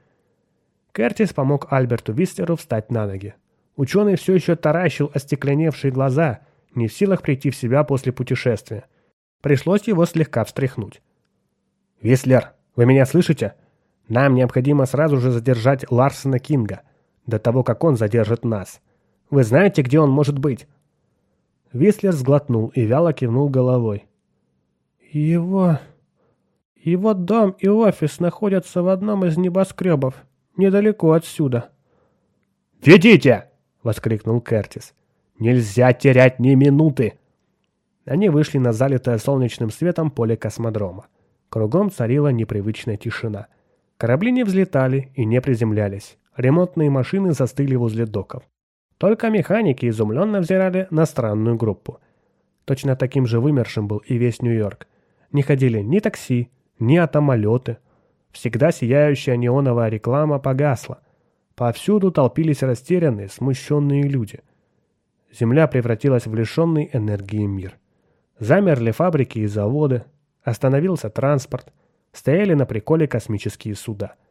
Кертис помог Альберту Вистеру встать на ноги. Ученый все еще таращил остекленевшие глаза, не в силах прийти в себя после путешествия. Пришлось его слегка встряхнуть. «Вислер, вы меня слышите? Нам необходимо сразу же задержать Ларсена Кинга, до того, как он задержит нас. Вы знаете, где он может быть?» Вислер сглотнул и вяло кивнул головой. «Его... его дом и офис находятся в одном из небоскребов, недалеко отсюда». «Ведите!» — воскликнул Кертис. «Нельзя терять ни минуты!» Они вышли на залитое солнечным светом поле космодрома. Кругом царила непривычная тишина. Корабли не взлетали и не приземлялись. Ремонтные машины застыли возле доков. Только механики изумленно взирали на странную группу. Точно таким же вымершим был и весь Нью-Йорк. Не ходили ни такси, ни атомолеты. Всегда сияющая неоновая реклама погасла. Повсюду толпились растерянные, смущенные люди. Земля превратилась в лишенный энергии мир. Замерли фабрики и заводы, остановился транспорт, стояли на приколе космические суда –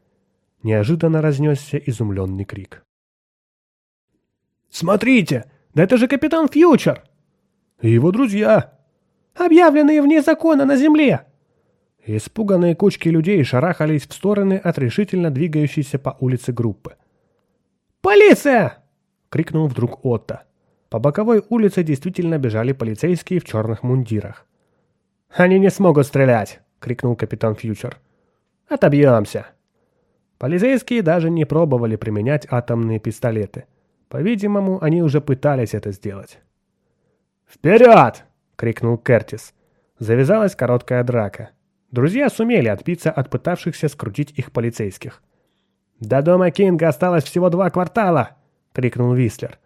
Неожиданно разнесся изумленный крик. «Смотрите! Да это же капитан Фьючер!» «И его друзья!» «Объявленные вне закона на земле!» Испуганные кучки людей шарахались в стороны от решительно двигающейся по улице группы. «Полиция!» — крикнул вдруг Отто. По боковой улице действительно бежали полицейские в черных мундирах. «Они не смогут стрелять!» — крикнул капитан Фьючер. «Отобьемся!» Полицейские даже не пробовали применять атомные пистолеты. По-видимому, они уже пытались это сделать. «Вперед!» — крикнул Кертис. Завязалась короткая драка. Друзья сумели отбиться от пытавшихся скрутить их полицейских. «До дома Кинга осталось всего два квартала!» — крикнул Вислер.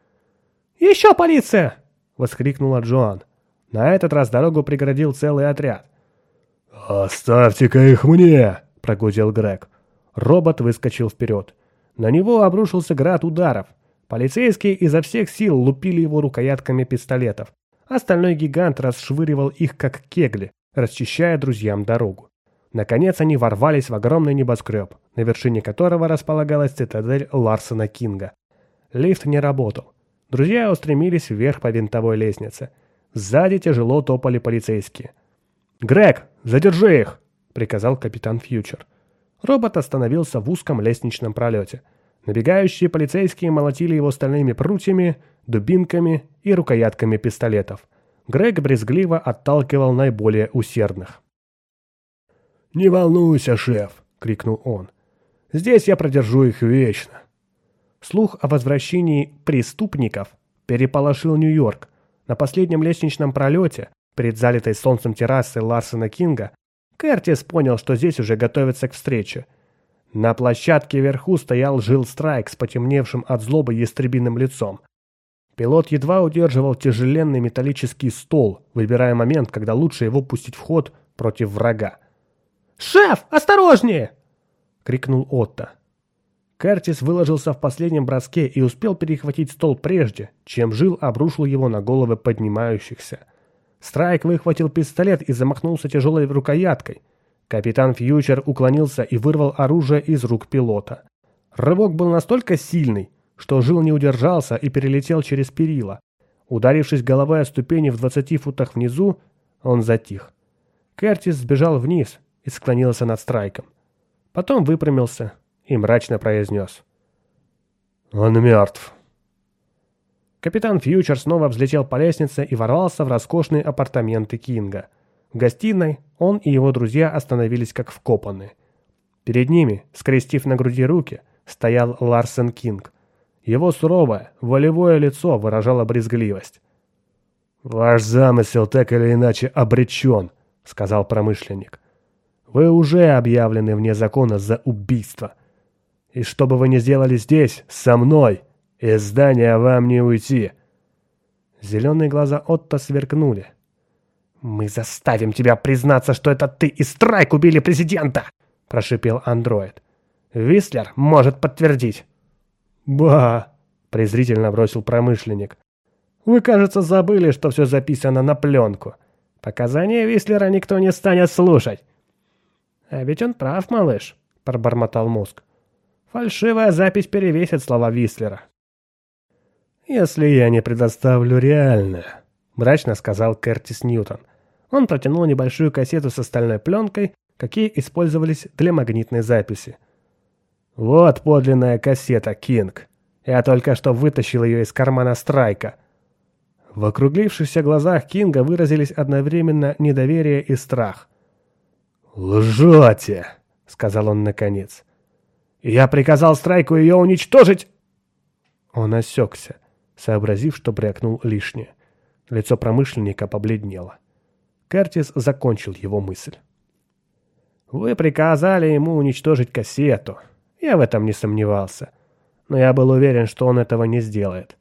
«Еще полиция!» — воскликнула Джоан. На этот раз дорогу преградил целый отряд. «Оставьте-ка их мне!» — прогудел Грег. Робот выскочил вперед. На него обрушился град ударов. Полицейские изо всех сил лупили его рукоятками пистолетов. Остальной гигант расшвыривал их как кегли, расчищая друзьям дорогу. Наконец они ворвались в огромный небоскреб, на вершине которого располагалась цитадель Ларсона Кинга. Лифт не работал. Друзья устремились вверх по винтовой лестнице. Сзади тяжело топали полицейские. «Грег, задержи их!» — приказал капитан Фьючер. Робот остановился в узком лестничном пролете. Набегающие полицейские молотили его стальными прутьями, дубинками и рукоятками пистолетов. Грег брезгливо отталкивал наиболее усердных. «Не волнуйся, шеф!» — крикнул он. «Здесь я продержу их вечно!» Слух о возвращении преступников переполошил Нью-Йорк. На последнем лестничном пролете, перед залитой солнцем террасой Ларсена Кинга, Кертис понял, что здесь уже готовятся к встрече. На площадке вверху стоял Жил Страйк с потемневшим от злобы ястребиным лицом. Пилот едва удерживал тяжеленный металлический стол, выбирая момент, когда лучше его пустить в ход против врага. «Шеф, осторожнее!» — крикнул Отто. Кертис выложился в последнем броске и успел перехватить стол прежде, чем Жил обрушил его на головы поднимающихся. Страйк выхватил пистолет и замахнулся тяжелой рукояткой. Капитан Фьючер уклонился и вырвал оружие из рук пилота. Рывок был настолько сильный, что Жил не удержался и перелетел через перила. Ударившись головой о ступени в 20 футах внизу, он затих. Кертис сбежал вниз и склонился над Страйком. Потом выпрямился и мрачно произнес. «Он мертв». Капитан Фьючер снова взлетел по лестнице и ворвался в роскошные апартаменты Кинга. В гостиной он и его друзья остановились как вкопанные. Перед ними, скрестив на груди руки, стоял Ларсен Кинг. Его суровое, волевое лицо выражало брезгливость. «Ваш замысел так или иначе обречен», — сказал промышленник. «Вы уже объявлены вне закона за убийство. И что бы вы ни сделали здесь, со мной, из здания вам не уйти. Зеленые глаза Отто сверкнули. «Мы заставим тебя признаться, что это ты и Страйк убили президента!» – прошипел андроид. «Вислер может подтвердить». «Ба!» – презрительно бросил промышленник. «Вы, кажется, забыли, что все записано на пленку. Показания Вислера никто не станет слушать». «А ведь он прав, малыш», – пробормотал мозг. «Фальшивая запись перевесит слова Вислера». «Если я не предоставлю реальное», — мрачно сказал Кертис Ньютон. Он протянул небольшую кассету с остальной пленкой, какие использовались для магнитной записи. «Вот подлинная кассета, Кинг. Я только что вытащил ее из кармана Страйка». В округлившихся глазах Кинга выразились одновременно недоверие и страх. «Лжете!» — сказал он наконец. «Я приказал Страйку ее уничтожить!» Он осекся сообразив, что брякнул лишнее. Лицо промышленника побледнело. Кертис закончил его мысль. «Вы приказали ему уничтожить кассету. Я в этом не сомневался. Но я был уверен, что он этого не сделает.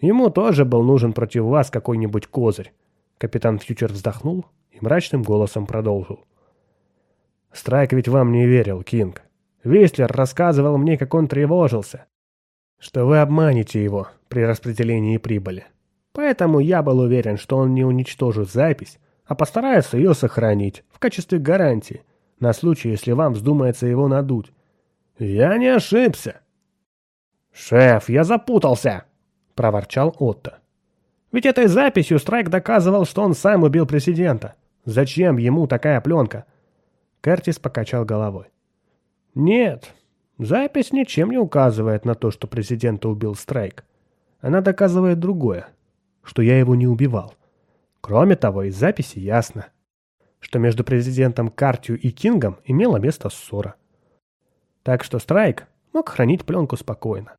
Ему тоже был нужен против вас какой-нибудь козырь». Капитан Фьючер вздохнул и мрачным голосом продолжил. «Страйк ведь вам не верил, Кинг. Вестлер рассказывал мне, как он тревожился что вы обманете его при распределении прибыли. Поэтому я был уверен, что он не уничтожит запись, а постарается ее сохранить в качестве гарантии, на случай, если вам вздумается его надуть. Я не ошибся. «Шеф, я запутался!» – проворчал Отто. «Ведь этой записью Страйк доказывал, что он сам убил президента. Зачем ему такая пленка?» Кертис покачал головой. «Нет, Запись ничем не указывает на то, что президента убил Страйк. Она доказывает другое, что я его не убивал. Кроме того, из записи ясно, что между президентом Картью и Кингом имела место ссора. Так что Страйк мог хранить пленку спокойно.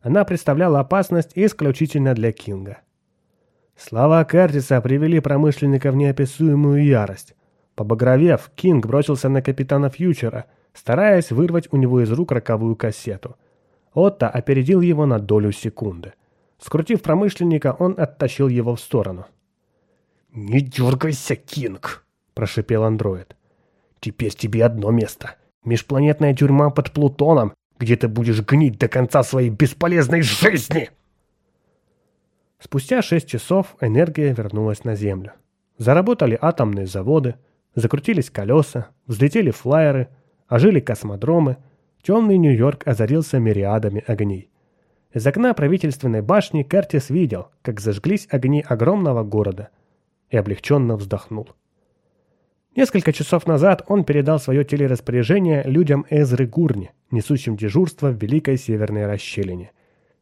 Она представляла опасность исключительно для Кинга. Слова Кертиса привели промышленника в неописуемую ярость. Побагровев, Кинг бросился на капитана Фьючера – стараясь вырвать у него из рук роковую кассету. Отто опередил его на долю секунды. Скрутив промышленника, он оттащил его в сторону. «Не дергайся, Кинг!» – прошипел андроид. «Теперь тебе одно место. Межпланетная тюрьма под Плутоном, где ты будешь гнить до конца своей бесполезной жизни!» Спустя шесть часов энергия вернулась на Землю. Заработали атомные заводы, закрутились колеса, взлетели флайеры – ожили космодромы, темный Нью-Йорк озарился мириадами огней. Из окна правительственной башни Кертис видел, как зажглись огни огромного города, и облегченно вздохнул. Несколько часов назад он передал свое телераспоряжение людям Эзры Гурни, несущим дежурство в Великой Северной расщелине.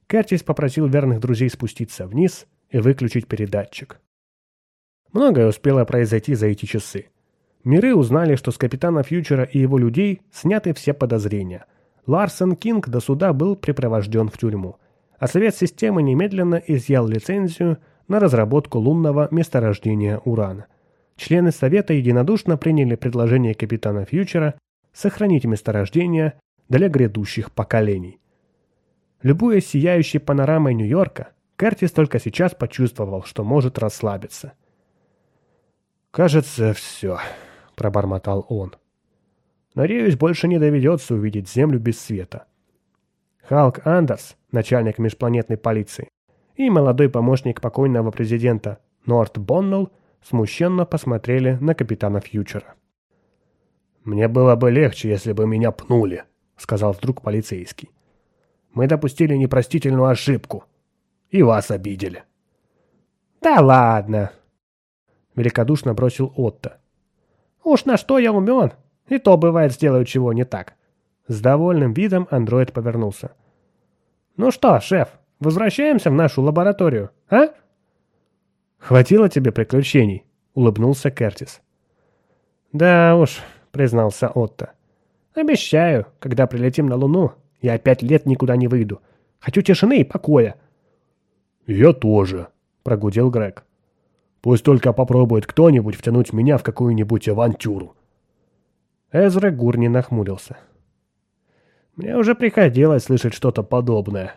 Кертис попросил верных друзей спуститься вниз и выключить передатчик. Многое успело произойти за эти часы. Миры узнали, что с капитана Фьючера и его людей сняты все подозрения. Ларсен Кинг до суда был припровожден в тюрьму. А Совет системы немедленно изъял лицензию на разработку лунного месторождения урана. Члены Совета единодушно приняли предложение капитана Фьючера сохранить месторождение для грядущих поколений. Любуясь сияющей панорамой Нью-Йорка, Кертис только сейчас почувствовал, что может расслабиться. «Кажется, все», — пробормотал он. «Надеюсь, больше не доведется увидеть Землю без света». Халк Андерс, начальник межпланетной полиции, и молодой помощник покойного президента Норт Боннелл смущенно посмотрели на капитана Фьючера. «Мне было бы легче, если бы меня пнули», — сказал вдруг полицейский. «Мы допустили непростительную ошибку. И вас обидели». «Да ладно», — великодушно бросил Отто. «Уж на что я умен, и то бывает сделаю чего не так». С довольным видом андроид повернулся. «Ну что, шеф, возвращаемся в нашу лабораторию, а?» «Хватило тебе приключений?» — улыбнулся Кертис. «Да уж», — признался Отто. «Обещаю, когда прилетим на Луну, я пять лет никуда не выйду. Хочу тишины и покоя». «Я тоже», — прогудел Грег. «Пусть только попробует кто-нибудь втянуть меня в какую-нибудь авантюру». Эзра Гурни нахмурился. «Мне уже приходилось слышать что-то подобное.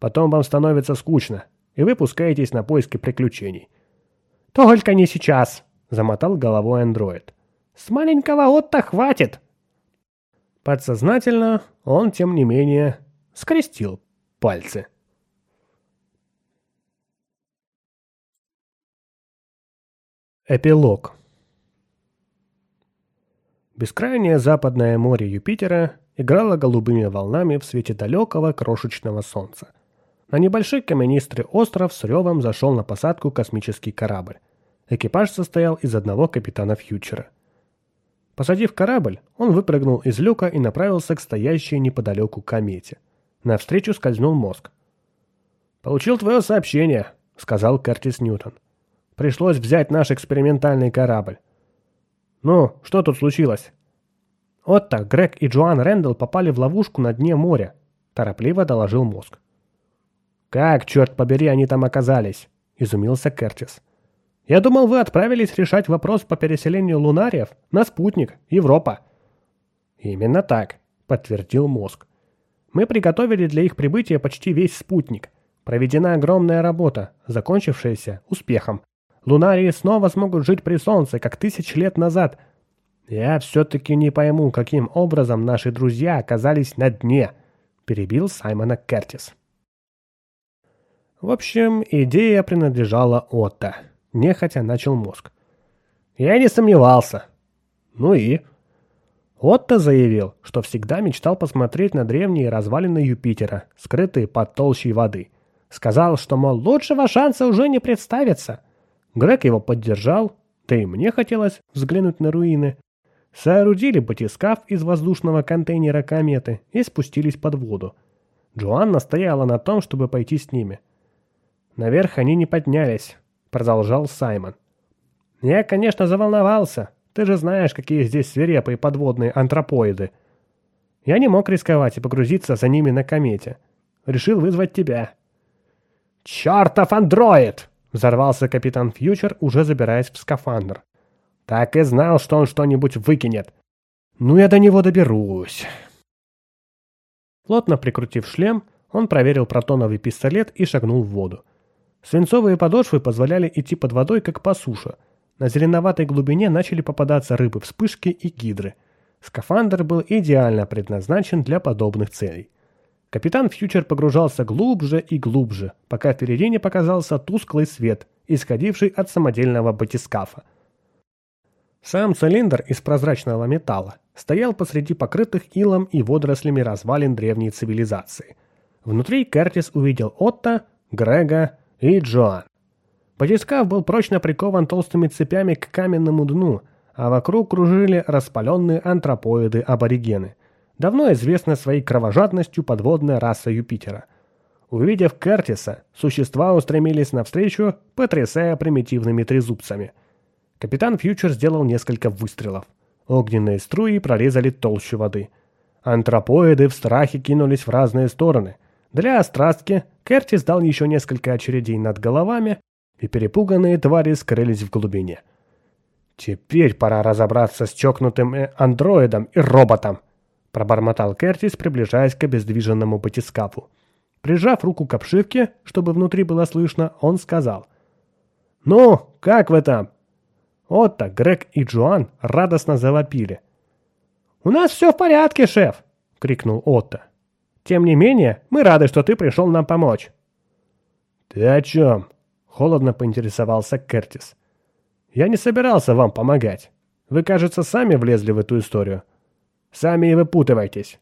Потом вам становится скучно, и вы пускаетесь на поиски приключений». «Только не сейчас», — замотал головой андроид. «С маленького Отто хватит!» Подсознательно он, тем не менее, скрестил пальцы. Эпилог Бескрайнее западное море Юпитера играло голубыми волнами в свете далекого крошечного солнца. На небольшой каменистый остров с ревом зашел на посадку космический корабль. Экипаж состоял из одного капитана Фьючера. Посадив корабль, он выпрыгнул из люка и направился к стоящей неподалеку комете. Навстречу скользнул мозг. «Получил твое сообщение», — сказал Кертис Ньютон. «Пришлось взять наш экспериментальный корабль». «Ну, что тут случилось?» «Отто, Грег и Джоан Рэндалл попали в ловушку на дне моря», — торопливо доложил мозг. «Как, черт побери, они там оказались?» — изумился Кертис. «Я думал, вы отправились решать вопрос по переселению лунариев на спутник, Европа». «Именно так», — подтвердил мозг. «Мы приготовили для их прибытия почти весь спутник. Проведена огромная работа, закончившаяся успехом. Лунарии снова смогут жить при Солнце, как тысячи лет назад. Я все-таки не пойму, каким образом наши друзья оказались на дне», — перебил Саймона Кертис. В общем, идея принадлежала Отто. Нехотя начал мозг. Я не сомневался. Ну и? Отто заявил, что всегда мечтал посмотреть на древние развалины Юпитера, скрытые под толщей воды. Сказал, что, мол, лучшего шанса уже не представится. Грег его поддержал, да и мне хотелось взглянуть на руины. Соорудили батискаф из воздушного контейнера кометы и спустились под воду. Джоан настояла на том, чтобы пойти с ними – Наверх они не поднялись, продолжал Саймон. Я, конечно, заволновался. Ты же знаешь, какие здесь свирепые подводные антропоиды. Я не мог рисковать и погрузиться за ними на комете. Решил вызвать тебя. «Чертов андроид!» — взорвался капитан Фьючер, уже забираясь в скафандр. «Так и знал, что он что-нибудь выкинет. Ну, я до него доберусь». Плотно прикрутив шлем, он проверил протоновый пистолет и шагнул в воду. Свинцовые подошвы позволяли идти под водой, как по суше. На зеленоватой глубине начали попадаться рыбы-вспышки и гидры. Скафандр был идеально предназначен для подобных целей. Капитан Фьючер погружался глубже и глубже, пока впереди не показался тусклый свет, исходивший от самодельного батискафа. Сам цилиндр из прозрачного металла стоял посреди покрытых илом и водорослями развалин древней цивилизации. Внутри Кертис увидел Отто, Грега и Джоан. Батискаф был прочно прикован толстыми цепями к каменному дну, а вокруг кружили распаленные антропоиды-аборигены. Давно известна своей кровожадностью подводная раса Юпитера. Увидев Кертиса, существа устремились навстречу, потрясая примитивными трезубцами. Капитан Фьючер сделал несколько выстрелов. Огненные струи прорезали толщу воды. Антропоиды в страхе кинулись в разные стороны – для острастки Кертис дал еще несколько очередей над головами, и перепуганные твари скрылись в глубине. «Теперь пора разобраться с чокнутым э, андроидом и роботом», — пробормотал Кертис, приближаясь к обездвиженному батискафу. Прижав руку к обшивке, чтобы внутри было слышно, он сказал. «Ну, как вы там?» Отто, Грег и Джоан радостно завопили. «У нас все в порядке, шеф!» — крикнул Отто. «Тем не менее, мы рады, что ты пришел нам помочь». «Ты о чем?» — холодно поинтересовался Кертис. «Я не собирался вам помогать. Вы, кажется, сами влезли в эту историю. Сами и выпутывайтесь».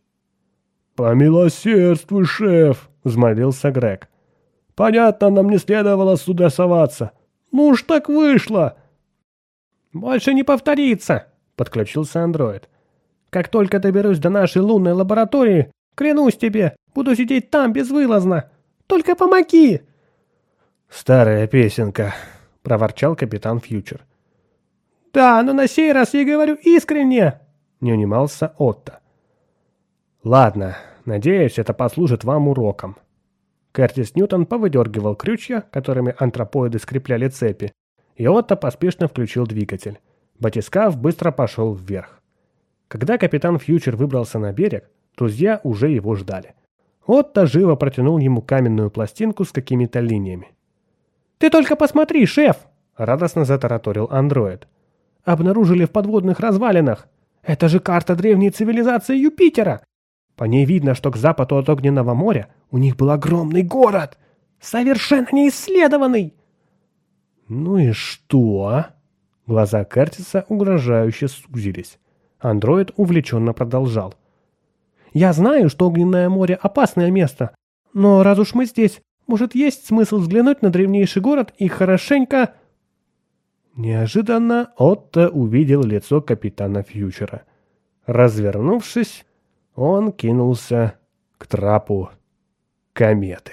«Помилосердствуй, шеф!» — взмолился Грег. «Понятно, нам не следовало сюда соваться. Ну уж так вышло!» «Больше не повторится!» — подключился андроид. «Как только доберусь до нашей лунной лаборатории, клянусь тебе, буду сидеть там безвылазно. Только помоги!» «Старая песенка», — проворчал капитан Фьючер. «Да, но на сей раз я говорю искренне!» — не унимался Отто. «Ладно, надеюсь, это послужит вам уроком». Кертис Ньютон повыдергивал крючья, которыми антропоиды скрепляли цепи, и Отто поспешно включил двигатель. Батискаф быстро пошел вверх. Когда капитан Фьючер выбрался на берег, друзья уже его ждали. Отто живо протянул ему каменную пластинку с какими-то линиями. «Ты только посмотри, шеф!» — радостно затараторил андроид. «Обнаружили в подводных развалинах. Это же карта древней цивилизации Юпитера. По ней видно, что к западу от Огненного моря у них был огромный город, совершенно неисследованный. Ну и что? Глаза Кертиса угрожающе сузились. Андроид увлеченно продолжал. «Я знаю, что Огненное море – опасное место, но раз уж мы здесь, может, есть смысл взглянуть на древнейший город и хорошенько...» Неожиданно Отто увидел лицо капитана Фьючера. Развернувшись, он кинулся к трапу кометы.